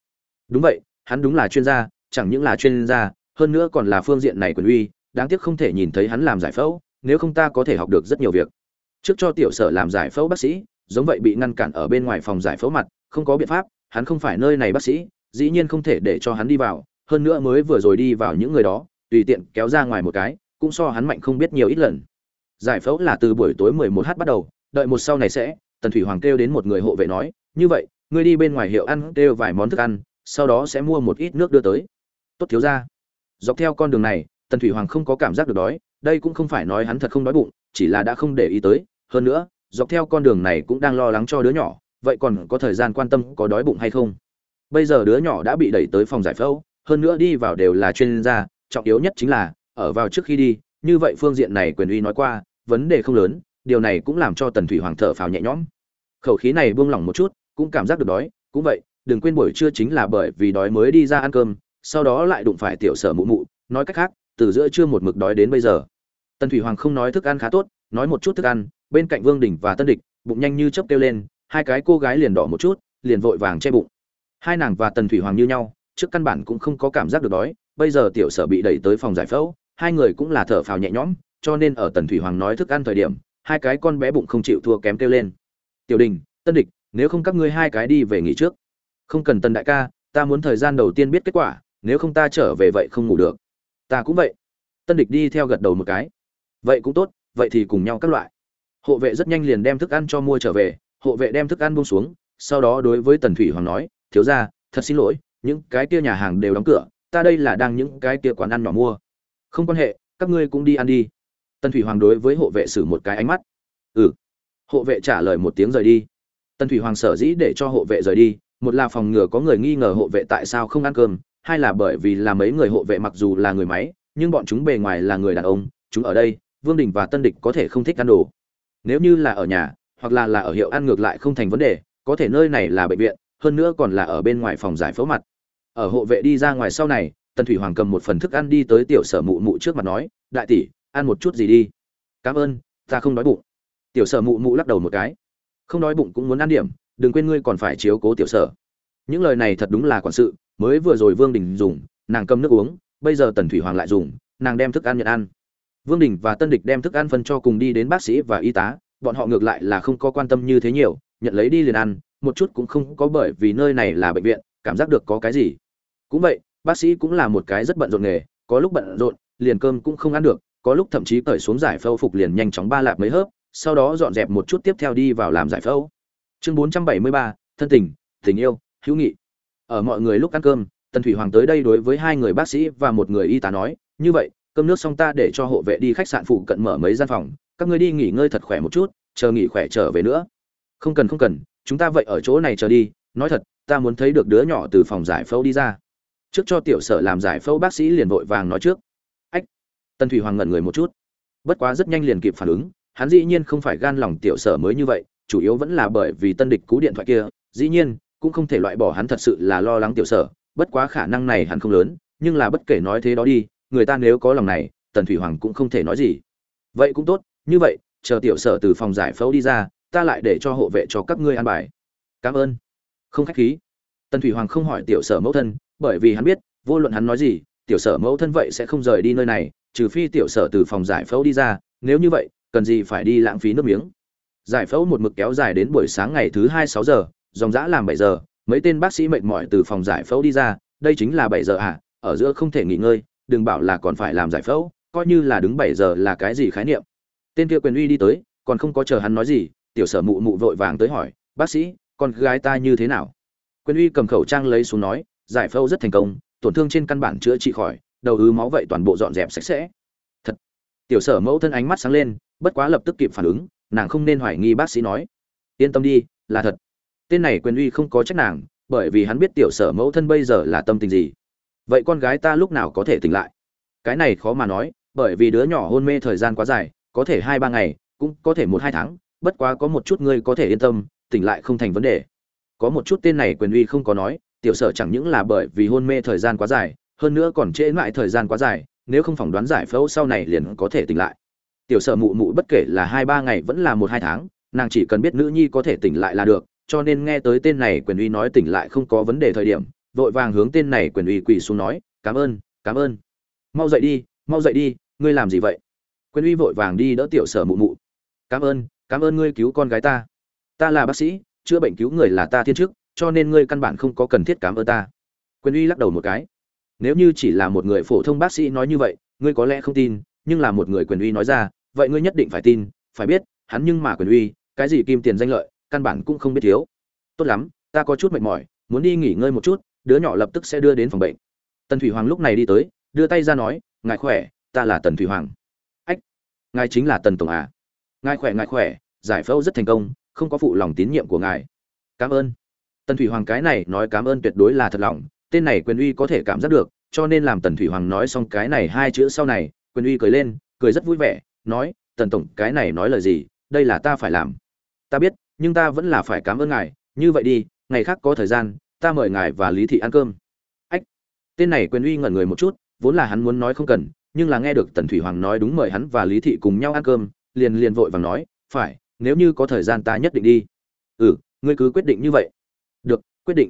Đúng vậy, hắn đúng là chuyên gia, chẳng những là chuyên gia, hơn nữa còn là phương diện này quyền uy, đáng tiếc không thể nhìn thấy hắn làm giải phẫu, nếu không ta có thể học được rất nhiều việc. Trước cho tiểu sở làm giải phẫu bác sĩ, giống vậy bị ngăn cản ở bên ngoài phòng giải phẫu mặt, không có biện pháp, hắn không phải nơi này bác sĩ, dĩ nhiên không thể để cho hắn đi vào, hơn nữa mới vừa rồi đi vào những người đó, tùy tiện kéo ra ngoài một cái, cũng so hắn mạnh không biết nhiều ít lần. Giải phẫu là từ buổi tối 11 h bắt đầu, đợi một sau này sẽ, tần thủy hoàng kêu đến một người hộ vệ nói, như vậy ngươi đi bên ngoài hiệu ăn, kêu vài món thức ăn, sau đó sẽ mua một ít nước đưa tới. Tốt thiếu ra dọc theo con đường này, tần thủy hoàng không có cảm giác được đói, đây cũng không phải nói hắn thật không đói bụng, chỉ là đã không để ý tới. Hơn nữa, dọc theo con đường này cũng đang lo lắng cho đứa nhỏ, vậy còn có thời gian quan tâm có đói bụng hay không? Bây giờ đứa nhỏ đã bị đẩy tới phòng giải phẫu, hơn nữa đi vào đều là chuyên gia, trọng yếu nhất chính là, ở vào trước khi đi, như vậy phương diện này quyền uy nói qua, vấn đề không lớn, điều này cũng làm cho tần thủy hoàng thở phào nhẹ nhõm. Khẩu khí này buông lỏng một chút cũng cảm giác được đói, cũng vậy, đừng quên buổi trưa chính là bởi vì đói mới đi ra ăn cơm, sau đó lại đụng phải tiểu sở mụ mụ, nói cách khác, từ giữa trưa một mực đói đến bây giờ. Tần thủy hoàng không nói thức ăn khá tốt, nói một chút thức ăn, bên cạnh vương đình và tân địch, bụng nhanh như chớp kêu lên, hai cái cô gái liền đỏ một chút, liền vội vàng che bụng. Hai nàng và tần thủy hoàng như nhau, trước căn bản cũng không có cảm giác được đói, bây giờ tiểu sở bị đẩy tới phòng giải phẫu, hai người cũng là thở phào nhẹ nhõm, cho nên ở tần thủy hoàng nói thức ăn thời điểm, hai cái con bé bụng không chịu thua kém kêu lên. Tiểu đình, tân địch nếu không các ngươi hai cái đi về nghỉ trước. Không cần tần đại ca, ta muốn thời gian đầu tiên biết kết quả, nếu không ta trở về vậy không ngủ được. Ta cũng vậy. Tân địch đi theo gật đầu một cái. Vậy cũng tốt, vậy thì cùng nhau các loại. Hộ vệ rất nhanh liền đem thức ăn cho mua trở về, hộ vệ đem thức ăn buông xuống, sau đó đối với tần thủy hoàng nói, thiếu ra thật xin lỗi, những cái kia nhà hàng đều đóng cửa, ta đây là đang những cái kia quán ăn nhỏ mua. Không quan hệ, các ngươi cũng đi ăn đi. Tần thủy hoàng đối với hộ vệ xử một cái ánh mắt. Ừ. Hộ vệ trả lời một tiếng rời đi tần thủy hoàng sở dĩ để cho hộ vệ rời đi, một là phòng ngừa có người nghi ngờ hộ vệ tại sao không ăn cơm, hai là bởi vì là mấy người hộ vệ mặc dù là người máy, nhưng bọn chúng bề ngoài là người đàn ông, chúng ở đây, vương đình và tân địch có thể không thích ăn đồ. Nếu như là ở nhà, hoặc là là ở hiệu ăn ngược lại không thành vấn đề, có thể nơi này là bệnh viện, hơn nữa còn là ở bên ngoài phòng giải phẫu mặt. Ở hộ vệ đi ra ngoài sau này, tần thủy hoàng cầm một phần thức ăn đi tới tiểu sở mụ mụ trước mặt nói, đại tỷ, ăn một chút gì đi. Cảm ơn, ta không đói bụng. Tiểu sở mụ mụ lắc đầu một cái không đói bụng cũng muốn ăn điểm, đừng quên ngươi còn phải chiếu cố tiểu sở. Những lời này thật đúng là quản sự, mới vừa rồi vương đình dùng, nàng cầm nước uống, bây giờ tần thủy hoàng lại dùng, nàng đem thức ăn nhận ăn. Vương đình và tân địch đem thức ăn phân cho cùng đi đến bác sĩ và y tá, bọn họ ngược lại là không có quan tâm như thế nhiều, nhận lấy đi liền ăn, một chút cũng không có bởi vì nơi này là bệnh viện, cảm giác được có cái gì. Cũng vậy, bác sĩ cũng là một cái rất bận rộn nghề, có lúc bận rộn, liền cơm cũng không ăn được, có lúc thậm chí cởi xuống giải phẫu phục liền nhanh chóng ba lạp mấy hớp sau đó dọn dẹp một chút tiếp theo đi vào làm giải phẫu. Chương 473, thân tình tình yêu hữu nghị. Ở mọi người lúc ăn cơm tần thủy hoàng tới đây đối với hai người bác sĩ và một người y tá nói như vậy cơm nước xong ta để cho hộ vệ đi khách sạn phụ cận mở mấy gian phòng các ngươi đi nghỉ ngơi thật khỏe một chút chờ nghỉ khỏe trở về nữa. Không cần không cần chúng ta vậy ở chỗ này chờ đi nói thật ta muốn thấy được đứa nhỏ từ phòng giải phẫu đi ra. Trước cho tiểu sở làm giải phẫu bác sĩ liền vội vàng nói trước. Ách. Tần thủy hoàng ngẩn người một chút. Bất quá rất nhanh liền kịp phản ứng hắn dĩ nhiên không phải gan lòng tiểu sở mới như vậy, chủ yếu vẫn là bởi vì tân địch cú điện thoại kia, dĩ nhiên, cũng không thể loại bỏ hắn thật sự là lo lắng tiểu sở, bất quá khả năng này hắn không lớn, nhưng là bất kể nói thế đó đi, người ta nếu có lòng này, tần thủy hoàng cũng không thể nói gì. Vậy cũng tốt, như vậy, chờ tiểu sở từ phòng giải phẫu đi ra, ta lại để cho hộ vệ cho các ngươi an bài. Cảm ơn. Không khách khí. Tần thủy hoàng không hỏi tiểu sở mẫu thân, bởi vì hắn biết, vô luận hắn nói gì, tiểu sở mẫu thân vậy sẽ không rời đi nơi này, trừ phi tiểu sở từ phòng giải phẫu đi ra, nếu như vậy cần gì phải đi lãng phí nước miếng. Giải phẫu một mực kéo dài đến buổi sáng ngày thứ hai sáu giờ, dòng dã làm bảy giờ, mấy tên bác sĩ mệt mỏi từ phòng giải phẫu đi ra, đây chính là bảy giờ à ở giữa không thể nghỉ ngơi, đừng bảo là còn phải làm giải phẫu, coi như là đứng bảy giờ là cái gì khái niệm. Tên kia quyền uy đi tới, còn không có chờ hắn nói gì, tiểu sở mụ mụ vội vàng tới hỏi, bác sĩ, con gái ta như thế nào? Quyền uy cầm khẩu trang lấy xuống nói, giải phẫu rất thành công, tổn thương trên căn bản chữa trị khỏi, đầu ứ máu vậy toàn bộ dọn dẹp sạch sẽ tiểu sở mẫu thân ánh mắt sáng lên, bất quá lập tức kịp phản ứng, nàng không nên hoài nghi bác sĩ nói. Yên tâm đi, là thật. Tên này quyền uy không có trách nàng, bởi vì hắn biết tiểu sở mẫu thân bây giờ là tâm tình gì. Vậy con gái ta lúc nào có thể tỉnh lại? Cái này khó mà nói, bởi vì đứa nhỏ hôn mê thời gian quá dài, có thể hai ba ngày, cũng có thể một hai tháng, bất quá có một chút ngươi có thể yên tâm, tỉnh lại không thành vấn đề. Có một chút tên này quyền uy không có nói, tiểu sở chẳng những là bởi vì hôn mê thời gian quá dài, hơn nữa còn trễ lại thời gian quá dài nếu không phỏng đoán giải phẫu sau này liền có thể tỉnh lại. Tiểu sở mụ mụ bất kể là hai ba ngày vẫn là một hai tháng, nàng chỉ cần biết nữ nhi có thể tỉnh lại là được, cho nên nghe tới tên này quyền uy nói tỉnh lại không có vấn đề thời điểm, vội vàng hướng tên này quyền uy quỳ xuống nói, cảm ơn cảm ơn. Mau dậy đi, mau dậy đi, ngươi làm gì vậy? Quyền uy vội vàng đi đỡ tiểu sở mụ mụ. Cảm ơn cảm ơn ngươi cứu con gái ta. Ta là bác sĩ, chữa bệnh cứu người là ta thiên chức, cho nên ngươi căn bản không có cần thiết cảm ơn ta. Quyền uy lắc đầu một cái nếu như chỉ là một người phổ thông bác sĩ nói như vậy, ngươi có lẽ không tin, nhưng là một người quyền uy nói ra, vậy ngươi nhất định phải tin, phải biết, hắn nhưng mà quyền uy, cái gì kim tiền danh lợi, căn bản cũng không biết thiếu. Tốt lắm, ta có chút mệt mỏi, muốn đi nghỉ ngơi một chút, đứa nhỏ lập tức sẽ đưa đến phòng bệnh. Tần thủy hoàng lúc này đi tới, đưa tay ra nói, ngài khỏe, ta là tần thủy hoàng. Ách, ngài chính là tần tổng à? Ngài khỏe ngài khỏe, giải phẫu rất thành công, không có phụ lòng tín nhiệm của ngài. Cảm ơn. Tần thủy hoàng cái này nói cảm ơn tuyệt đối là thật lòng tên này quyền uy có thể cảm giác được, cho nên làm tần thủy hoàng nói xong cái này hai chữ sau này, quyền uy cười lên, cười rất vui vẻ, nói, tần tổng, cái này nói lời gì? Đây là ta phải làm. Ta biết, nhưng ta vẫn là phải cảm ơn ngài, như vậy đi, ngày khác có thời gian, ta mời ngài và lý thị ăn cơm. Ách, tên này quyền uy ngẩn người một chút, vốn là hắn muốn nói không cần, nhưng là nghe được tần thủy hoàng nói đúng mời hắn và lý thị cùng nhau ăn cơm, liền liền vội vàng nói, phải, nếu như có thời gian ta nhất định đi. Ừ ngươi cứ quyết định như vậy. Được, quyết định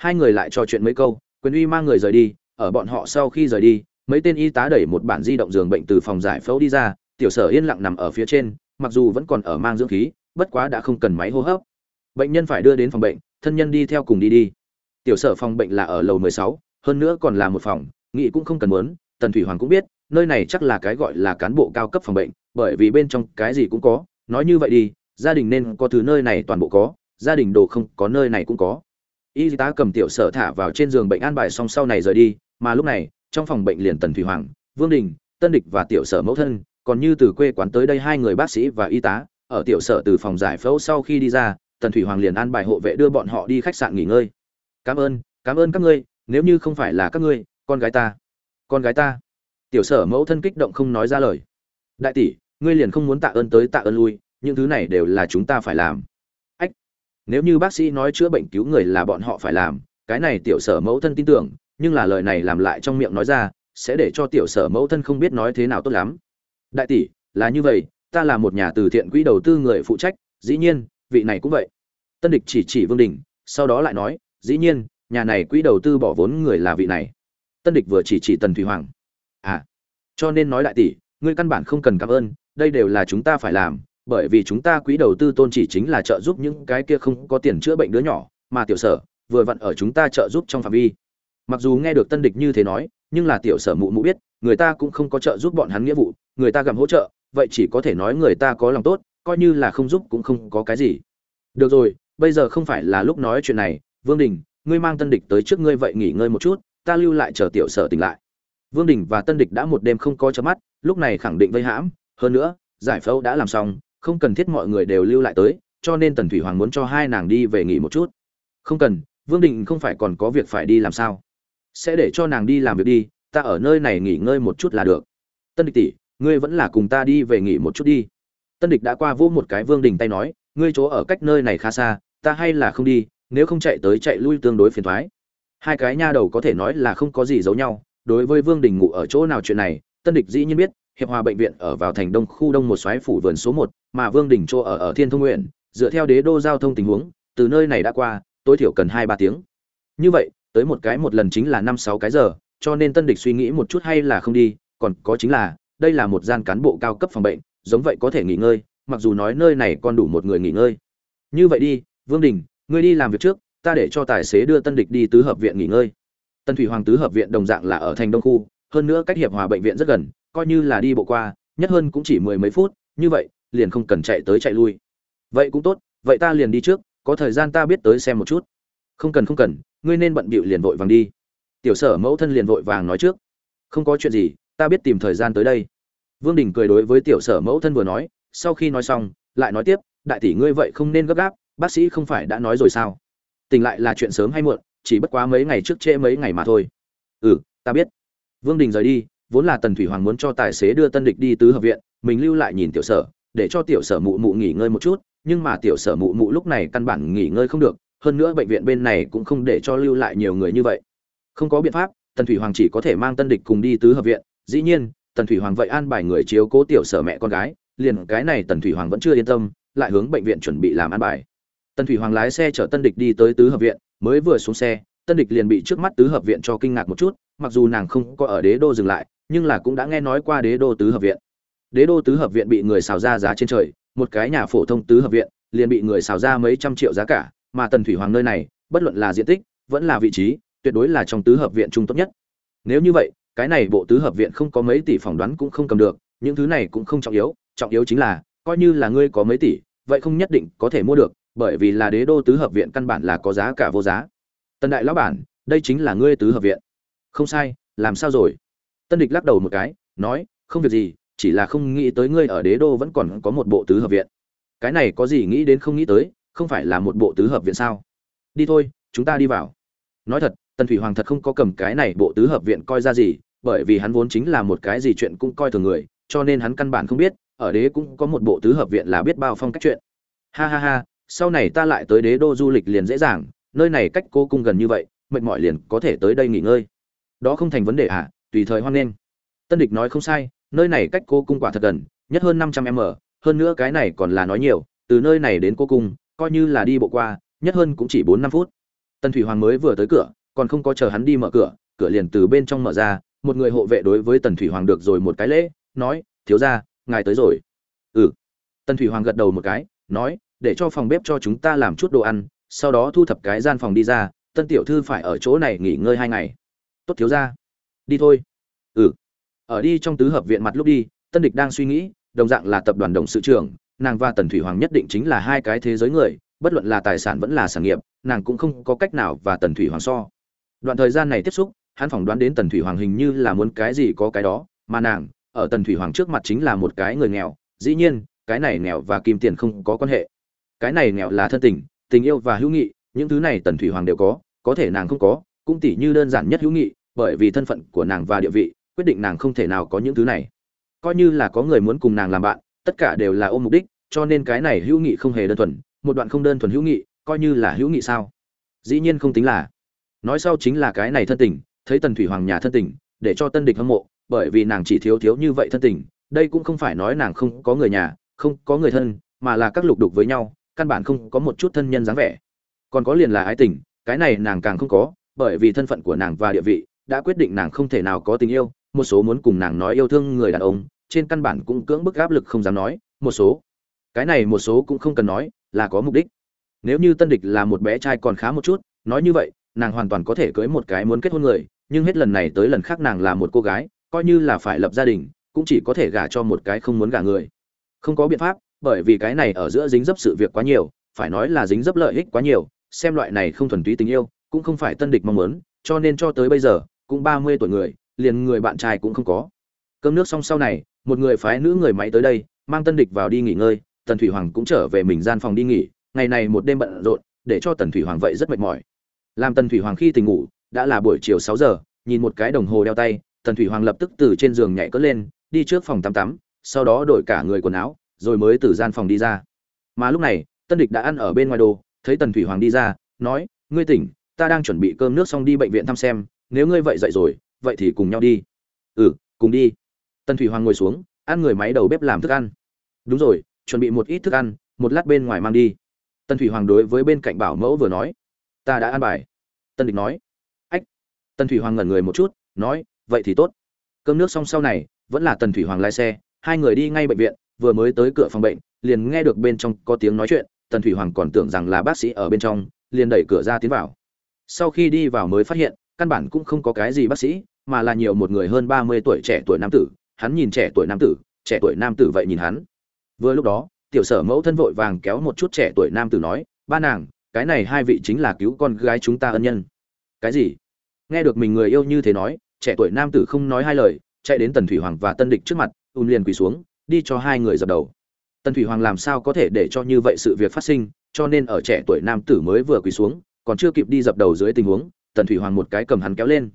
hai người lại trò chuyện mấy câu quyền uy mang người rời đi ở bọn họ sau khi rời đi mấy tên y tá đẩy một bản di động giường bệnh từ phòng giải phẫu đi ra tiểu sở yên lặng nằm ở phía trên mặc dù vẫn còn ở mang dưỡng khí bất quá đã không cần máy hô hấp. Bệnh nhân phải đưa đến phòng bệnh thân nhân đi theo cùng đi đi. Tiểu sở phòng bệnh là ở lầu 16, hơn nữa còn là một phòng nghị cũng không cần muốn tần thủy hoàng cũng biết nơi này chắc là cái gọi là cán bộ cao cấp phòng bệnh bởi vì bên trong cái gì cũng có nói như vậy đi gia đình nên có thứ nơi này toàn bộ có gia đình đồ không có nơi này cũng có y tá cầm tiểu sở thả vào trên giường bệnh an bài xong sau này rời đi, mà lúc này, trong phòng bệnh liền tần thủy hoàng, vương đình, tân địch và tiểu sở mẫu thân, còn như từ quê quán tới đây hai người bác sĩ và y tá, ở tiểu sở từ phòng giải phẫu sau khi đi ra, tần thủy hoàng liền an bài hộ vệ đưa bọn họ đi khách sạn nghỉ ngơi. Cảm ơn cảm ơn các ngươi, nếu như không phải là các ngươi, con gái ta, con gái ta. Tiểu sở mẫu thân kích động không nói ra lời. Đại tỷ, ngươi liền không muốn tạ ơn tới tạ ơn lui, những thứ này đều là chúng ta phải làm nếu như bác sĩ nói chữa bệnh cứu người là bọn họ phải làm, cái này tiểu sở mẫu thân tin tưởng, nhưng là lời này làm lại trong miệng nói ra, sẽ để cho tiểu sở mẫu thân không biết nói thế nào tốt lắm. Đại tỷ, là như vậy, ta là một nhà từ thiện quỹ đầu tư người phụ trách, dĩ nhiên, vị này cũng vậy. Tân địch chỉ chỉ vương đình, sau đó lại nói, dĩ nhiên, nhà này quỹ đầu tư bỏ vốn người là vị này. Tân địch vừa chỉ chỉ tần thủy hoàng. À cho nên nói đại tỷ, ngươi căn bản không cần cảm ơn, đây đều là chúng ta phải làm bởi vì chúng ta quỹ đầu tư tôn chỉ chính là trợ giúp những cái kia không có tiền chữa bệnh đứa nhỏ, mà tiểu sở vừa vặn ở chúng ta trợ giúp trong phạm vi. Mặc dù nghe được tân địch như thế nói, nhưng là tiểu sở mụ mụ biết, người ta cũng không có trợ giúp bọn hắn nghĩa vụ, người ta gặm hỗ trợ, vậy chỉ có thể nói người ta có lòng tốt, coi như là không giúp cũng không có cái gì. Được rồi, bây giờ không phải là lúc nói chuyện này, vương đình, ngươi mang tân địch tới trước ngươi vậy nghỉ ngơi một chút, ta lưu lại chờ tiểu sở tỉnh lại. Vương đình và tân địch đã một đêm không có chớp mắt, lúc này khẳng định vây hãm, hơn nữa, giải phẫu đã làm xong không cần thiết mọi người đều lưu lại tới, cho nên tần thủy hoàng muốn cho hai nàng đi về nghỉ một chút. Không cần, vương đình không phải còn có việc phải đi làm sao? Sẽ để cho nàng đi làm việc đi, ta ở nơi này nghỉ ngơi một chút là được. Tân địch tỷ, ngươi vẫn là cùng ta đi về nghỉ một chút đi. Tân địch đã qua vỗ một cái vương đình tay nói, ngươi chỗ ở cách nơi này khá xa, ta hay là không đi, nếu không chạy tới chạy lui tương đối phiền thoái hai cái nha đầu có thể nói là không có gì giấu nhau, đối với vương đình ngủ ở chỗ nào chuyện này, tân địch dĩ nhiên biết hiệp hòa bệnh viện ở vào thành đông khu đông một xoáy phủ vườn số một, mà vương đình chỗ ở ở thiên thông nguyện, dựa theo đế đô giao thông tình huống, từ nơi này đã qua, tối thiểu cần hai ba tiếng. Như vậy, tới một cái một lần chính là năm sáu cái giờ, cho nên tân địch suy nghĩ một chút hay là không đi, còn có chính là, đây là một gian cán bộ cao cấp phòng bệnh, giống vậy có thể nghỉ ngơi, mặc dù nói nơi này còn đủ một người nghỉ ngơi. Như vậy đi, vương đình, ngươi đi làm việc trước, ta để cho tài xế đưa tân địch đi tứ hợp viện nghỉ ngơi. Tân thủy hoàng tứ hợp viện đồng dạng là ở thành đông khu, hơn nữa cách hiệp hòa bệnh viện rất gần coi như là đi bộ qua, nhất hơn cũng chỉ mười mấy phút, như vậy, liền không cần chạy tới chạy lui. Vậy cũng tốt, vậy ta liền đi trước, có thời gian ta biết tới xem một chút. Không cần không cần, ngươi nên bận bịu liền vội vàng đi. Tiểu sở mẫu thân liền vội vàng nói trước. Không có chuyện gì, ta biết tìm thời gian tới đây. Vương đình cười đối với tiểu sở mẫu thân vừa nói, sau khi nói xong, lại nói tiếp, đại tỷ ngươi vậy không nên gấp gáp, bác sĩ không phải đã nói rồi sao? Tỉnh lại là chuyện sớm hay muộn, chỉ bất quá mấy ngày trước trễ mấy ngày mà thôi. Ừ ta biết. Vương đình rời đi vốn là tần thủy hoàng muốn cho tài xế đưa tân địch đi tứ hợp viện, mình lưu lại nhìn tiểu sở, để cho tiểu sở mụ mụ nghỉ ngơi một chút, nhưng mà tiểu sở mụ mụ lúc này căn bản nghỉ ngơi không được, hơn nữa bệnh viện bên này cũng không để cho lưu lại nhiều người như vậy. Không có biện pháp, tần thủy hoàng chỉ có thể mang tân địch cùng đi tứ hợp viện, dĩ nhiên, tần thủy hoàng vậy an bài người chiếu cố tiểu sở mẹ con gái, liền cái này tần thủy hoàng vẫn chưa yên tâm, lại hướng bệnh viện chuẩn bị làm an bài. Tần thủy hoàng lái xe chở tân địch đi tới tứ hợp viện, mới vừa xuống xe, tân địch liền bị trước mắt tứ hợp viện cho kinh ngạc một chút, mặc dù nàng không có ở đế đô dừng lại nhưng là cũng đã nghe nói qua đế đô tứ hợp viện. Đế đô tứ hợp viện bị người xào ra giá trên trời, một cái nhà phổ thông tứ hợp viện, liền bị người xào ra mấy trăm triệu giá cả, mà tần thủy hoàng nơi này, bất luận là diện tích, vẫn là vị trí, tuyệt đối là trong tứ hợp viện trung tốt nhất. Nếu như vậy, cái này bộ tứ hợp viện không có mấy tỷ phỏng đoán cũng không cầm được, những thứ này cũng không trọng yếu trọng yếu chính là, coi như là ngươi có mấy tỷ, vậy không nhất định có thể mua được, bởi vì là đế đô tứ hợp viện căn bản là có giá cả vô giá. Tần đại lão bản, đây chính là ngươi tứ hợp viện. Không sai, làm sao rồi? Tân địch lắc đầu một cái, nói, không việc gì, chỉ là không nghĩ tới ngươi ở đế đô vẫn còn có một bộ tứ hợp viện. Cái này có gì nghĩ đến không nghĩ tới, không phải là một bộ tứ hợp viện sao? Đi thôi, chúng ta đi vào. Nói thật, tần thủy hoàng thật không có cầm cái này bộ tứ hợp viện coi ra gì, bởi vì hắn vốn chính là một cái gì chuyện cũng coi thường người, cho nên hắn căn bản không biết, ở đế cũng có một bộ tứ hợp viện là biết bao phong cách chuyện. Ha ha ha, sau này ta lại tới đế đô du lịch liền dễ dàng, nơi này cách cô cung gần như vậy, mệt mỏi liền có thể tới đây nghỉ ngơi. Đó không thành vấn đề à tùy thời hoan nghênh. Tân địch nói không sai, nơi này cách cô cung quả thật gần, nhất hơn năm trăm m hơn nữa cái này còn là nói nhiều, từ nơi này đến cô cung, coi như là đi bộ qua, nhất hơn cũng chỉ bốn năm phút. Tân thủy hoàng mới vừa tới cửa, còn không có chờ hắn đi mở cửa cửa liền từ bên trong mở ra, một người hộ vệ đối với tần thủy hoàng được rồi một cái lễ, nói, thiếu ra ngài tới rồi. Ừ. Tần thủy hoàng gật đầu một cái, nói, để cho phòng bếp cho chúng ta làm chút đồ ăn, sau đó thu thập cái gian phòng đi ra, tân tiểu thư phải ở chỗ này nghỉ ngơi hai ngày. Tốt, thiếu ra đi thôi. Ừ. Ở đi trong tứ hợp viện mặt lúc đi, tân địch đang suy nghĩ, đồng dạng là tập đoàn đồng sự trưởng, nàng và tần thủy hoàng nhất định chính là hai cái thế giới người, bất luận là tài sản vẫn là sản nghiệp, nàng cũng không có cách nào và tần thủy hoàng so. Đoạn thời gian này tiếp xúc, hắn phỏng đoán đến tần thủy hoàng hình như là muốn cái gì có cái đó, mà nàng, ở tần thủy hoàng trước mặt chính là một cái người nghèo, dĩ nhiên, cái này nghèo và kim tiền không có quan hệ. Cái này nghèo là thân tình tình yêu và hữu nghị, những thứ này tần thủy hoàng đều có có thể nàng không có, cũng tỉ như đơn giản nhất hữu nghị bởi vì thân phận của nàng và địa vị, quyết định nàng không thể nào có những thứ này. Coi như là có người muốn cùng nàng làm bạn, tất cả đều là ôm mục đích, cho nên cái này hữu nghị không hề đơn thuần, một đoạn không đơn thuần hữu nghị, coi như là hữu nghị sao? Dĩ nhiên không tính là. Nói sau chính là cái này thân tình, thấy tần thủy hoàng nhà thân tình, để cho tân địch hâm mộ, bởi vì nàng chỉ thiếu thiếu như vậy thân tình, đây cũng không phải nói nàng không có người nhà, không có người thân, mà là các lục đục với nhau, căn bản không có một chút thân nhân dáng vẻ. Còn có liền là ái tình, cái này nàng càng không có, bởi vì thân phận của nàng và địa vị đã quyết định nàng không thể nào có tình yêu, một số muốn cùng nàng nói yêu thương người đàn ông, trên căn bản cũng cưỡng bức áp lực không dám nói, một số. Cái này một số cũng không cần nói, là có mục đích. Nếu như tân địch là một bé trai còn khá một chút, nói như vậy, nàng hoàn toàn có thể cưới một cái muốn kết hôn người, nhưng hết lần này tới lần khác nàng là một cô gái, coi như là phải lập gia đình, cũng chỉ có thể gả cho một cái không muốn gả người. Không có biện pháp, bởi vì cái này ở giữa dính dấp sự việc quá nhiều, phải nói là dính dấp lợi ích quá nhiều, xem loại này không thuần túy tình yêu, cũng không phải tân địch mong muốn, cho nên cho tới bây giờ cũng ba mươi tuổi người, liền người bạn trai cũng không có. Cơm nước xong sau này, một người phái nữ người máy tới đây, mang tân địch vào đi nghỉ ngơi, tần thủy hoàng cũng trở về mình gian phòng đi nghỉ, ngày này một đêm bận rộn, để cho tần thủy hoàng vậy rất mệt mỏi. Làm tần thủy hoàng khi tỉnh ngủ, đã là buổi chiều sáu giờ, nhìn một cái đồng hồ đeo tay, tần thủy hoàng lập tức từ trên giường nhảy cất lên, đi trước phòng tắm tắm, sau đó đổi cả người quần áo, rồi mới từ gian phòng đi ra. Mà lúc này, tân địch đã ăn ở bên ngoài đồ, thấy tần thủy hoàng đi ra, nói, ngươi tỉnh, ta đang chuẩn bị cơm nước xong đi bệnh viện thăm xem nếu ngươi vậy dậy rồi, vậy thì cùng nhau đi. Ừ cùng đi. Tần thủy hoàng ngồi xuống, ăn người máy đầu bếp làm thức ăn. Đúng rồi, chuẩn bị một ít thức ăn, một lát bên ngoài mang đi. Tần thủy hoàng đối với bên cạnh bảo mẫu vừa nói. Ta đã ăn bài. Tân địch nói. Ách. Tần thủy hoàng ngẩn người một chút, nói, vậy thì tốt. Cơm nước xong sau này, vẫn là tần thủy hoàng lái xe, hai người đi ngay bệnh viện, vừa mới tới cửa phòng bệnh, liền nghe được bên trong có tiếng nói chuyện, tần thủy hoàng còn tưởng rằng là bác sĩ ở bên trong, liền đẩy cửa ra tiến vào. Sau khi đi vào mới phát hiện căn bản cũng không có cái gì bác sĩ, mà là nhiều một người hơn ba mươi tuổi trẻ tuổi nam tử. Hắn nhìn trẻ tuổi nam tử, trẻ tuổi nam tử vậy nhìn hắn. Vừa lúc đó, tiểu sở mẫu thân vội vàng kéo một chút trẻ tuổi nam tử nói, ba nàng, cái này hai vị chính là cứu con gái chúng ta ân nhân. Cái gì? Nghe được mình người yêu như thế nói, trẻ tuổi nam tử không nói hai lời, chạy đến tần thủy hoàng và tân địch trước mặt ùn liền quỳ xuống, đi cho hai người dập đầu. Tần thủy hoàng làm sao có thể để cho như vậy sự việc phát sinh, cho nên ở trẻ tuổi nam tử mới vừa quỳ xuống, còn chưa kịp đi dập đầu dưới tình huống tần thủy hoàng một cái cầm hắn kéo lên.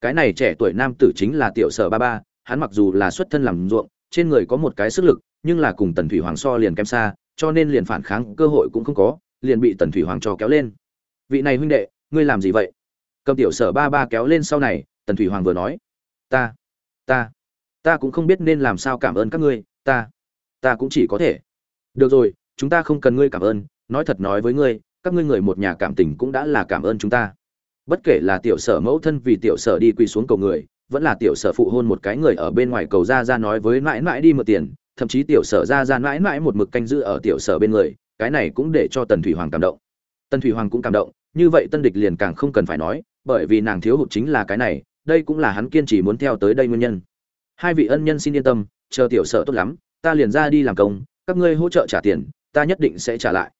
Cái này trẻ tuổi nam tử chính là tiểu sở ba ba, hắn mặc dù là xuất thân làm ruộng, trên người có một cái sức lực, nhưng là cùng tần thủy hoàng so liền kém xa, cho nên liền phản kháng cơ hội cũng không có, liền bị tần thủy hoàng cho kéo lên. Vị này huynh đệ, ngươi làm gì vậy? Cầm tiểu sở ba ba kéo lên sau này, tần thủy hoàng vừa nói. Ta ta ta cũng không biết nên làm sao cảm ơn các ngươi, ta ta cũng chỉ có thể. Được rồi, chúng ta không cần ngươi cảm ơn, nói thật nói với ngươi, các ngươi người một nhà cảm tình cũng đã là cảm ơn chúng ta bất kể là tiểu sở mẫu thân vì tiểu sở đi quỳ xuống cầu người, vẫn là tiểu sở phụ hôn một cái người ở bên ngoài cầu ra ra nói với mãi mãi đi mượn tiền, thậm chí tiểu sở ra ra mãi mãi một mực canh giữ ở tiểu sở bên người, cái này cũng để cho tần thủy hoàng cảm động. Tần thủy hoàng cũng cảm động, như vậy tân địch liền càng không cần phải nói, bởi vì nàng thiếu hụt chính là cái này, đây cũng là hắn kiên trì muốn theo tới đây nguyên nhân. Hai vị ân nhân xin yên tâm, chờ tiểu sở tốt lắm, ta liền ra đi làm công, các ngươi hỗ trợ trả tiền, ta nhất định sẽ trả lại.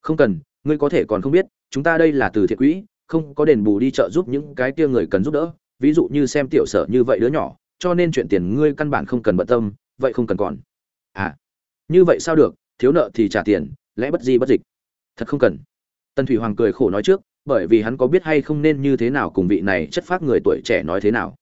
Không cần, ngươi có thể còn không biết, chúng ta đây là từ thiện quỹ không có đền bù đi chợ giúp những cái kia người cần giúp đỡ, ví dụ như xem tiểu sở như vậy đứa nhỏ, cho nên chuyện tiền ngươi căn bản không cần bận tâm, vậy không cần còn. À như vậy sao được, thiếu nợ thì trả tiền, lẽ bất di bất dịch. Thật không cần. Tân thủy hoàng cười khổ nói trước, bởi vì hắn có biết hay không nên như thế nào cùng vị này chất phác người tuổi trẻ nói thế nào.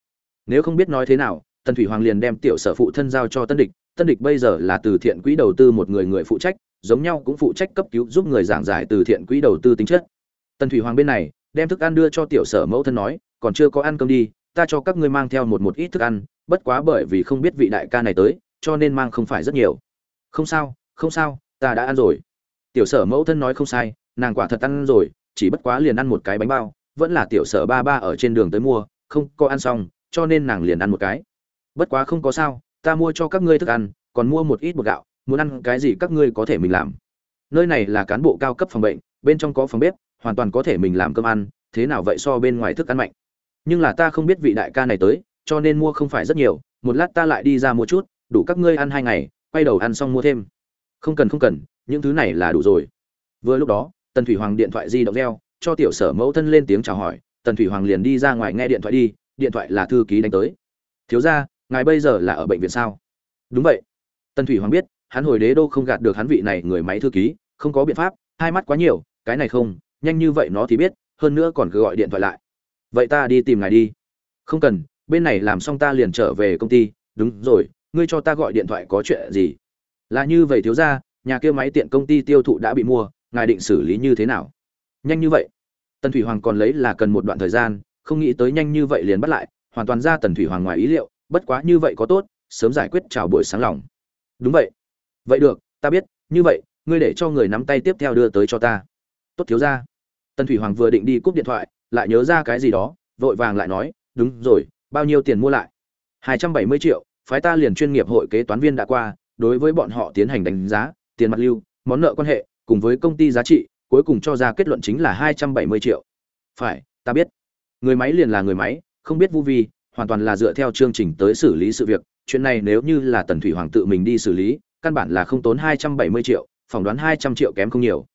Nếu không biết nói thế nào tân thủy hoàng liền đem tiểu sở phụ thân giao cho tân địch. Tân địch bây giờ là từ thiện quỹ đầu tư một người người phụ trách, giống nhau cũng phụ trách cấp cứu giúp người giảng giải từ thiện quỹ đầu tư tính chất. Tân thủy hoàng bên này đem thức ăn đưa cho tiểu sở mẫu thân nói, còn chưa có ăn cơm đi, ta cho các ngươi mang theo một một ít thức ăn, bất quá bởi vì không biết vị đại ca này tới, cho nên mang không phải rất nhiều. Không sao không sao, ta đã ăn rồi. Tiểu sở mẫu thân nói không sai, nàng quả thật ăn rồi, chỉ bất quá liền ăn một cái bánh bao, vẫn là tiểu sở ba ba ở trên đường tới mua, không có ăn xong, cho nên nàng liền ăn một cái. Bất quá không có sao, ta mua cho các ngươi thức ăn, còn mua một ít bột gạo, muốn ăn cái gì các ngươi có thể mình làm. Nơi này là cán bộ cao cấp phòng bệnh bên trong có phòng bếp, hoàn toàn có thể mình làm cơm ăn, thế nào vậy so bên ngoài thức ăn mạnh? Nhưng là ta không biết vị đại ca này tới, cho nên mua không phải rất nhiều, một lát ta lại đi ra mua chút, đủ các ngươi ăn hai ngày, quay đầu ăn xong mua thêm. Không cần không cần, những thứ này là đủ rồi. Vừa lúc đó, tần thủy hoàng điện thoại di động reo, cho tiểu sở mẫu thân lên tiếng chào hỏi, tần thủy hoàng liền đi ra ngoài nghe điện thoại đi, điện thoại là thư ký đánh tới. Thiếu ra ngài bây giờ là ở bệnh viện sao? Đúng vậy. Tần thủy hoàng biết, hắn hồi đế đô không gạt được hắn vị này người máy thư ký, không có biện pháp, hai mắt quá nhiều cái này không, nhanh như vậy nó thì biết, hơn nữa còn cứ gọi điện thoại lại. Vậy ta đi tìm ngài đi. Không cần, bên này làm xong ta liền trở về công ty. Đúng rồi, ngươi cho ta gọi điện thoại có chuyện gì? Là như vậy thiếu ra nhà kia máy tiện công ty tiêu thụ đã bị mua, ngài định xử lý như thế nào? Nhanh như vậy. Tần thủy hoàng còn lấy là cần một đoạn thời gian, không nghĩ tới nhanh như vậy liền bắt lại, hoàn toàn ra tần thủy hoàng ngoài ý liệu, bất quá như vậy có tốt, sớm giải quyết chào buổi sáng lòng. Đúng vậy. Vậy được, ta biết, như vậy, ngươi để cho người nắm tay tiếp theo đưa tới cho ta tốt thiếu ra tần thủy hoàng vừa định đi cúp điện thoại, lại nhớ ra cái gì đó, vội vàng lại nói, đúng rồi, bao nhiêu tiền mua lại? Hai trăm bảy mươi triệu, phái ta liền chuyên nghiệp hội kế toán viên đã qua, đối với bọn họ tiến hành đánh giá, tiền mặt lưu, món nợ quan hệ, cùng với công ty giá trị, cuối cùng cho ra kết luận chính là hai trăm bảy mươi triệu. Phải, ta biết. Người máy liền là người máy, không biết vu vi, hoàn toàn là dựa theo chương trình tới xử lý sự việc, chuyện này nếu như là tần thủy hoàng tự mình đi xử lý, căn bản là không tốn hai trăm bảy mươi triệu, phỏng đoán hai trăm triệu kém không nhiều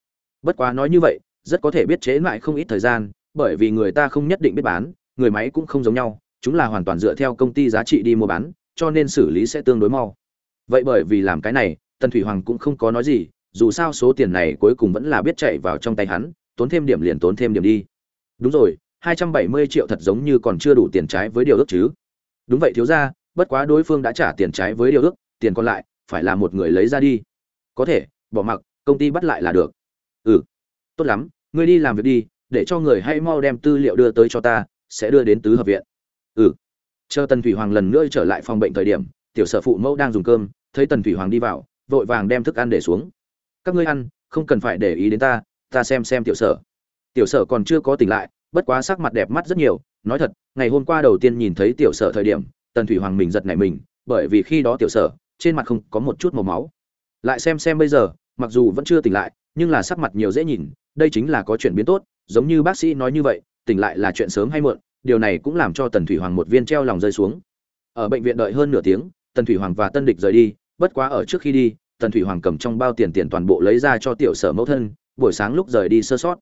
bất quá nói như vậy, rất có thể biết chế lại không ít thời gian, bởi vì người ta không nhất định biết bán, người máy cũng không giống nhau, chúng là hoàn toàn dựa theo công ty giá trị đi mua bán, cho nên xử lý sẽ tương đối mau. Vậy bởi vì làm cái này, tần thủy hoàng cũng không có nói gì, dù sao số tiền này cuối cùng vẫn là biết chạy vào trong tay hắn, tốn thêm điểm liền tốn thêm điểm đi. Đúng rồi, hai trăm bảy mươi triệu thật giống như còn chưa đủ tiền trái với điều ước chứ. Đúng vậy thiếu ra bất quá đối phương đã trả tiền trái với điều ước, tiền còn lại, phải là một người lấy ra đi. Có thể, bỏ mặc, công ty bắt lại là được ừ. Tốt lắm, ngươi đi làm việc đi, để cho người hay mau đem tư liệu đưa tới cho ta, sẽ đưa đến tứ hợp viện. Ừ. Chờ tần thủy hoàng lần nữa trở lại phòng bệnh thời điểm, tiểu sở phụ mẫu đang dùng cơm, thấy tần thủy hoàng đi vào, vội vàng đem thức ăn để xuống. Các ngươi ăn, không cần phải để ý đến ta ta xem xem tiểu sở. Tiểu sở còn chưa có tỉnh lại, bất quá sắc mặt đẹp mắt rất nhiều, nói thật, ngày hôm qua đầu tiên nhìn thấy tiểu sở thời điểm, tần thủy hoàng mình giật nảy mình, bởi vì khi đó tiểu sở, trên mặt không có một chút màu máu. Lại xem xem bây giờ mặc dù vẫn chưa tỉnh lại, nhưng là sắc mặt nhiều dễ nhìn, đây chính là có chuyển biến tốt, giống như bác sĩ nói như vậy, tỉnh lại là chuyện sớm hay muộn, điều này cũng làm cho tần thủy hoàng một viên treo lòng rơi xuống. Ở bệnh viện đợi hơn nửa tiếng, tần thủy hoàng và tân địch rời đi, bất quá ở trước khi đi, tần thủy hoàng cầm trong bao tiền tiền toàn bộ lấy ra cho tiểu sở mẫu thân, buổi sáng lúc rời đi sơ sót.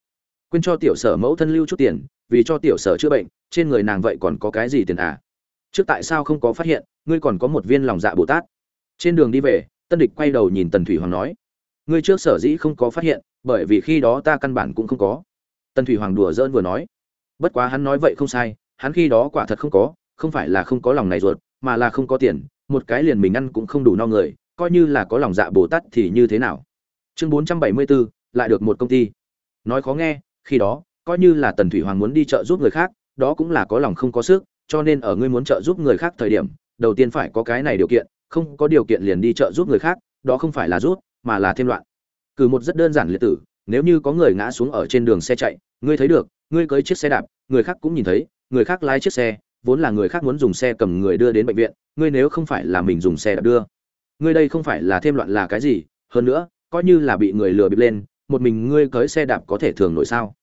Quên cho tiểu sở mẫu thân lưu chút tiền, vì cho tiểu sở chữa bệnh, trên người nàng vậy còn có cái gì tiền à? Trước tại sao không có phát hiện, ngươi còn có một viên lòng dạ bồ tát? Trên đường đi về, tân địch quay đầu nhìn tần thủy hoàng nói ngươi trước sở dĩ không có phát hiện, bởi vì khi đó ta căn bản cũng không có. Tần thủy hoàng đùa dỡn vừa nói. Bất quá hắn nói vậy không sai, hắn khi đó quả thật không có, không phải là không có lòng này ruột, mà là không có tiền, một cái liền mình ăn cũng không đủ no người, coi như là có lòng dạ bồ tát thì như thế nào? Chương bốn trăm bảy mươi bốn lại được một công ty. Nói khó nghe, khi đó, coi như là tần thủy hoàng muốn đi chợ giúp người khác, đó cũng là có lòng không có sức, cho nên ở ngươi muốn trợ giúp người khác thời điểm, đầu tiên phải có cái này điều kiện, không có điều kiện liền đi trợ giúp người khác, đó không phải là rút mà là thêm loạn. Cử một rất đơn giản liệt tử, nếu như có người ngã xuống ở trên đường xe chạy, ngươi thấy được, ngươi cưới chiếc xe đạp, người khác cũng nhìn thấy, người khác lái chiếc xe, vốn là người khác muốn dùng xe cầm người đưa đến bệnh viện, ngươi nếu không phải là mình dùng xe đạp đưa, ngươi đây không phải là thêm loạn là cái gì, hơn nữa, coi như là bị người lừa bịp lên, một mình ngươi cưới xe đạp có thể thường nổi sao?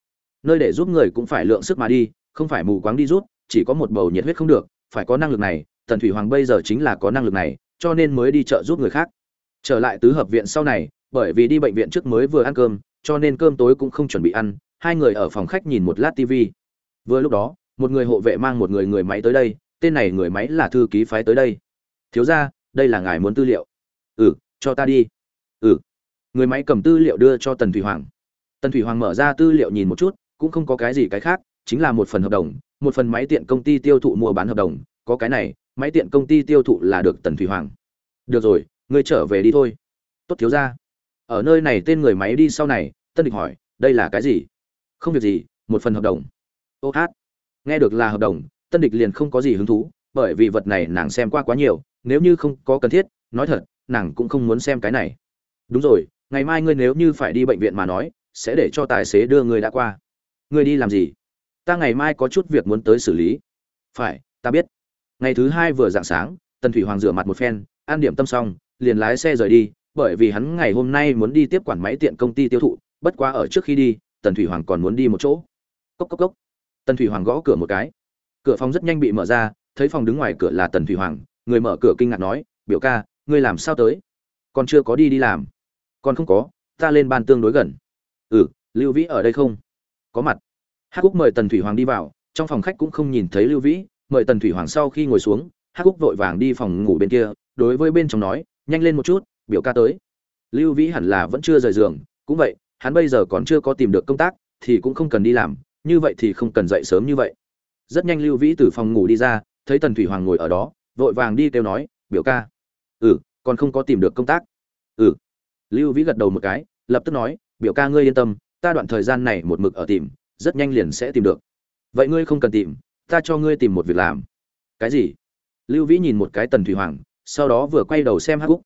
Nơi để giúp người cũng phải lượng sức mà đi, không phải mù quáng đi rút, chỉ có một bầu nhiệt huyết không được, phải có năng lực này, tần thủy hoàng bây giờ chính là có năng lực này, cho nên mới đi chợ giúp người khác trở lại tứ hợp viện sau này, bởi vì đi bệnh viện trước mới vừa ăn cơm, cho nên cơm tối cũng không chuẩn bị ăn, hai người ở phòng khách nhìn một lát tv vừa lúc đó, một người hộ vệ mang một người người máy tới đây, tên này người máy là thư ký phái tới đây. Thiếu ra đây là ngài muốn tư liệu. Ừ cho ta đi. Ừ. Người máy cầm tư liệu đưa cho tần thủy hoàng. Tần thủy hoàng mở ra tư liệu nhìn một chút, cũng không có cái gì cái khác, chính là một phần hợp đồng, một phần máy tiện công ty tiêu thụ mua bán hợp đồng. Có cái này, máy tiện công ty tiêu thụ là được tần thủy hoàng. Được rồi ngươi trở về đi thôi. Tốt thiếu ra ở nơi này tên người máy đi sau này, tân địch hỏi, đây là cái gì? Không việc gì, một phần hợp đồng. Ô hát. Nghe được là hợp đồng, tân địch liền không có gì hứng thú, bởi vì vật này nàng xem qua quá nhiều, nếu như không có cần thiết, nói thật, nàng cũng không muốn xem cái này. Đúng rồi, ngày mai ngươi nếu như phải đi bệnh viện mà nói, sẽ để cho tài xế đưa ngươi đã qua. Ngươi đi làm gì? Ta ngày mai có chút việc muốn tới xử lý. Phải, ta biết. Ngày thứ hai vừa dạng sáng, tần thủy hoàng rửa mặt một phen, an điểm tâm xong liền lái xe rời đi, bởi vì hắn ngày hôm nay muốn đi tiếp quản máy tiện công ty tiêu thụ, bất quá ở trước khi đi, tần thủy hoàng còn muốn đi một chỗ. Cốc cốc cốc. Tần thủy hoàng gõ cửa một cái. Cửa phòng rất nhanh bị mở ra, thấy phòng đứng ngoài cửa là tần thủy hoàng, người mở cửa kinh ngạc nói, biểu ca, ngươi làm sao tới? Còn chưa có đi đi làm. Còn không có, ta lên ban tương đối gần. Ừ lưu vĩ ở đây không? Có mặt. Hắc cúc mời tần thủy hoàng đi vào, trong phòng khách cũng không nhìn thấy lưu vĩ, mời tần thủy hoàng sau khi ngồi xuống, hắc cúc vội vàng đi phòng ngủ bên kia, đối với bên trong nói nhanh lên một chút, biểu ca tới. Lưu vĩ hẳn là vẫn chưa rời giường, cũng vậy, hắn bây giờ còn chưa có tìm được công tác, thì cũng không cần đi làm, như vậy thì không cần dậy sớm như vậy. Rất nhanh lưu vĩ từ phòng ngủ đi ra, thấy tần thủy hoàng ngồi ở đó, vội vàng đi kêu nói, biểu ca. Ừ còn không có tìm được công tác. Ừ. Lưu vĩ gật đầu một cái, lập tức nói, biểu ca ngươi yên tâm, ta đoạn thời gian này một mực ở tìm, rất nhanh liền sẽ tìm được. Vậy ngươi không cần tìm, ta cho ngươi tìm một việc làm. Cái gì? Lưu vĩ nhìn một cái tần thủy hoàng sau đó vừa quay đầu xem hắc cúc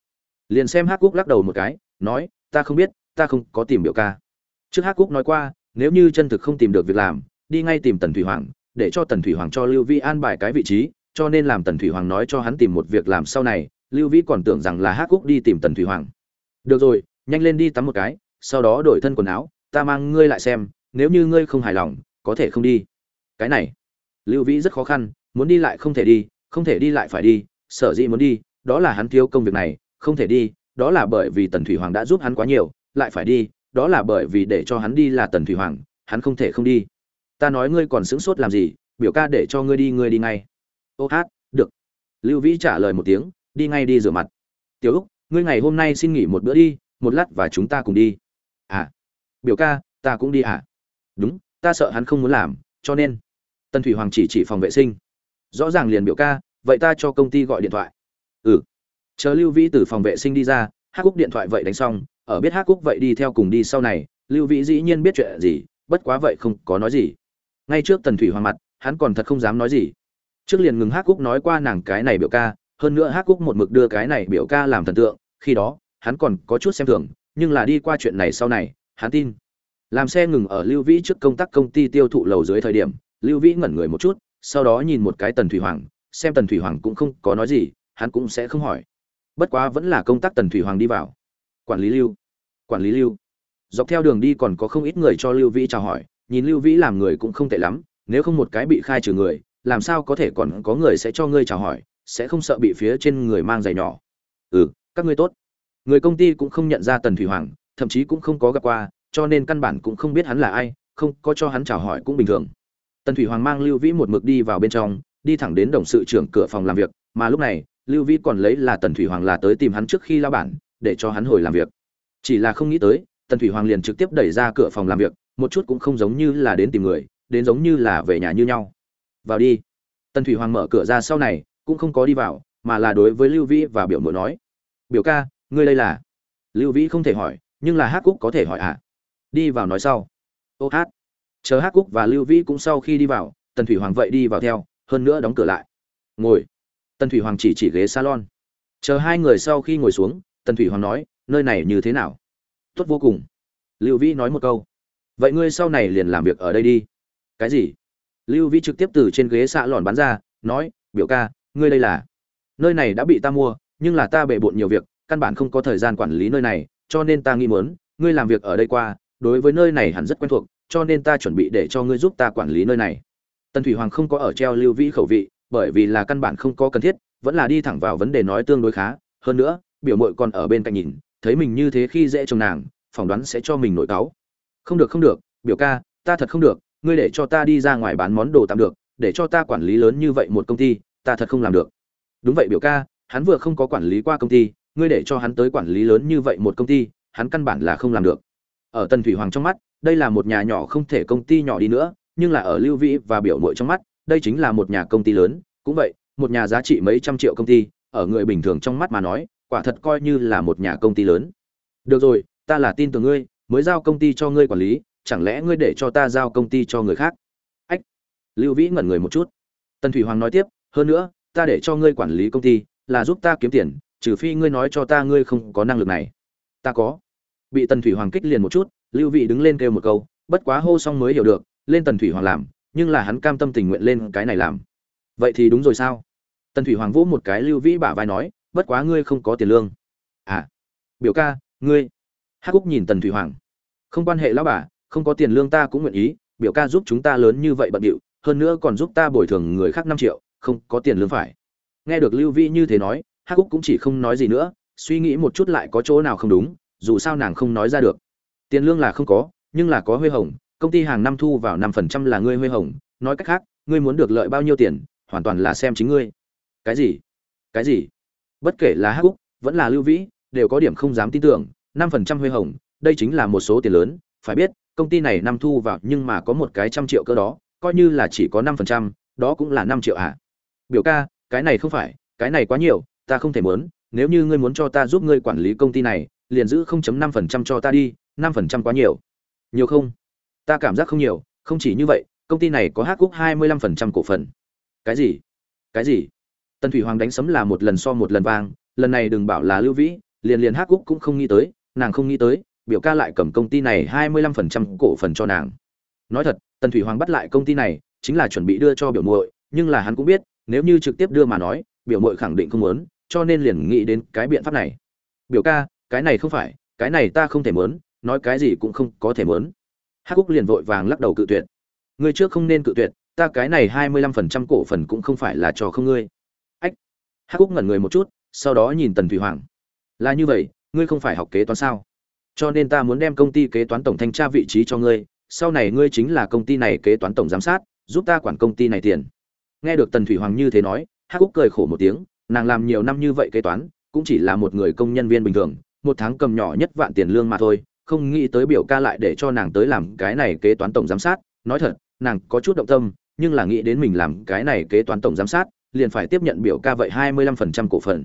liền xem hắc cúc lắc đầu một cái, nói, ta không biết, ta không có tìm biểu ca. Trước hắc cúc nói qua, nếu như chân thực không tìm được việc làm, đi ngay tìm tần thủy hoàng, để cho tần thủy hoàng cho lưu Vi an bài cái vị trí, cho nên làm tần thủy hoàng nói cho hắn tìm một việc làm sau này, lưu Vi còn tưởng rằng là hắc cúc đi tìm tần thủy hoàng. Được rồi, nhanh lên đi tắm một cái, sau đó đổi thân quần áo, ta mang ngươi lại xem, nếu như ngươi không hài lòng, có thể không đi. Cái này, lưu vĩ rất khó khăn, muốn đi lại không thể đi, không thể đi lại phải đi, sở dĩ muốn đi đó là hắn thiếu công việc này, không thể đi, đó là bởi vì tần thủy hoàng đã giúp hắn quá nhiều, lại phải đi, đó là bởi vì để cho hắn đi là tần thủy hoàng, hắn không thể không đi. Ta nói ngươi còn sững sốt làm gì, biểu ca để cho ngươi đi ngươi đi ngay. Ô hát, được. Lưu vĩ trả lời một tiếng, đi ngay đi rửa mặt. Tiểu úc, ngươi ngày hôm nay xin nghỉ một bữa đi, một lát và chúng ta cùng đi. À. Biểu ca, ta cũng đi à? Đúng, ta sợ hắn không muốn làm, cho nên. Tần thủy hoàng chỉ chỉ phòng vệ sinh. Rõ ràng liền biểu ca, vậy ta cho công ty gọi điện thoại ừ. Chờ lưu vĩ từ phòng vệ sinh đi ra hát cúc điện thoại vậy đánh xong, ở biết hát cúc vậy đi theo cùng đi sau này, lưu vĩ dĩ nhiên biết chuyện gì, bất quá vậy không có nói gì. Ngay trước tần thủy hoàng mặt, hắn còn thật không dám nói gì. Trước liền ngừng hát cúc nói qua nàng cái này biểu ca, hơn nữa hát cúc một mực đưa cái này biểu ca làm thần tượng, khi đó, hắn còn có chút xem thường, nhưng là đi qua chuyện này sau này, hắn tin. Làm xe ngừng ở lưu vĩ trước công tác công ty tiêu thụ lầu dưới thời điểm, lưu vĩ ngẩn người một chút, sau đó nhìn một cái tần thủy hoàng, xem tần thủy hoàng cũng không có nói gì hắn cũng sẽ không hỏi. Bất quá vẫn là công tác tần thủy hoàng đi vào. Quản lý lưu. Quản lý lưu. Dọc theo đường đi còn có không ít người cho lưu vĩ chào hỏi, nhìn lưu vĩ làm người cũng không tệ lắm, nếu không một cái bị khai trừ người, làm sao có thể còn có người sẽ cho ngươi chào hỏi, sẽ không sợ bị phía trên người mang giày nhỏ. Ừ các ngươi tốt. Người công ty cũng không nhận ra tần thủy hoàng, thậm chí cũng không có gặp qua, cho nên căn bản cũng không biết hắn là ai, không có cho hắn chào hỏi cũng bình thường. Tần thủy hoàng mang lưu vĩ một mực đi vào bên trong, đi thẳng đến đồng sự trưởng cửa phòng làm việc, mà lúc này lưu vĩ còn lấy là tần thủy hoàng là tới tìm hắn trước khi lao bản, để cho hắn hồi làm việc. Chỉ là không nghĩ tới, tần thủy hoàng liền trực tiếp đẩy ra cửa phòng làm việc, một chút cũng không giống như là đến tìm người, đến giống như là về nhà như nhau. Vào đi. Tần thủy hoàng mở cửa ra sau này, cũng không có đi vào, mà là đối với lưu vĩ và biểu mội nói, biểu ca, ngươi đây là? Lưu vĩ không thể hỏi, nhưng là hát cúc có thể hỏi ạ. À? đi vào nói sau. Ô, hát. Chờ hát cúc và lưu vĩ cũng sau khi đi vào, tần thủy hoàng vậy đi vào theo, hơn nữa đóng cửa lại. Ngồi tần thủy hoàng chỉ chỉ ghế salon. Chờ hai người sau khi ngồi xuống, tần thủy hoàng nói, nơi này như thế nào? Tốt vô cùng. Lưu vĩ nói một câu. Vậy ngươi sau này liền làm việc ở đây đi. Cái gì? Lưu vĩ trực tiếp từ trên ghế xạ lòn bắn ra, nói, biểu ca, ngươi đây là nơi này đã bị ta mua, nhưng là ta bệ bộn nhiều việc, căn bản không có thời gian quản lý nơi này, cho nên ta nghĩ muốn, ngươi làm việc ở đây qua, đối với nơi này hẳn rất quen thuộc, cho nên ta chuẩn bị để cho ngươi giúp ta quản lý nơi này. Tần thủy hoàng không có ở treo lưu vĩ khẩu vị bởi vì là căn bản không có cần thiết, vẫn là đi thẳng vào vấn đề nói tương đối khá. Hơn nữa, biểu mội còn ở bên cạnh nhìn, thấy mình như thế khi dễ chồng nàng, phỏng đoán sẽ cho mình nổi cáu. Không được không được, biểu ca, ta thật không được, ngươi để cho ta đi ra ngoài bán món đồ tạm được, để cho ta quản lý lớn như vậy một công ty, ta thật không làm được. Đúng vậy, biểu ca, hắn vừa không có quản lý qua công ty, ngươi để cho hắn tới quản lý lớn như vậy một công ty, hắn căn bản là không làm được. Ở tần thủy hoàng trong mắt, đây là một nhà nhỏ không thể công ty nhỏ đi nữa, nhưng là ở lưu vĩ và biểu mội trong mắt đây chính là một nhà công ty lớn, cũng vậy, một nhà giá trị mấy trăm triệu công ty, ở người bình thường trong mắt mà nói, quả thật coi như là một nhà công ty lớn. Được rồi, ta là tin tưởng ngươi, mới giao công ty cho ngươi quản lý, chẳng lẽ ngươi để cho ta giao công ty cho người khác? Ách! Lưu vĩ ngẩn người một chút. Tần thủy hoàng nói tiếp, hơn nữa, ta để cho ngươi quản lý công ty, là giúp ta kiếm tiền, trừ phi ngươi nói cho ta ngươi không có năng lực này. Ta có. Bị tần thủy hoàng kích liền một chút, lưu Vĩ đứng lên kêu một câu, bất quá hô xong mới hiểu được, lên tần thủy hoàng làm nhưng là hắn cam tâm tình nguyện lên cái này làm. Vậy thì đúng rồi sao? Tần thủy hoàng vỗ một cái lưu vĩ bả vai nói, bất quá ngươi không có tiền lương. À biểu ca, ngươi. Hắc cúc nhìn tần thủy hoàng. Không quan hệ lão bà, không có tiền lương ta cũng nguyện ý, biểu ca giúp chúng ta lớn như vậy bận điệu, hơn nữa còn giúp ta bồi thường người khác năm triệu, không có tiền lương phải. Nghe được lưu vĩ như thế nói, hắc cúc cũng chỉ không nói gì nữa, suy nghĩ một chút lại có chỗ nào không đúng, dù sao nàng không nói ra được. Tiền lương là không có, nhưng là có huê hồng công ty hàng năm thu vào năm phần trăm là ngươi huê hồng. Nói cách khác, ngươi muốn được lợi bao nhiêu tiền, hoàn toàn là xem chính ngươi. Cái gì? Cái gì? Bất kể là hắc cúc vẫn là lưu vĩ, đều có điểm không dám tin tưởng. năm phần trăm huê hồng, đây chính là một số tiền lớn. Phải biết, công ty này năm thu vào nhưng mà có một cái trăm triệu cơ đó, coi như là chỉ có năm phần trăm, đó cũng là năm triệu ạ. À. biểu ca, cái này không phải, cái này quá nhiều, ta không thể muốn. Nếu như ngươi muốn cho ta giúp ngươi quản lý công ty này, liền giữ 0.5% cho ta đi 5% quá nhiều. Nhiều không? Ta cảm giác không nhiều, không chỉ như vậy, công ty này có hắc cúc hai mươi lăm phần trăm cổ phần. Cái gì? Cái gì? Tần thủy hoàng đánh sấm là một lần so một lần vang, lần này đừng bảo là lưu vĩ, liền liền hắc cúc cũng không nghĩ tới, nàng không nghĩ tới, biểu ca lại cầm công ty này hai mươi lăm phần trăm cổ phần cho nàng. Nói thật, tần thủy hoàng bắt lại công ty này, chính là chuẩn bị đưa cho biểu muội, nhưng là hắn cũng biết, nếu như trực tiếp đưa mà nói, biểu muội khẳng định không muốn, cho nên liền nghĩ đến cái biện pháp này. Biểu ca, cái này không phải, cái này ta không thể muốn, nói cái gì cũng không có thể muốn hắc cúc liền vội vàng lắc đầu cự tuyệt. Ngươi trước không nên cự tuyệt, ta cái này hai mươi lăm phần trăm cổ phần cũng không phải là cho không ngươi. Ách. Hắc cúc ngẩn người một chút, sau đó nhìn tần thủy hoàng. Là như vậy, ngươi không phải học kế toán sao? Cho nên ta muốn đem công ty kế toán tổng thanh tra vị trí cho ngươi, sau này ngươi chính là công ty này kế toán tổng giám sát, giúp ta quản công ty này tiền. Nghe được tần thủy hoàng như thế nói, hắc cúc cười khổ một tiếng, nàng làm nhiều năm như vậy kế toán, cũng chỉ là một người công nhân viên bình thường, một tháng cầm nhỏ nhất vạn tiền lương mà thôi không nghĩ tới biểu ca lại để cho nàng tới làm cái này kế toán tổng giám sát. Nói thật, nàng có chút động tâm, nhưng là nghĩ đến mình làm cái này kế toán tổng giám sát, liền phải tiếp nhận biểu ca vậy hai mươi lăm phần trăm cổ phần.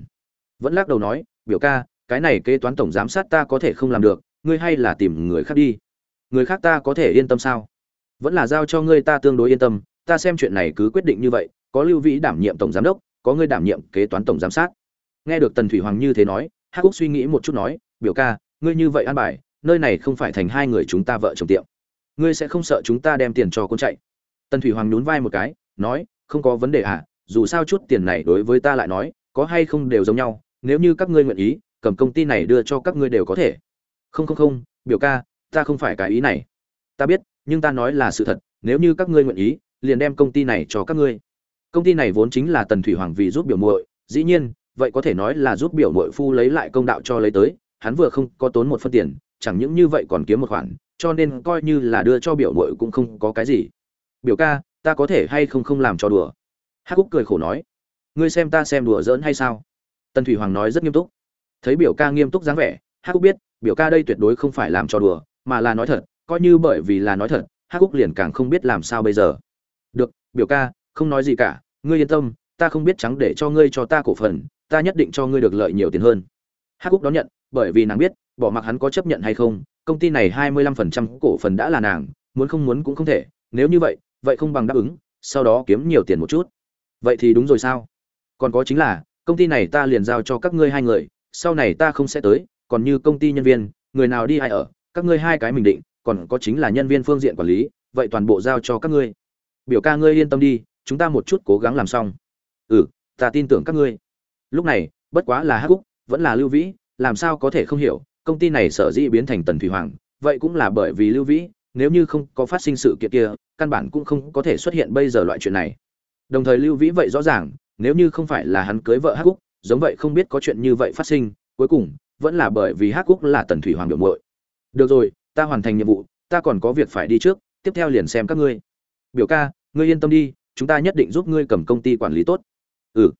Vẫn lắc đầu nói, biểu ca, cái này kế toán tổng giám sát ta có thể không làm được, ngươi hay là tìm người khác đi. Người khác ta có thể yên tâm sao? Vẫn là giao cho ngươi ta tương đối yên tâm, ta xem chuyện này cứ quyết định như vậy, có lưu vĩ đảm nhiệm tổng giám đốc, có ngươi đảm nhiệm kế toán tổng giám sát. Nghe được tần thủy hoàng như thế nói, hắc úc suy nghĩ một chút nói, biểu ca, ngươi như vậy an bài nơi này không phải thành hai người chúng ta vợ chồng tiệm. Ngươi sẽ không sợ chúng ta đem tiền cho con chạy. Tần thủy hoàng nhún vai một cái, nói, không có vấn đề à dù sao chút tiền này đối với ta lại nói, có hay không đều giống nhau, nếu như các ngươi nguyện ý, cầm công ty này đưa cho các ngươi đều có thể. Không không không, biểu ca, ta không phải cái ý này. Ta biết, nhưng ta nói là sự thật, nếu như các ngươi nguyện ý, liền đem công ty này cho các ngươi. Công ty này vốn chính là tần thủy hoàng vì giúp biểu muội, dĩ nhiên, vậy có thể nói là giúp biểu muội phu lấy lại công đạo cho lấy tới, hắn vừa không có tốn một phân tiền chẳng những như vậy còn kiếm một khoản, cho nên coi như là đưa cho biểu muội cũng không có cái gì. Biểu ca, ta có thể hay không không làm cho đùa? Hắc cúc cười khổ nói. Ngươi xem ta xem đùa giỡn hay sao? Tần thủy hoàng nói rất nghiêm túc. Thấy biểu ca nghiêm túc dáng vẻ, hắc cúc biết, biểu ca đây tuyệt đối không phải làm cho đùa, mà là nói thật, coi như bởi vì là nói thật, hắc cúc liền càng không biết làm sao bây giờ. Được, biểu ca, không nói gì cả, ngươi yên tâm, ta không biết trắng để cho ngươi cho ta cổ phần, ta nhất định cho ngươi được lợi nhiều tiền hơn. Hắc cúc đón nhận, bởi vì nàng biết bỏ mặc hắn có chấp nhận hay không, công ty này hai mươi lăm phần trăm cổ phần đã là nàng, muốn không muốn cũng không thể, nếu như vậy vậy không bằng đáp ứng, sau đó kiếm nhiều tiền một chút. Vậy thì đúng rồi sao? Còn có chính là, công ty này ta liền giao cho các ngươi hai người, sau này ta không sẽ tới, còn như công ty nhân viên, người nào đi ai ở, các ngươi hai cái mình định, còn có chính là nhân viên phương diện quản lý, vậy toàn bộ giao cho các ngươi. Biểu ca ngươi yên tâm đi, chúng ta một chút cố gắng làm xong. Ừ ta tin tưởng các ngươi. Lúc này, bất quá là hắc cúc vẫn là lưu vĩ, làm sao có thể không hiểu công ty này sở dĩ biến thành tần thủy hoàng, vậy cũng là bởi vì lưu vĩ, nếu như không có phát sinh sự kiện kia, căn bản cũng không có thể xuất hiện bây giờ loại chuyện này. Đồng thời lưu vĩ vậy rõ ràng, nếu như không phải là hắn cưới vợ hắc cúc giống vậy không biết có chuyện như vậy phát sinh, cuối cùng, vẫn là bởi vì hắc cúc là tần thủy hoàng biểu muội. Được rồi, ta hoàn thành nhiệm vụ, ta còn có việc phải đi trước, tiếp theo liền xem các ngươi. Biểu ca, ngươi yên tâm đi, chúng ta nhất định giúp ngươi cầm công ty quản lý tốt. Ừ.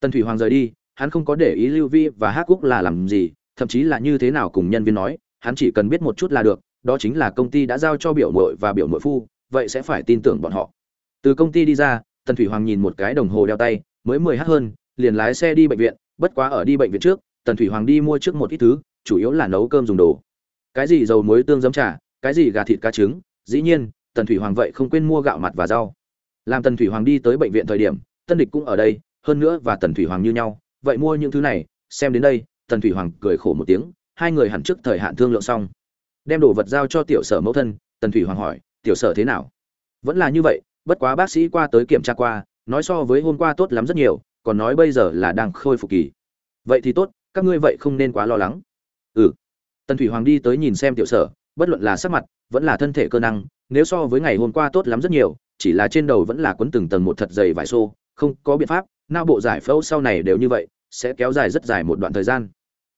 Tần thủy hoàng rời đi, hắn không có để ý lưu vi và hắc cúc là làm gì thậm chí là như thế nào cùng nhân viên nói, hắn chỉ cần biết một chút là được, đó chính là công ty đã giao cho biểu muội và biểu muội phu, vậy sẽ phải tin tưởng bọn họ. Từ công ty đi ra, tần thủy hoàng nhìn một cái đồng hồ đeo tay, mới mười h hơn, liền lái xe đi bệnh viện, bất quá ở đi bệnh viện trước, tần thủy hoàng đi mua trước một ít thứ, chủ yếu là nấu cơm dùng đồ. Cái gì dầu muối tương giấm trà, cái gì gà thịt cá trứng, dĩ nhiên, tần thủy hoàng vậy không quên mua gạo mặt và rau. Làm tần thủy hoàng đi tới bệnh viện thời điểm, tân địch cũng ở đây, hơn nữa và tần thủy hoàng như nhau, vậy mua những thứ này, xem đến đây tần thủy hoàng cười khổ một tiếng, hai người hẳn trước thời hạn thương lượng xong. Đem đồ vật giao cho tiểu sở mẫu thân, tần thủy hoàng hỏi, tiểu sở thế nào? Vẫn là như vậy, bất quá bác sĩ qua tới kiểm tra qua, nói so với hôm qua tốt lắm rất nhiều, còn nói bây giờ là đang khôi phục kỳ. Vậy thì tốt, các ngươi vậy không nên quá lo lắng. Ừ. Tần thủy hoàng đi tới nhìn xem tiểu sở, bất luận là sắc mặt, vẫn là thân thể cơ năng, nếu so với ngày hôm qua tốt lắm rất nhiều, chỉ là trên đầu vẫn là quấn từng tầng một thật dày vải xô, không có biện pháp nao bộ giải phẫu sau này đều như vậy sẽ kéo dài rất dài một đoạn thời gian.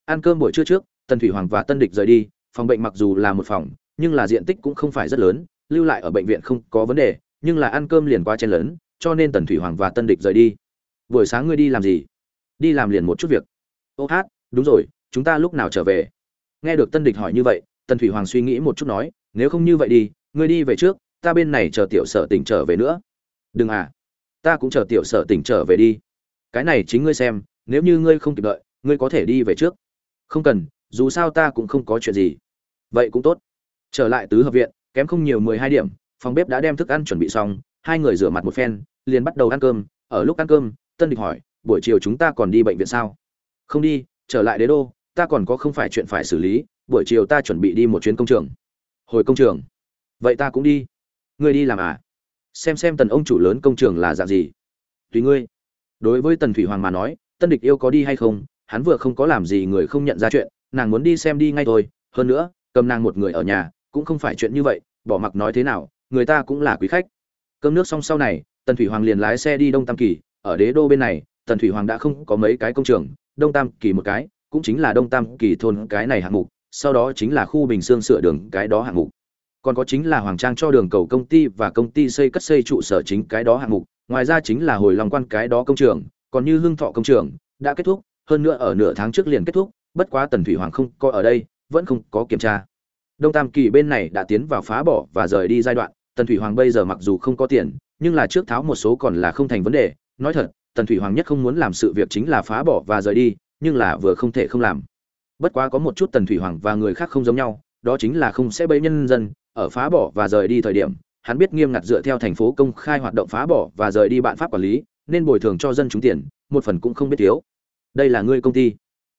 Ăn cơm buổi trưa trước, tần thủy hoàng và tân địch rời đi, phòng bệnh mặc dù là một phòng, nhưng là diện tích cũng không phải rất lớn, lưu lại ở bệnh viện không có vấn đề, nhưng là ăn cơm liền qua chen lớn cho nên tần thủy hoàng và tân địch rời đi. Buổi sáng ngươi đi làm gì? Đi làm liền một chút việc. Ô hát, đúng rồi, chúng ta lúc nào trở về? Nghe được tân địch hỏi như vậy, tần thủy hoàng suy nghĩ một chút nói, nếu không như vậy đi, ngươi đi về trước, ta bên này chờ tiểu sở tỉnh trở về nữa. Đừng à ta cũng chờ tiểu sở tỉnh trở về đi. Cái này chính ngươi xem nếu như ngươi không kịp đợi, ngươi có thể đi về trước. Không cần, dù sao ta cũng không có chuyện gì. Vậy cũng tốt. Trở lại tứ hợp viện, kém không nhiều mười hai điểm, phòng bếp đã đem thức ăn chuẩn bị xong, hai người rửa mặt một phen, liền bắt đầu ăn cơm. Ở lúc ăn cơm, tân địch hỏi, buổi chiều chúng ta còn đi bệnh viện sao? Không đi, trở lại đế đô, ta còn có không phải chuyện phải xử lý, buổi chiều ta chuẩn bị đi một chuyến công trường. Hồi công trường? Vậy ta cũng đi. Ngươi đi làm à? Xem xem tần ông chủ lớn công trường là dạng gì. Tùy ngươi. Đối với tần thủy hoàng mà nói tân địch yêu có đi hay không, hắn vừa không có làm gì người không nhận ra chuyện, nàng muốn đi xem đi ngay thôi, hơn nữa, cầm nàng một người ở nhà, cũng không phải chuyện như vậy, bỏ mặc nói thế nào, người ta cũng là quý khách. Cơm nước xong sau này, tần thủy hoàng liền lái xe đi đông tam kỳ, ở đế đô bên này, tần thủy hoàng đã không có mấy cái công trường, đông tam kỳ một cái, cũng chính là đông tam kỳ thôn cái này hạng mục, sau đó chính là khu bình xương sửa đường cái đó hạng mục. Còn có chính là hoàng trang cho đường cầu công ty và công ty xây cất xây trụ sở chính cái đó hạng mục, ngoài ra chính là hồi lòng quan cái đó công trường còn như hương thọ công trường, đã kết thúc, hơn nữa ở nửa tháng trước liền kết thúc, bất quá tần thủy hoàng không có ở đây, vẫn không có kiểm tra. Đông tam kỳ bên này đã tiến vào phá bỏ và rời đi giai đoạn, tần thủy hoàng bây giờ mặc dù không có tiền, nhưng là trước tháo một số còn là không thành vấn đề. Nói thật, tần thủy hoàng nhất không muốn làm sự việc chính là phá bỏ và rời đi, nhưng là vừa không thể không làm. Bất quá có một chút tần thủy hoàng và người khác không giống nhau, đó chính là không sẽ bấy nhân dân, ở phá bỏ và rời đi thời điểm, hắn biết nghiêm ngặt dựa theo thành phố công khai hoạt động phá bỏ và rời đi bạn pháp quản lý nên bồi thường cho dân chúng tiền, một phần cũng không biết thiếu. Đây là ngươi công ty.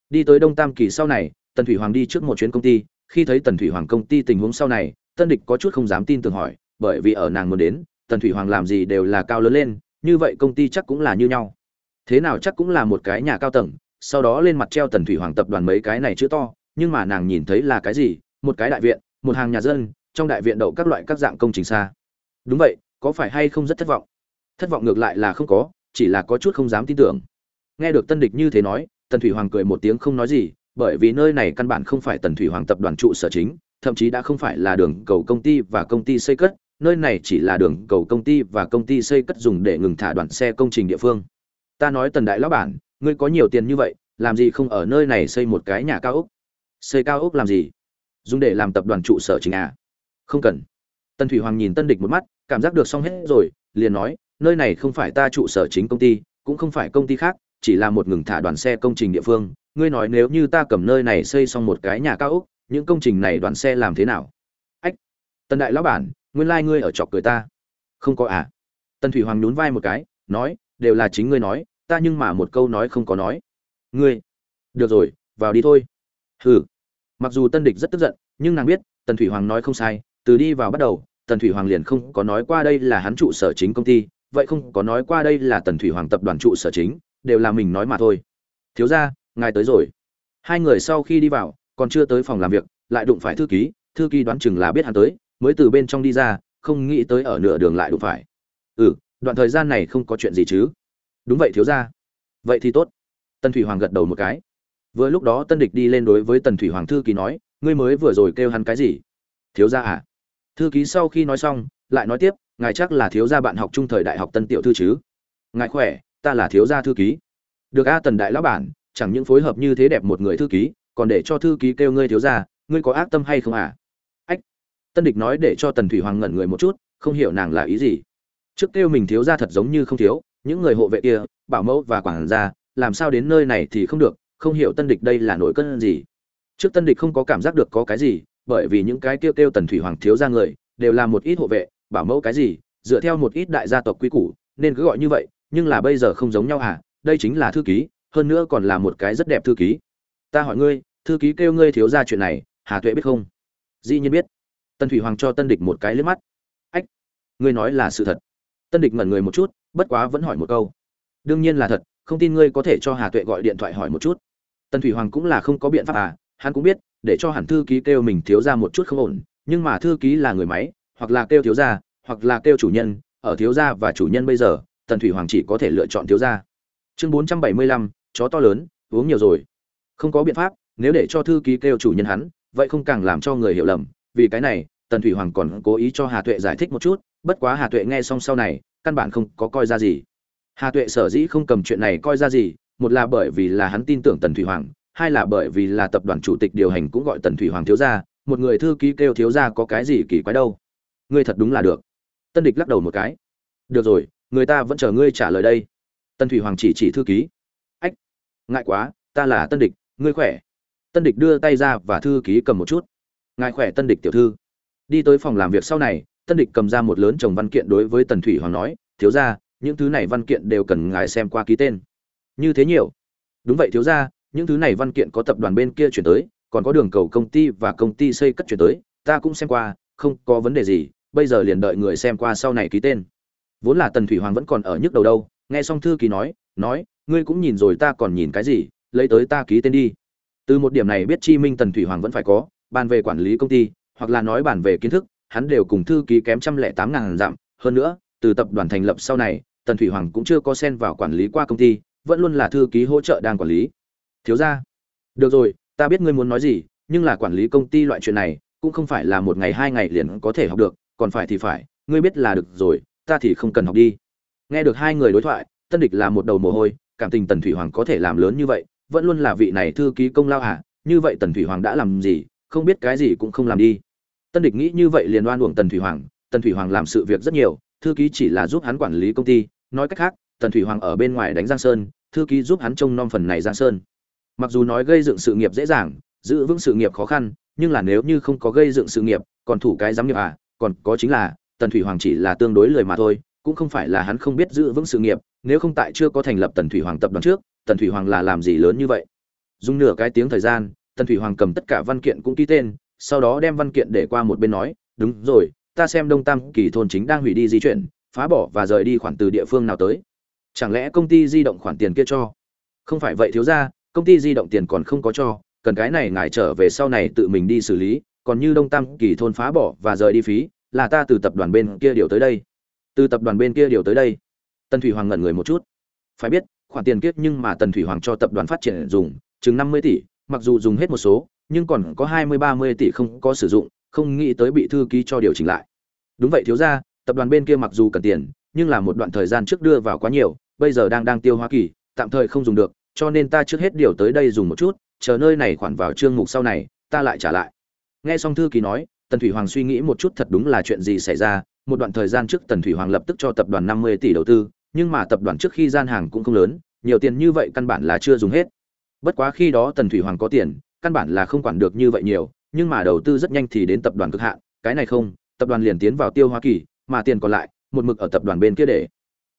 Đi tới đông tam kỳ sau này, tần thủy hoàng đi trước một chuyến công ty. Khi thấy tần thủy hoàng công ty tình huống sau này, tân địch có chút không dám tin tưởng hỏi, bởi vì ở nàng muốn đến, tần thủy hoàng làm gì đều là cao lớn lên, như vậy công ty chắc cũng là như nhau. Thế nào chắc cũng là một cái nhà cao tầng, sau đó lên mặt treo tần thủy hoàng tập đoàn mấy cái này chữ to, nhưng mà nàng nhìn thấy là cái gì? Một cái đại viện, một hàng nhà dân, trong đại viện đậu các loại các dạng công trình xa. Đúng vậy, có phải hay không rất thất vọng? Thất vọng ngược lại là không có chỉ là có chút không dám tin tưởng. Nghe được tân địch như thế nói, tần thủy hoàng cười một tiếng không nói gì, bởi vì nơi này căn bản không phải tần thủy hoàng tập đoàn trụ sở chính, thậm chí đã không phải là đường cầu công ty và công ty xây cất, nơi này chỉ là đường cầu công ty và công ty xây cất dùng để ngừng thả đoàn xe công trình địa phương. Ta nói tần đại lão bản, ngươi có nhiều tiền như vậy, làm gì không ở nơi này xây một cái nhà cao ốc? Xây cao ốc làm gì? Dùng để làm tập đoàn trụ sở chính à? Không cần. Tân thủy hoàng nhìn tân địch một mắt, cảm giác được xong hết rồi, liền nói nơi này không phải ta trụ sở chính công ty, cũng không phải công ty khác, chỉ là một ngừng thả đoàn xe công trình địa phương. Ngươi nói nếu như ta cầm nơi này xây xong một cái nhà cao ốc, những công trình này đoàn xe làm thế nào? Ách tân đại lão bản, nguyên lai ngươi ở chọc cười ta. Không có à? Tân thủy hoàng nhún vai một cái, nói, đều là chính ngươi nói, ta nhưng mà một câu nói không có nói. Ngươi, được rồi, vào đi thôi. Hừ. Mặc dù tân địch rất tức giận, nhưng nàng biết, tần thủy hoàng nói không sai, từ đi vào bắt đầu, tần thủy hoàng liền không có nói qua đây là hắn trụ sở chính công ty vậy không có nói qua đây là tần thủy hoàng tập đoàn trụ sở chính, đều là mình nói mà thôi. Thiếu ra ngài tới rồi. Hai người sau khi đi vào, còn chưa tới phòng làm việc, lại đụng phải thư ký thư ký đoán chừng là biết hắn tới, mới từ bên trong đi ra, không nghĩ tới ở nửa đường lại đụng phải. Ừ đoạn thời gian này không có chuyện gì chứ. Đúng vậy thiếu ra vậy thì tốt. Tần thủy hoàng gật đầu một cái. Vừa lúc đó tân địch đi lên đối với tần thủy hoàng thư ký nói, ngươi mới vừa rồi kêu hắn cái gì? Thiếu gia à. Thư ký sau khi nói xong lại nói tiếp, ngài chắc là thiếu gia bạn học trung thời đại học tân tiểu thư chứ? Ngài khỏe, ta là thiếu gia thư ký. Được a tần đại lão bản, chẳng những phối hợp như thế đẹp một người thư ký, còn để cho thư ký kêu ngươi thiếu gia, ngươi có ác tâm hay không à? Ách, tân địch nói để cho tần thủy hoàng ngẩn người một chút, không hiểu nàng là ý gì. Trước kêu mình thiếu gia thật giống như không thiếu, những người hộ vệ kia, bảo mẫu và quản gia, làm sao đến nơi này thì không được, không hiểu tân địch đây là nổi cơn gì. Trước tân địch không có cảm giác được có cái gì, bởi vì những cái kêu kêu tần thủy hoàng thiếu gia người, đều là một ít hộ vệ bảo mẫu cái gì, dựa theo một ít đại gia tộc quy củ, nên cứ gọi như vậy, nhưng là bây giờ không giống nhau à đây chính là thư ký, hơn nữa còn là một cái rất đẹp thư ký. Ta hỏi ngươi, thư ký kêu ngươi thiếu ra chuyện này, hà tuệ biết không? Dĩ nhiên biết. Tân thủy hoàng cho tân địch một cái liếc mắt. Ách, ngươi nói là sự thật. Tân địch ngẩn người một chút, bất quá vẫn hỏi một câu. Đương nhiên là thật, không tin ngươi có thể cho hà tuệ gọi điện thoại hỏi một chút. Tân thủy hoàng cũng là không có biện pháp à hắn cũng biết, để cho hẳn thư ký kêu mình thiếu ra một chút không ổn, nhưng mà thư ký là người máy hoặc là kêu thiếu gia, hoặc là kêu chủ nhân, ở thiếu gia và chủ nhân bây giờ, tần thủy hoàng chỉ có thể lựa chọn thiếu gia. Chương bốn trăm bảy mươi lăm, chó to lớn, uống nhiều rồi. Không có biện pháp, nếu để cho thư ký kêu chủ nhân hắn, vậy không càng làm cho người hiểu lầm, vì cái này, tần thủy hoàng còn cố ý cho hà tuệ giải thích một chút, bất quá hà tuệ nghe xong sau này, căn bản không có coi ra gì. Hà tuệ sở dĩ không cầm chuyện này coi ra gì, một là bởi vì là hắn tin tưởng tần thủy hoàng, hai là bởi vì là tập đoàn chủ tịch điều hành cũng gọi tần thủy hoàng thiếu gia, một người thư ký kêu thiếu gia có cái gì kỳ quái đâu ngươi thật đúng là được. Tân địch lắc đầu một cái. Được rồi, người ta vẫn chờ ngươi trả lời đây. Tân thủy hoàng chỉ chỉ thư ký. Ách, ngại quá, ta là tân địch, ngươi khỏe. Tân địch đưa tay ra và thư ký cầm một chút. Ngài khỏe tân địch tiểu thư. Đi tới phòng làm việc sau này, tân địch cầm ra một lớn chồng văn kiện đối với tần thủy hoàng nói, thiếu ra những thứ này văn kiện đều cần ngài xem qua ký tên. Như thế nhiều. Đúng vậy thiếu ra những thứ này văn kiện có tập đoàn bên kia chuyển tới, còn có đường cầu công ty và công ty xây cất chuyển tới, ta cũng xem qua, không có vấn đề gì bây giờ liền đợi người xem qua sau này ký tên. Vốn là tần thủy hoàng vẫn còn ở nhức đầu đâu, nghe xong thư ký nói nói, ngươi cũng nhìn rồi ta còn nhìn cái gì, lấy tới ta ký tên đi. Từ một điểm này biết chi minh tần thủy hoàng vẫn phải có, bàn về quản lý công ty, hoặc là nói bàn về kiến thức, hắn đều cùng thư ký kém trăm lẻ tám ngàn dặm. Hơn nữa, từ tập đoàn thành lập sau này, tần thủy hoàng cũng chưa có xen vào quản lý qua công ty, vẫn luôn là thư ký hỗ trợ đang quản lý. Thiếu ra được rồi, ta biết ngươi muốn nói gì, nhưng là quản lý công ty loại chuyện này, cũng không phải là một ngày hai ngày liền có thể học được còn phải thì phải, ngươi biết là được rồi, ta thì không cần học đi. Nghe được hai người đối thoại, tân địch là một đầu mồ hôi, cảm tình tần thủy hoàng có thể làm lớn như vậy, vẫn luôn là vị này thư ký công lao à như vậy tần thủy hoàng đã làm gì, không biết cái gì cũng không làm đi. Tân địch nghĩ như vậy liền oan uổng tần thủy hoàng, tần thủy hoàng làm sự việc rất nhiều, thư ký chỉ là giúp hắn quản lý công ty, nói cách khác, tần thủy hoàng ở bên ngoài đánh giang sơn, thư ký giúp hắn trông nom phần này giang sơn. Mặc dù nói gây dựng sự nghiệp dễ dàng, giữ vững sự nghiệp khó khăn, nhưng là nếu như không có gây dựng sự nghiệp, còn thủ cái giám nghiệp à còn có chính là, tần thủy hoàng chỉ là tương đối lười mà thôi, cũng không phải là hắn không biết giữ vững sự nghiệp, nếu không tại chưa có thành lập tần thủy hoàng tập đoàn trước, tần thủy hoàng là làm gì lớn như vậy? Dùng nửa cái tiếng thời gian, tần thủy hoàng cầm tất cả văn kiện cũng ký tên, sau đó đem văn kiện để qua một bên nói, đúng rồi, ta xem đông tam kỳ thôn chính đang hủy đi di chuyển, phá bỏ và rời đi khoản từ địa phương nào tới? Chẳng lẽ công ty di động khoản tiền kia cho? Không phải vậy thiếu ra công ty di động tiền còn không có cho, cần cái này ngài trở về sau này tự mình đi xử lý còn như đông tam kỳ thôn phá bỏ và rời đi phí, là ta từ tập đoàn bên kia điều tới đây. Từ tập đoàn bên kia điều tới đây. Tần thủy hoàng ngẩn người một chút. Phải biết, khoản tiền kiếp nhưng mà tần thủy hoàng cho tập đoàn phát triển dùng, chừng năm mươi tỷ, mặc dù dùng hết một số, nhưng còn có hai mươi, ba mươi tỷ không có sử dụng, không nghĩ tới bị thư ký cho điều chỉnh lại. Đúng vậy thiếu ra tập đoàn bên kia mặc dù cần tiền, nhưng là một đoạn thời gian trước đưa vào quá nhiều, bây giờ đang đang tiêu hoa kỳ, tạm thời không dùng được, cho nên ta trước hết điều tới đây dùng một chút, chờ nơi này khoản vào chương mục sau này, ta lại trả lại nghe xong thư ký nói, tần thủy hoàng suy nghĩ một chút thật đúng là chuyện gì xảy ra. Một đoạn thời gian trước tần thủy hoàng lập tức cho tập đoàn năm mươi tỷ đầu tư, nhưng mà tập đoàn trước khi gian hàng cũng không lớn, nhiều tiền như vậy căn bản là chưa dùng hết. Bất quá khi đó tần thủy hoàng có tiền, căn bản là không quản được như vậy nhiều, nhưng mà đầu tư rất nhanh thì đến tập đoàn cực hạn. Cái này không, tập đoàn liền tiến vào tiêu hoa kỳ, mà tiền còn lại, một mực ở tập đoàn bên kia để.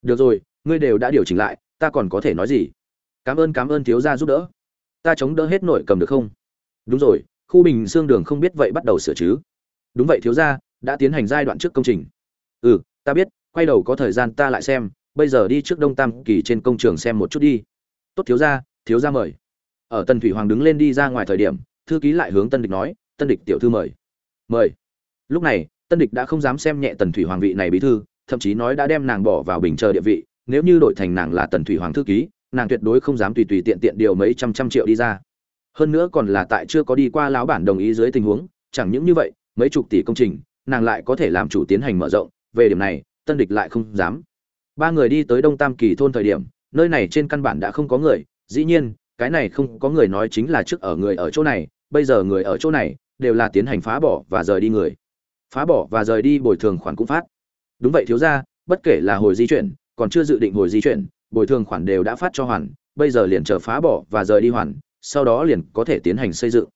Được rồi, ngươi đều đã điều chỉnh lại, ta còn có thể nói gì? Cảm ơn cảm ơn thiếu gia giúp đỡ. Ta chống đỡ hết nội cầm được không? Đúng rồi khu bình xương đường không biết vậy bắt đầu sửa chứ? Đúng vậy, thiếu gia, đã tiến hành giai đoạn trước công trình. Ừ ta biết, quay đầu có thời gian ta lại xem, bây giờ đi trước đông tam kỳ trên công trường xem một chút đi. Tốt, thiếu gia thiếu gia mời. Ở tần thủy hoàng đứng lên đi ra ngoài thời điểm, thư ký lại hướng tân địch nói, tân địch tiểu thư mời. Mời. Lúc này, tân địch đã không dám xem nhẹ tần thủy hoàng vị này bí thư, thậm chí nói đã đem nàng bỏ vào bình chờ địa vị, nếu như đổi thành nàng là tần thủy hoàng thư ký, nàng tuyệt đối không dám tùy tùy tiện tiện điều mấy trăm trăm triệu đi ra hơn nữa còn là tại chưa có đi qua lão bản đồng ý dưới tình huống, chẳng những như vậy, mấy chục tỷ công trình, nàng lại có thể làm chủ tiến hành mở rộng, về điểm này, tân địch lại không dám. Ba người đi tới đông tam kỳ thôn thời điểm, nơi này trên căn bản đã không có người, dĩ nhiên, cái này không có người nói chính là trước ở người ở chỗ này, bây giờ người ở chỗ này, đều là tiến hành phá bỏ và rời đi người. Phá bỏ và rời đi bồi thường khoản cũng phát. Đúng vậy thiếu ra bất kể là hồi di chuyển, còn chưa dự định hồi di chuyển, bồi thường khoản đều đã phát cho hoàn, bây giờ liền chờ phá bỏ và rời đi hoàn sau đó liền có thể tiến hành xây dựng.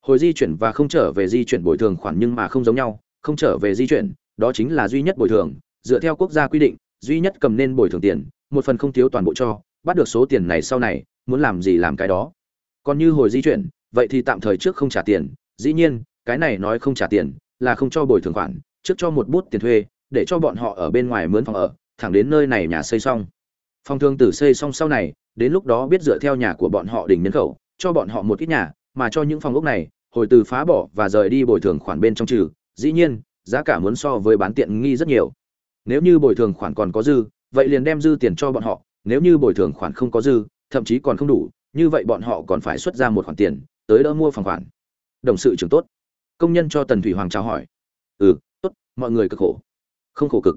Hồi di chuyển và không trở về di chuyển bồi thường khoản nhưng mà không giống nhau, không trở về di chuyển, đó chính là duy nhất bồi thường, dựa theo quốc gia quy định, duy nhất cầm nên bồi thường tiền, một phần không thiếu toàn bộ cho, bắt được số tiền này sau này, muốn làm gì làm cái đó. Còn như hồi di chuyển, vậy thì tạm thời trước không trả tiền, dĩ nhiên, cái này nói không trả tiền, là không cho bồi thường khoản, trước cho một bút tiền thuê, để cho bọn họ ở bên ngoài mướn phòng ở, thẳng đến nơi này nhà xây xong. Phòng thương tử xây xong sau này, đến lúc đó biết dựa theo nhà của bọn họ đỉnh nhân khẩu cho bọn họ một ít nhà, mà cho những phòng ốc này, hồi từ phá bỏ và rời đi bồi thường khoản bên trong trừ, dĩ nhiên, giá cả muốn so với bán tiện nghi rất nhiều. Nếu như bồi thường khoản còn có dư, vậy liền đem dư tiền cho bọn họ, nếu như bồi thường khoản không có dư, thậm chí còn không đủ, như vậy bọn họ còn phải xuất ra một khoản tiền, tới đỡ mua phòng khoản. Đồng sự trưởng tốt. Công nhân cho tần thủy hoàng chào hỏi. Ừ tốt, mọi người cực khổ. Không khổ cực.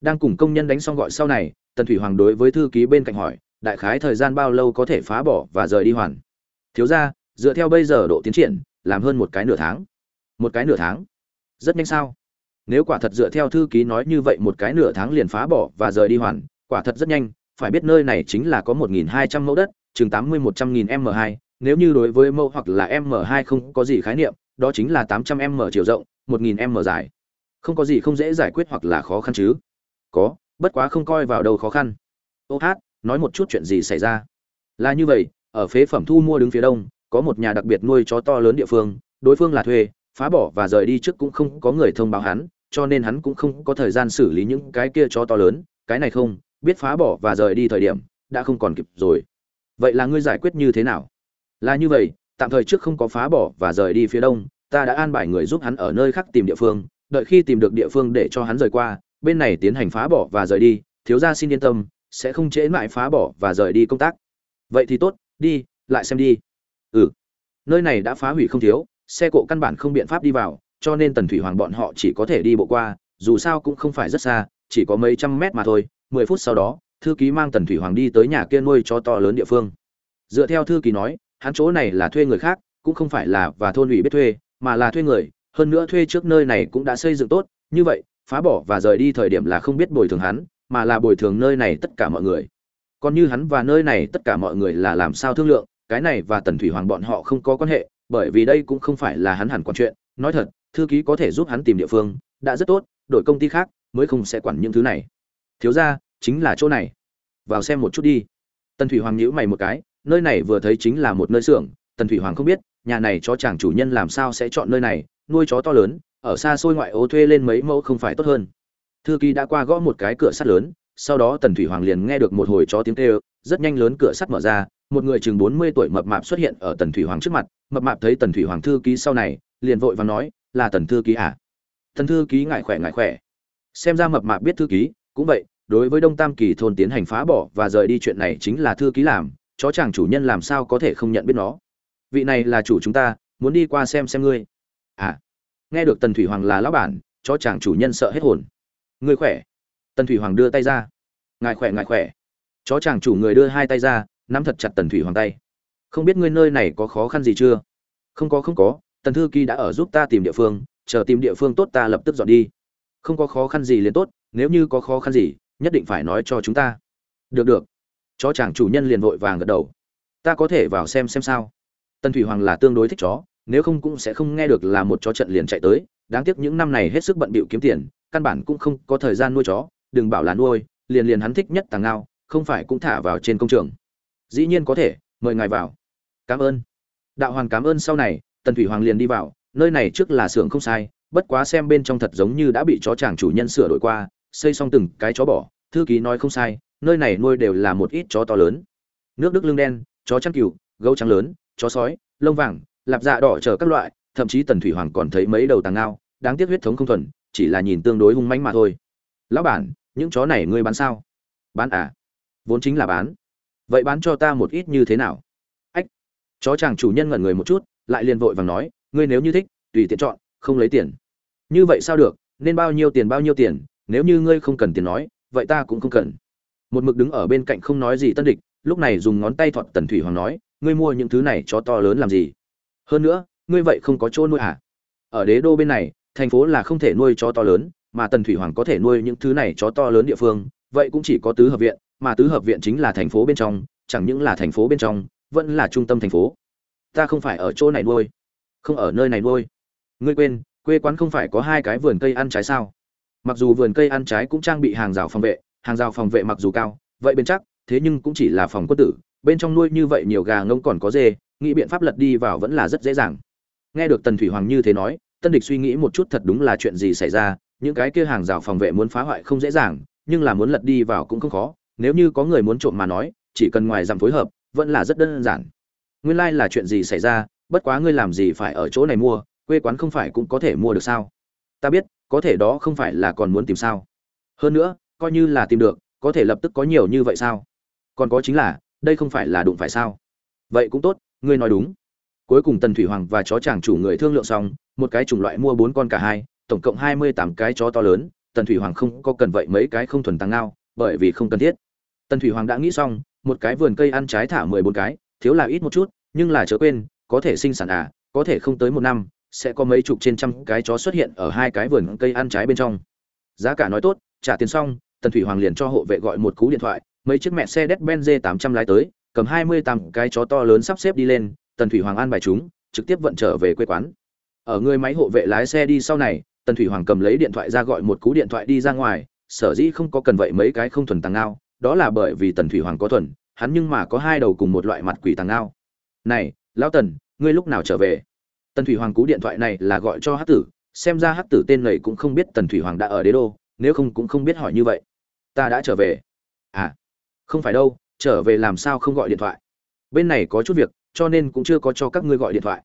Đang cùng công nhân đánh xong gọi sau này, tần thủy hoàng đối với thư ký bên cạnh hỏi, đại khái thời gian bao lâu có thể phá bỏ và rời đi hoàn? Thiếu ra dựa theo bây giờ độ tiến triển, làm hơn một cái nửa tháng. Một cái nửa tháng? Rất nhanh sao? Nếu quả thật dựa theo thư ký nói như vậy, một cái nửa tháng liền phá bỏ và rời đi hoàn, quả thật rất nhanh. Phải biết nơi này chính là có 1.200 mẫu đất, chừng 80-100 nghìn m 2 nếu như đối với mẫu hoặc là m 2 không có gì khái niệm, đó chính là 800 m chiều rộng 1.000 m dài. Không có gì không dễ giải quyết hoặc là khó khăn chứ? Có, bất quá không coi vào đâu khó khăn. Ô hát, nói một chút chuyện gì xảy ra? Là như vậy ở phế phẩm thu mua đứng phía đông, có một nhà đặc biệt nuôi chó to lớn địa phương, đối phương là thuê, phá bỏ và rời đi trước cũng không có người thông báo hắn, cho nên hắn cũng không có thời gian xử lý những cái kia chó to lớn, cái này không, biết phá bỏ và rời đi thời điểm, đã không còn kịp rồi. Vậy là ngươi giải quyết như thế nào? Là như vậy, tạm thời trước không có phá bỏ và rời đi phía đông, ta đã an bài người giúp hắn ở nơi khác tìm địa phương, đợi khi tìm được địa phương để cho hắn rời qua, bên này tiến hành phá bỏ và rời đi, thiếu gia xin yên tâm, sẽ không trễ mãi phá bỏ và rời đi công tác. Vậy thì tốt đi, lại xem đi. Ừ. Nơi này đã phá hủy không thiếu, xe cộ căn bản không biện pháp đi vào, cho nên tần thủy hoàng bọn họ chỉ có thể đi bộ qua, dù sao cũng không phải rất xa, chỉ có mấy trăm mét mà thôi. Mười phút sau đó, thư ký mang tần thủy hoàng đi tới nhà kia nuôi cho to lớn địa phương. Dựa theo thư ký nói, hắn chỗ này là thuê người khác, cũng không phải là và thôn ủy biết thuê, mà là thuê người, hơn nữa thuê trước nơi này cũng đã xây dựng tốt. Như vậy, phá bỏ và rời đi thời điểm là không biết bồi thường hắn, mà là bồi thường nơi này tất cả mọi người còn như hắn và nơi này tất cả mọi người là làm sao thương lượng, cái này và tần thủy hoàng bọn họ không có quan hệ, bởi vì đây cũng không phải là hắn hẳn quản chuyện. Nói thật, thư ký có thể giúp hắn tìm địa phương, đã rất tốt, đổi công ty khác mới không sẽ quản những thứ này. Thiếu ra chính là chỗ này. Vào xem một chút đi. Tần thủy hoàng nhíu mày một cái, nơi này vừa thấy chính là một nơi xưởng. Tần thủy hoàng không biết, nhà này cho chàng chủ nhân làm sao sẽ chọn nơi này, nuôi chó to lớn, ở xa xôi ngoại ô thuê lên mấy mẫu không phải tốt hơn. Thư ký đã qua gõ một cái cửa sắt lớn sau đó tần thủy hoàng liền nghe được một hồi chó tiếng kêu, rất nhanh lớn cửa sắt mở ra, một người chừng bốn mươi tuổi mập mạp xuất hiện ở tần thủy hoàng trước mặt, mập mạp thấy tần thủy hoàng thư ký sau này, liền vội và nói, là tần thư ký à? Tần thư ký ngại khỏe ngại khỏe. Xem ra mập mạp biết thư ký, cũng vậy, đối với đông tam kỳ thôn tiến hành phá bỏ và rời đi chuyện này chính là thư ký làm, chó chàng chủ nhân làm sao có thể không nhận biết nó? Vị này là chủ chúng ta, muốn đi qua xem xem ngươi. À nghe được tần thủy hoàng là lão bản, chó chàng chủ nhân sợ hết hồn. Ngươi khỏe? Tần thủy hoàng đưa tay ra. Ngài khỏe ngài khỏe. Chó chàng chủ người đưa hai tay ra, nắm thật chặt tần thủy hoàng tay. Không biết ngươi nơi này có khó khăn gì chưa? Không có không có. Tần thư ký đã ở giúp ta tìm địa phương, chờ tìm địa phương tốt ta lập tức dọn đi. Không có khó khăn gì liền tốt, nếu như có khó khăn gì, nhất định phải nói cho chúng ta. Được được. Chó chàng chủ nhân liền vội vàng gật đầu. Ta có thể vào xem xem sao. Tần thủy hoàng là tương đối thích chó, nếu không cũng sẽ không nghe được là một chó trận liền chạy tới. Đáng tiếc những năm này hết sức bận bịu kiếm tiền, căn bản cũng không có thời gian nuôi chó đừng bảo là nuôi, liền liền hắn thích nhất tàng ngao, không phải cũng thả vào trên công trường. Dĩ nhiên có thể, mời ngài vào. Cảm ơn. Đạo hoàng cảm ơn sau này, tần thủy hoàng liền đi vào, nơi này trước là xưởng không sai, bất quá xem bên trong thật giống như đã bị chó chàng chủ nhân sửa đổi qua, xây xong từng cái chó bỏ, thư ký nói không sai, nơi này nuôi đều là một ít chó to lớn. Nước đức lưng đen, chó trắng cừu, gấu trắng lớn, chó sói, lông vàng, lạp dạ đỏ chờ các loại, thậm chí tần thủy hoàng còn thấy mấy đầu tàng ngao, đáng tiếc huyết thống không thuần, chỉ là nhìn tương đối hung mãnh mà thôi lão bản, những chó này ngươi bán sao? Bán à? Vốn chính là bán. Vậy bán cho ta một ít như thế nào? Ách! Chó chàng chủ nhân ngẩn người một chút, lại liền vội vàng nói, ngươi nếu như thích, tùy tiện chọn, không lấy tiền. Như vậy sao được? Nên bao nhiêu tiền bao nhiêu tiền? Nếu như ngươi không cần tiền nói, vậy ta cũng không cần. Một mực đứng ở bên cạnh không nói gì tân địch, lúc này dùng ngón tay thọt tần thủy hoàng nói, ngươi mua những thứ này cho to lớn làm gì? Hơn nữa, ngươi vậy không có chỗ nuôi à? Ở đế đô bên này, thành phố là không thể nuôi chó to lớn mà tần thủy hoàng có thể nuôi những thứ này chó to lớn địa phương, vậy cũng chỉ có tứ hợp viện, mà tứ hợp viện chính là thành phố bên trong, chẳng những là thành phố bên trong, vẫn là trung tâm thành phố. Ta không phải ở chỗ này nuôi. Không ở nơi này nuôi. Ngươi quên, quê quán không phải có hai cái vườn cây ăn trái sao? Mặc dù vườn cây ăn trái cũng trang bị hàng rào phòng vệ, hàng rào phòng vệ mặc dù cao, vậy bên chắc, thế nhưng cũng chỉ là phòng quân tử, bên trong nuôi như vậy nhiều gà ngông còn có dê, nghĩ biện pháp lật đi vào vẫn là rất dễ dàng. Nghe được tần thủy hoàng như thế nói, tân địch suy nghĩ một chút thật đúng là chuyện gì xảy ra những cái kia hàng rào phòng vệ muốn phá hoại không dễ dàng, nhưng là muốn lật đi vào cũng không khó. Nếu như có người muốn trộm mà nói, chỉ cần ngoài giảm phối hợp, vẫn là rất đơn giản. Nguyên lai là chuyện gì xảy ra, bất quá ngươi làm gì phải ở chỗ này mua, quê quán không phải cũng có thể mua được sao? Ta biết, có thể đó không phải là còn muốn tìm sao? Hơn nữa, coi như là tìm được, có thể lập tức có nhiều như vậy sao? Còn có chính là, đây không phải là đụng phải sao? Vậy cũng tốt, ngươi nói đúng. Cuối cùng tần thủy hoàng và chó chàng chủ người thương lượng xong, một cái chủng loại mua bốn con cả hai tổng cộng hai mươi tám cái chó to lớn, tần thủy hoàng không có cần vậy mấy cái không thuần tăng ngao, bởi vì không cần thiết. Tần thủy hoàng đã nghĩ xong, một cái vườn cây ăn trái thả mười bốn cái, thiếu là ít một chút, nhưng là chớ quên, có thể sinh sản à có thể không tới một năm, sẽ có mấy chục trên trăm cái chó xuất hiện ở hai cái vườn cây ăn trái bên trong. Giá cả nói tốt, trả tiền xong, tần thủy hoàng liền cho hộ vệ gọi một cú điện thoại, mấy chiếc mẹ xe Mercedes-Benz tám trăm lái tới, cầm hai mươi tám cái chó to lớn sắp xếp đi lên, tần thủy hoàng an bài chúng, trực tiếp vận trở về quê quán. Ở người máy hộ vệ lái xe đi sau này tần thủy hoàng cầm lấy điện thoại ra gọi một cú điện thoại đi ra ngoài, sở dĩ không có cần vậy mấy cái không thuần tàng ngao đó là bởi vì tần thủy hoàng có thuần, hắn nhưng mà có hai đầu cùng một loại mặt quỷ tàng ngao này, lão tần, ngươi lúc nào trở về? Tần thủy hoàng cú điện thoại này là gọi cho hát tử, xem ra hát tử tên này cũng không biết tần thủy hoàng đã ở đế đô, nếu không cũng không biết hỏi như vậy. Ta đã trở về. À không phải đâu, trở về làm sao không gọi điện thoại? Bên này có chút việc, cho nên cũng chưa có cho các ngươi gọi điện thoại.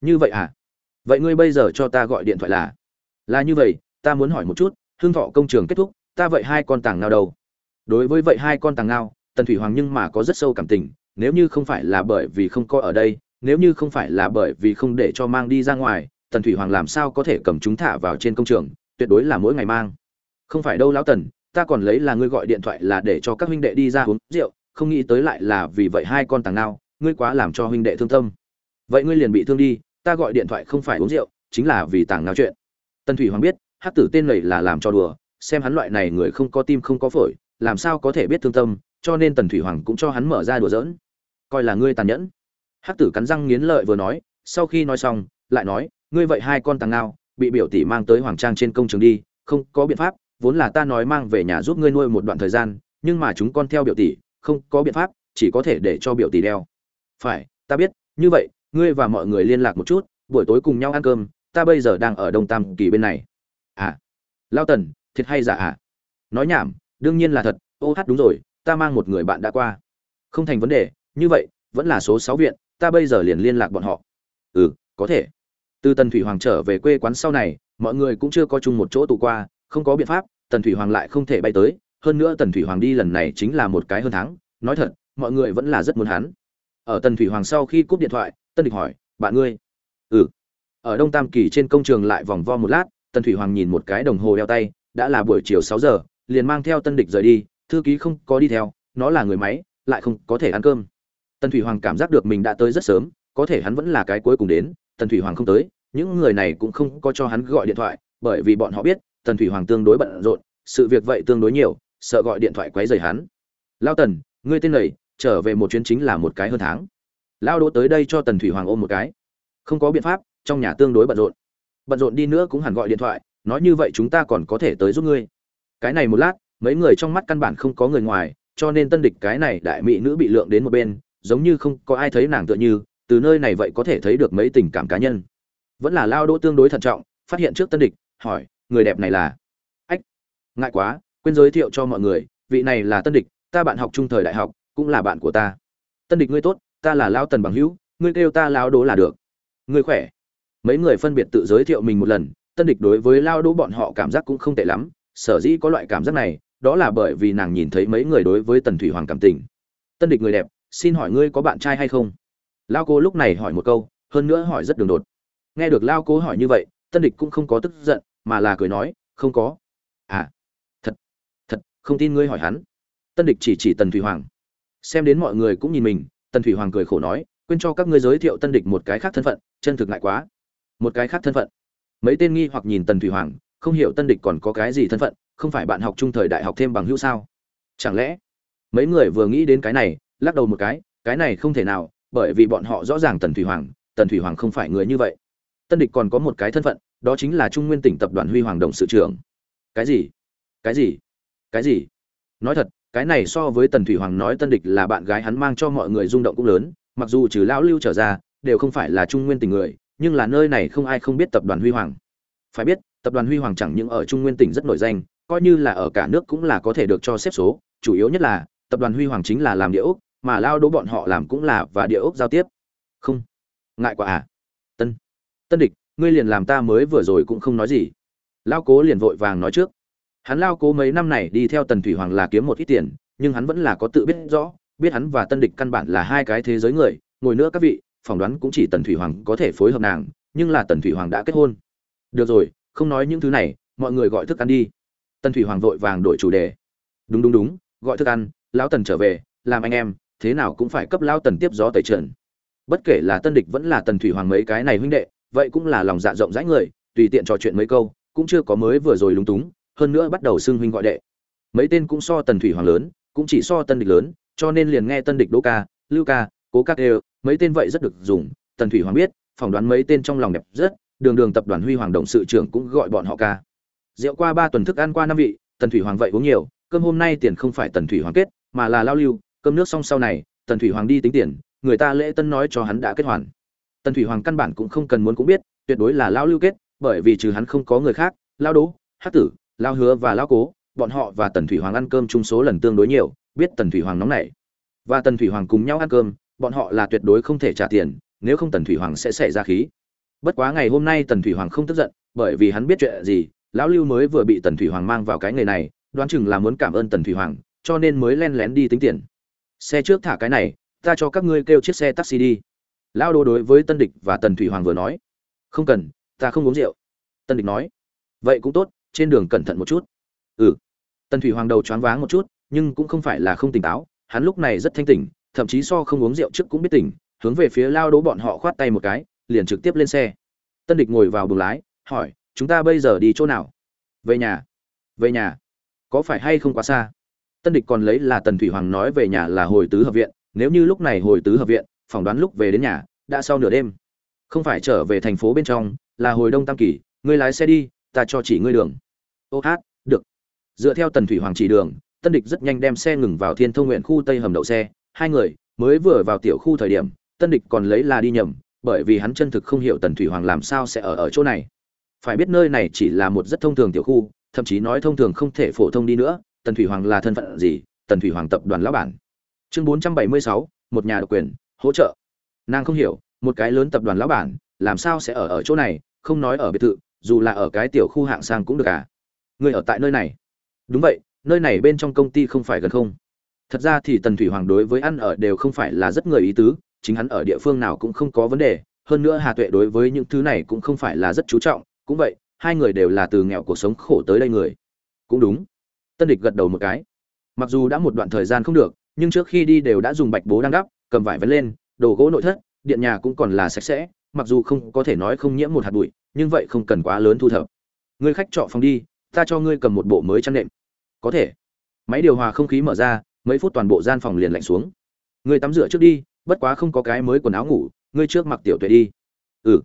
Như vậy à? Vậy ngươi bây giờ cho ta gọi điện thoại là? Là như vậy, ta muốn hỏi một chút hương thọ công trường kết thúc, ta vậy hai con tàng nào đâu? Đối với vậy hai con tàng nào tần thủy hoàng nhưng mà có rất sâu cảm tình, nếu như không phải là bởi vì không có ở đây, nếu như không phải là bởi vì không để cho mang đi ra ngoài, tần thủy hoàng làm sao có thể cầm chúng thả vào trên công trường, tuyệt đối là mỗi ngày mang. Không phải đâu lão tần, ta còn lấy là ngươi gọi điện thoại là để cho các huynh đệ đi ra uống rượu, không nghĩ tới lại là vì vậy hai con tàng nào ngươi quá làm cho huynh đệ thương tâm. Vậy ngươi liền bị thương đi, ta gọi điện thoại không phải uống rượu, chính là vì tàng nào chuyện tần thủy hoàng biết, Hắc tử tên này là làm cho đùa, xem hắn loại này người không có tim không có phổi, làm sao có thể biết thương tâm, cho nên tần thủy hoàng cũng cho hắn mở ra đùa giỡn. Coi là ngươi tàn nhẫn. Hắc tử cắn răng nghiến lợi vừa nói, sau khi nói xong, lại nói, ngươi vậy hai con tàng nào bị biểu tỷ mang tới hoàng trang trên công trường đi, không có biện pháp, vốn là ta nói mang về nhà giúp ngươi nuôi một đoạn thời gian, nhưng mà chúng con theo biểu tỷ, không có biện pháp, chỉ có thể để cho biểu tỷ đeo. Phải, ta biết, như vậy, ngươi và mọi người liên lạc một chút, buổi tối cùng nhau ăn cơm ta bây giờ đang ở đông tam kỳ bên này. À lao tần, thiệt hay giả à nói nhảm, đương nhiên là thật. Ô hát đúng rồi, ta mang một người bạn đã qua. Không thành vấn đề, như vậy, vẫn là số sáu viện, ta bây giờ liền liên lạc bọn họ. Ừ có thể. Từ tần thủy hoàng trở về quê quán sau này, mọi người cũng chưa có chung một chỗ tụ qua, không có biện pháp, tần thủy hoàng lại không thể bay tới. Hơn nữa tần thủy hoàng đi lần này chính là một cái hơn tháng nói thật, mọi người vẫn là rất muốn hắn. Ở tần thủy hoàng sau khi cúp điện thoại, tân địch hỏi, bạn ngươi? Ừ ở đông tam kỳ trên công trường lại vòng vo một lát, tần thủy hoàng nhìn một cái đồng hồ đeo tay, đã là buổi chiều sáu giờ, liền mang theo tân địch rời đi, thư ký không có đi theo, nó là người máy, lại không có thể ăn cơm. Tần thủy hoàng cảm giác được mình đã tới rất sớm, có thể hắn vẫn là cái cuối cùng đến, tần thủy hoàng không tới, những người này cũng không có cho hắn gọi điện thoại, bởi vì bọn họ biết, tần thủy hoàng tương đối bận rộn, sự việc vậy tương đối nhiều, sợ gọi điện thoại quấy rầy hắn. Lao tần, ngươi tên này, trở về một chuyến chính là một cái hơn tháng. Lao đỗ tới đây cho tần thủy hoàng ôm một cái. Không có biện pháp trong nhà tương đối bận rộn. Bận rộn đi nữa cũng hẳn gọi điện thoại, nói như vậy chúng ta còn có thể tới giúp ngươi. Cái này một lát, mấy người trong mắt căn bản không có người ngoài, cho nên tân địch cái này đại mỹ nữ bị lượng đến một bên, giống như không có ai thấy nàng tựa như, từ nơi này vậy có thể thấy được mấy tình cảm cá nhân. Vẫn là lao đỗ tương đối thận trọng, phát hiện trước tân địch, hỏi, người đẹp này là? Ách, ngại quá, quên giới thiệu cho mọi người, vị này là tân địch, ta bạn học trung thời đại học, cũng là bạn của ta. Tân địch ngươi tốt, ta là lao tần bằng hữu, ngươi kêu ta lao đỗ là được. Ngươi khỏe? Mấy người phân biệt tự giới thiệu mình một lần, tân địch đối với lao đỗ bọn họ cảm giác cũng không tệ lắm, sở dĩ có loại cảm giác này, đó là bởi vì nàng nhìn thấy mấy người đối với tần thủy hoàng cảm tình. Tân địch người đẹp, xin hỏi ngươi có bạn trai hay không? Lao cô lúc này hỏi một câu, hơn nữa hỏi rất đường đột. Nghe được lao cô hỏi như vậy, tân địch cũng không có tức giận, mà là cười nói, không có. À thật thật, không tin ngươi hỏi hắn. Tân địch chỉ chỉ tần thủy hoàng. Xem đến mọi người cũng nhìn mình, tần thủy hoàng cười khổ nói, quên cho các ngươi giới thiệu tân địch một cái khác thân phận, chân thực ngại quá một cái khác thân phận. Mấy tên nghi hoặc nhìn tần thủy hoàng, không hiểu tân địch còn có cái gì thân phận, không phải bạn học trung thời đại học thêm bằng hữu sao? Chẳng lẽ, mấy người vừa nghĩ đến cái này, lắc đầu một cái cái này không thể nào, bởi vì bọn họ rõ ràng tần thủy hoàng, tần thủy hoàng không phải người như vậy. Tân địch còn có một cái thân phận, đó chính là trung nguyên tỉnh tập đoàn huy hoàng đồng sự trưởng. Cái gì? Cái gì? Cái gì? Nói thật, cái này so với tần thủy hoàng nói tân địch là bạn gái hắn mang cho mọi người rung động cũng lớn, mặc dù trừ lão lưu trở ra, đều không phải là trung nguyên tỉnh người nhưng là nơi này không ai không biết tập đoàn huy hoàng. Phải biết, tập đoàn huy hoàng chẳng những ở trung nguyên tỉnh rất nổi danh, coi như là ở cả nước cũng là có thể được cho xếp số, chủ yếu nhất là, tập đoàn huy hoàng chính là làm địa ốc, mà lao đố bọn họ làm cũng là và địa ốc giao tiếp. Không. Ngại quá à. Tân. Tân địch, ngươi liền làm ta mới vừa rồi cũng không nói gì. Lao cố liền vội vàng nói trước. Hắn lao cố mấy năm này đi theo tần thủy hoàng là kiếm một ít tiền, nhưng hắn vẫn là có tự biết rõ, biết hắn và tân địch căn bản là hai cái thế giới người, ngồi nữa các vị phỏng đoán cũng chỉ tần thủy hoàng có thể phối hợp nàng, nhưng là tần thủy hoàng đã kết hôn. Được rồi, không nói những thứ này, mọi người gọi thức ăn đi. Tần thủy hoàng vội vàng đổi chủ đề. Đúng đúng đúng, gọi thức ăn, lão tần trở về, làm anh em, thế nào cũng phải cấp lão tần tiếp gió tẩy trần. Bất kể là tân địch vẫn là tần thủy hoàng mấy cái này huynh đệ, vậy cũng là lòng dạ rộng rãi người, tùy tiện trò chuyện mấy câu, cũng chưa có mới vừa rồi lúng túng, hơn nữa bắt đầu xưng huynh gọi đệ. Mấy tên cũng so tần thủy hoàng lớn, cũng chỉ so tân địch lớn, cho nên liền nghe tân địch đỗ ca, lưu ca, cố các đều mấy tên vậy rất được dùng, tần thủy hoàng biết, phỏng đoán mấy tên trong lòng đẹp rất, đường đường tập đoàn huy hoàng động sự trưởng cũng gọi bọn họ ca. Rượu qua ba tuần thức ăn qua năm vị, tần thủy hoàng vậy uống nhiều, cơm hôm nay tiền không phải tần thủy hoàng kết, mà là lao lưu, cơm nước xong sau này, tần thủy hoàng đi tính tiền, người ta lễ tân nói cho hắn đã kết hoàn. Tần thủy hoàng căn bản cũng không cần muốn cũng biết, tuyệt đối là lao lưu kết, bởi vì trừ hắn không có người khác, lao đố, hát tử, lao hứa và lao cố, bọn họ và tần thủy hoàng ăn cơm chung số lần tương đối nhiều, biết tần thủy hoàng nóng nảy. Và tần thủy hoàng cùng nhau ăn cơm bọn họ là tuyệt đối không thể trả tiền, nếu không tần thủy hoàng sẽ xảy ra khí. Bất quá ngày hôm nay tần thủy hoàng không tức giận, bởi vì hắn biết chuyện gì, lão lưu mới vừa bị tần thủy hoàng mang vào cái nghề này, đoán chừng là muốn cảm ơn tần thủy hoàng, cho nên mới len lén đi tính tiền. Xe trước thả cái này, ta cho các ngươi kêu chiếc xe taxi đi. Lão đô đối với tân địch và tần thủy hoàng vừa nói. Không cần, ta không uống rượu. Tân địch nói. Vậy cũng tốt, trên đường cẩn thận một chút. Ừ. Tần thủy hoàng đầu choáng váng một chút, nhưng cũng không phải là không tỉnh táo, hắn lúc này rất thanh tỉnh thậm chí so không uống rượu trước cũng biết tỉnh, hướng về phía lao đố bọn họ khoát tay một cái, liền trực tiếp lên xe. Tân địch ngồi vào buồng lái, hỏi, chúng ta bây giờ đi chỗ nào? Về nhà. Về nhà? Có phải hay không quá xa? Tân địch còn lấy là tần thủy hoàng nói về nhà là hồi tứ hợp viện, nếu như lúc này hồi tứ hợp viện, phỏng đoán lúc về đến nhà, đã sau nửa đêm. Không phải trở về thành phố bên trong, là hồi đông tam kỳ ngươi lái xe đi, ta cho chỉ ngươi đường. Ô hát, được. Dựa theo tần thủy hoàng chỉ đường, tân địch rất nhanh đem xe ngừng vào thiên thông nguyện khu tây hầm đậu xe hai người, mới vừa vào tiểu khu thời điểm, tân địch còn lấy là đi nhầm, bởi vì hắn chân thực không hiểu tần thủy hoàng làm sao sẽ ở ở chỗ này. Phải biết nơi này chỉ là một rất thông thường tiểu khu, thậm chí nói thông thường không thể phổ thông đi nữa, tần thủy hoàng là thân phận gì, tần thủy hoàng tập đoàn lão bản. Chương bốn trăm bảy mươi sáu, một nhà độc quyền, hỗ trợ. Nàng không hiểu, một cái lớn tập đoàn lão bản, làm sao sẽ ở ở chỗ này, không nói ở biệt thự, dù là ở cái tiểu khu hạng sang cũng được à? Người ở tại nơi này. Đúng vậy, nơi này bên trong công ty không phải gần không? Thật ra thì tần thủy hoàng đối với ăn ở đều không phải là rất người ý tứ, chính hắn ở địa phương nào cũng không có vấn đề, hơn nữa hà tuệ đối với những thứ này cũng không phải là rất chú trọng, cũng vậy, hai người đều là từ nghèo cuộc sống khổ tới đây người. Cũng đúng. Tân địch gật đầu một cái. Mặc dù đã một đoạn thời gian không được, nhưng trước khi đi đều đã dùng bạch bố đang đắp cầm vải vén lên, đồ gỗ nội thất, điện nhà cũng còn là sạch sẽ, mặc dù không có thể nói không nhiễm một hạt bụi, nhưng vậy không cần quá lớn thu thập. Ngươi khách trọ phòng đi, ta cho ngươi cầm một bộ mới chăn nệm. Có thể. Máy điều hòa không khí mở ra mấy phút toàn bộ gian phòng liền lạnh xuống. Ngươi tắm rửa trước đi, bất quá không có cái mới quần áo ngủ, ngươi trước mặc tiểu tuệ đi. Ừ.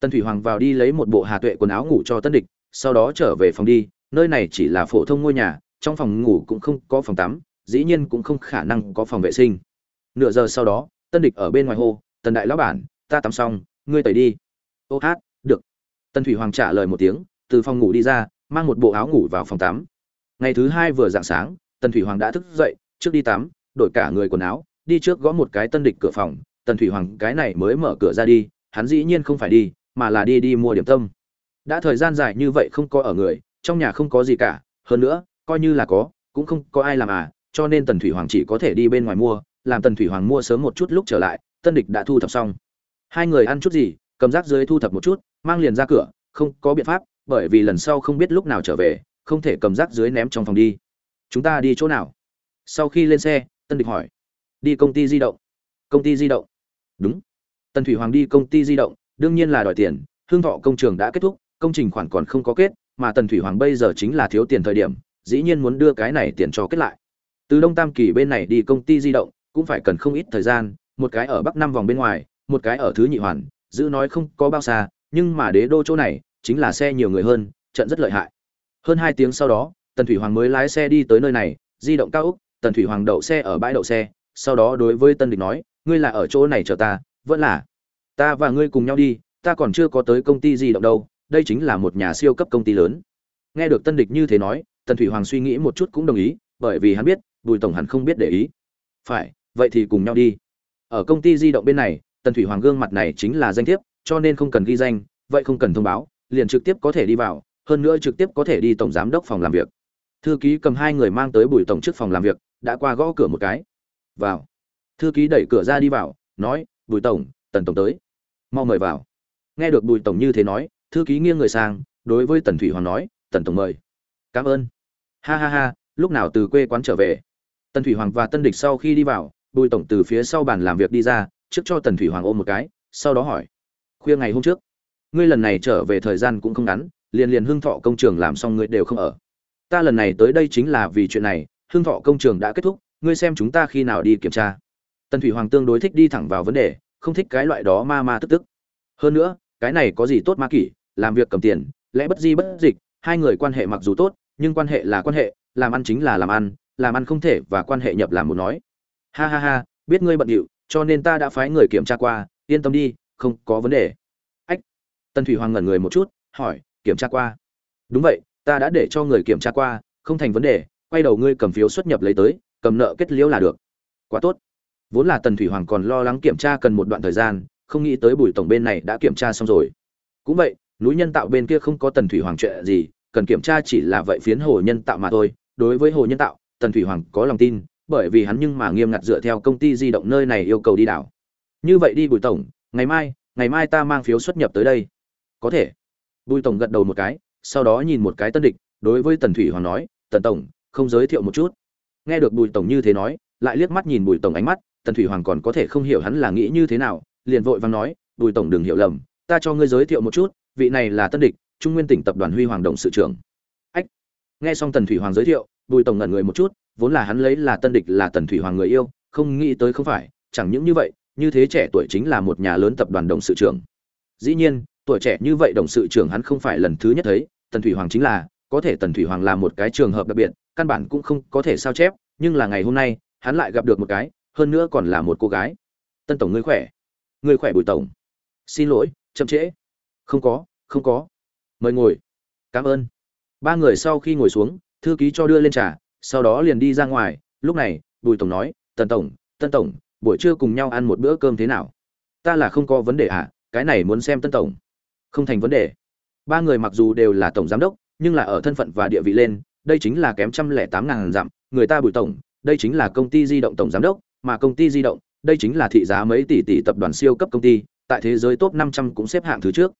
Tân thủy hoàng vào đi lấy một bộ hà tuệ quần áo ngủ cho tân địch, sau đó trở về phòng đi, nơi này chỉ là phổ thông ngôi nhà, trong phòng ngủ cũng không có phòng tắm, dĩ nhiên cũng không khả năng có phòng vệ sinh. Nửa giờ sau đó, tân địch ở bên ngoài hô, tần đại lão bản, ta tắm xong, ngươi tẩy đi. Ô hát, được. Tân thủy hoàng trả lời một tiếng, từ phòng ngủ đi ra, mang một bộ áo ngủ vào phòng tắm. Ngày thứ hai vừa dạng sáng, tần thủy hoàng đã thức dậy trước đi tắm, đổi cả người quần áo, đi trước gõ một cái tân địch cửa phòng, tần thủy hoàng cái này mới mở cửa ra đi, hắn dĩ nhiên không phải đi, mà là đi đi mua điểm tâm. Đã thời gian dài như vậy không có ở người, trong nhà không có gì cả, hơn nữa, coi như là có, cũng không có ai làm à cho nên tần thủy hoàng chỉ có thể đi bên ngoài mua, làm tần thủy hoàng mua sớm một chút lúc trở lại, tân địch đã thu thập xong. Hai người ăn chút gì, cầm rác dưới thu thập một chút, mang liền ra cửa, không có biện pháp, bởi vì lần sau không biết lúc nào trở về, không thể cầm rác dưới ném trong phòng đi. Chúng ta đi chỗ nào? Sau khi lên xe, tân địch hỏi, đi công ty di động? Công ty di động. Đúng. Tần thủy hoàng đi công ty di động, đương nhiên là đòi tiền, hương thọ công trường đã kết thúc, công trình khoản còn không có kết, mà tần thủy hoàng bây giờ chính là thiếu tiền thời điểm, dĩ nhiên muốn đưa cái này tiền cho kết lại. Từ đông tam kỳ bên này đi công ty di động, cũng phải cần không ít thời gian, một cái ở bắc năm vòng bên ngoài, một cái ở thứ nhị hoàn, giữ nói không có bao xa, nhưng mà đế đô chỗ này, chính là xe nhiều người hơn, trận rất lợi hại. Hơn hai tiếng sau đó, tần thủy hoàng mới lái xe đi tới nơi này, di động cao úc tần thủy hoàng đậu xe ở bãi đậu xe, sau đó đối với tân địch nói, ngươi là ở chỗ này chờ ta, vẫn là ta và ngươi cùng nhau đi, ta còn chưa có tới công ty di động đâu, đây chính là một nhà siêu cấp công ty lớn. Nghe được tân địch như thế nói, tần thủy hoàng suy nghĩ một chút cũng đồng ý, bởi vì hắn biết, bùi tổng hẳn không biết để ý. Phải, vậy thì cùng nhau đi. Ở công ty di động bên này, tần thủy hoàng gương mặt này chính là danh thiếp, cho nên không cần ghi danh, vậy không cần thông báo, liền trực tiếp có thể đi vào, hơn nữa trực tiếp có thể đi tổng giám đốc phòng làm việc thư ký cầm hai người mang tới bùi tổng trước phòng làm việc, đã qua gõ cửa một cái. Vào. Thư ký đẩy cửa ra đi vào, nói, bùi tổng, tần tổng tới. Mau mời vào. Nghe được bùi tổng như thế nói, thư ký nghiêng người sang, đối với tần thủy hoàng nói, tần tổng mời. Cảm ơn. Ha ha ha, lúc nào từ quê quán trở về? Tần thủy hoàng và tân địch sau khi đi vào, bùi tổng từ phía sau bàn làm việc đi ra, trước cho tần thủy hoàng ôm một cái, sau đó hỏi, khuya ngày hôm trước, ngươi lần này trở về thời gian cũng không ngắn, liền liền hưng thọ công trường làm xong ngươi đều không ở ta lần này tới đây chính là vì chuyện này hương thọ công trường đã kết thúc, ngươi xem chúng ta khi nào đi kiểm tra. Tần thủy hoàng tương đối thích đi thẳng vào vấn đề, không thích cái loại đó ma ma tức tức. Hơn nữa, cái này có gì tốt ma kỷ, làm việc cầm tiền, lẽ bất di bất dịch, hai người quan hệ mặc dù tốt, nhưng quan hệ là quan hệ, làm ăn chính là làm ăn làm ăn không thể và quan hệ nhập làm một nói. Ha ha ha, biết ngươi bận điệu, cho nên ta đã phái người kiểm tra qua, yên tâm đi, không có vấn đề. Ách, tần thủy hoàng ngẩn người một chút, hỏi, kiểm tra qua. Đúng vậy ta đã để cho người kiểm tra qua, không thành vấn đề, quay đầu ngươi cầm phiếu xuất nhập lấy tới, cầm nợ kết liễu là được. Quá tốt. Vốn là tần thủy hoàng còn lo lắng kiểm tra cần một đoạn thời gian, không nghĩ tới bùi tổng bên này đã kiểm tra xong rồi. Cũng vậy, núi nhân tạo bên kia không có tần thủy hoàng chuyện gì, cần kiểm tra chỉ là vậy phiến hồ nhân tạo mà thôi. Đối với hồ nhân tạo, tần thủy hoàng có lòng tin, bởi vì hắn nhưng mà nghiêm ngặt dựa theo công ty di động nơi này yêu cầu đi đảo. Như vậy đi bùi tổng, ngày mai ngày mai ta mang phiếu xuất nhập tới đây. Có thể. Bùi tổng gật đầu một cái sau đó nhìn một cái tân địch, đối với tần thủy hoàng nói, tần tổng, không giới thiệu một chút. Nghe được bùi tổng như thế nói, lại liếc mắt nhìn bùi tổng ánh mắt, tần thủy hoàng còn có thể không hiểu hắn là nghĩ như thế nào, liền vội vàng nói, bùi tổng đừng hiểu lầm, ta cho ngươi giới thiệu một chút, vị này là tân địch, trung nguyên tỉnh tập đoàn huy hoàng động sự trưởng. Ách. Nghe xong tần thủy hoàng giới thiệu, bùi tổng ngẩn người một chút, vốn là hắn lấy là tân địch là tần thủy hoàng người yêu, không nghĩ tới không phải, chẳng những như vậy, như thế trẻ tuổi chính là một nhà lớn tập đoàn động sự trưởng. Dĩ nhiên tuổi trẻ như vậy đồng sự trưởng hắn không phải lần thứ nhất thấy tần thủy hoàng chính là có thể tần thủy hoàng là một cái trường hợp đặc biệt căn bản cũng không có thể sao chép nhưng là ngày hôm nay hắn lại gặp được một cái hơn nữa còn là một cô gái. Tân tổng ngươi khỏe? Ngươi khỏe bùi tổng? Xin lỗi chậm trễ. Không có không có. Mời ngồi. Cảm ơn. Ba người sau khi ngồi xuống thư ký cho đưa lên trà sau đó liền đi ra ngoài. Lúc này bùi tổng nói tần tổng tân tổng buổi trưa cùng nhau ăn một bữa cơm thế nào? Ta là không có vấn đề ạ à, cái này muốn xem tân tổng không thành vấn đề. Ba người mặc dù đều là tổng giám đốc, nhưng là ở thân phận và địa vị lên, đây chính là kém trăm lẻ tám ngàn dặm, người ta bùi tổng, đây chính là công ty di động tổng giám đốc, mà công ty di động, đây chính là thị giá mấy tỷ tỷ tập đoàn siêu cấp công ty, tại thế giới top 500 cũng xếp hạng thứ trước.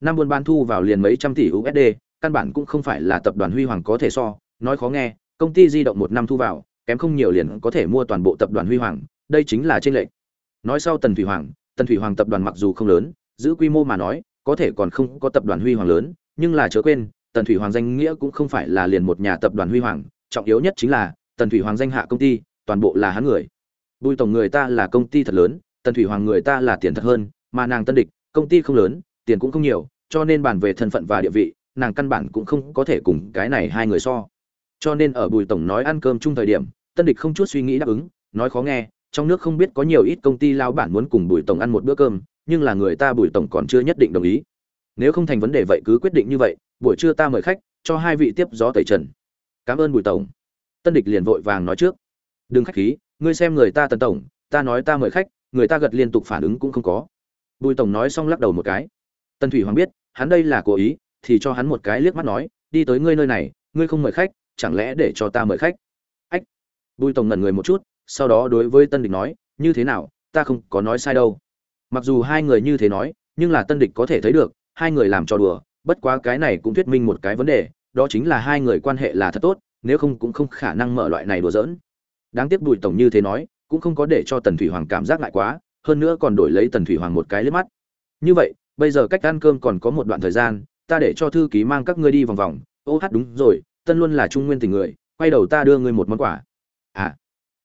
Năm buôn bán thu vào liền mấy trăm tỷ usd căn bản cũng không phải là tập đoàn huy hoàng có thể so, nói khó nghe, công ty di động một năm thu vào, kém không nhiều liền có thể mua toàn bộ tập đoàn huy hoàng, đây chính là tranh lệch. Nói sau tần thủy hoàng, tần thủy hoàng tập đoàn mặc dù không lớn, giữ quy mô mà nói có thể còn không có tập đoàn huy hoàng lớn, nhưng là chớ quên, tần thủy hoàng danh nghĩa cũng không phải là liền một nhà tập đoàn huy hoàng, trọng yếu nhất chính là, tần thủy hoàng danh hạ công ty, toàn bộ là hắn người. Bùi tổng người ta là công ty thật lớn, tần thủy hoàng người ta là tiền thật hơn, mà nàng tân địch, công ty không lớn, tiền cũng không nhiều, cho nên bàn về thân phận và địa vị, nàng căn bản cũng không có thể cùng cái này hai người so. Cho nên ở bùi tổng nói ăn cơm chung thời điểm, tân địch không chút suy nghĩ đáp ứng, nói khó nghe, trong nước không biết có nhiều ít công ty lao bản muốn cùng bùi tổng ăn một bữa cơm nhưng là người ta bùi tổng còn chưa nhất định đồng ý. Nếu không thành vấn đề vậy cứ quyết định như vậy, buổi trưa ta mời khách, cho hai vị tiếp gió tẩy trần. Cảm ơn bùi tổng. Tân địch liền vội vàng nói trước. Đừng khách khí, ngươi xem người ta tần tổng, ta nói ta mời khách, người ta gật liên tục phản ứng cũng không có. Bùi tổng nói xong lắc đầu một cái. Tân thủy hoàng biết, hắn đây là cố ý, thì cho hắn một cái liếc mắt nói, đi tới ngươi nơi này, ngươi không mời khách, chẳng lẽ để cho ta mời khách? Ách. Bùi tổng ngẩn người một chút, sau đó đối với tân địch nói, như thế nào, ta không có nói sai đâu mặc dù hai người như thế nói, nhưng là tân địch có thể thấy được, hai người làm trò đùa, bất quá cái này cũng thuyết minh một cái vấn đề, đó chính là hai người quan hệ là thật tốt, nếu không cũng không khả năng mở loại này đùa giỡn. Đáng tiếc bùi tổng như thế nói, cũng không có để cho tần thủy hoàng cảm giác lại quá, hơn nữa còn đổi lấy tần thủy hoàng một cái liếc mắt. Như vậy, bây giờ cách ăn cơm còn có một đoạn thời gian, ta để cho thư ký mang các ngươi đi vòng vòng. Ô hát đúng rồi, tân luôn là trung nguyên tình người, quay đầu ta đưa ngươi một món quà. À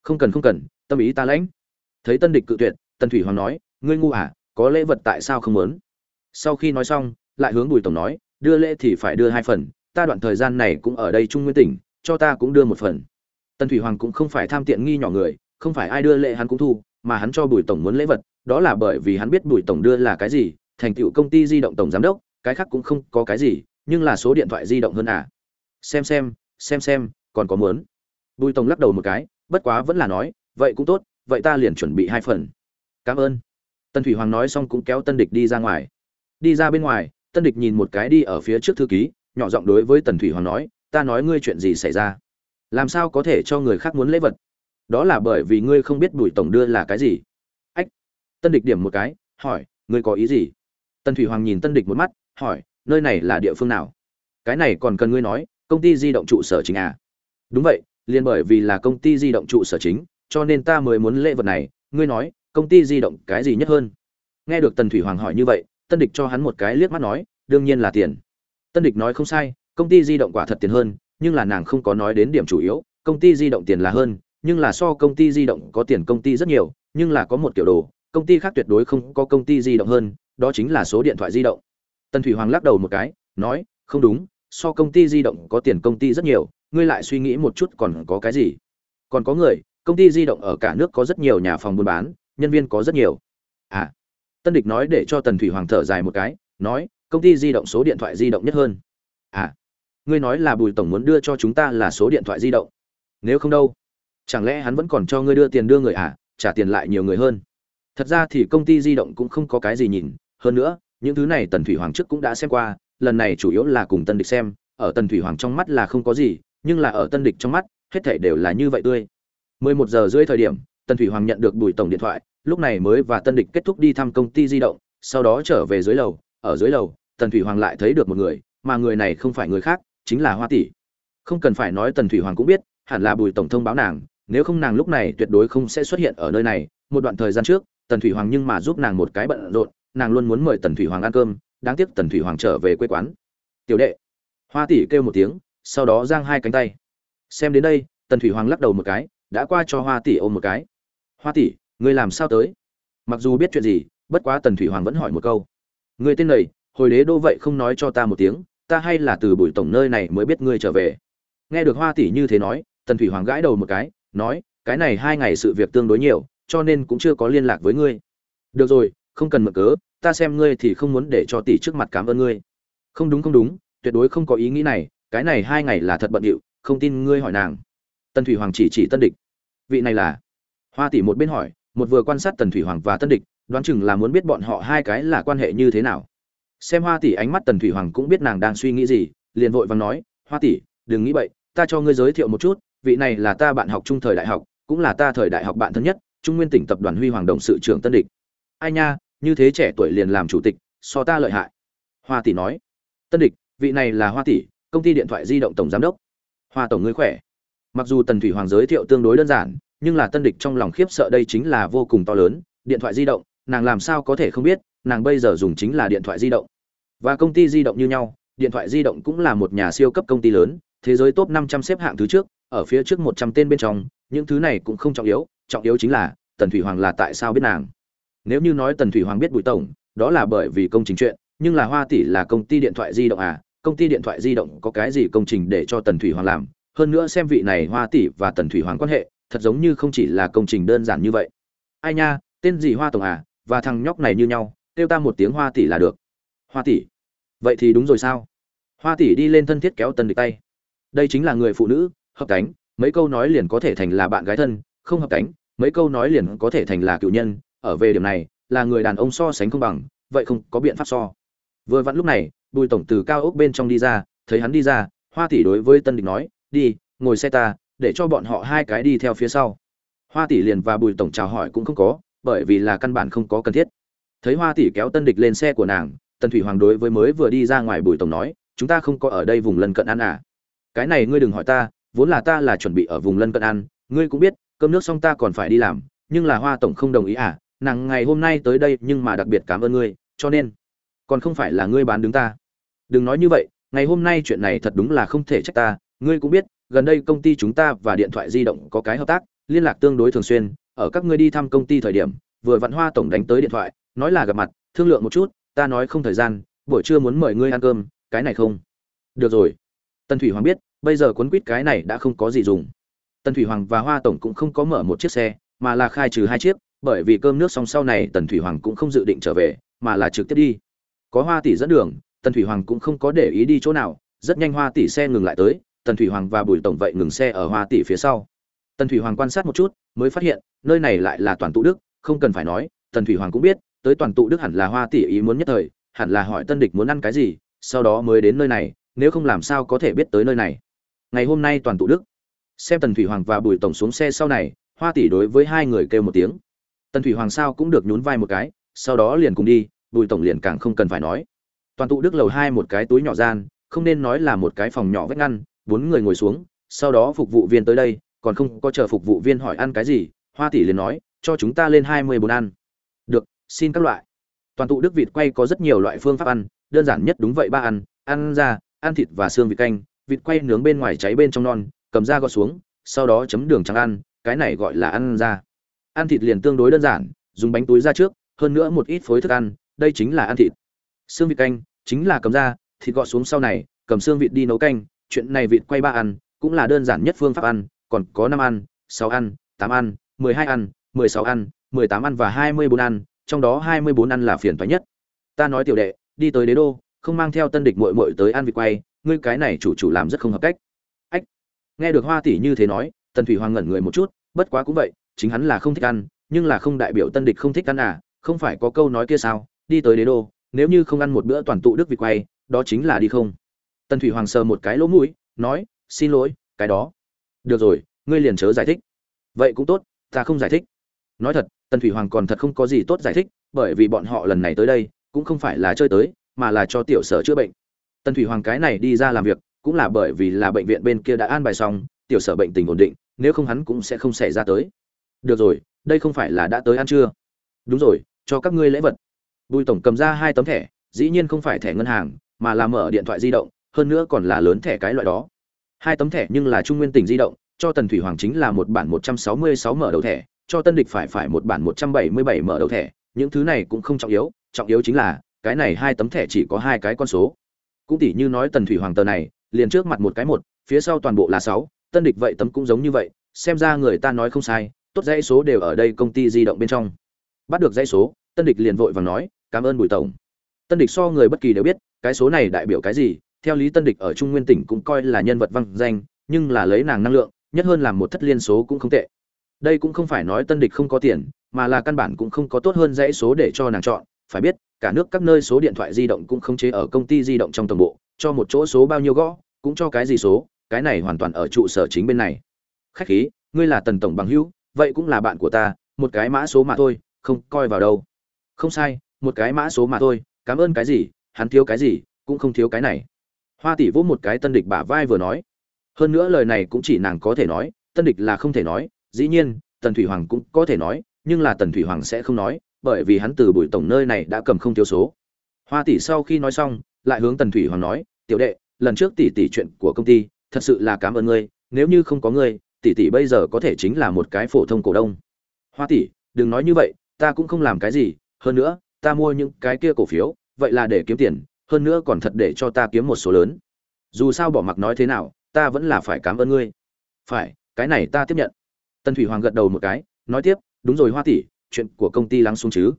không cần không cần, tâm ý ta lãnh. Thấy tân địch cự tuyệt, tần thủy hoàng nói ngươi ngu à có lễ vật tại sao không muốn? Sau khi nói xong, lại hướng bùi tổng nói, đưa lễ thì phải đưa hai phần, ta đoạn thời gian này cũng ở đây trung nguyên tỉnh, cho ta cũng đưa một phần. Tần thủy hoàng cũng không phải tham tiện nghi nhỏ người, không phải ai đưa lễ hắn cũng thu, mà hắn cho bùi tổng muốn lễ vật, đó là bởi vì hắn biết bùi tổng đưa là cái gì, thành tựu công ty di động tổng giám đốc, cái khác cũng không có cái gì, nhưng là số điện thoại di động hơn à. Xem xem xem xem, còn có muốn? Bùi tổng lắc đầu một cái, bất quá vẫn là nói, vậy cũng tốt, vậy ta liền chuẩn bị hai phần. Cảm ơn tân thủy hoàng nói xong cũng kéo tân địch đi ra ngoài. Đi ra bên ngoài, tân địch nhìn một cái đi ở phía trước thư ký, nhỏ giọng đối với tần thủy hoàng nói, ta nói ngươi chuyện gì xảy ra? Làm sao có thể cho người khác muốn lễ vật? Đó là bởi vì ngươi không biết bùi tổng đưa là cái gì. Ách. Tân địch điểm một cái, hỏi, ngươi có ý gì? Tân thủy hoàng nhìn tân địch một mắt, hỏi, nơi này là địa phương nào? Cái này còn cần ngươi nói, công ty di động trụ sở chính à? Đúng vậy, liền bởi vì là công ty di động trụ sở chính, cho nên ta mới muốn lễ vật này. Ngươi nói công ty di động cái gì nhất hơn nghe được tần thủy hoàng hỏi như vậy tân địch cho hắn một cái liếc mắt nói đương nhiên là tiền tân địch nói không sai công ty di động quả thật tiền hơn nhưng là nàng không có nói đến điểm chủ yếu công ty di động tiền là hơn nhưng là so công ty di động có tiền công ty rất nhiều nhưng là có một kiểu đồ công ty khác tuyệt đối không có công ty di động hơn đó chính là số điện thoại di động tần thủy hoàng lắc đầu một cái nói không đúng so công ty di động có tiền công ty rất nhiều ngươi lại suy nghĩ một chút còn có cái gì còn có người công ty di động ở cả nước có rất nhiều nhà phòng buôn bán nhân viên có rất nhiều. À tân địch nói để cho tần thủy hoàng thở dài một cái, nói, công ty di động số điện thoại di động nhất hơn. À ngươi nói là bùi tổng muốn đưa cho chúng ta là số điện thoại di động. Nếu không đâu? Chẳng lẽ hắn vẫn còn cho ngươi đưa tiền đưa người à? Trả tiền lại nhiều người hơn. Thật ra thì công ty di động cũng không có cái gì nhìn. Hơn nữa, những thứ này tần thủy hoàng trước cũng đã xem qua, lần này chủ yếu là cùng tân địch xem. Ở tần thủy hoàng trong mắt là không có gì, nhưng là ở tân địch trong mắt, hết thảy đều là như vậy tươi. 11 giờ rưỡi thời điểm tần thủy hoàng nhận được bùi tổng điện thoại, lúc này mới và tân địch kết thúc đi thăm công ty di động, sau đó trở về dưới lầu. Ở dưới lầu, tần thủy hoàng lại thấy được một người, mà người này không phải người khác, chính là hoa tỷ. Không cần phải nói tần thủy hoàng cũng biết, hẳn là bùi tổng thông báo nàng, nếu không nàng lúc này tuyệt đối không sẽ xuất hiện ở nơi này. Một đoạn thời gian trước, tần thủy hoàng nhưng mà giúp nàng một cái bận rộn, nàng luôn muốn mời tần thủy hoàng ăn cơm, đáng tiếc tần thủy hoàng trở về quê quán. Tiểu đệ. Hoa tỷ kêu một tiếng, sau đó giang hai cánh tay. Xem đến đây, tần thủy hoàng lắc đầu một cái, đã qua cho hoa tỷ ôm một cái hoa tỷ, ngươi làm sao tới? Mặc dù biết chuyện gì, bất quá tần thủy hoàng vẫn hỏi một câu. Người tên này, hồi đế đô vậy không nói cho ta một tiếng, ta hay là từ bụi tổng nơi này mới biết ngươi trở về. Nghe được hoa tỷ như thế nói, tần thủy hoàng gãi đầu một cái, nói, cái này hai ngày sự việc tương đối nhiều, cho nên cũng chưa có liên lạc với ngươi. Được rồi, không cần mở cớ, ta xem ngươi thì không muốn để cho tỷ trước mặt cảm ơn ngươi. Không đúng không đúng, tuyệt đối không có ý nghĩ này, cái này hai ngày là thật bận điệu, không tin ngươi hỏi nàng. Tần thủy hoàng chỉ chỉ tân địch. Vị này là? Hoa tỷ một bên hỏi, một vừa quan sát tần thủy hoàng và tân địch, đoán chừng là muốn biết bọn họ hai cái là quan hệ như thế nào. Xem hoa tỷ ánh mắt tần thủy hoàng cũng biết nàng đang suy nghĩ gì, liền vội vàng nói, hoa tỷ, đừng nghĩ vậy ta cho ngươi giới thiệu một chút, vị này là ta bạn học trung thời đại học, cũng là ta thời đại học bạn thân nhất, trung nguyên tỉnh tập đoàn huy hoàng đồng sự trưởng tân địch. Ai nha, như thế trẻ tuổi liền làm chủ tịch, so ta lợi hại. Hoa tỷ nói. Tân địch, vị này là hoa tỷ, công ty điện thoại di động tổng giám đốc. Hoa tổng ngươi khỏe. Mặc dù tần thủy hoàng giới thiệu tương đối đơn giản nhưng là tân địch trong lòng khiếp sợ đây chính là vô cùng to lớn, điện thoại di động, nàng làm sao có thể không biết, nàng bây giờ dùng chính là điện thoại di động. Và công ty di động như nhau, điện thoại di động cũng là một nhà siêu cấp công ty lớn, thế giới top 500 xếp hạng thứ trước, ở phía trước 100 tên bên trong, những thứ này cũng không trọng yếu trọng yếu chính là, tần thủy hoàng là tại sao biết nàng. Nếu như nói tần thủy hoàng biết bùi tổng, đó là bởi vì công trình chuyện, nhưng là hoa tỷ là công ty điện thoại di động à công ty điện thoại di động có cái gì công trình để cho tần thủy hoàng làm? Hơn nữa xem vị này hoa tỷ và tần thủy hoàng quan hệ thật giống như không chỉ là công trình đơn giản như vậy. Ai nha, tên gì hoa tổng à và thằng nhóc này như nhau, kêu ta một tiếng hoa tỷ là được. Hoa tỷ. Vậy thì đúng rồi sao? Hoa tỷ đi lên thân thiết kéo tần địch tay. Đây chính là người phụ nữ, hợp cánh, mấy câu nói liền có thể thành là bạn gái thân, không hợp cánh, mấy câu nói liền có thể thành là cựu nhân, ở về điểm này, là người đàn ông so sánh không bằng, vậy không có biện pháp so. Vừa vặn lúc này, bùi tổng từ cao ốc bên trong đi ra, thấy hắn đi ra, hoa tỷ đối với tân địch nói, đi, ngồi xe ta để cho bọn họ hai cái đi theo phía sau. Hoa tỷ liền và bùi tổng chào hỏi cũng không có, bởi vì là căn bản không có cần thiết. Thấy hoa tỷ kéo tân địch lên xe của nàng, tần thủy hoàng đối với mới vừa đi ra ngoài bùi tổng nói, chúng ta không có ở đây vùng lân cận ăn à? Cái này ngươi đừng hỏi ta, vốn là ta là chuẩn bị ở vùng lân cận ăn, ngươi cũng biết, cơm nước xong ta còn phải đi làm, nhưng là hoa tổng không đồng ý à? Nàng ngày hôm nay tới đây nhưng mà đặc biệt cảm ơn ngươi, cho nên còn không phải là ngươi bán đứng ta. Đừng nói như vậy, ngày hôm nay chuyện này thật đúng là không thể trách ta, ngươi cũng biết gần đây công ty chúng ta và điện thoại di động có cái hợp tác, liên lạc tương đối thường xuyên, ở các ngươi đi thăm công ty thời điểm, vừa vặn hoa tổng đánh tới điện thoại, nói là gặp mặt, thương lượng một chút, ta nói không thời gian, buổi trưa muốn mời ngươi ăn cơm, cái này không? Được rồi. Tần thủy hoàng biết, bây giờ cuốn quýt cái này đã không có gì dùng. Tần thủy hoàng và hoa tổng cũng không có mở một chiếc xe, mà là khai trừ hai chiếc, bởi vì cơm nước xong sau này tần thủy hoàng cũng không dự định trở về, mà là trực tiếp đi. Có hoa tỷ dẫn đường, tần thủy hoàng cũng không có để ý đi chỗ nào, rất nhanh hoa tỷ xe ngừng lại tới tần thủy hoàng và bùi tổng vậy ngừng xe ở hoa tỷ phía sau. Tần thủy hoàng quan sát một chút, mới phát hiện, nơi này lại là toàn tụ đức, không cần phải nói, tần thủy hoàng cũng biết, tới toàn tụ đức hẳn là hoa tỷ ý muốn nhất thời, hẳn là hỏi tân địch muốn ăn cái gì, sau đó mới đến nơi này, nếu không làm sao có thể biết tới nơi này. Ngày hôm nay toàn tụ đức, xem tần thủy hoàng và bùi tổng xuống xe sau này, hoa tỷ đối với hai người kêu một tiếng. Tần thủy hoàng sao cũng được nhún vai một cái, sau đó liền cùng đi, bùi tổng liền càng không cần phải nói. Toàn tụ đức lầu hai một cái túi nhỏ gian, không nên nói là một cái phòng nhỏ vách ngăn bốn người ngồi xuống sau đó phục vụ viên tới đây còn không có chờ phục vụ viên hỏi ăn cái gì hoa tỷ liền nói cho chúng ta lên hai mươi bốn ăn. Được xin các loại. Toàn tụ đức vịt quay có rất nhiều loại phương pháp ăn đơn giản nhất đúng vậy ba ăn ăn ra ăn thịt và xương vịt canh vịt quay nướng bên ngoài cháy bên trong non cầm da gọt xuống sau đó chấm đường trắng ăn cái này gọi là ăn ra. Ăn thịt liền tương đối đơn giản dùng bánh túi ra trước hơn nữa một ít phối thức ăn đây chính là ăn thịt. Xương vịt canh chính là cầm da, thịt gọt xuống sau này cầm xương vịt đi nấu canh chuyện này vịt quay ba ăn, cũng là đơn giản nhất phương pháp ăn, còn có năm ăn, sáu ăn, tám ăn, mười hai ăn, mười sáu ăn, mười tám ăn và hai mươi bốn ăn, trong đó hai mươi bốn ăn là phiền toái nhất. Ta nói tiểu đệ, đi tới đế đô, không mang theo tân địch muội muội tới ăn vịt quay, ngươi cái này chủ chủ làm rất không hợp cách. Ách, nghe được hoa tỷ như thế nói, tần thủy hoàng ngẩn người một chút, bất quá cũng vậy, chính hắn là không thích ăn, nhưng là không đại biểu tân địch không thích ăn à không phải có câu nói kia sao, đi tới đế đô, nếu như không ăn một bữa toàn tụ đức vịt quay, đó chính là đi không tần thủy hoàng sờ một cái lỗ mũi, nói, xin lỗi, cái đó. Được rồi, ngươi liền chớ giải thích. Vậy cũng tốt, ta không giải thích. Nói thật, tần thủy hoàng còn thật không có gì tốt giải thích, bởi vì bọn họ lần này tới đây, cũng không phải là chơi tới, mà là cho tiểu sở chữa bệnh. Tần thủy hoàng cái này đi ra làm việc, cũng là bởi vì là bệnh viện bên kia đã an bài xong, tiểu sở bệnh tình ổn định, nếu không hắn cũng sẽ không xảy ra tới. Được rồi, đây không phải là đã tới ăn chưa đúng rồi, cho các ngươi lễ vật. Bùi tổng cầm ra hai tấm thẻ, dĩ nhiên không phải thẻ ngân hàng, mà là mở điện thoại di động hơn nữa còn là lớn thẻ cái loại đó. Hai tấm thẻ nhưng là trung nguyên tỉnh di động, cho tần thủy hoàng chính là một bản một trăm sáu mươi sáu mở đầu thẻ, cho tân địch phải phải một bản một trăm bảy mươi bảy mở đầu thẻ. Những thứ này cũng không trọng yếu trọng yếu chính là, cái này hai tấm thẻ chỉ có hai cái con số. Cũng tỷ như nói tần thủy hoàng tờ này, liền trước mặt một cái một, phía sau toàn bộ là sáu. Tân địch vậy tấm cũng giống như vậy, xem ra người ta nói không sai, tốt dãy số đều ở đây công ty di động bên trong. Bắt được dãy số, tân địch liền vội vàng nói, cảm ơn bùi tổng. Tân địch so người bất kỳ đều biết, cái số này đại biểu cái gì theo lý tân địch ở trung nguyên tỉnh cũng coi là nhân vật văn danh, nhưng là lấy nàng năng lượng, nhất hơn làm một thất liên số cũng không tệ. Đây cũng không phải nói tân địch không có tiền, mà là căn bản cũng không có tốt hơn dãy số để cho nàng chọn. Phải biết, cả nước các nơi số điện thoại di động cũng không chế ở công ty di động trong tổng bộ, cho một chỗ số bao nhiêu gõ, cũng cho cái gì số, cái này hoàn toàn ở trụ sở chính bên này. Khách khí, ngươi là tần tổng bằng hữu, vậy cũng là bạn của ta, một cái mã số mà thôi, không coi vào đâu. Không sai, một cái mã số mà thôi, cảm ơn cái gì, hắn thiếu cái gì, cũng không thiếu cái này hoa tỷ vỗ một cái tân địch bả vai vừa nói. Hơn nữa lời này cũng chỉ nàng có thể nói, tân địch là không thể nói, dĩ nhiên, tần thủy hoàng cũng có thể nói, nhưng là tần thủy hoàng sẽ không nói, bởi vì hắn từ bùi tổng nơi này đã cầm không thiếu số. Hoa tỷ sau khi nói xong, lại hướng tần thủy hoàng nói, tiểu đệ, lần trước tỷ tỷ chuyện của công ty, thật sự là cảm ơn ngươi, nếu như không có ngươi, tỷ tỷ bây giờ có thể chính là một cái phổ thông cổ đông. Hoa tỷ, đừng nói như vậy, ta cũng không làm cái gì, hơn nữa, ta mua những cái kia cổ phiếu, vậy là để kiếm tiền hơn nữa còn thật để cho ta kiếm một số lớn. Dù sao bỏ mặc nói thế nào ta vẫn là phải cảm ơn ngươi. Phải cái này ta tiếp nhận. Tân thủy hoàng gật đầu một cái nói tiếp đúng rồi hoa tỷ chuyện của công ty lắng xuống chứ?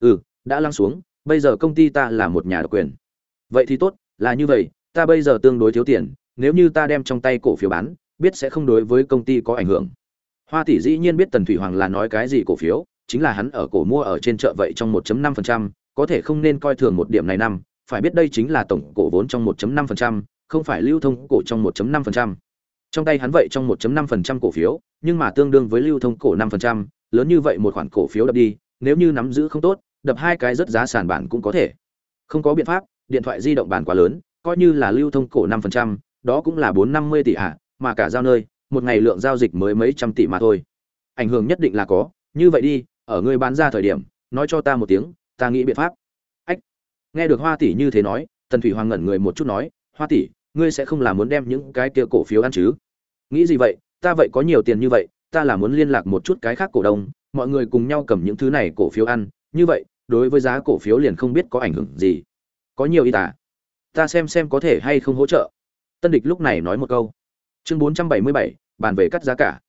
Ừ đã lắng xuống bây giờ công ty ta là một nhà độc quyền. Vậy thì tốt là như vậy ta bây giờ tương đối thiếu tiền nếu như ta đem trong tay cổ phiếu bán biết sẽ không đối với công ty có ảnh hưởng. Hoa tỷ dĩ nhiên biết tần thủy hoàng là nói cái gì cổ phiếu chính là hắn ở cổ mua ở trên chợ vậy trong 1.5%, có thể không nên coi thường một điểm này năm phải biết đây chính là tổng cổ vốn trong 1.5%, không phải lưu thông cổ trong 1.5%. Trong tay hắn vậy trong 1.5% cổ phiếu, nhưng mà tương đương với lưu thông cổ 5%, lớn như vậy một khoản cổ phiếu đập đi, nếu như nắm giữ không tốt, đập hai cái rất giá sản bản cũng có thể. Không có biện pháp, điện thoại di động bản quá lớn, coi như là lưu thông cổ 5%, đó cũng là 450 tỷ ạ, mà cả giao nơi, một ngày lượng giao dịch mới mấy trăm tỷ mà thôi. Ảnh hưởng nhất định là có, như vậy đi, ở người bán ra thời điểm, nói cho ta một tiếng, ta nghĩ biện pháp. Nghe được Hoa tỷ như thế nói, Tần Thủy Hoàng ngẩn người một chút nói, "Hoa tỷ, ngươi sẽ không là muốn đem những cái kia cổ phiếu ăn chứ? Nghĩ gì vậy? Ta vậy có nhiều tiền như vậy ta là muốn liên lạc một chút cái khác cổ đông mọi người cùng nhau cầm những thứ này cổ phiếu ăn. Như vậy đối với giá cổ phiếu liền không biết có ảnh hưởng gì. Có nhiều y tả. Ta xem xem có thể hay không hỗ trợ. Tân địch lúc này nói một câu. Chương bốn trăm bảy mươi bảy bàn về cắt giá cả.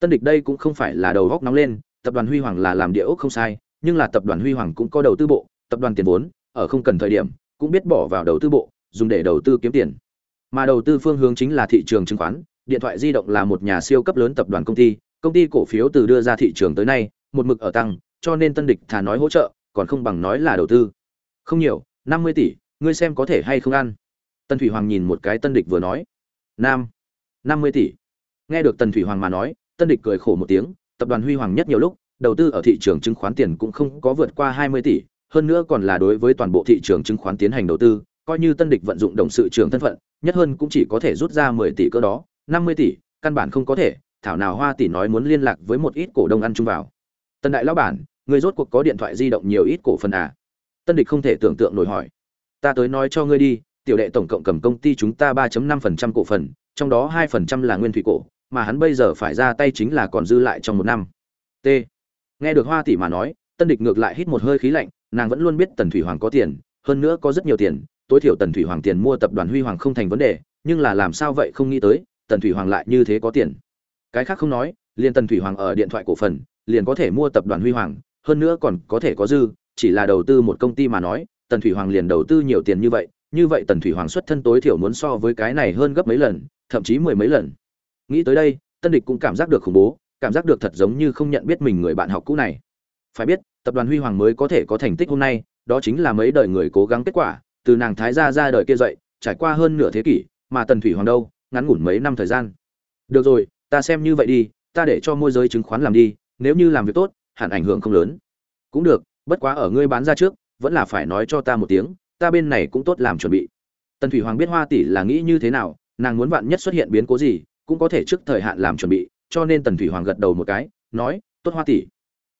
Tân địch đây cũng không phải là đầu góc nóng lên tập đoàn huy hoàng là làm địa ốc không sai nhưng là tập đoàn huy hoàng cũng có đầu tư bộ tập đoàn tiền vốn ở không cần thời điểm, cũng biết bỏ vào đầu tư bộ, dùng để đầu tư kiếm tiền. Mà đầu tư phương hướng chính là thị trường chứng khoán, điện thoại di động là một nhà siêu cấp lớn tập đoàn công ty công ty cổ phiếu từ đưa ra thị trường tới nay, một mực ở tăng, cho nên tân địch thà nói hỗ trợ, còn không bằng nói là đầu tư. Không nhiều, năm mươi tỷ, ngươi xem có thể hay không ăn? Tân thủy hoàng nhìn một cái tân địch vừa nói. Nam, năm mươi tỷ. Nghe được tần thủy hoàng mà nói, tân địch cười khổ một tiếng, tập đoàn huy hoàng nhất nhiều lúc, đầu tư ở thị trường chứng khoán tiền cũng không có vượt qua hai mươi tỷ hơn nữa còn là đối với toàn bộ thị trường chứng khoán tiến hành đầu tư, coi như tân địch vận dụng đồng sự trưởng thân phận, nhất hơn cũng chỉ có thể rút ra mười tỷ cơ đó, năm mươi tỷ, căn bản không có thể, thảo nào hoa tỷ nói muốn liên lạc với một ít cổ đông ăn chung vào. Tân đại lão bản, người rốt cuộc có điện thoại di động nhiều ít cổ phần à? Tân địch không thể tưởng tượng nổi hỏi. Ta tới nói cho ngươi đi, tiểu đệ tổng cộng cầm công ty chúng ta ba năm phần trăm cổ phần, trong đó hai phần trăm là nguyên thủy cổ, mà hắn bây giờ phải ra tay chính là còn dư lại trong một năm. T. Nghe được hoa tỷ mà nói, tân địch ngược lại hít một hơi khí lạnh nàng vẫn luôn biết tần thủy hoàng có tiền, hơn nữa có rất nhiều tiền. Tối thiểu tần thủy hoàng tiền mua tập đoàn huy hoàng không thành vấn đề, nhưng là làm sao vậy không nghĩ tới, tần thủy hoàng lại như thế có tiền. Cái khác không nói, liền tần thủy hoàng ở điện thoại cổ phần, liền có thể mua tập đoàn huy hoàng, hơn nữa còn có thể có dư, chỉ là đầu tư một công ty mà nói, tần thủy hoàng liền đầu tư nhiều tiền như vậy như vậy tần thủy hoàng xuất thân tối thiểu muốn so với cái này hơn gấp mấy lần, thậm chí mười mấy lần. Nghĩ tới đây, tân địch cũng cảm giác được khủng bố, cảm giác được thật giống như không nhận biết mình người bạn học cũ này phải biết, tập đoàn huy hoàng mới có thể có thành tích hôm nay, đó chính là mấy đời người cố gắng kết quả, từ nàng thái gia ra đời kia dậy, trải qua hơn nửa thế kỷ, mà tần thủy hoàng đâu, ngắn ngủn mấy năm thời gian. Được rồi, ta xem như vậy đi, ta để cho môi giới chứng khoán làm đi, nếu như làm việc tốt, hẳn ảnh hưởng không lớn. Cũng được, bất quá ở ngươi bán ra trước, vẫn là phải nói cho ta một tiếng, ta bên này cũng tốt làm chuẩn bị. Tần thủy hoàng biết hoa tỷ là nghĩ như thế nào, nàng muốn vạn nhất xuất hiện biến cố gì, cũng có thể trước thời hạn làm chuẩn bị, cho nên tần thủy hoàng gật đầu một cái, nói, tốt hoa tỷ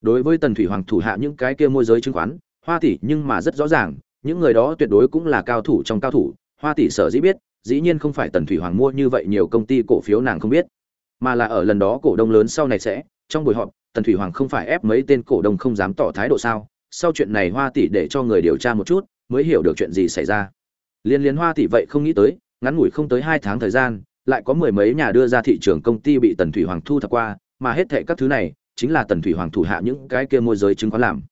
đối với tần thủy hoàng thủ hạ những cái kia môi giới chứng khoán, hoa tỷ nhưng mà rất rõ ràng, những người đó tuyệt đối cũng là cao thủ trong cao thủ, hoa tỷ sở dĩ biết, dĩ nhiên không phải tần thủy hoàng mua như vậy nhiều công ty cổ phiếu nàng không biết, mà là ở lần đó cổ đông lớn sau này sẽ, trong buổi họp, tần thủy hoàng không phải ép mấy tên cổ đông không dám tỏ thái độ sao, sau chuyện này hoa tỷ để cho người điều tra một chút, mới hiểu được chuyện gì xảy ra. Liên liên hoa tỷ vậy không nghĩ tới, ngắn ngủi không tới hai tháng thời gian, lại có mười mấy nhà đưa ra thị trường công ty bị tần thủy hoàng thu thập qua, mà hết thệ các thứ này chính là tần thủy hoàng thủ hạ những cái kia môi giới chứng khoán làm.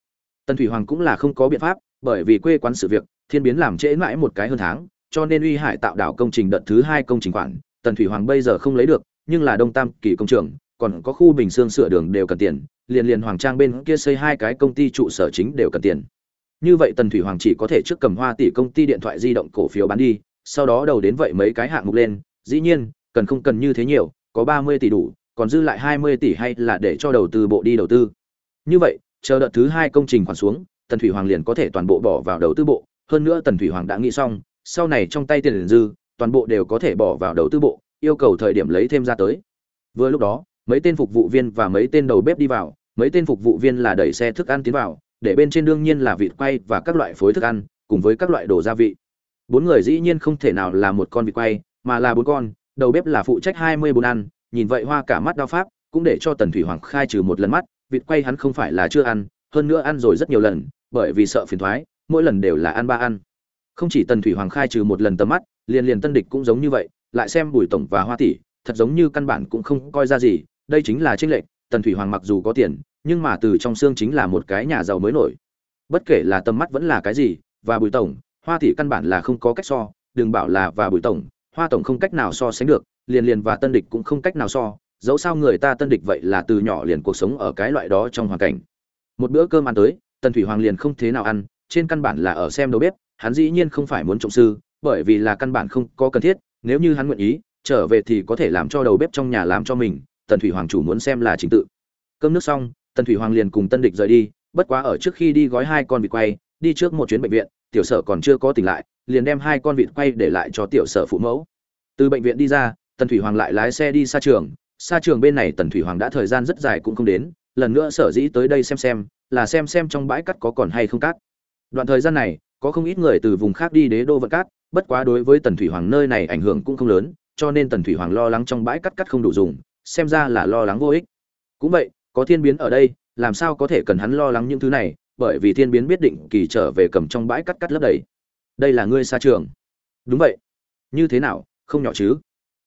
Tần thủy hoàng cũng là không có biện pháp, bởi vì quê quán sự việc, thiên biến làm trễ mãi một cái hơn tháng, cho nên uy hải tạo đảo công trình đợt thứ hai công trình khoản, tần thủy hoàng bây giờ không lấy được, nhưng là đông tam kỳ công trường, còn có khu bình xương sửa đường đều cần tiền, liền liền hoàng trang bên kia xây hai cái công ty trụ sở chính đều cần tiền. Như vậy tần thủy hoàng chỉ có thể trước cầm hoa tỷ công ty điện thoại di động cổ phiếu bán đi, sau đó đầu đến vậy mấy cái hạng mục lên, dĩ nhiên, cần không cần như thế nhiều, có ba mươi tỷ đủ còn dư lại hai mươi tỷ hay là để cho đầu tư bộ đi đầu tư? Như vậy, chờ đợt thứ hai công trình khoản xuống, tần thủy hoàng liền có thể toàn bộ bỏ vào đầu tư bộ. Hơn nữa tần thủy hoàng đã nghĩ xong, sau này trong tay tiền dư, toàn bộ đều có thể bỏ vào đầu tư bộ, yêu cầu thời điểm lấy thêm ra tới. Vừa lúc đó, mấy tên phục vụ viên và mấy tên đầu bếp đi vào. Mấy tên phục vụ viên là đẩy xe thức ăn tiến vào, để bên trên đương nhiên là vịt quay và các loại phối thức ăn, cùng với các loại đồ gia vị. Bốn người dĩ nhiên không thể nào là một con vịt quay, mà là bốn con, đầu bếp là phụ trách hai mươi bốn ăn nhìn vậy hoa cả mắt đao pháp, cũng để cho tần thủy hoàng khai trừ một lần mắt, vịt quay hắn không phải là chưa ăn, hơn nữa ăn rồi rất nhiều lần, bởi vì sợ phiền thoái, mỗi lần đều là ăn ba ăn. Không chỉ tần thủy hoàng khai trừ một lần tầm mắt, liền liền tân địch cũng giống như vậy, lại xem bùi tổng và hoa tỷ, thật giống như căn bản cũng không coi ra gì, đây chính là tranh lệch, tần thủy hoàng mặc dù có tiền, nhưng mà từ trong xương chính là một cái nhà giàu mới nổi. Bất kể là tầm mắt vẫn là cái gì, và bùi tổng, hoa tỷ căn bản là không có cách so, đừng bảo là và bùi tổng, hoa tổng không cách nào so sánh được liền liền và tân địch cũng không cách nào so, dẫu sao người ta tân địch vậy là từ nhỏ liền cuộc sống ở cái loại đó trong hoàn cảnh. Một bữa cơm ăn tới, tần thủy hoàng liền không thế nào ăn, trên căn bản là ở xem đầu bếp, hắn dĩ nhiên không phải muốn trọng sư, bởi vì là căn bản không có cần thiết, nếu như hắn nguyện ý, trở về thì có thể làm cho đầu bếp trong nhà làm cho mình, tần thủy hoàng chủ muốn xem là chính tự. Cơm nước xong, tần thủy hoàng liền cùng tân địch rời đi, bất quá ở trước khi đi gói hai con vịt quay, đi trước một chuyến bệnh viện, tiểu sở còn chưa có tỉnh lại, liền đem hai con vịt quay để lại cho tiểu sở phụ mẫu. Từ bệnh viện đi ra tần thủy hoàng lại lái xe đi xa trường. Xa trường bên này tần thủy hoàng đã thời gian rất dài cũng không đến. Lần nữa sở dĩ tới đây xem xem, là xem xem trong bãi cát có còn hay không cát. Đoạn thời gian này, có không ít người từ vùng khác đi đế đô vận cát, bất quá đối với tần thủy hoàng nơi này ảnh hưởng cũng không lớn, cho nên tần thủy hoàng lo lắng trong bãi cát cắt không đủ dùng, xem ra là lo lắng vô ích. Cũng vậy, có thiên biến ở đây, làm sao có thể cần hắn lo lắng những thứ này, bởi vì thiên biến biết định kỳ trở về cầm trong bãi cắt cắt lấp đầy. Đây là ngươi xa trường. Đúng vậy. Như thế nào, không nhỏ chứ?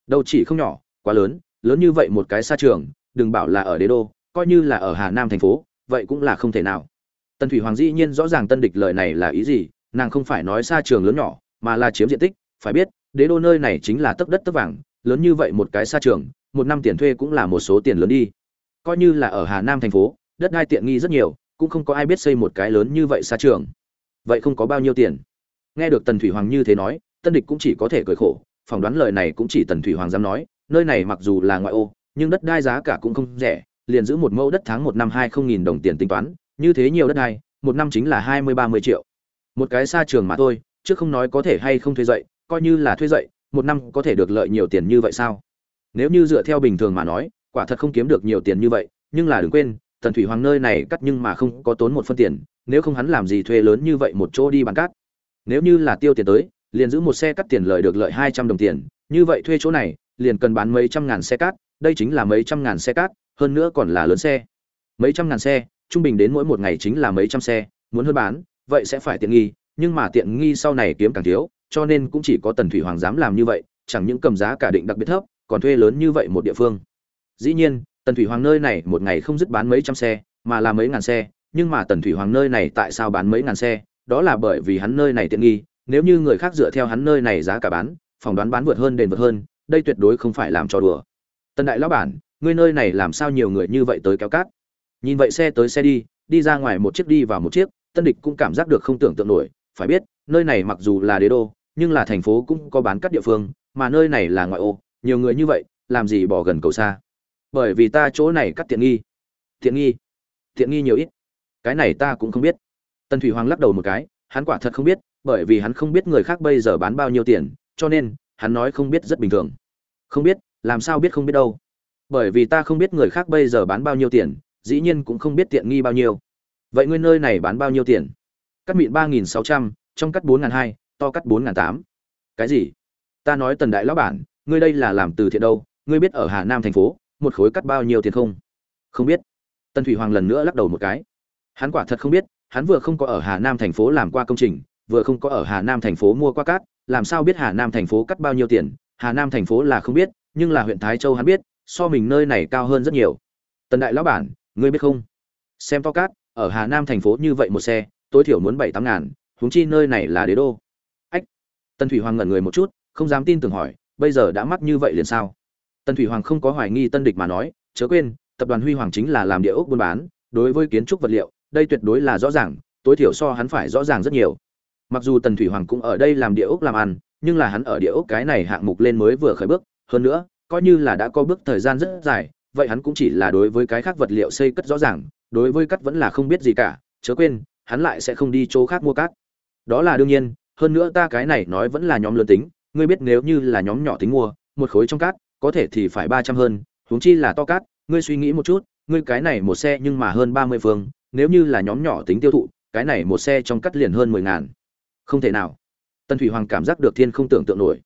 Đâu chỉ không nhỏ, quá lớn lớn như vậy một cái xa trường, đừng bảo là ở đế đô, coi như là ở hà nam thành phố, vậy cũng là không thể nào. Tần thủy hoàng dĩ nhiên rõ ràng tân địch lời này là ý gì, nàng không phải nói xa trường lớn nhỏ, mà là chiếm diện tích, phải biết, đế đô nơi này chính là tấc đất tấc vàng, lớn như vậy một cái xa trường, một năm tiền thuê cũng là một số tiền lớn đi. Coi như là ở hà nam thành phố, đất đai tiện nghi rất nhiều, cũng không có ai biết xây một cái lớn như vậy xa trường. Vậy không có bao nhiêu tiền. Nghe được tần thủy hoàng như thế nói, tân địch cũng chỉ có thể cười khổ phỏng đoán lời này cũng chỉ tần thủy hoàng dám nói, nơi này mặc dù là ngoại ô, nhưng đất đai giá cả cũng không rẻ, liền giữ một mẫu đất tháng một năm hai không nghìn đồng tiền tính toán, như thế nhiều đất đai, một năm chính là hai mươi ba mươi triệu. Một cái xa trường mà thôi, chứ không nói có thể hay không thuê dậy, coi như là thuê dậy, một năm có thể được lợi nhiều tiền như vậy sao? Nếu như dựa theo bình thường mà nói, quả thật không kiếm được nhiều tiền như vậy, nhưng là đừng quên, tần thủy hoàng nơi này cắt nhưng mà không có tốn một phân tiền, nếu không hắn làm gì thuê lớn như vậy một chỗ đi bán cát? Nếu như là tiêu tiền tới liền giữ một xe cắt tiền lợi được lợi hai trăm đồng tiền. Như vậy thuê chỗ này, liền cần bán mấy trăm ngàn xe cát. Đây chính là mấy trăm ngàn xe cát, hơn nữa còn là lớn xe. Mấy trăm ngàn xe, trung bình đến mỗi một ngày chính là mấy trăm xe. Muốn hơn bán, vậy sẽ phải tiện nghi, nhưng mà tiện nghi sau này kiếm càng thiếu, cho nên cũng chỉ có tần thủy hoàng dám làm như vậy, chẳng những cầm giá cả định đặc biệt thấp, còn thuê lớn như vậy một địa phương. Dĩ nhiên, tần thủy hoàng nơi này một ngày không dứt bán mấy trăm xe, mà là mấy ngàn xe. Nhưng mà tần thủy hoàng nơi này tại sao bán mấy ngàn xe? Đó là bởi vì hắn nơi này tiện nghi nếu như người khác dựa theo hắn nơi này giá cả bán phỏng đoán bán vượt hơn đền vượt hơn, đây tuyệt đối không phải làm trò đùa. Tần đại lão bản, ngươi nơi này làm sao nhiều người như vậy tới kéo cát? Nhìn vậy xe tới xe đi đi ra ngoài một chiếc đi vào một chiếc, tân địch cũng cảm giác được không tưởng tượng nổi, phải biết, nơi này mặc dù là đế đô, nhưng là thành phố cũng có bán cắt địa phương, mà nơi này là ngoại ô, nhiều người như vậy, làm gì bỏ gần cầu xa? Bởi vì ta chỗ này cắt tiện nghi. Tiện nghi? Tiện nghi nhiều ít. Cái này ta cũng không biết. Tân thủy hoàng lắc đầu một cái, hắn quả thật không biết bởi vì hắn không biết người khác bây giờ bán bao nhiêu tiền, cho nên, hắn nói không biết rất bình thường. Không biết, làm sao biết không biết đâu. Bởi vì ta không biết người khác bây giờ bán bao nhiêu tiền, dĩ nhiên cũng không biết tiện nghi bao nhiêu. Vậy ngươi nơi này bán bao nhiêu tiền? Cắt mịn ba nghìn sáu trăm, trong cắt bốn hai, to cắt bốn tám. Cái gì? Ta nói tần đại lão bản, ngươi đây là làm từ thiện đâu, ngươi biết ở hà nam thành phố, một khối cắt bao nhiêu tiền không? Không biết. Tần thủy hoàng lần nữa lắc đầu một cái. Hắn quả thật không biết, hắn vừa không có ở hà nam thành phố làm qua công trình vừa không có ở hà nam thành phố mua qua cát, làm sao biết hà nam thành phố cắt bao nhiêu tiền? Hà nam thành phố là không biết, nhưng là huyện thái châu hắn biết, so mình nơi này cao hơn rất nhiều. Tần đại lão bản, ngươi biết không? Xem to cát, ở hà nam thành phố như vậy một xe, tối thiểu muốn bảy tám ngàn, huống chi nơi này là đế đô. Ách, tần thủy hoàng ngẩn người một chút, không dám tin tưởng hỏi, bây giờ đã mắc như vậy liền sao? Tần thủy hoàng không có hoài nghi tân địch mà nói, chớ quên, tập đoàn huy hoàng chính là làm địa ốc buôn bán, đối với kiến trúc vật liệu, đây tuyệt đối là rõ ràng, tối thiểu so hắn phải rõ ràng rất nhiều mặc dù tần thủy hoàng cũng ở đây làm địa ốc làm ăn, nhưng là hắn ở địa ốc cái này hạng mục lên mới vừa khởi bước. Hơn nữa, coi như là đã có bước thời gian rất dài, vậy hắn cũng chỉ là đối với cái khác vật liệu xây cất rõ ràng, đối với cắt vẫn là không biết gì cả, chớ quên, hắn lại sẽ không đi chỗ khác mua cát. Đó là đương nhiên, hơn nữa ta cái này nói vẫn là nhóm lớn tính, ngươi biết nếu như là nhóm nhỏ tính mua, một khối trong cát, có thể thì phải ba trăm hơn, huống chi là to cát, ngươi suy nghĩ một chút, ngươi cái này một xe nhưng mà hơn ba mươi phương, nếu như là nhóm nhỏ tính tiêu thụ, cái này một xe trong cắt liền hơn mười ngàn không thể nào. Tần thủy hoàng cảm giác được thiên không tưởng tượng nổi.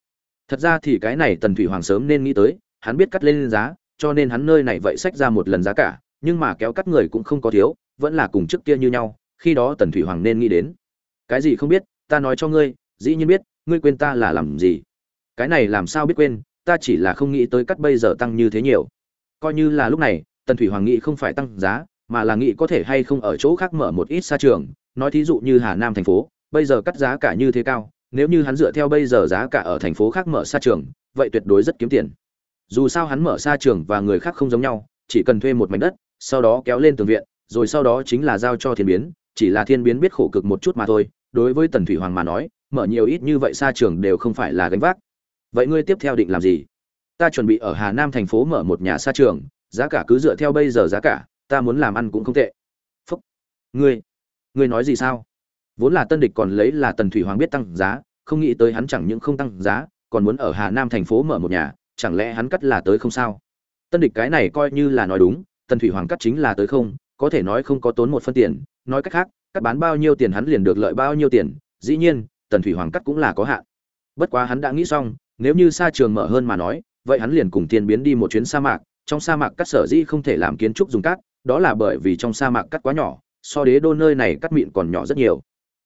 Thật ra thì cái này tần thủy hoàng sớm nên nghĩ tới, hắn biết cắt lên giá, cho nên hắn nơi này vậy sách ra một lần giá cả, nhưng mà kéo cắt người cũng không có thiếu, vẫn là cùng trước kia như nhau, khi đó tần thủy hoàng nên nghĩ đến. Cái gì không biết, ta nói cho ngươi, dĩ nhiên biết, ngươi quên ta là làm gì. Cái này làm sao biết quên, ta chỉ là không nghĩ tới cắt bây giờ tăng như thế nhiều. Coi như là lúc này, tần thủy hoàng nghĩ không phải tăng giá, mà là nghĩ có thể hay không ở chỗ khác mở một ít xa trường, nói thí dụ như hà nam thành phố bây giờ cắt giá cả như thế cao, nếu như hắn dựa theo bây giờ giá cả ở thành phố khác mở xa trường, vậy tuyệt đối rất kiếm tiền. Dù sao hắn mở xa trường và người khác không giống nhau, chỉ cần thuê một mảnh đất, sau đó kéo lên tường viện, rồi sau đó chính là giao cho thiên biến, chỉ là thiên biến biết khổ cực một chút mà thôi, đối với tần thủy hoàng mà nói, mở nhiều ít như vậy xa trường đều không phải là gánh vác. Vậy ngươi tiếp theo định làm gì? Ta chuẩn bị ở hà nam thành phố mở một nhà xa trường, giá cả cứ dựa theo bây giờ giá cả, ta muốn làm ăn cũng không tệ. Phúc. Ngươi. Ngươi nói gì sao? Vốn là tân địch còn lấy là tần thủy hoàng biết tăng giá, không nghĩ tới hắn chẳng những không tăng giá, còn muốn ở hà nam thành phố mở một nhà, chẳng lẽ hắn cắt là tới không sao? Tân địch cái này coi như là nói đúng, tần thủy hoàng cắt chính là tới không, có thể nói không có tốn một phân tiền, nói cách khác, cắt bán bao nhiêu tiền hắn liền được lợi bao nhiêu tiền, dĩ nhiên, tần thủy hoàng cắt cũng là có hạn. Bất quá hắn đã nghĩ xong, nếu như xa trường mở hơn mà nói, vậy hắn liền cùng tiền biến đi một chuyến sa mạc, trong sa mạc cắt sở dĩ không thể làm kiến trúc dùng cát, đó là bởi vì trong sa mạc cắt quá nhỏ, so đế đô nơi này cắt mịn còn nhỏ rất nhiều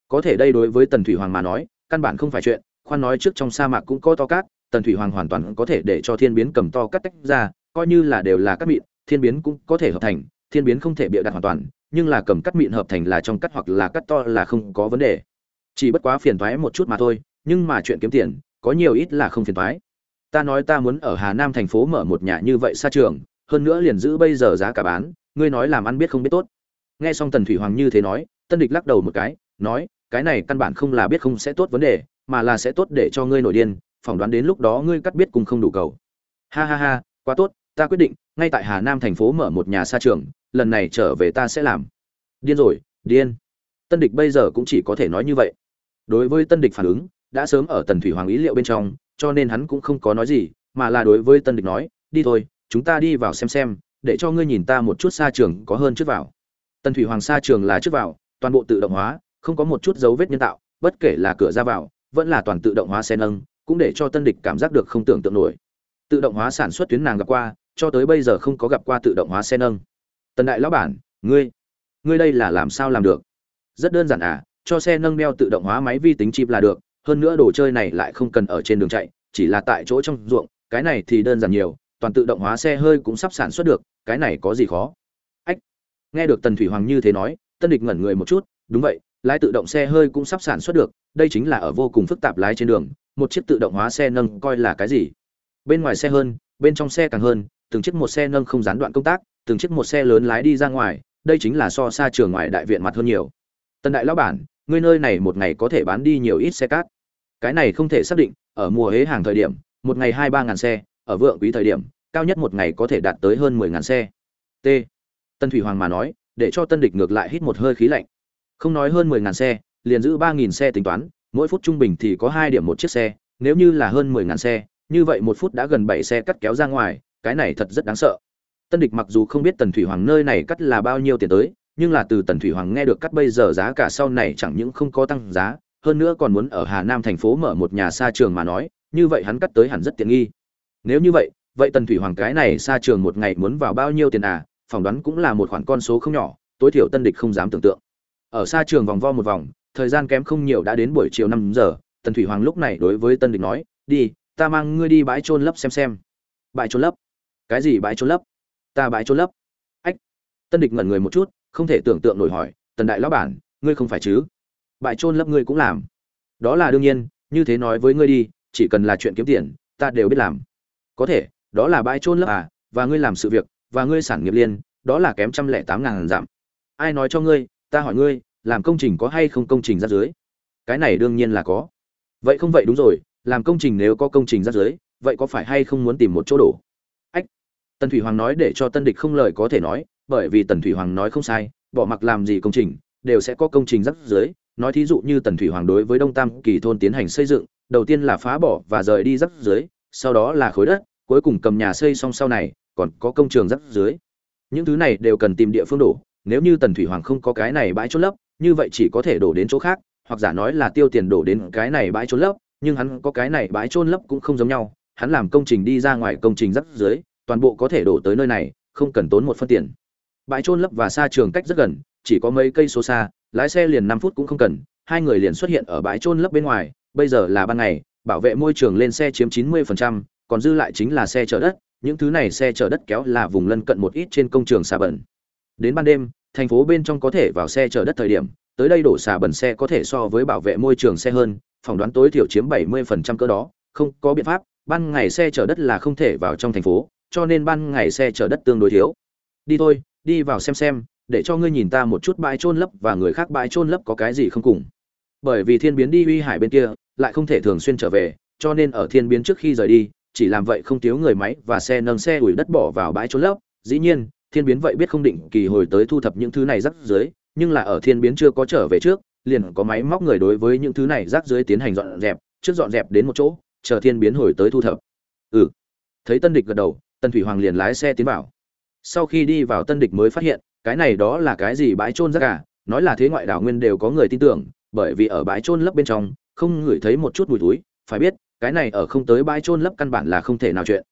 có thể đây đối với tần thủy hoàng mà nói, căn bản không phải chuyện, khoan nói trước trong sa mạc cũng có to cát, tần thủy hoàng hoàn toàn có thể để cho thiên biến cầm to cát tách ra, coi như là đều là cát mịn, thiên biến cũng có thể hợp thành, thiên biến không thể bịa đặt hoàn toàn, nhưng là cầm cắt mịn hợp thành là trong cắt hoặc là cắt to là không có vấn đề. Chỉ bất quá phiền toái một chút mà thôi, nhưng mà chuyện kiếm tiền, có nhiều ít là không phiền toái. Ta nói ta muốn ở hà nam thành phố mở một nhà như vậy xa trường, hơn nữa liền giữ bây giờ giá cả bán, ngươi nói làm ăn biết không biết tốt. Nghe xong tần thủy hoàng như thế nói, tân địch lắc đầu một cái, nói cái này căn bản không là biết không sẽ tốt vấn đề, mà là sẽ tốt để cho ngươi nổi điên, phỏng đoán đến lúc đó ngươi cắt biết cùng không đủ cầu. Ha ha ha, quá tốt, ta quyết định, ngay tại hà nam thành phố mở một nhà xa trường, lần này trở về ta sẽ làm. Điên rồi, điên. Tân địch bây giờ cũng chỉ có thể nói như vậy. Đối với tân địch phản ứng, đã sớm ở tần thủy hoàng ý liệu bên trong, cho nên hắn cũng không có nói gì, mà là đối với tân địch nói, đi thôi, chúng ta đi vào xem xem, để cho ngươi nhìn ta một chút xa trường có hơn trước vào. Tần thủy hoàng xa trường là trước vào, toàn bộ tự động hóa không có một chút dấu vết nhân tạo, bất kể là cửa ra vào, vẫn là toàn tự động hóa xe nâng, cũng để cho tân địch cảm giác được không tưởng tượng nổi. Tự động hóa sản xuất tuyến nàng gặp qua, cho tới bây giờ không có gặp qua tự động hóa xe nâng. Tần đại lão bản, ngươi ngươi đây là làm sao làm được? Rất đơn giản à cho xe nâng đeo tự động hóa máy vi tính chip là được, hơn nữa đồ chơi này lại không cần ở trên đường chạy, chỉ là tại chỗ trong ruộng, cái này thì đơn giản nhiều, toàn tự động hóa xe hơi cũng sắp sản xuất được, cái này có gì khó? Ách, nghe được tần thủy hoàng như thế nói, tân địch ngẩn người một chút, đúng vậy lái tự động xe hơi cũng sắp sản xuất được, đây chính là ở vô cùng phức tạp lái trên đường, một chiếc tự động hóa xe nâng coi là cái gì? Bên ngoài xe hơn, bên trong xe càng hơn, từng chiếc một xe nâng không gián đoạn công tác, từng chiếc một xe lớn lái đi ra ngoài, đây chính là so xa trường ngoài đại viện mặt hơn nhiều. Tân đại lão bản, ngươi nơi này một ngày có thể bán đi nhiều ít xe cát. Cái này không thể xác định, ở mùa hế hàng thời điểm, một ngày hai ba ngàn xe, ở vượng quý thời điểm, cao nhất một ngày có thể đạt tới hơn mười ngàn xe. T. Tân thủy hoàng mà nói, để cho tân địch ngược lại hít một hơi khí lạnh không nói hơn mười ngàn xe, liền giữ ba nghìn xe tính toán, mỗi phút trung bình thì có hai điểm một chiếc xe, nếu như là hơn mười ngàn xe, như vậy một phút đã gần bảy xe cắt kéo ra ngoài, cái này thật rất đáng sợ. Tân địch mặc dù không biết tần thủy hoàng nơi này cắt là bao nhiêu tiền tới, nhưng là từ tần thủy hoàng nghe được cắt bây giờ giá cả sau này chẳng những không có tăng giá, hơn nữa còn muốn ở hà nam thành phố mở một nhà xa trường mà nói, như vậy hắn cắt tới hẳn rất tiện nghi. Nếu như vậy vậy tần thủy hoàng cái này xa trường một ngày muốn vào bao nhiêu tiền à phỏng đoán cũng là một khoản con số không nhỏ, tối thiểu tân địch không dám tưởng tượng ở xa trường vòng vo một vòng, thời gian kém không nhiều đã đến buổi chiều năm giờ, tần thủy hoàng lúc này đối với tân địch nói, đi, ta mang ngươi đi bãi trôn lấp xem xem. Bãi trôn lấp? Cái gì bãi trôn lấp? Ta bãi trôn lấp. Ách. Tân địch ngẩn người một chút, không thể tưởng tượng nổi hỏi, tần đại lão bản, ngươi không phải chứ? Bãi trôn lấp ngươi cũng làm. Đó là đương nhiên, như thế nói với ngươi đi, chỉ cần là chuyện kiếm tiền, ta đều biết làm. Có thể, đó là bãi trôn lấp à và ngươi làm sự việc, và ngươi sản nghiệp liên, đó là kém trăm lẻ tám ngàn giảm. Ai nói cho ngươi ta hỏi ngươi, làm công trình có hay không công trình ra dưới cái này đương nhiên là có. Vậy không vậy đúng rồi, làm công trình nếu có công trình ra dưới vậy có phải hay không muốn tìm một chỗ đổ? Ách! Tần thủy hoàng nói để cho tân địch không lời có thể nói, bởi vì tần thủy hoàng nói không sai, bỏ mặc làm gì công trình, đều sẽ có công trình rắc dưới nói thí dụ như tần thủy hoàng đối với đông tam kỳ thôn tiến hành xây dựng, đầu tiên là phá bỏ và rời đi rắc dưới sau đó là khối đất, cuối cùng cầm nhà xây xong sau này, còn có công trường rắc dưới những thứ này đều cần tìm địa phương đổ nếu như tần thủy hoàng không có cái này bãi trôn lấp như vậy chỉ có thể đổ đến chỗ khác hoặc giả nói là tiêu tiền đổ đến cái này bãi trôn lấp nhưng hắn có cái này bãi trôn lấp cũng không giống nhau hắn làm công trình đi ra ngoài công trình rắc dưới toàn bộ có thể đổ tới nơi này không cần tốn một phân tiền. Bãi trôn lấp và xa trường cách rất gần chỉ có mấy cây số xa lái xe liền năm phút cũng không cần hai người liền xuất hiện ở bãi trôn lấp bên ngoài bây giờ là ban ngày bảo vệ môi trường lên xe chiếm chín mươi phần trăm, còn dư lại chính là xe chở đất những thứ này xe chở đất kéo là vùng lân cận một ít trên công trường xà bẩn đến ban đêm, thành phố bên trong có thể vào xe chở đất thời điểm, tới đây đổ xà bẩn xe có thể so với bảo vệ môi trường xe hơn, phỏng đoán tối thiểu chiếm 70% cỡ đó. Không có biện pháp, ban ngày xe chở đất là không thể vào trong thành phố, cho nên ban ngày xe chở đất tương đối thiếu. Đi thôi, đi vào xem xem, để cho ngươi nhìn ta một chút bãi trôn lấp và người khác bãi trôn lấp có cái gì không cùng. Bởi vì thiên biến đi uy hải bên kia, lại không thể thường xuyên trở về, cho nên ở thiên biến trước khi rời đi, chỉ làm vậy không thiếu người máy và xe nâng xe ủi đất bỏ vào bãi trôn lấp. Dĩ nhiên thiên biến vậy biết không định kỳ hồi tới thu thập những thứ này rắc dưới nhưng là ở thiên biến chưa có trở về trước, liền có máy móc người đối với những thứ này rác dưới tiến hành dọn dẹp, trước dọn dẹp đến một chỗ, chờ thiên biến hồi tới thu thập. Ừ. Thấy tân địch gật đầu tân thủy hoàng liền lái xe tiến vào. Sau khi đi vào tân địch mới phát hiện, cái này đó là cái gì bãi trôn rác cả nói là thế ngoại đảo nguyên đều có người tin tưởng, bởi vì ở bãi trôn lấp bên trong, không ngửi thấy một chút mùi túi phải biết, cái này ở không tới bãi trôn lấp căn bản là không thể nào chuyện.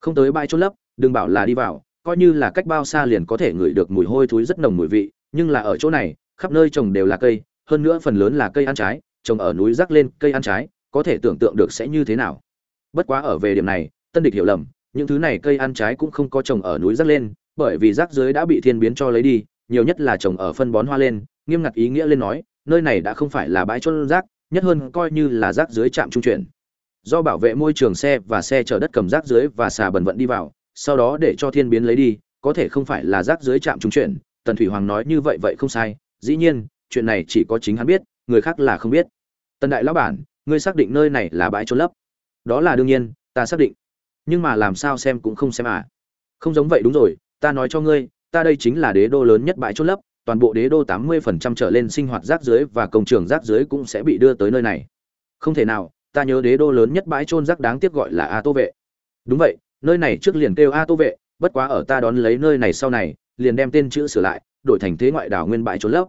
Không tới bãi trôn lấp, đừng bảo là đi vào coi như là cách bao xa liền có thể ngửi được mùi hôi thối rất nồng mùi vị, nhưng là ở chỗ này, khắp nơi trồng đều là cây, hơn nữa phần lớn là cây ăn trái, trồng ở núi rắc lên cây ăn trái, có thể tưởng tượng được sẽ như thế nào. Bất quá ở về điểm này, tân địch hiểu lầm, những thứ này cây ăn trái cũng không có trồng ở núi rắc lên, bởi vì rác dưới đã bị thiên biến cho lấy đi, nhiều nhất là trồng ở phân bón hoa lên, nghiêm ngặt ý nghĩa lên nói, nơi này đã không phải là bãi chôn rác, nhất hơn coi như là rác dưới trạm trung chuyển. Do bảo vệ môi trường xe và xe chở đất cầm rác dưới và xà bẩn vận đi vào sau đó để cho thiên biến lấy đi, có thể không phải là rác dưới trạm trung chuyển tần thủy hoàng nói như vậy vậy không sai, dĩ nhiên, chuyện này chỉ có chính hắn biết, người khác là không biết. Tần đại lão bản, ngươi xác định nơi này là bãi trôn lấp. Đó là đương nhiên, ta xác định. Nhưng mà làm sao xem cũng không xem à. Không giống vậy đúng rồi, ta nói cho ngươi, ta đây chính là đế đô lớn nhất bãi trôn lấp, toàn bộ đế đô tám mươi phần trăm trở lên sinh hoạt rác dưới và công trường rác dưới cũng sẽ bị đưa tới nơi này. Không thể nào, ta nhớ đế đô lớn nhất bãi trôn rác đáng tiếc gọi là a tô vệ. Đúng vậy nơi này trước liền kêu a tô vệ, bất quá ở ta đón lấy nơi này sau này, liền đem tên chữ sửa lại, đổi thành thế ngoại đảo nguyên bãi trốn lấp.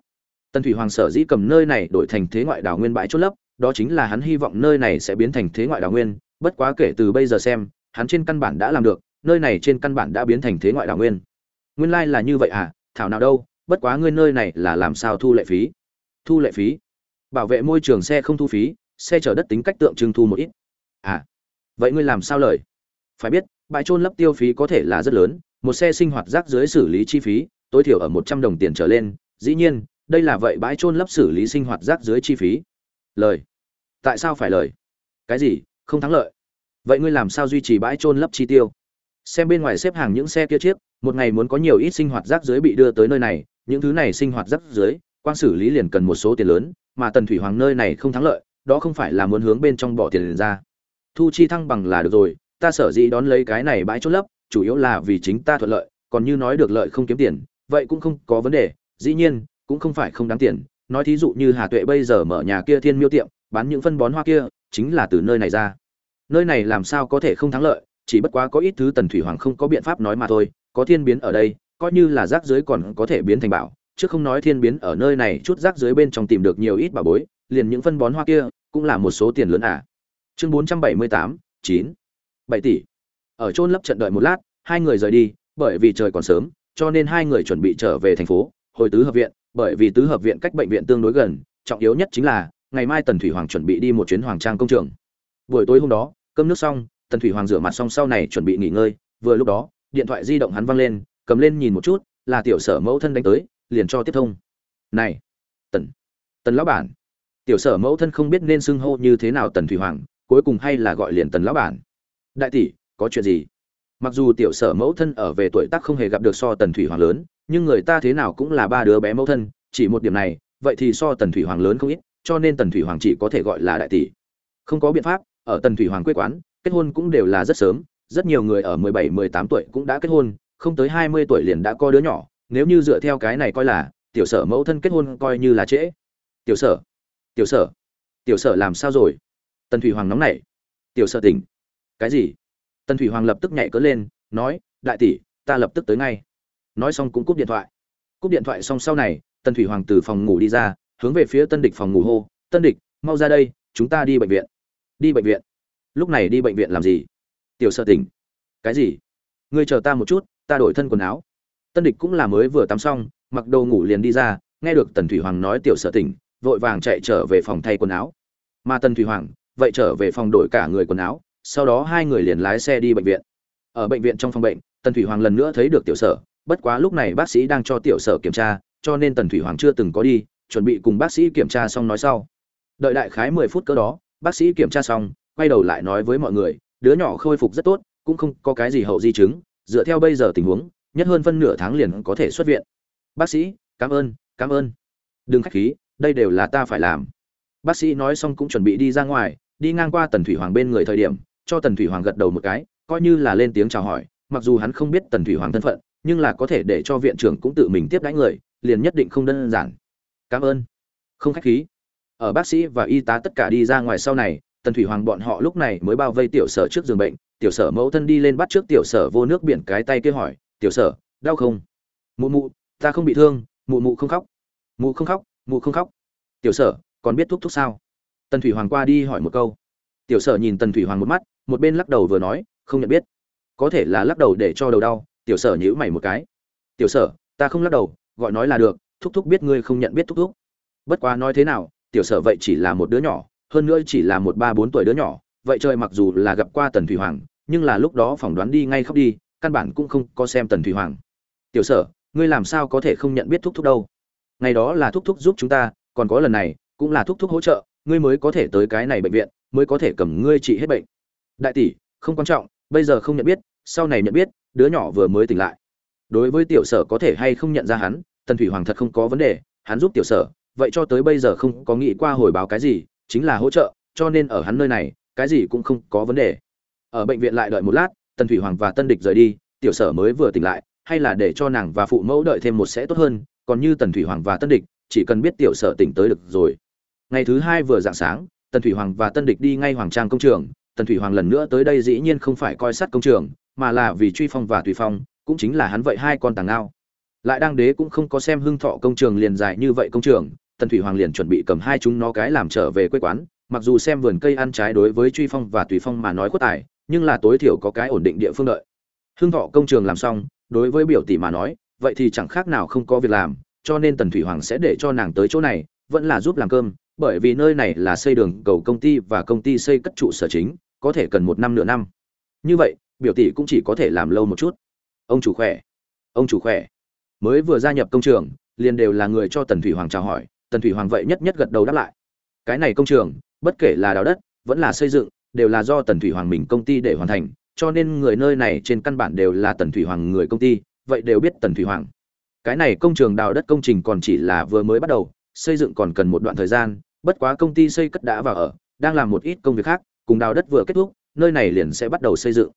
Tần thủy hoàng sở dĩ cầm nơi này đổi thành thế ngoại đảo nguyên bãi trốn lấp, đó chính là hắn hy vọng nơi này sẽ biến thành thế ngoại đảo nguyên, bất quá kể từ bây giờ xem, hắn trên căn bản đã làm được, nơi này trên căn bản đã biến thành thế ngoại đảo nguyên. Nguyên lai là như vậy à thảo nào đâu, bất quá ngươi nơi này là làm sao thu lệ phí? Thu lệ phí? Bảo vệ môi trường xe không thu phí, xe chở đất tính cách tượng trưng thu một ít. À vậy ngươi làm sao lời? Phải biết bãi trôn lấp tiêu phí có thể là rất lớn, một xe sinh hoạt rác dưới xử lý chi phí, tối thiểu ở một trăm đồng tiền trở lên, dĩ nhiên, đây là vậy bãi trôn lấp xử lý sinh hoạt rác dưới chi phí. Lời. Tại sao phải lời? Cái gì? Không thắng lợi. Vậy ngươi làm sao duy trì bãi trôn lấp chi tiêu? Xem bên ngoài xếp hàng những xe kia chiếc, một ngày muốn có nhiều ít sinh hoạt rác dưới bị đưa tới nơi này, những thứ này sinh hoạt rác dưới quan xử lý liền cần một số tiền lớn, mà tần thủy hoàng nơi này không thắng lợi, đó không phải là muốn hướng bên trong bỏ tiền ra. Thu chi thăng bằng là được rồi ta sở dĩ đón lấy cái này bãi chốt lấp, chủ yếu là vì chính ta thuận lợi, còn như nói được lợi không kiếm tiền, vậy cũng không có vấn đề, dĩ nhiên, cũng không phải không đáng tiền. Nói thí dụ như hà tuệ bây giờ mở nhà kia thiên miêu tiệm, bán những phân bón hoa kia, chính là từ nơi này ra. Nơi này làm sao có thể không thắng lợi, chỉ bất quá có ít thứ tần thủy hoàng không có biện pháp nói mà thôi, có thiên biến ở đây, coi như là rác dưới còn có thể biến thành bảo, chứ không nói thiên biến ở nơi này chút rác dưới bên trong tìm được nhiều ít bà bối, liền những phân bón hoa kia, cũng là một số tiền lớn à. Chương bốn trăm bảy mươi tám, chín bảy tỷ. Ở chôn lấp trận đợi một lát, hai người rời đi, bởi vì trời còn sớm, cho nên hai người chuẩn bị trở về thành phố, hồi tứ hợp viện, bởi vì tứ hợp viện cách bệnh viện tương đối gần, trọng yếu nhất chính là, ngày mai tần thủy hoàng chuẩn bị đi một chuyến hoàng trang công trường. Buổi tối hôm đó, cơm nước xong, tần thủy hoàng rửa mặt xong sau này chuẩn bị nghỉ ngơi, vừa lúc đó, điện thoại di động hắn văng lên, cầm lên nhìn một chút, là tiểu sở mẫu thân đánh tới, liền cho tiếp thông. Này, tần tần lão bản. Tiểu sở mẫu thân không biết nên xưng hô như thế nào tần thủy hoàng, cuối cùng hay là gọi liền tần lão bản đại tỷ, có chuyện gì? Mặc dù tiểu sở mẫu thân ở về tuổi tác không hề gặp được so tần thủy hoàng lớn, nhưng người ta thế nào cũng là ba đứa bé mẫu thân, chỉ một điểm này, vậy thì so tần thủy hoàng lớn không ít, cho nên tần thủy hoàng chỉ có thể gọi là đại tỷ. Không có biện pháp, ở tần thủy hoàng quê quán, kết hôn cũng đều là rất sớm, rất nhiều người ở mười bảy, mười tám tuổi cũng đã kết hôn, không tới hai mươi tuổi liền đã có đứa nhỏ, nếu như dựa theo cái này coi là, tiểu sở mẫu thân kết hôn coi như là trễ. Tiểu sở tiểu sở tiểu sở làm sao rồi? Tần thủy hoàng nóng nảy. Tiểu sở tỉnh cái gì? Tần thủy hoàng lập tức nhảy cớ lên, nói, đại tỷ, ta lập tức tới ngay. Nói xong cũng cúp điện thoại. Cúp điện thoại xong sau này, tần thủy hoàng từ phòng ngủ đi ra, hướng về phía tân địch phòng ngủ hô, tân địch, mau ra đây, chúng ta đi bệnh viện. Đi bệnh viện? Lúc này đi bệnh viện làm gì? Tiểu sợ tỉnh. Cái gì? Ngươi chờ ta một chút, ta đổi thân quần áo. Tân địch cũng là mới vừa tắm xong, mặc đồ ngủ liền đi ra, nghe được tần thủy hoàng nói tiểu sợ tỉnh, vội vàng chạy trở về phòng thay quần áo. Mà tần thủy hoàng, vậy trở về phòng đổi cả người quần áo sau đó hai người liền lái xe đi bệnh viện. Ở bệnh viện trong phòng bệnh, tần thủy hoàng lần nữa thấy được tiểu sở, bất quá lúc này bác sĩ đang cho tiểu sở kiểm tra, cho nên tần thủy hoàng chưa từng có đi, chuẩn bị cùng bác sĩ kiểm tra xong nói sau. Đợi đại khái mười phút cỡ đó, bác sĩ kiểm tra xong, quay đầu lại nói với mọi người, đứa nhỏ khôi phục rất tốt, cũng không có cái gì hậu di chứng, dựa theo bây giờ tình huống, nhất hơn phân nửa tháng liền có thể xuất viện. Bác sĩ, cảm ơn cảm ơn. Đừng khách khí, đây đều là ta phải làm. Bác sĩ nói xong cũng chuẩn bị đi ra ngoài, đi ngang qua tần thủy hoàng bên người thời điểm cho tần thủy hoàng gật đầu một cái, coi như là lên tiếng chào hỏi, mặc dù hắn không biết tần thủy hoàng thân phận, nhưng là có thể để cho viện trưởng cũng tự mình tiếp đãi người, liền nhất định không đơn giản. Cảm ơn. Không khách khí. Ở bác sĩ và y tá tất cả đi ra ngoài sau này, tần thủy hoàng bọn họ lúc này mới bao vây tiểu sở trước giường bệnh, tiểu sở mẫu thân đi lên bắt trước tiểu sở vô nước biển cái tay kia hỏi, tiểu sở, đau không? Mụ mụ, ta không bị thương, mụ mụ không khóc. Mụ không khóc, mụ không khóc. Tiểu sở, còn biết thuốc thuốc sao? Tần thủy hoàng qua đi hỏi một câu. Tiểu sở nhìn tần thủy hoàng một mắt một bên lắc đầu vừa nói, không nhận biết. Có thể là lắc đầu để cho đầu đau, tiểu sở nhữ mày một cái. Tiểu sở, ta không lắc đầu, gọi nói là được, thúc thúc biết ngươi không nhận biết thúc thúc. Bất quá nói thế nào, tiểu sở vậy chỉ là một đứa nhỏ, hơn nữa chỉ là một ba bốn tuổi đứa nhỏ, vậy trời mặc dù là gặp qua tần thủy hoàng, nhưng là lúc đó phỏng đoán đi ngay khóc đi, căn bản cũng không có xem tần thủy hoàng. Tiểu sở, ngươi làm sao có thể không nhận biết thúc thúc đâu? Ngày đó là thúc thúc giúp chúng ta, còn có lần này, cũng là thúc thúc hỗ trợ, ngươi mới có thể tới cái này bệnh viện, mới có thể cầm ngươi trị hết bệnh đại tỷ, không quan trọng, bây giờ không nhận biết, sau này nhận biết, đứa nhỏ vừa mới tỉnh lại. Đối với tiểu sở có thể hay không nhận ra hắn, tần thủy hoàng thật không có vấn đề, hắn giúp tiểu sở, vậy cho tới bây giờ không có nghĩ qua hồi báo cái gì, chính là hỗ trợ, cho nên ở hắn nơi này, cái gì cũng không có vấn đề. Ở bệnh viện lại đợi một lát, tần thủy hoàng và tân địch rời đi, tiểu sở mới vừa tỉnh lại, hay là để cho nàng và phụ mẫu đợi thêm một sẽ tốt hơn, còn như tần thủy hoàng và tân địch, chỉ cần biết tiểu sở tỉnh tới được rồi. Ngày thứ hai vừa dạng sáng, tần thủy hoàng và tân địch đi ngay hoàng trang công trường tần thủy hoàng lần nữa tới đây dĩ nhiên không phải coi sát công trường, mà là vì truy phong và tùy phong, cũng chính là hắn vậy hai con tàng ngao. Lại đang đế cũng không có xem hưng thọ công trường liền dài như vậy công trường, tần thủy hoàng liền chuẩn bị cầm hai chúng nó cái làm trở về quê quán, mặc dù xem vườn cây ăn trái đối với truy phong và tùy phong mà nói khuất tài, nhưng là tối thiểu có cái ổn định địa phương đợi. Hưng thọ công trường làm xong, đối với biểu tỷ mà nói, vậy thì chẳng khác nào không có việc làm, cho nên tần thủy hoàng sẽ để cho nàng tới chỗ này, vẫn là giúp làm cơm bởi vì nơi này là xây đường cầu công ty và công ty xây cất trụ sở chính, có thể cần một năm nửa năm. Như vậy, biểu tỷ cũng chỉ có thể làm lâu một chút. Ông chủ khỏe. Ông chủ khỏe. Mới vừa gia nhập công trường, liền đều là người cho tần thủy hoàng chào hỏi, tần thủy hoàng vậy nhất nhất gật đầu đáp lại. Cái này công trường, bất kể là đào đất, vẫn là xây dựng, đều là do tần thủy hoàng mình công ty để hoàn thành, cho nên người nơi này trên căn bản đều là tần thủy hoàng người công ty, vậy đều biết tần thủy hoàng. Cái này công trường đào đất công trình còn chỉ là vừa mới bắt đầu xây dựng còn cần một đoạn thời gian, bất quá công ty xây cất đã vào ở, đang làm một ít công việc khác, cùng đào đất vừa kết thúc, nơi này liền sẽ bắt đầu xây dựng.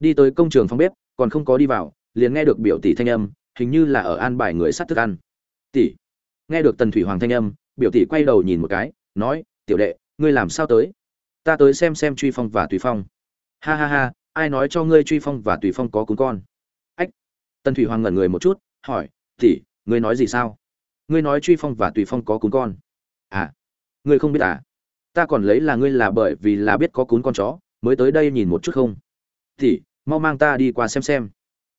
Đi tới công trường phòng bếp, còn không có đi vào, liền nghe được biểu tỷ thanh âm, hình như là ở an bài người sát thức ăn. Tỷ. Nghe được tần thủy hoàng thanh âm, biểu tỷ quay đầu nhìn một cái, nói, tiểu đệ, ngươi làm sao tới? Ta tới xem xem truy phong và tùy phong. Ha ha ha, ai nói cho ngươi truy phong và tùy phong có cún con? Ách. Tần thủy hoàng ngẩn người một chút, hỏi, tỷ, ngươi nói gì sao? Ngươi nói truy phong và tùy phong có cún con. À ngươi không biết à? Ta còn lấy là ngươi là bởi vì là biết có cún con chó, mới tới đây nhìn một chút không? Thì, mau mang ta đi qua xem xem.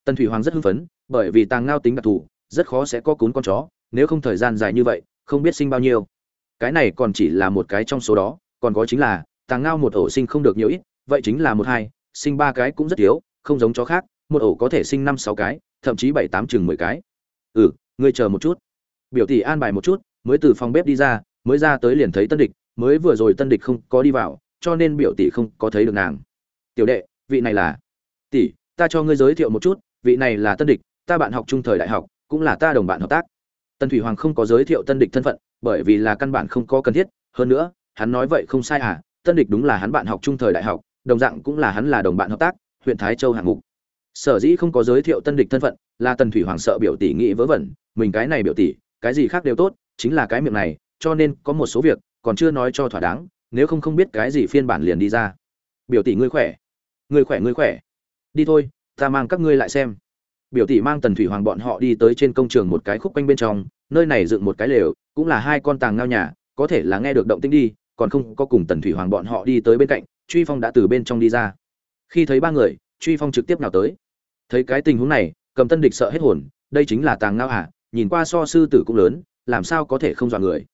Tần thủy hoàng rất hưng phấn, bởi vì tàng ngao tính đặc thù, rất khó sẽ có cún con chó, nếu không thời gian dài như vậy, không biết sinh bao nhiêu. Cái này còn chỉ là một cái trong số đó, còn có chính là, tàng ngao một ổ sinh không được nhiều ít, vậy chính là một hai, sinh ba cái cũng rất thiếu, không giống chó khác, một ổ có thể sinh năm sáu cái, thậm chí bảy tám chừng mười cái. Ừ ngươi chờ một chút biểu tỷ an bài một chút, mới từ phòng bếp đi ra, mới ra tới liền thấy tân địch, mới vừa rồi tân địch không có đi vào, cho nên biểu tỷ không có thấy được nàng. Tiểu đệ, vị này là tỷ, ta cho ngươi giới thiệu một chút, vị này là tân địch, ta bạn học trung thời đại học, cũng là ta đồng bạn hợp tác. Tân thủy hoàng không có giới thiệu tân địch thân phận, bởi vì là căn bản không có cần thiết, hơn nữa, hắn nói vậy không sai à tân địch đúng là hắn bạn học trung thời đại học, đồng dạng cũng là hắn là đồng bạn hợp tác, huyện thái châu hạng mục. Sở dĩ không có giới thiệu tân địch thân phận, là tần thủy hoàng sợ biểu tỷ nghĩ vớ vẩn, mình cái này biểu tỷ cái gì khác đều tốt, chính là cái miệng này, cho nên có một số việc còn chưa nói cho thỏa đáng, nếu không không biết cái gì phiên bản liền đi ra. Biểu tỷ ngươi khỏe. Ngươi khỏe ngươi khỏe. Đi thôi, ta mang các ngươi lại xem. Biểu tỷ mang tần thủy hoàng bọn họ đi tới trên công trường một cái khúc quanh bên trong, nơi này dựng một cái lều, cũng là hai con tàng ngao nhà, có thể là nghe được động tĩnh đi, còn không có cùng tần thủy hoàng bọn họ đi tới bên cạnh, truy phong đã từ bên trong đi ra. Khi thấy ba người, truy phong trực tiếp nào tới. Thấy cái tình huống này, cầm tân địch sợ hết hồn, đây chính là tàng ngao hả nhìn qua so sư tử cũng lớn, làm sao có thể không dọa người?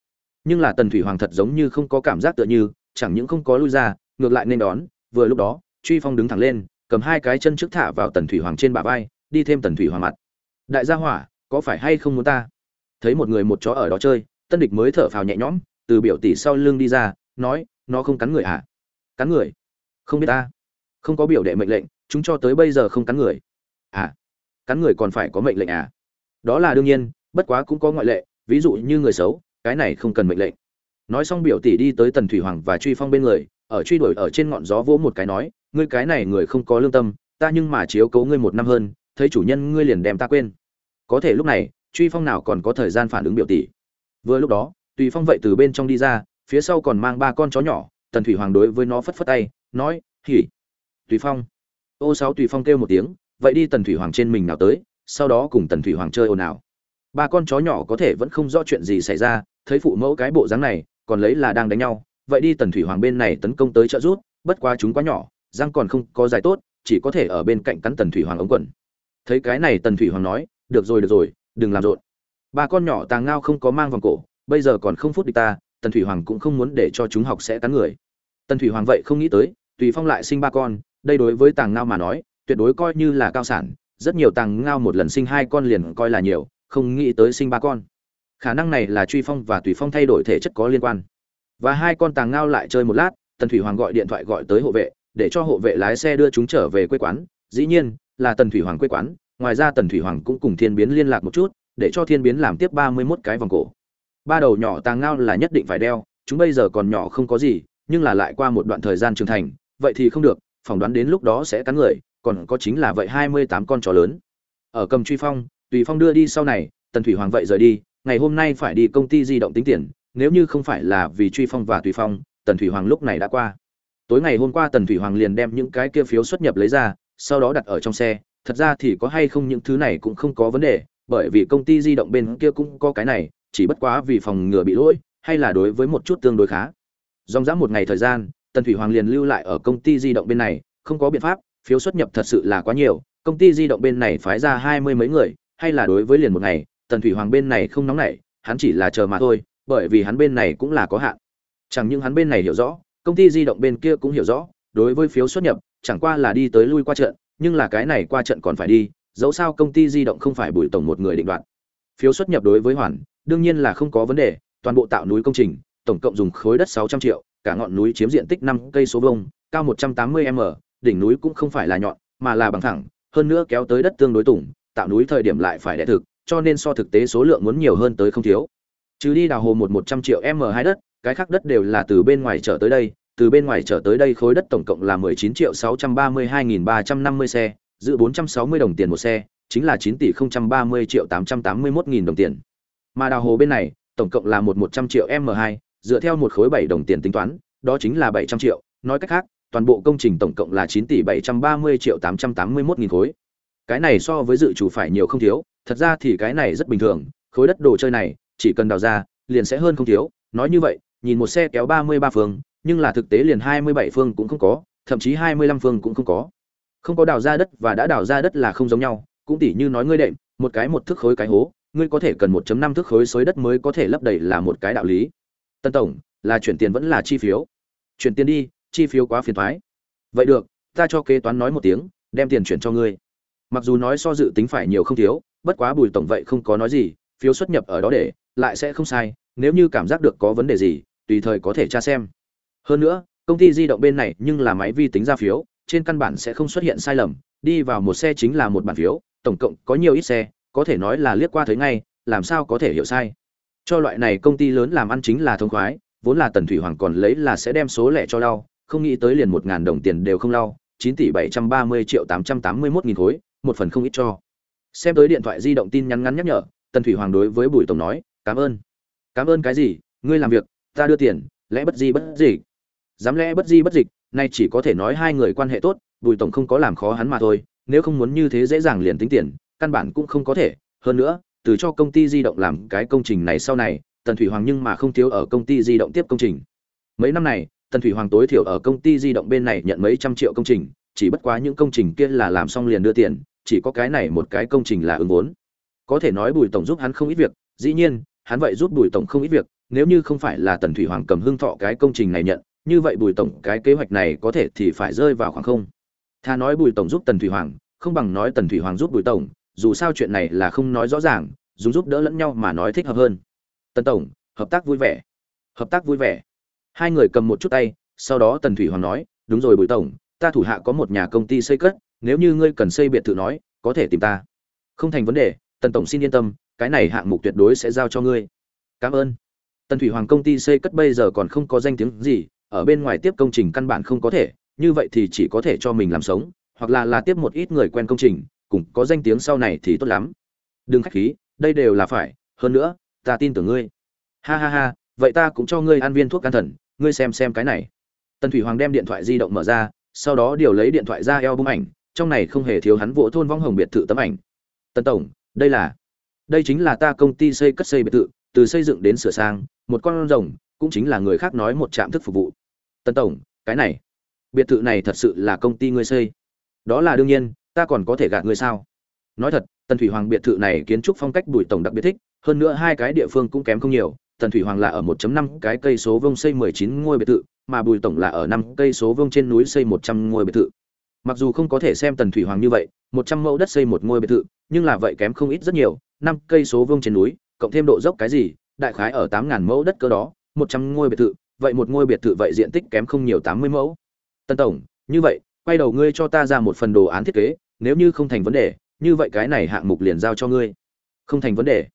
Nhưng là tần thủy hoàng thật giống như không có cảm giác tựa như, chẳng những không có lui ra, ngược lại nên đón, vừa lúc đó, truy phong đứng thẳng lên, cầm hai cái chân trước thả vào tần thủy hoàng trên bả vai, đi thêm tần thủy hoàng mặt. Đại gia hỏa, có phải hay không muốn ta? Thấy một người một chó ở đó chơi, tân địch mới thở phào nhẹ nhõm, từ biểu tỷ sau lưng đi ra, nói, nó không cắn người à cắn người? Không biết ta. Không có biểu đệ mệnh lệnh, chúng cho tới bây giờ không cắn người. À cắn người còn phải có mệnh lệnh à? Đó là đương nhiên, bất quá cũng có ngoại lệ, ví dụ như người xấu, cái này không cần mệnh lệnh. Nói xong biểu tỷ đi tới tần thủy hoàng và truy phong bên người, ở truy đuổi ở trên ngọn gió vỗ một cái nói, ngươi cái này người không có lương tâm, ta nhưng mà chiếu cố ngươi một năm hơn, thấy chủ nhân ngươi liền đem ta quên. Có thể lúc này, truy phong nào còn có thời gian phản ứng biểu tỷ. Vừa lúc đó, tùy phong vậy từ bên trong đi ra, phía sau còn mang ba con chó nhỏ, tần thủy hoàng đối với nó phất phất tay, nói, hỉ. Tùy phong. Ô, sáu. Tùy phong kêu một tiếng, vậy đi tần thủy hoàng trên mình nào tới sau đó cùng tần thủy hoàng chơi ồn ào. Ba con chó nhỏ có thể vẫn không rõ chuyện gì xảy ra, thấy phụ mẫu cái bộ dáng này, còn lấy là đang đánh nhau, vậy đi tần thủy hoàng bên này tấn công tới trợ rút bất quá chúng quá nhỏ, răng còn không có dài tốt, chỉ có thể ở bên cạnh cắn tần thủy hoàng ống quần. Thấy cái này tần thủy hoàng nói, được rồi được rồi, đừng làm rộn. Ba con nhỏ tàng ngao không có mang vòng cổ, bây giờ còn không phút địch ta, tần thủy hoàng cũng không muốn để cho chúng học sẽ cắn người. Tần thủy hoàng vậy không nghĩ tới, tùy phong lại sinh ba con, đây đối với tàng ngao mà nói, tuyệt đối coi như là cao sản rất nhiều tàng ngao một lần sinh hai con liền coi là nhiều, không nghĩ tới sinh ba con. Khả năng này là truy phong và tùy phong thay đổi thể chất có liên quan. Và hai con tàng ngao lại chơi một lát, tần thủy hoàng gọi điện thoại gọi tới hộ vệ, để cho hộ vệ lái xe đưa chúng trở về quê quán. Dĩ nhiên, là tần thủy hoàng quê quán, ngoài ra tần thủy hoàng cũng cùng thiên biến liên lạc một chút, để cho thiên biến làm tiếp ba mươi mốt cái vòng cổ. Ba đầu nhỏ tàng ngao là nhất định phải đeo, chúng bây giờ còn nhỏ không có gì, nhưng là lại qua một đoạn thời gian trưởng thành, vậy thì không được, phỏng đoán đến lúc đó sẽ cắn người còn có chính là vậy hai mươi tám con chó lớn. Ở cầm truy phong, tùy phong đưa đi sau này, tần thủy hoàng vậy rời đi, ngày hôm nay phải đi công ty di động tính tiền, nếu như không phải là vì truy phong và tùy phong, tần thủy hoàng lúc này đã qua. Tối ngày hôm qua tần thủy hoàng liền đem những cái kia phiếu xuất nhập lấy ra, sau đó đặt ở trong xe. Thật ra thì có hay không những thứ này cũng không có vấn đề, bởi vì công ty di động bên kia cũng có cái này, chỉ bất quá vì phòng ngừa bị lỗi, hay là đối với một chút tương đối khá. Dòng dã một ngày thời gian, tần thủy hoàng liền lưu lại ở công ty di động bên này, không có biện pháp phiếu xuất nhập thật sự là quá nhiều, công ty di động bên này phái ra hai mươi mấy người, hay là đối với liền một ngày, tần thủy hoàng bên này không nóng nảy, hắn chỉ là chờ mà thôi, bởi vì hắn bên này cũng là có hạn. Chẳng những hắn bên này hiểu rõ, công ty di động bên kia cũng hiểu rõ, đối với phiếu xuất nhập, chẳng qua là đi tới lui qua trận, nhưng là cái này qua trận còn phải đi, dẫu sao công ty di động không phải bùi tổng một người định đoạt. Phiếu xuất nhập đối với hoàn, đương nhiên là không có vấn đề, toàn bộ tạo núi công trình, tổng cộng dùng khối đất 600 triệu, cả ngọn núi chiếm diện tích năm cây số vuông, cao 180 m đỉnh núi cũng không phải là nhọn, mà là bằng thẳng, hơn nữa kéo tới đất tương đối tủng tạo núi thời điểm lại phải đẻ thực, cho nên so thực tế số lượng muốn nhiều hơn tới không thiếu. Trừ đi đào hồ một 100 triệu m hai đất, cái khác đất đều là từ bên ngoài trở tới đây, từ bên ngoài trở tới đây khối đất tổng cộng là 19 triệu 632.350 xe, giữ 460 đồng tiền một xe, chính là 9 tỷ 030 triệu 881 nghìn đồng tiền. Mà đào hồ bên này, tổng cộng là một 100 triệu m 2 dựa theo một khối 7 đồng tiền tính toán, đó chính là 700 triệu, nói cách khác toàn bộ công trình tổng cộng là 9 tỷ 730 triệu 881 nghìn khối. Cái này so với dự chủ phải nhiều không thiếu, thật ra thì cái này rất bình thường, khối đất đồ chơi này, chỉ cần đào ra, liền sẽ hơn không thiếu. Nói như vậy, nhìn một xe kéo 33 phương, nhưng là thực tế liền 27 phương cũng không có, thậm chí 25 phương cũng không có. Không có đào ra đất và đã đào ra đất là không giống nhau, cũng tỉ như nói ngươi đệm, một cái một thước khối cái hố, ngươi có thể cần 1.5 thước khối xới đất mới có thể lấp đầy là một cái đạo lý. Tân tổng, là chuyển tiền vẫn là chi phiếu? Chuyển tiền đi chi phiếu quá phiền thoái. Vậy được, ta cho kế toán nói một tiếng, đem tiền chuyển cho ngươi. Mặc dù nói so dự tính phải nhiều không thiếu, bất quá bùi tổng vậy không có nói gì, phiếu xuất nhập ở đó để, lại sẽ không sai, nếu như cảm giác được có vấn đề gì, tùy thời có thể tra xem. Hơn nữa, công ty di động bên này nhưng là máy vi tính ra phiếu, trên căn bản sẽ không xuất hiện sai lầm, đi vào một xe chính là một bản phiếu, tổng cộng có nhiều ít xe, có thể nói là liếc qua thấy ngay, làm sao có thể hiểu sai. Cho loại này công ty lớn làm ăn chính là thông khoái, vốn là tần thủy hoàng còn lấy là sẽ đem số lẻ cho đau không nghĩ tới liền một ngàn đồng tiền đều không lau, chín tỷ bảy trăm ba mươi triệu tám trăm tám mươi mốt nghìn khối, một phần không ít cho. Xem tới điện thoại di động tin nhắn ngắn nhắc nhở, tần thủy hoàng đối với bùi tổng nói, cảm ơn. Cảm ơn cái gì? Ngươi làm việc, ta đưa tiền, lẽ bất di bất dịch. dám lẽ bất di bất dịch, nay chỉ có thể nói hai người quan hệ tốt, bùi tổng không có làm khó hắn mà thôi, nếu không muốn như thế dễ dàng liền tính tiền, căn bản cũng không có thể. Hơn nữa, từ cho công ty di động làm cái công trình này sau này, tần thủy hoàng nhưng mà không thiếu ở công ty di động tiếp công trình. Mấy năm này tần thủy hoàng tối thiểu ở công ty di động bên này nhận mấy trăm triệu công trình, chỉ bất quá những công trình kia là làm xong liền đưa tiền, chỉ có cái này một cái công trình là ứng vốn. Có thể nói bùi tổng giúp hắn không ít việc, dĩ nhiên, hắn vậy giúp bùi tổng không ít việc, nếu như không phải là tần thủy hoàng cầm hưng thọ cái công trình này nhận, như vậy bùi tổng cái kế hoạch này có thể thì phải rơi vào khoảng không. Tha nói bùi tổng giúp tần thủy hoàng, không bằng nói tần thủy hoàng giúp bùi tổng, dù sao chuyện này là không nói rõ ràng, dùng giúp đỡ lẫn nhau mà nói thích hợp hơn. Tần tổng, hợp tác vui vẻ. Hợp tác vui vẻ hai người cầm một chút tay, sau đó tần thủy hoàng nói, đúng rồi bùi tổng, ta thủ hạ có một nhà công ty xây cất, nếu như ngươi cần xây biệt thự nói, có thể tìm ta. Không thành vấn đề, tần tổng xin yên tâm, cái này hạng mục tuyệt đối sẽ giao cho ngươi. Cảm ơn. Tần thủy hoàng công ty xây cất bây giờ còn không có danh tiếng gì, ở bên ngoài tiếp công trình căn bản không có thể, như vậy thì chỉ có thể cho mình làm sống, hoặc là là tiếp một ít người quen công trình, cùng có danh tiếng sau này thì tốt lắm. Đừng khách khí, đây đều là phải, hơn nữa, ta tin tưởng ngươi. Ha ha ha, vậy ta cũng cho ngươi ăn viên thuốc can thần ngươi xem xem cái này. Tần thủy hoàng đem điện thoại di động mở ra, sau đó điều lấy điện thoại ra eo bông ảnh, trong này không hề thiếu hắn vỗ thôn vong hồng biệt thự tấm ảnh. Tần tổng, đây là, đây chính là ta công ty xây cất xây biệt thự, từ xây dựng đến sửa sang, một con rồng, cũng chính là người khác nói một trạm thức phục vụ. Tần tổng, cái này, biệt thự này thật sự là công ty ngươi xây. Đó là đương nhiên, ta còn có thể gạt ngươi sao? Nói thật, tần thủy hoàng biệt thự này kiến trúc phong cách bùi tổng đặc biệt thích, hơn nữa hai cái địa phương cũng kém không nhiều tần thủy hoàng là ở 1.5 cái cây số vông xây 19 ngôi biệt thự, mà bùi tổng là ở 5 cây số vông trên núi xây 100 ngôi biệt thự. Mặc dù không có thể xem tần thủy hoàng như vậy 100 mẫu đất xây một ngôi biệt thự, nhưng là vậy kém không ít rất nhiều 5 cây số vông trên núi, cộng thêm độ dốc cái gì, đại khái ở 8.000 mẫu đất cơ đó 100 ngôi biệt thự, vậy một ngôi biệt thự vậy diện tích kém không nhiều 80 mẫu. Tân tổng, như vậy, quay đầu ngươi cho ta ra một phần đồ án thiết kế, nếu như không thành vấn đề, như vậy cái này hạng mục liền giao cho ngươi. Không thành vấn đề.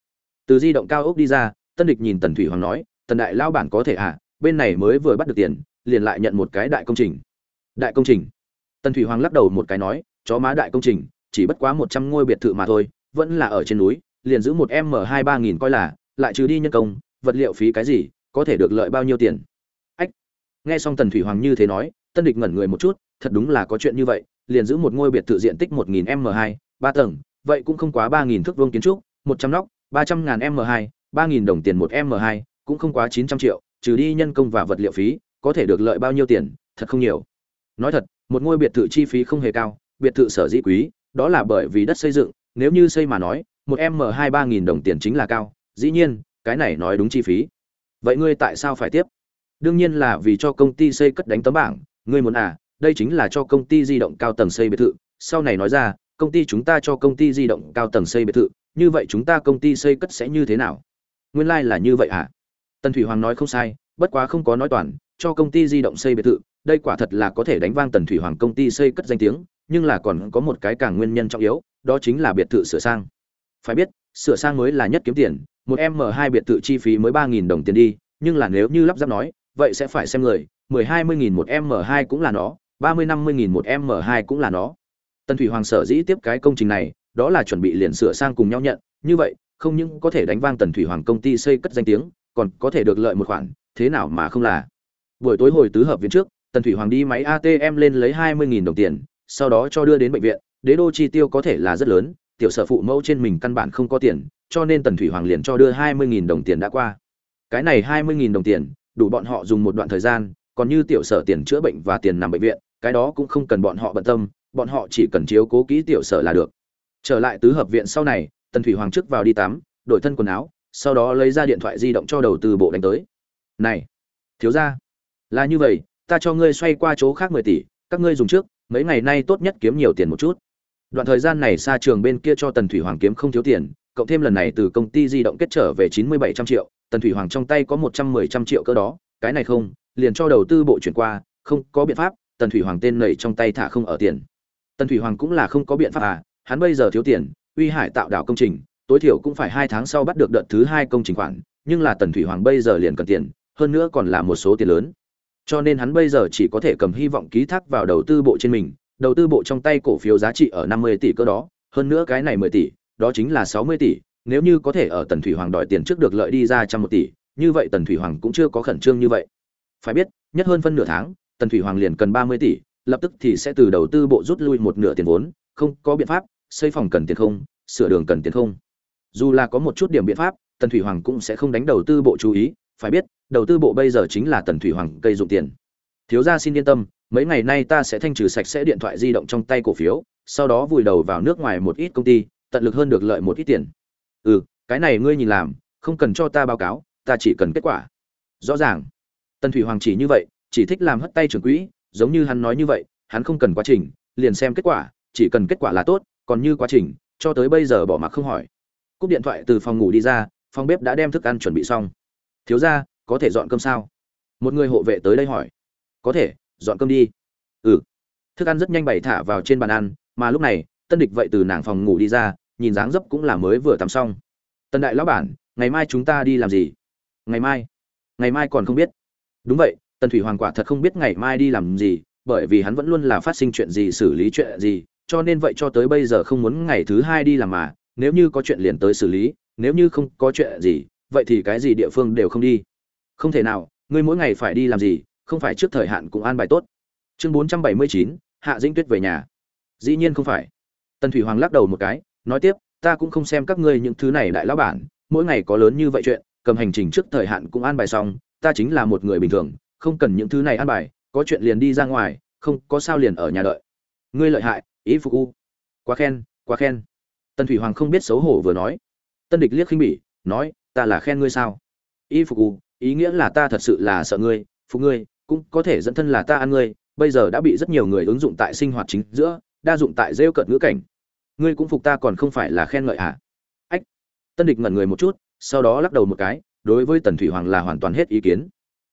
Từ di động cao ốc đi ra tân địch nhìn tần thủy hoàng nói, tần đại lao bản có thể à? Bên này mới vừa bắt được tiền, liền lại nhận một cái đại công trình. Đại công trình? Tần thủy hoàng lắc đầu một cái nói, chó má đại công trình, chỉ bất quá một trăm ngôi biệt thự mà thôi, vẫn là ở trên núi, liền giữ một m hai ba nghìn coi là, lại trừ đi nhân công, vật liệu phí cái gì, có thể được lợi bao nhiêu tiền? Ách. Nghe xong tần thủy hoàng như thế nói, tân địch ngẩn người một chút, thật đúng là có chuyện như vậy, liền giữ một ngôi biệt thự diện tích một nghìn m hai, ba tầng, vậy cũng không quá ba nghìn thước vuông kiến trúc, một trăm nóc, ba trăm ngàn m hai ba nghìn đồng tiền một m hai, cũng không quá chín trăm triệu, trừ đi nhân công và vật liệu phí, có thể được lợi bao nhiêu tiền, thật không nhiều. Nói thật, một ngôi biệt thự chi phí không hề cao, biệt thự sở dĩ quý, đó là bởi vì đất xây dựng, nếu như xây mà nói, một m hai ba nghìn đồng tiền chính là cao, dĩ nhiên, cái này nói đúng chi phí. Vậy ngươi tại sao phải tiếp? Đương nhiên là vì cho công ty xây cất đánh tấm bảng, ngươi muốn à đây chính là cho công ty di động cao tầng xây biệt thự. Sau này nói ra, công ty chúng ta cho công ty di động cao tầng xây biệt thự, như vậy chúng ta công ty xây cất sẽ như thế nào? Nguyên lai là như vậy à tần thủy hoàng nói không sai, bất quá không có nói toàn, cho công ty di động xây biệt thự, đây quả thật là có thể đánh vang tần thủy hoàng công ty xây cất danh tiếng, nhưng là còn có một cái càng nguyên nhân trọng yếu, đó chính là biệt thự sửa sang. Phải biết, sửa sang mới là nhất kiếm tiền, một m hai biệt thự chi phí mới ba nghìn đồng tiền đi, nhưng là nếu như lắp ráp nói, vậy sẽ phải xem người, mười hai mươi nghìn một m hai cũng là nó, ba mươi năm mươi nghìn một m hai cũng là nó. Tần thủy hoàng sở dĩ tiếp cái công trình này, đó là chuẩn bị liền sửa sang cùng nhau nhận, như vậy không những có thể đánh vang tần thủy hoàng công ty xây cất danh tiếng, còn có thể được lợi một khoản, thế nào mà không là? Buổi tối hồi tứ hợp viện trước, tần thủy hoàng đi máy atm lên lấy hai mươi đồng tiền, sau đó cho đưa đến bệnh viện, đế đô chi tiêu có thể là rất lớn, tiểu sở phụ mẫu trên mình căn bản không có tiền, cho nên tần thủy hoàng liền cho đưa hai mươi đồng tiền đã qua. Cái này hai mươi đồng tiền, đủ bọn họ dùng một đoạn thời gian, còn như tiểu sở tiền chữa bệnh và tiền nằm bệnh viện, cái đó cũng không cần bọn họ bận tâm, bọn họ chỉ cần chiếu cố kỹ tiểu sở là được. Trở lại tứ hợp viện sau này tần thủy hoàng trước vào đi tắm, đổi thân quần áo, sau đó lấy ra điện thoại di động cho đầu tư bộ đánh tới. Này, thiếu ra là như vậy, ta cho ngươi xoay qua chỗ khác mười tỷ, các ngươi dùng trước, mấy ngày nay tốt nhất kiếm nhiều tiền một chút. Đoạn thời gian này xa trường bên kia cho tần thủy hoàng kiếm không thiếu tiền, cộng thêm lần này từ công ty di động kết trở về chín mươi bảy trăm triệu, tần thủy hoàng trong tay có một trăm mười trăm triệu cơ đó, cái này không, liền cho đầu tư bộ chuyển qua, không có biện pháp, tần thủy hoàng tên nầy trong tay thả không ở tiền. Tần thủy hoàng cũng là không có biện pháp à hắn bây giờ thiếu tiền uy hải tạo đảo công trình, tối thiểu cũng phải hai tháng sau bắt được đợt thứ hai công trình khoản, nhưng là tần thủy hoàng bây giờ liền cần tiền, hơn nữa còn là một số tiền lớn. Cho nên hắn bây giờ chỉ có thể cầm hy vọng ký thác vào đầu tư bộ trên mình, đầu tư bộ trong tay cổ phiếu giá trị ở năm mươi tỷ cơ đó, hơn nữa cái này mười tỷ, đó chính là sáu mươi tỷ, nếu như có thể ở tần thủy hoàng đòi tiền trước được lợi đi ra trăm một tỷ, như vậy tần thủy hoàng cũng chưa có khẩn trương như vậy. Phải biết, nhất hơn phân nửa tháng, tần thủy hoàng liền cần ba mươi tỷ, lập tức thì sẽ từ đầu tư bộ rút lui một nửa tiền vốn, không có biện pháp xây phòng cần tiền không, sửa đường cần tiền không. Dù là có một chút điểm biện pháp, tần thủy hoàng cũng sẽ không đánh đầu tư bộ chú ý, phải biết, đầu tư bộ bây giờ chính là tần thủy hoàng cây dụng tiền. Thiếu gia xin yên tâm, mấy ngày nay ta sẽ thanh trừ sạch sẽ điện thoại di động trong tay cổ phiếu, sau đó vùi đầu vào nước ngoài một ít công ty, tận lực hơn được lợi một ít tiền. Ừ cái này ngươi nhìn làm, không cần cho ta báo cáo, ta chỉ cần kết quả. Rõ ràng. Tần thủy hoàng chỉ như vậy, chỉ thích làm hất tay trưởng quỹ, giống như hắn nói như vậy, hắn không cần quá trình, liền xem kết quả, chỉ cần kết quả là tốt còn như quá trình, cho tới bây giờ bỏ mặc không hỏi. Cúp điện thoại từ phòng ngủ đi ra, phòng bếp đã đem thức ăn chuẩn bị xong. Thiếu ra có thể dọn cơm sao? Một người hộ vệ tới đây hỏi. Có thể, dọn cơm đi. Ừ. Thức ăn rất nhanh bày thả vào trên bàn ăn, mà lúc này, tân địch vậy từ nàng phòng ngủ đi ra, nhìn dáng dấp cũng là mới vừa tắm xong. Tân đại lão bản, ngày mai chúng ta đi làm gì? Ngày mai. Ngày mai còn không biết. Đúng vậy, tần thủy hoàng quả thật không biết ngày mai đi làm gì, bởi vì hắn vẫn luôn là phát sinh chuyện gì, xử lý chuyện gì cho nên vậy cho tới bây giờ không muốn ngày thứ hai đi làm mà, nếu như có chuyện liền tới xử lý, nếu như không có chuyện gì, vậy thì cái gì địa phương đều không đi. Không thể nào, ngươi mỗi ngày phải đi làm gì, không phải trước thời hạn cũng an bài tốt. Chương bốn trăm bảy mươi chín, hạ dĩnh tuyết về nhà. Dĩ nhiên không phải. Tần thủy hoàng lắc đầu một cái, nói tiếp, ta cũng không xem các ngươi những thứ này đại lão bản, mỗi ngày có lớn như vậy chuyện, cầm hành trình trước thời hạn cũng an bài xong, ta chính là một người bình thường, không cần những thứ này an bài, có chuyện liền đi ra ngoài, không có sao liền ở nhà đợi. Ngươi lợi hại ý phục u. Quá khen quá khen. Tần thủy hoàng không biết xấu hổ vừa nói. Tân địch liếc khinh bỉ, nói, ta là khen ngươi sao? Ý phục u, ý nghĩa là ta thật sự là sợ ngươi, phục ngươi, cũng có thể dẫn thân là ta ăn ngươi, bây giờ đã bị rất nhiều người ứng dụng tại sinh hoạt chính giữa, đa dụng tại rêu cận ngữ cảnh. Ngươi cũng phục ta còn không phải là khen ngợi à? Ách. Tân địch ngẩn người một chút, sau đó lắc đầu một cái, đối với tần thủy hoàng là hoàn toàn hết ý kiến.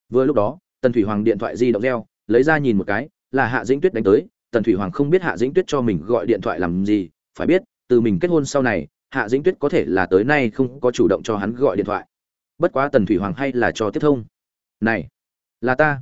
Vừa lúc đó, tần thủy hoàng điện thoại di động reo, lấy ra nhìn một cái, là hạ dĩnh tuyết đánh tới tần thủy hoàng không biết hạ dĩnh tuyết cho mình gọi điện thoại làm gì, phải biết, từ mình kết hôn sau này, hạ dĩnh tuyết có thể là tới nay không có chủ động cho hắn gọi điện thoại. Bất quá tần thủy hoàng hay là cho tiếp thông. Này, là ta.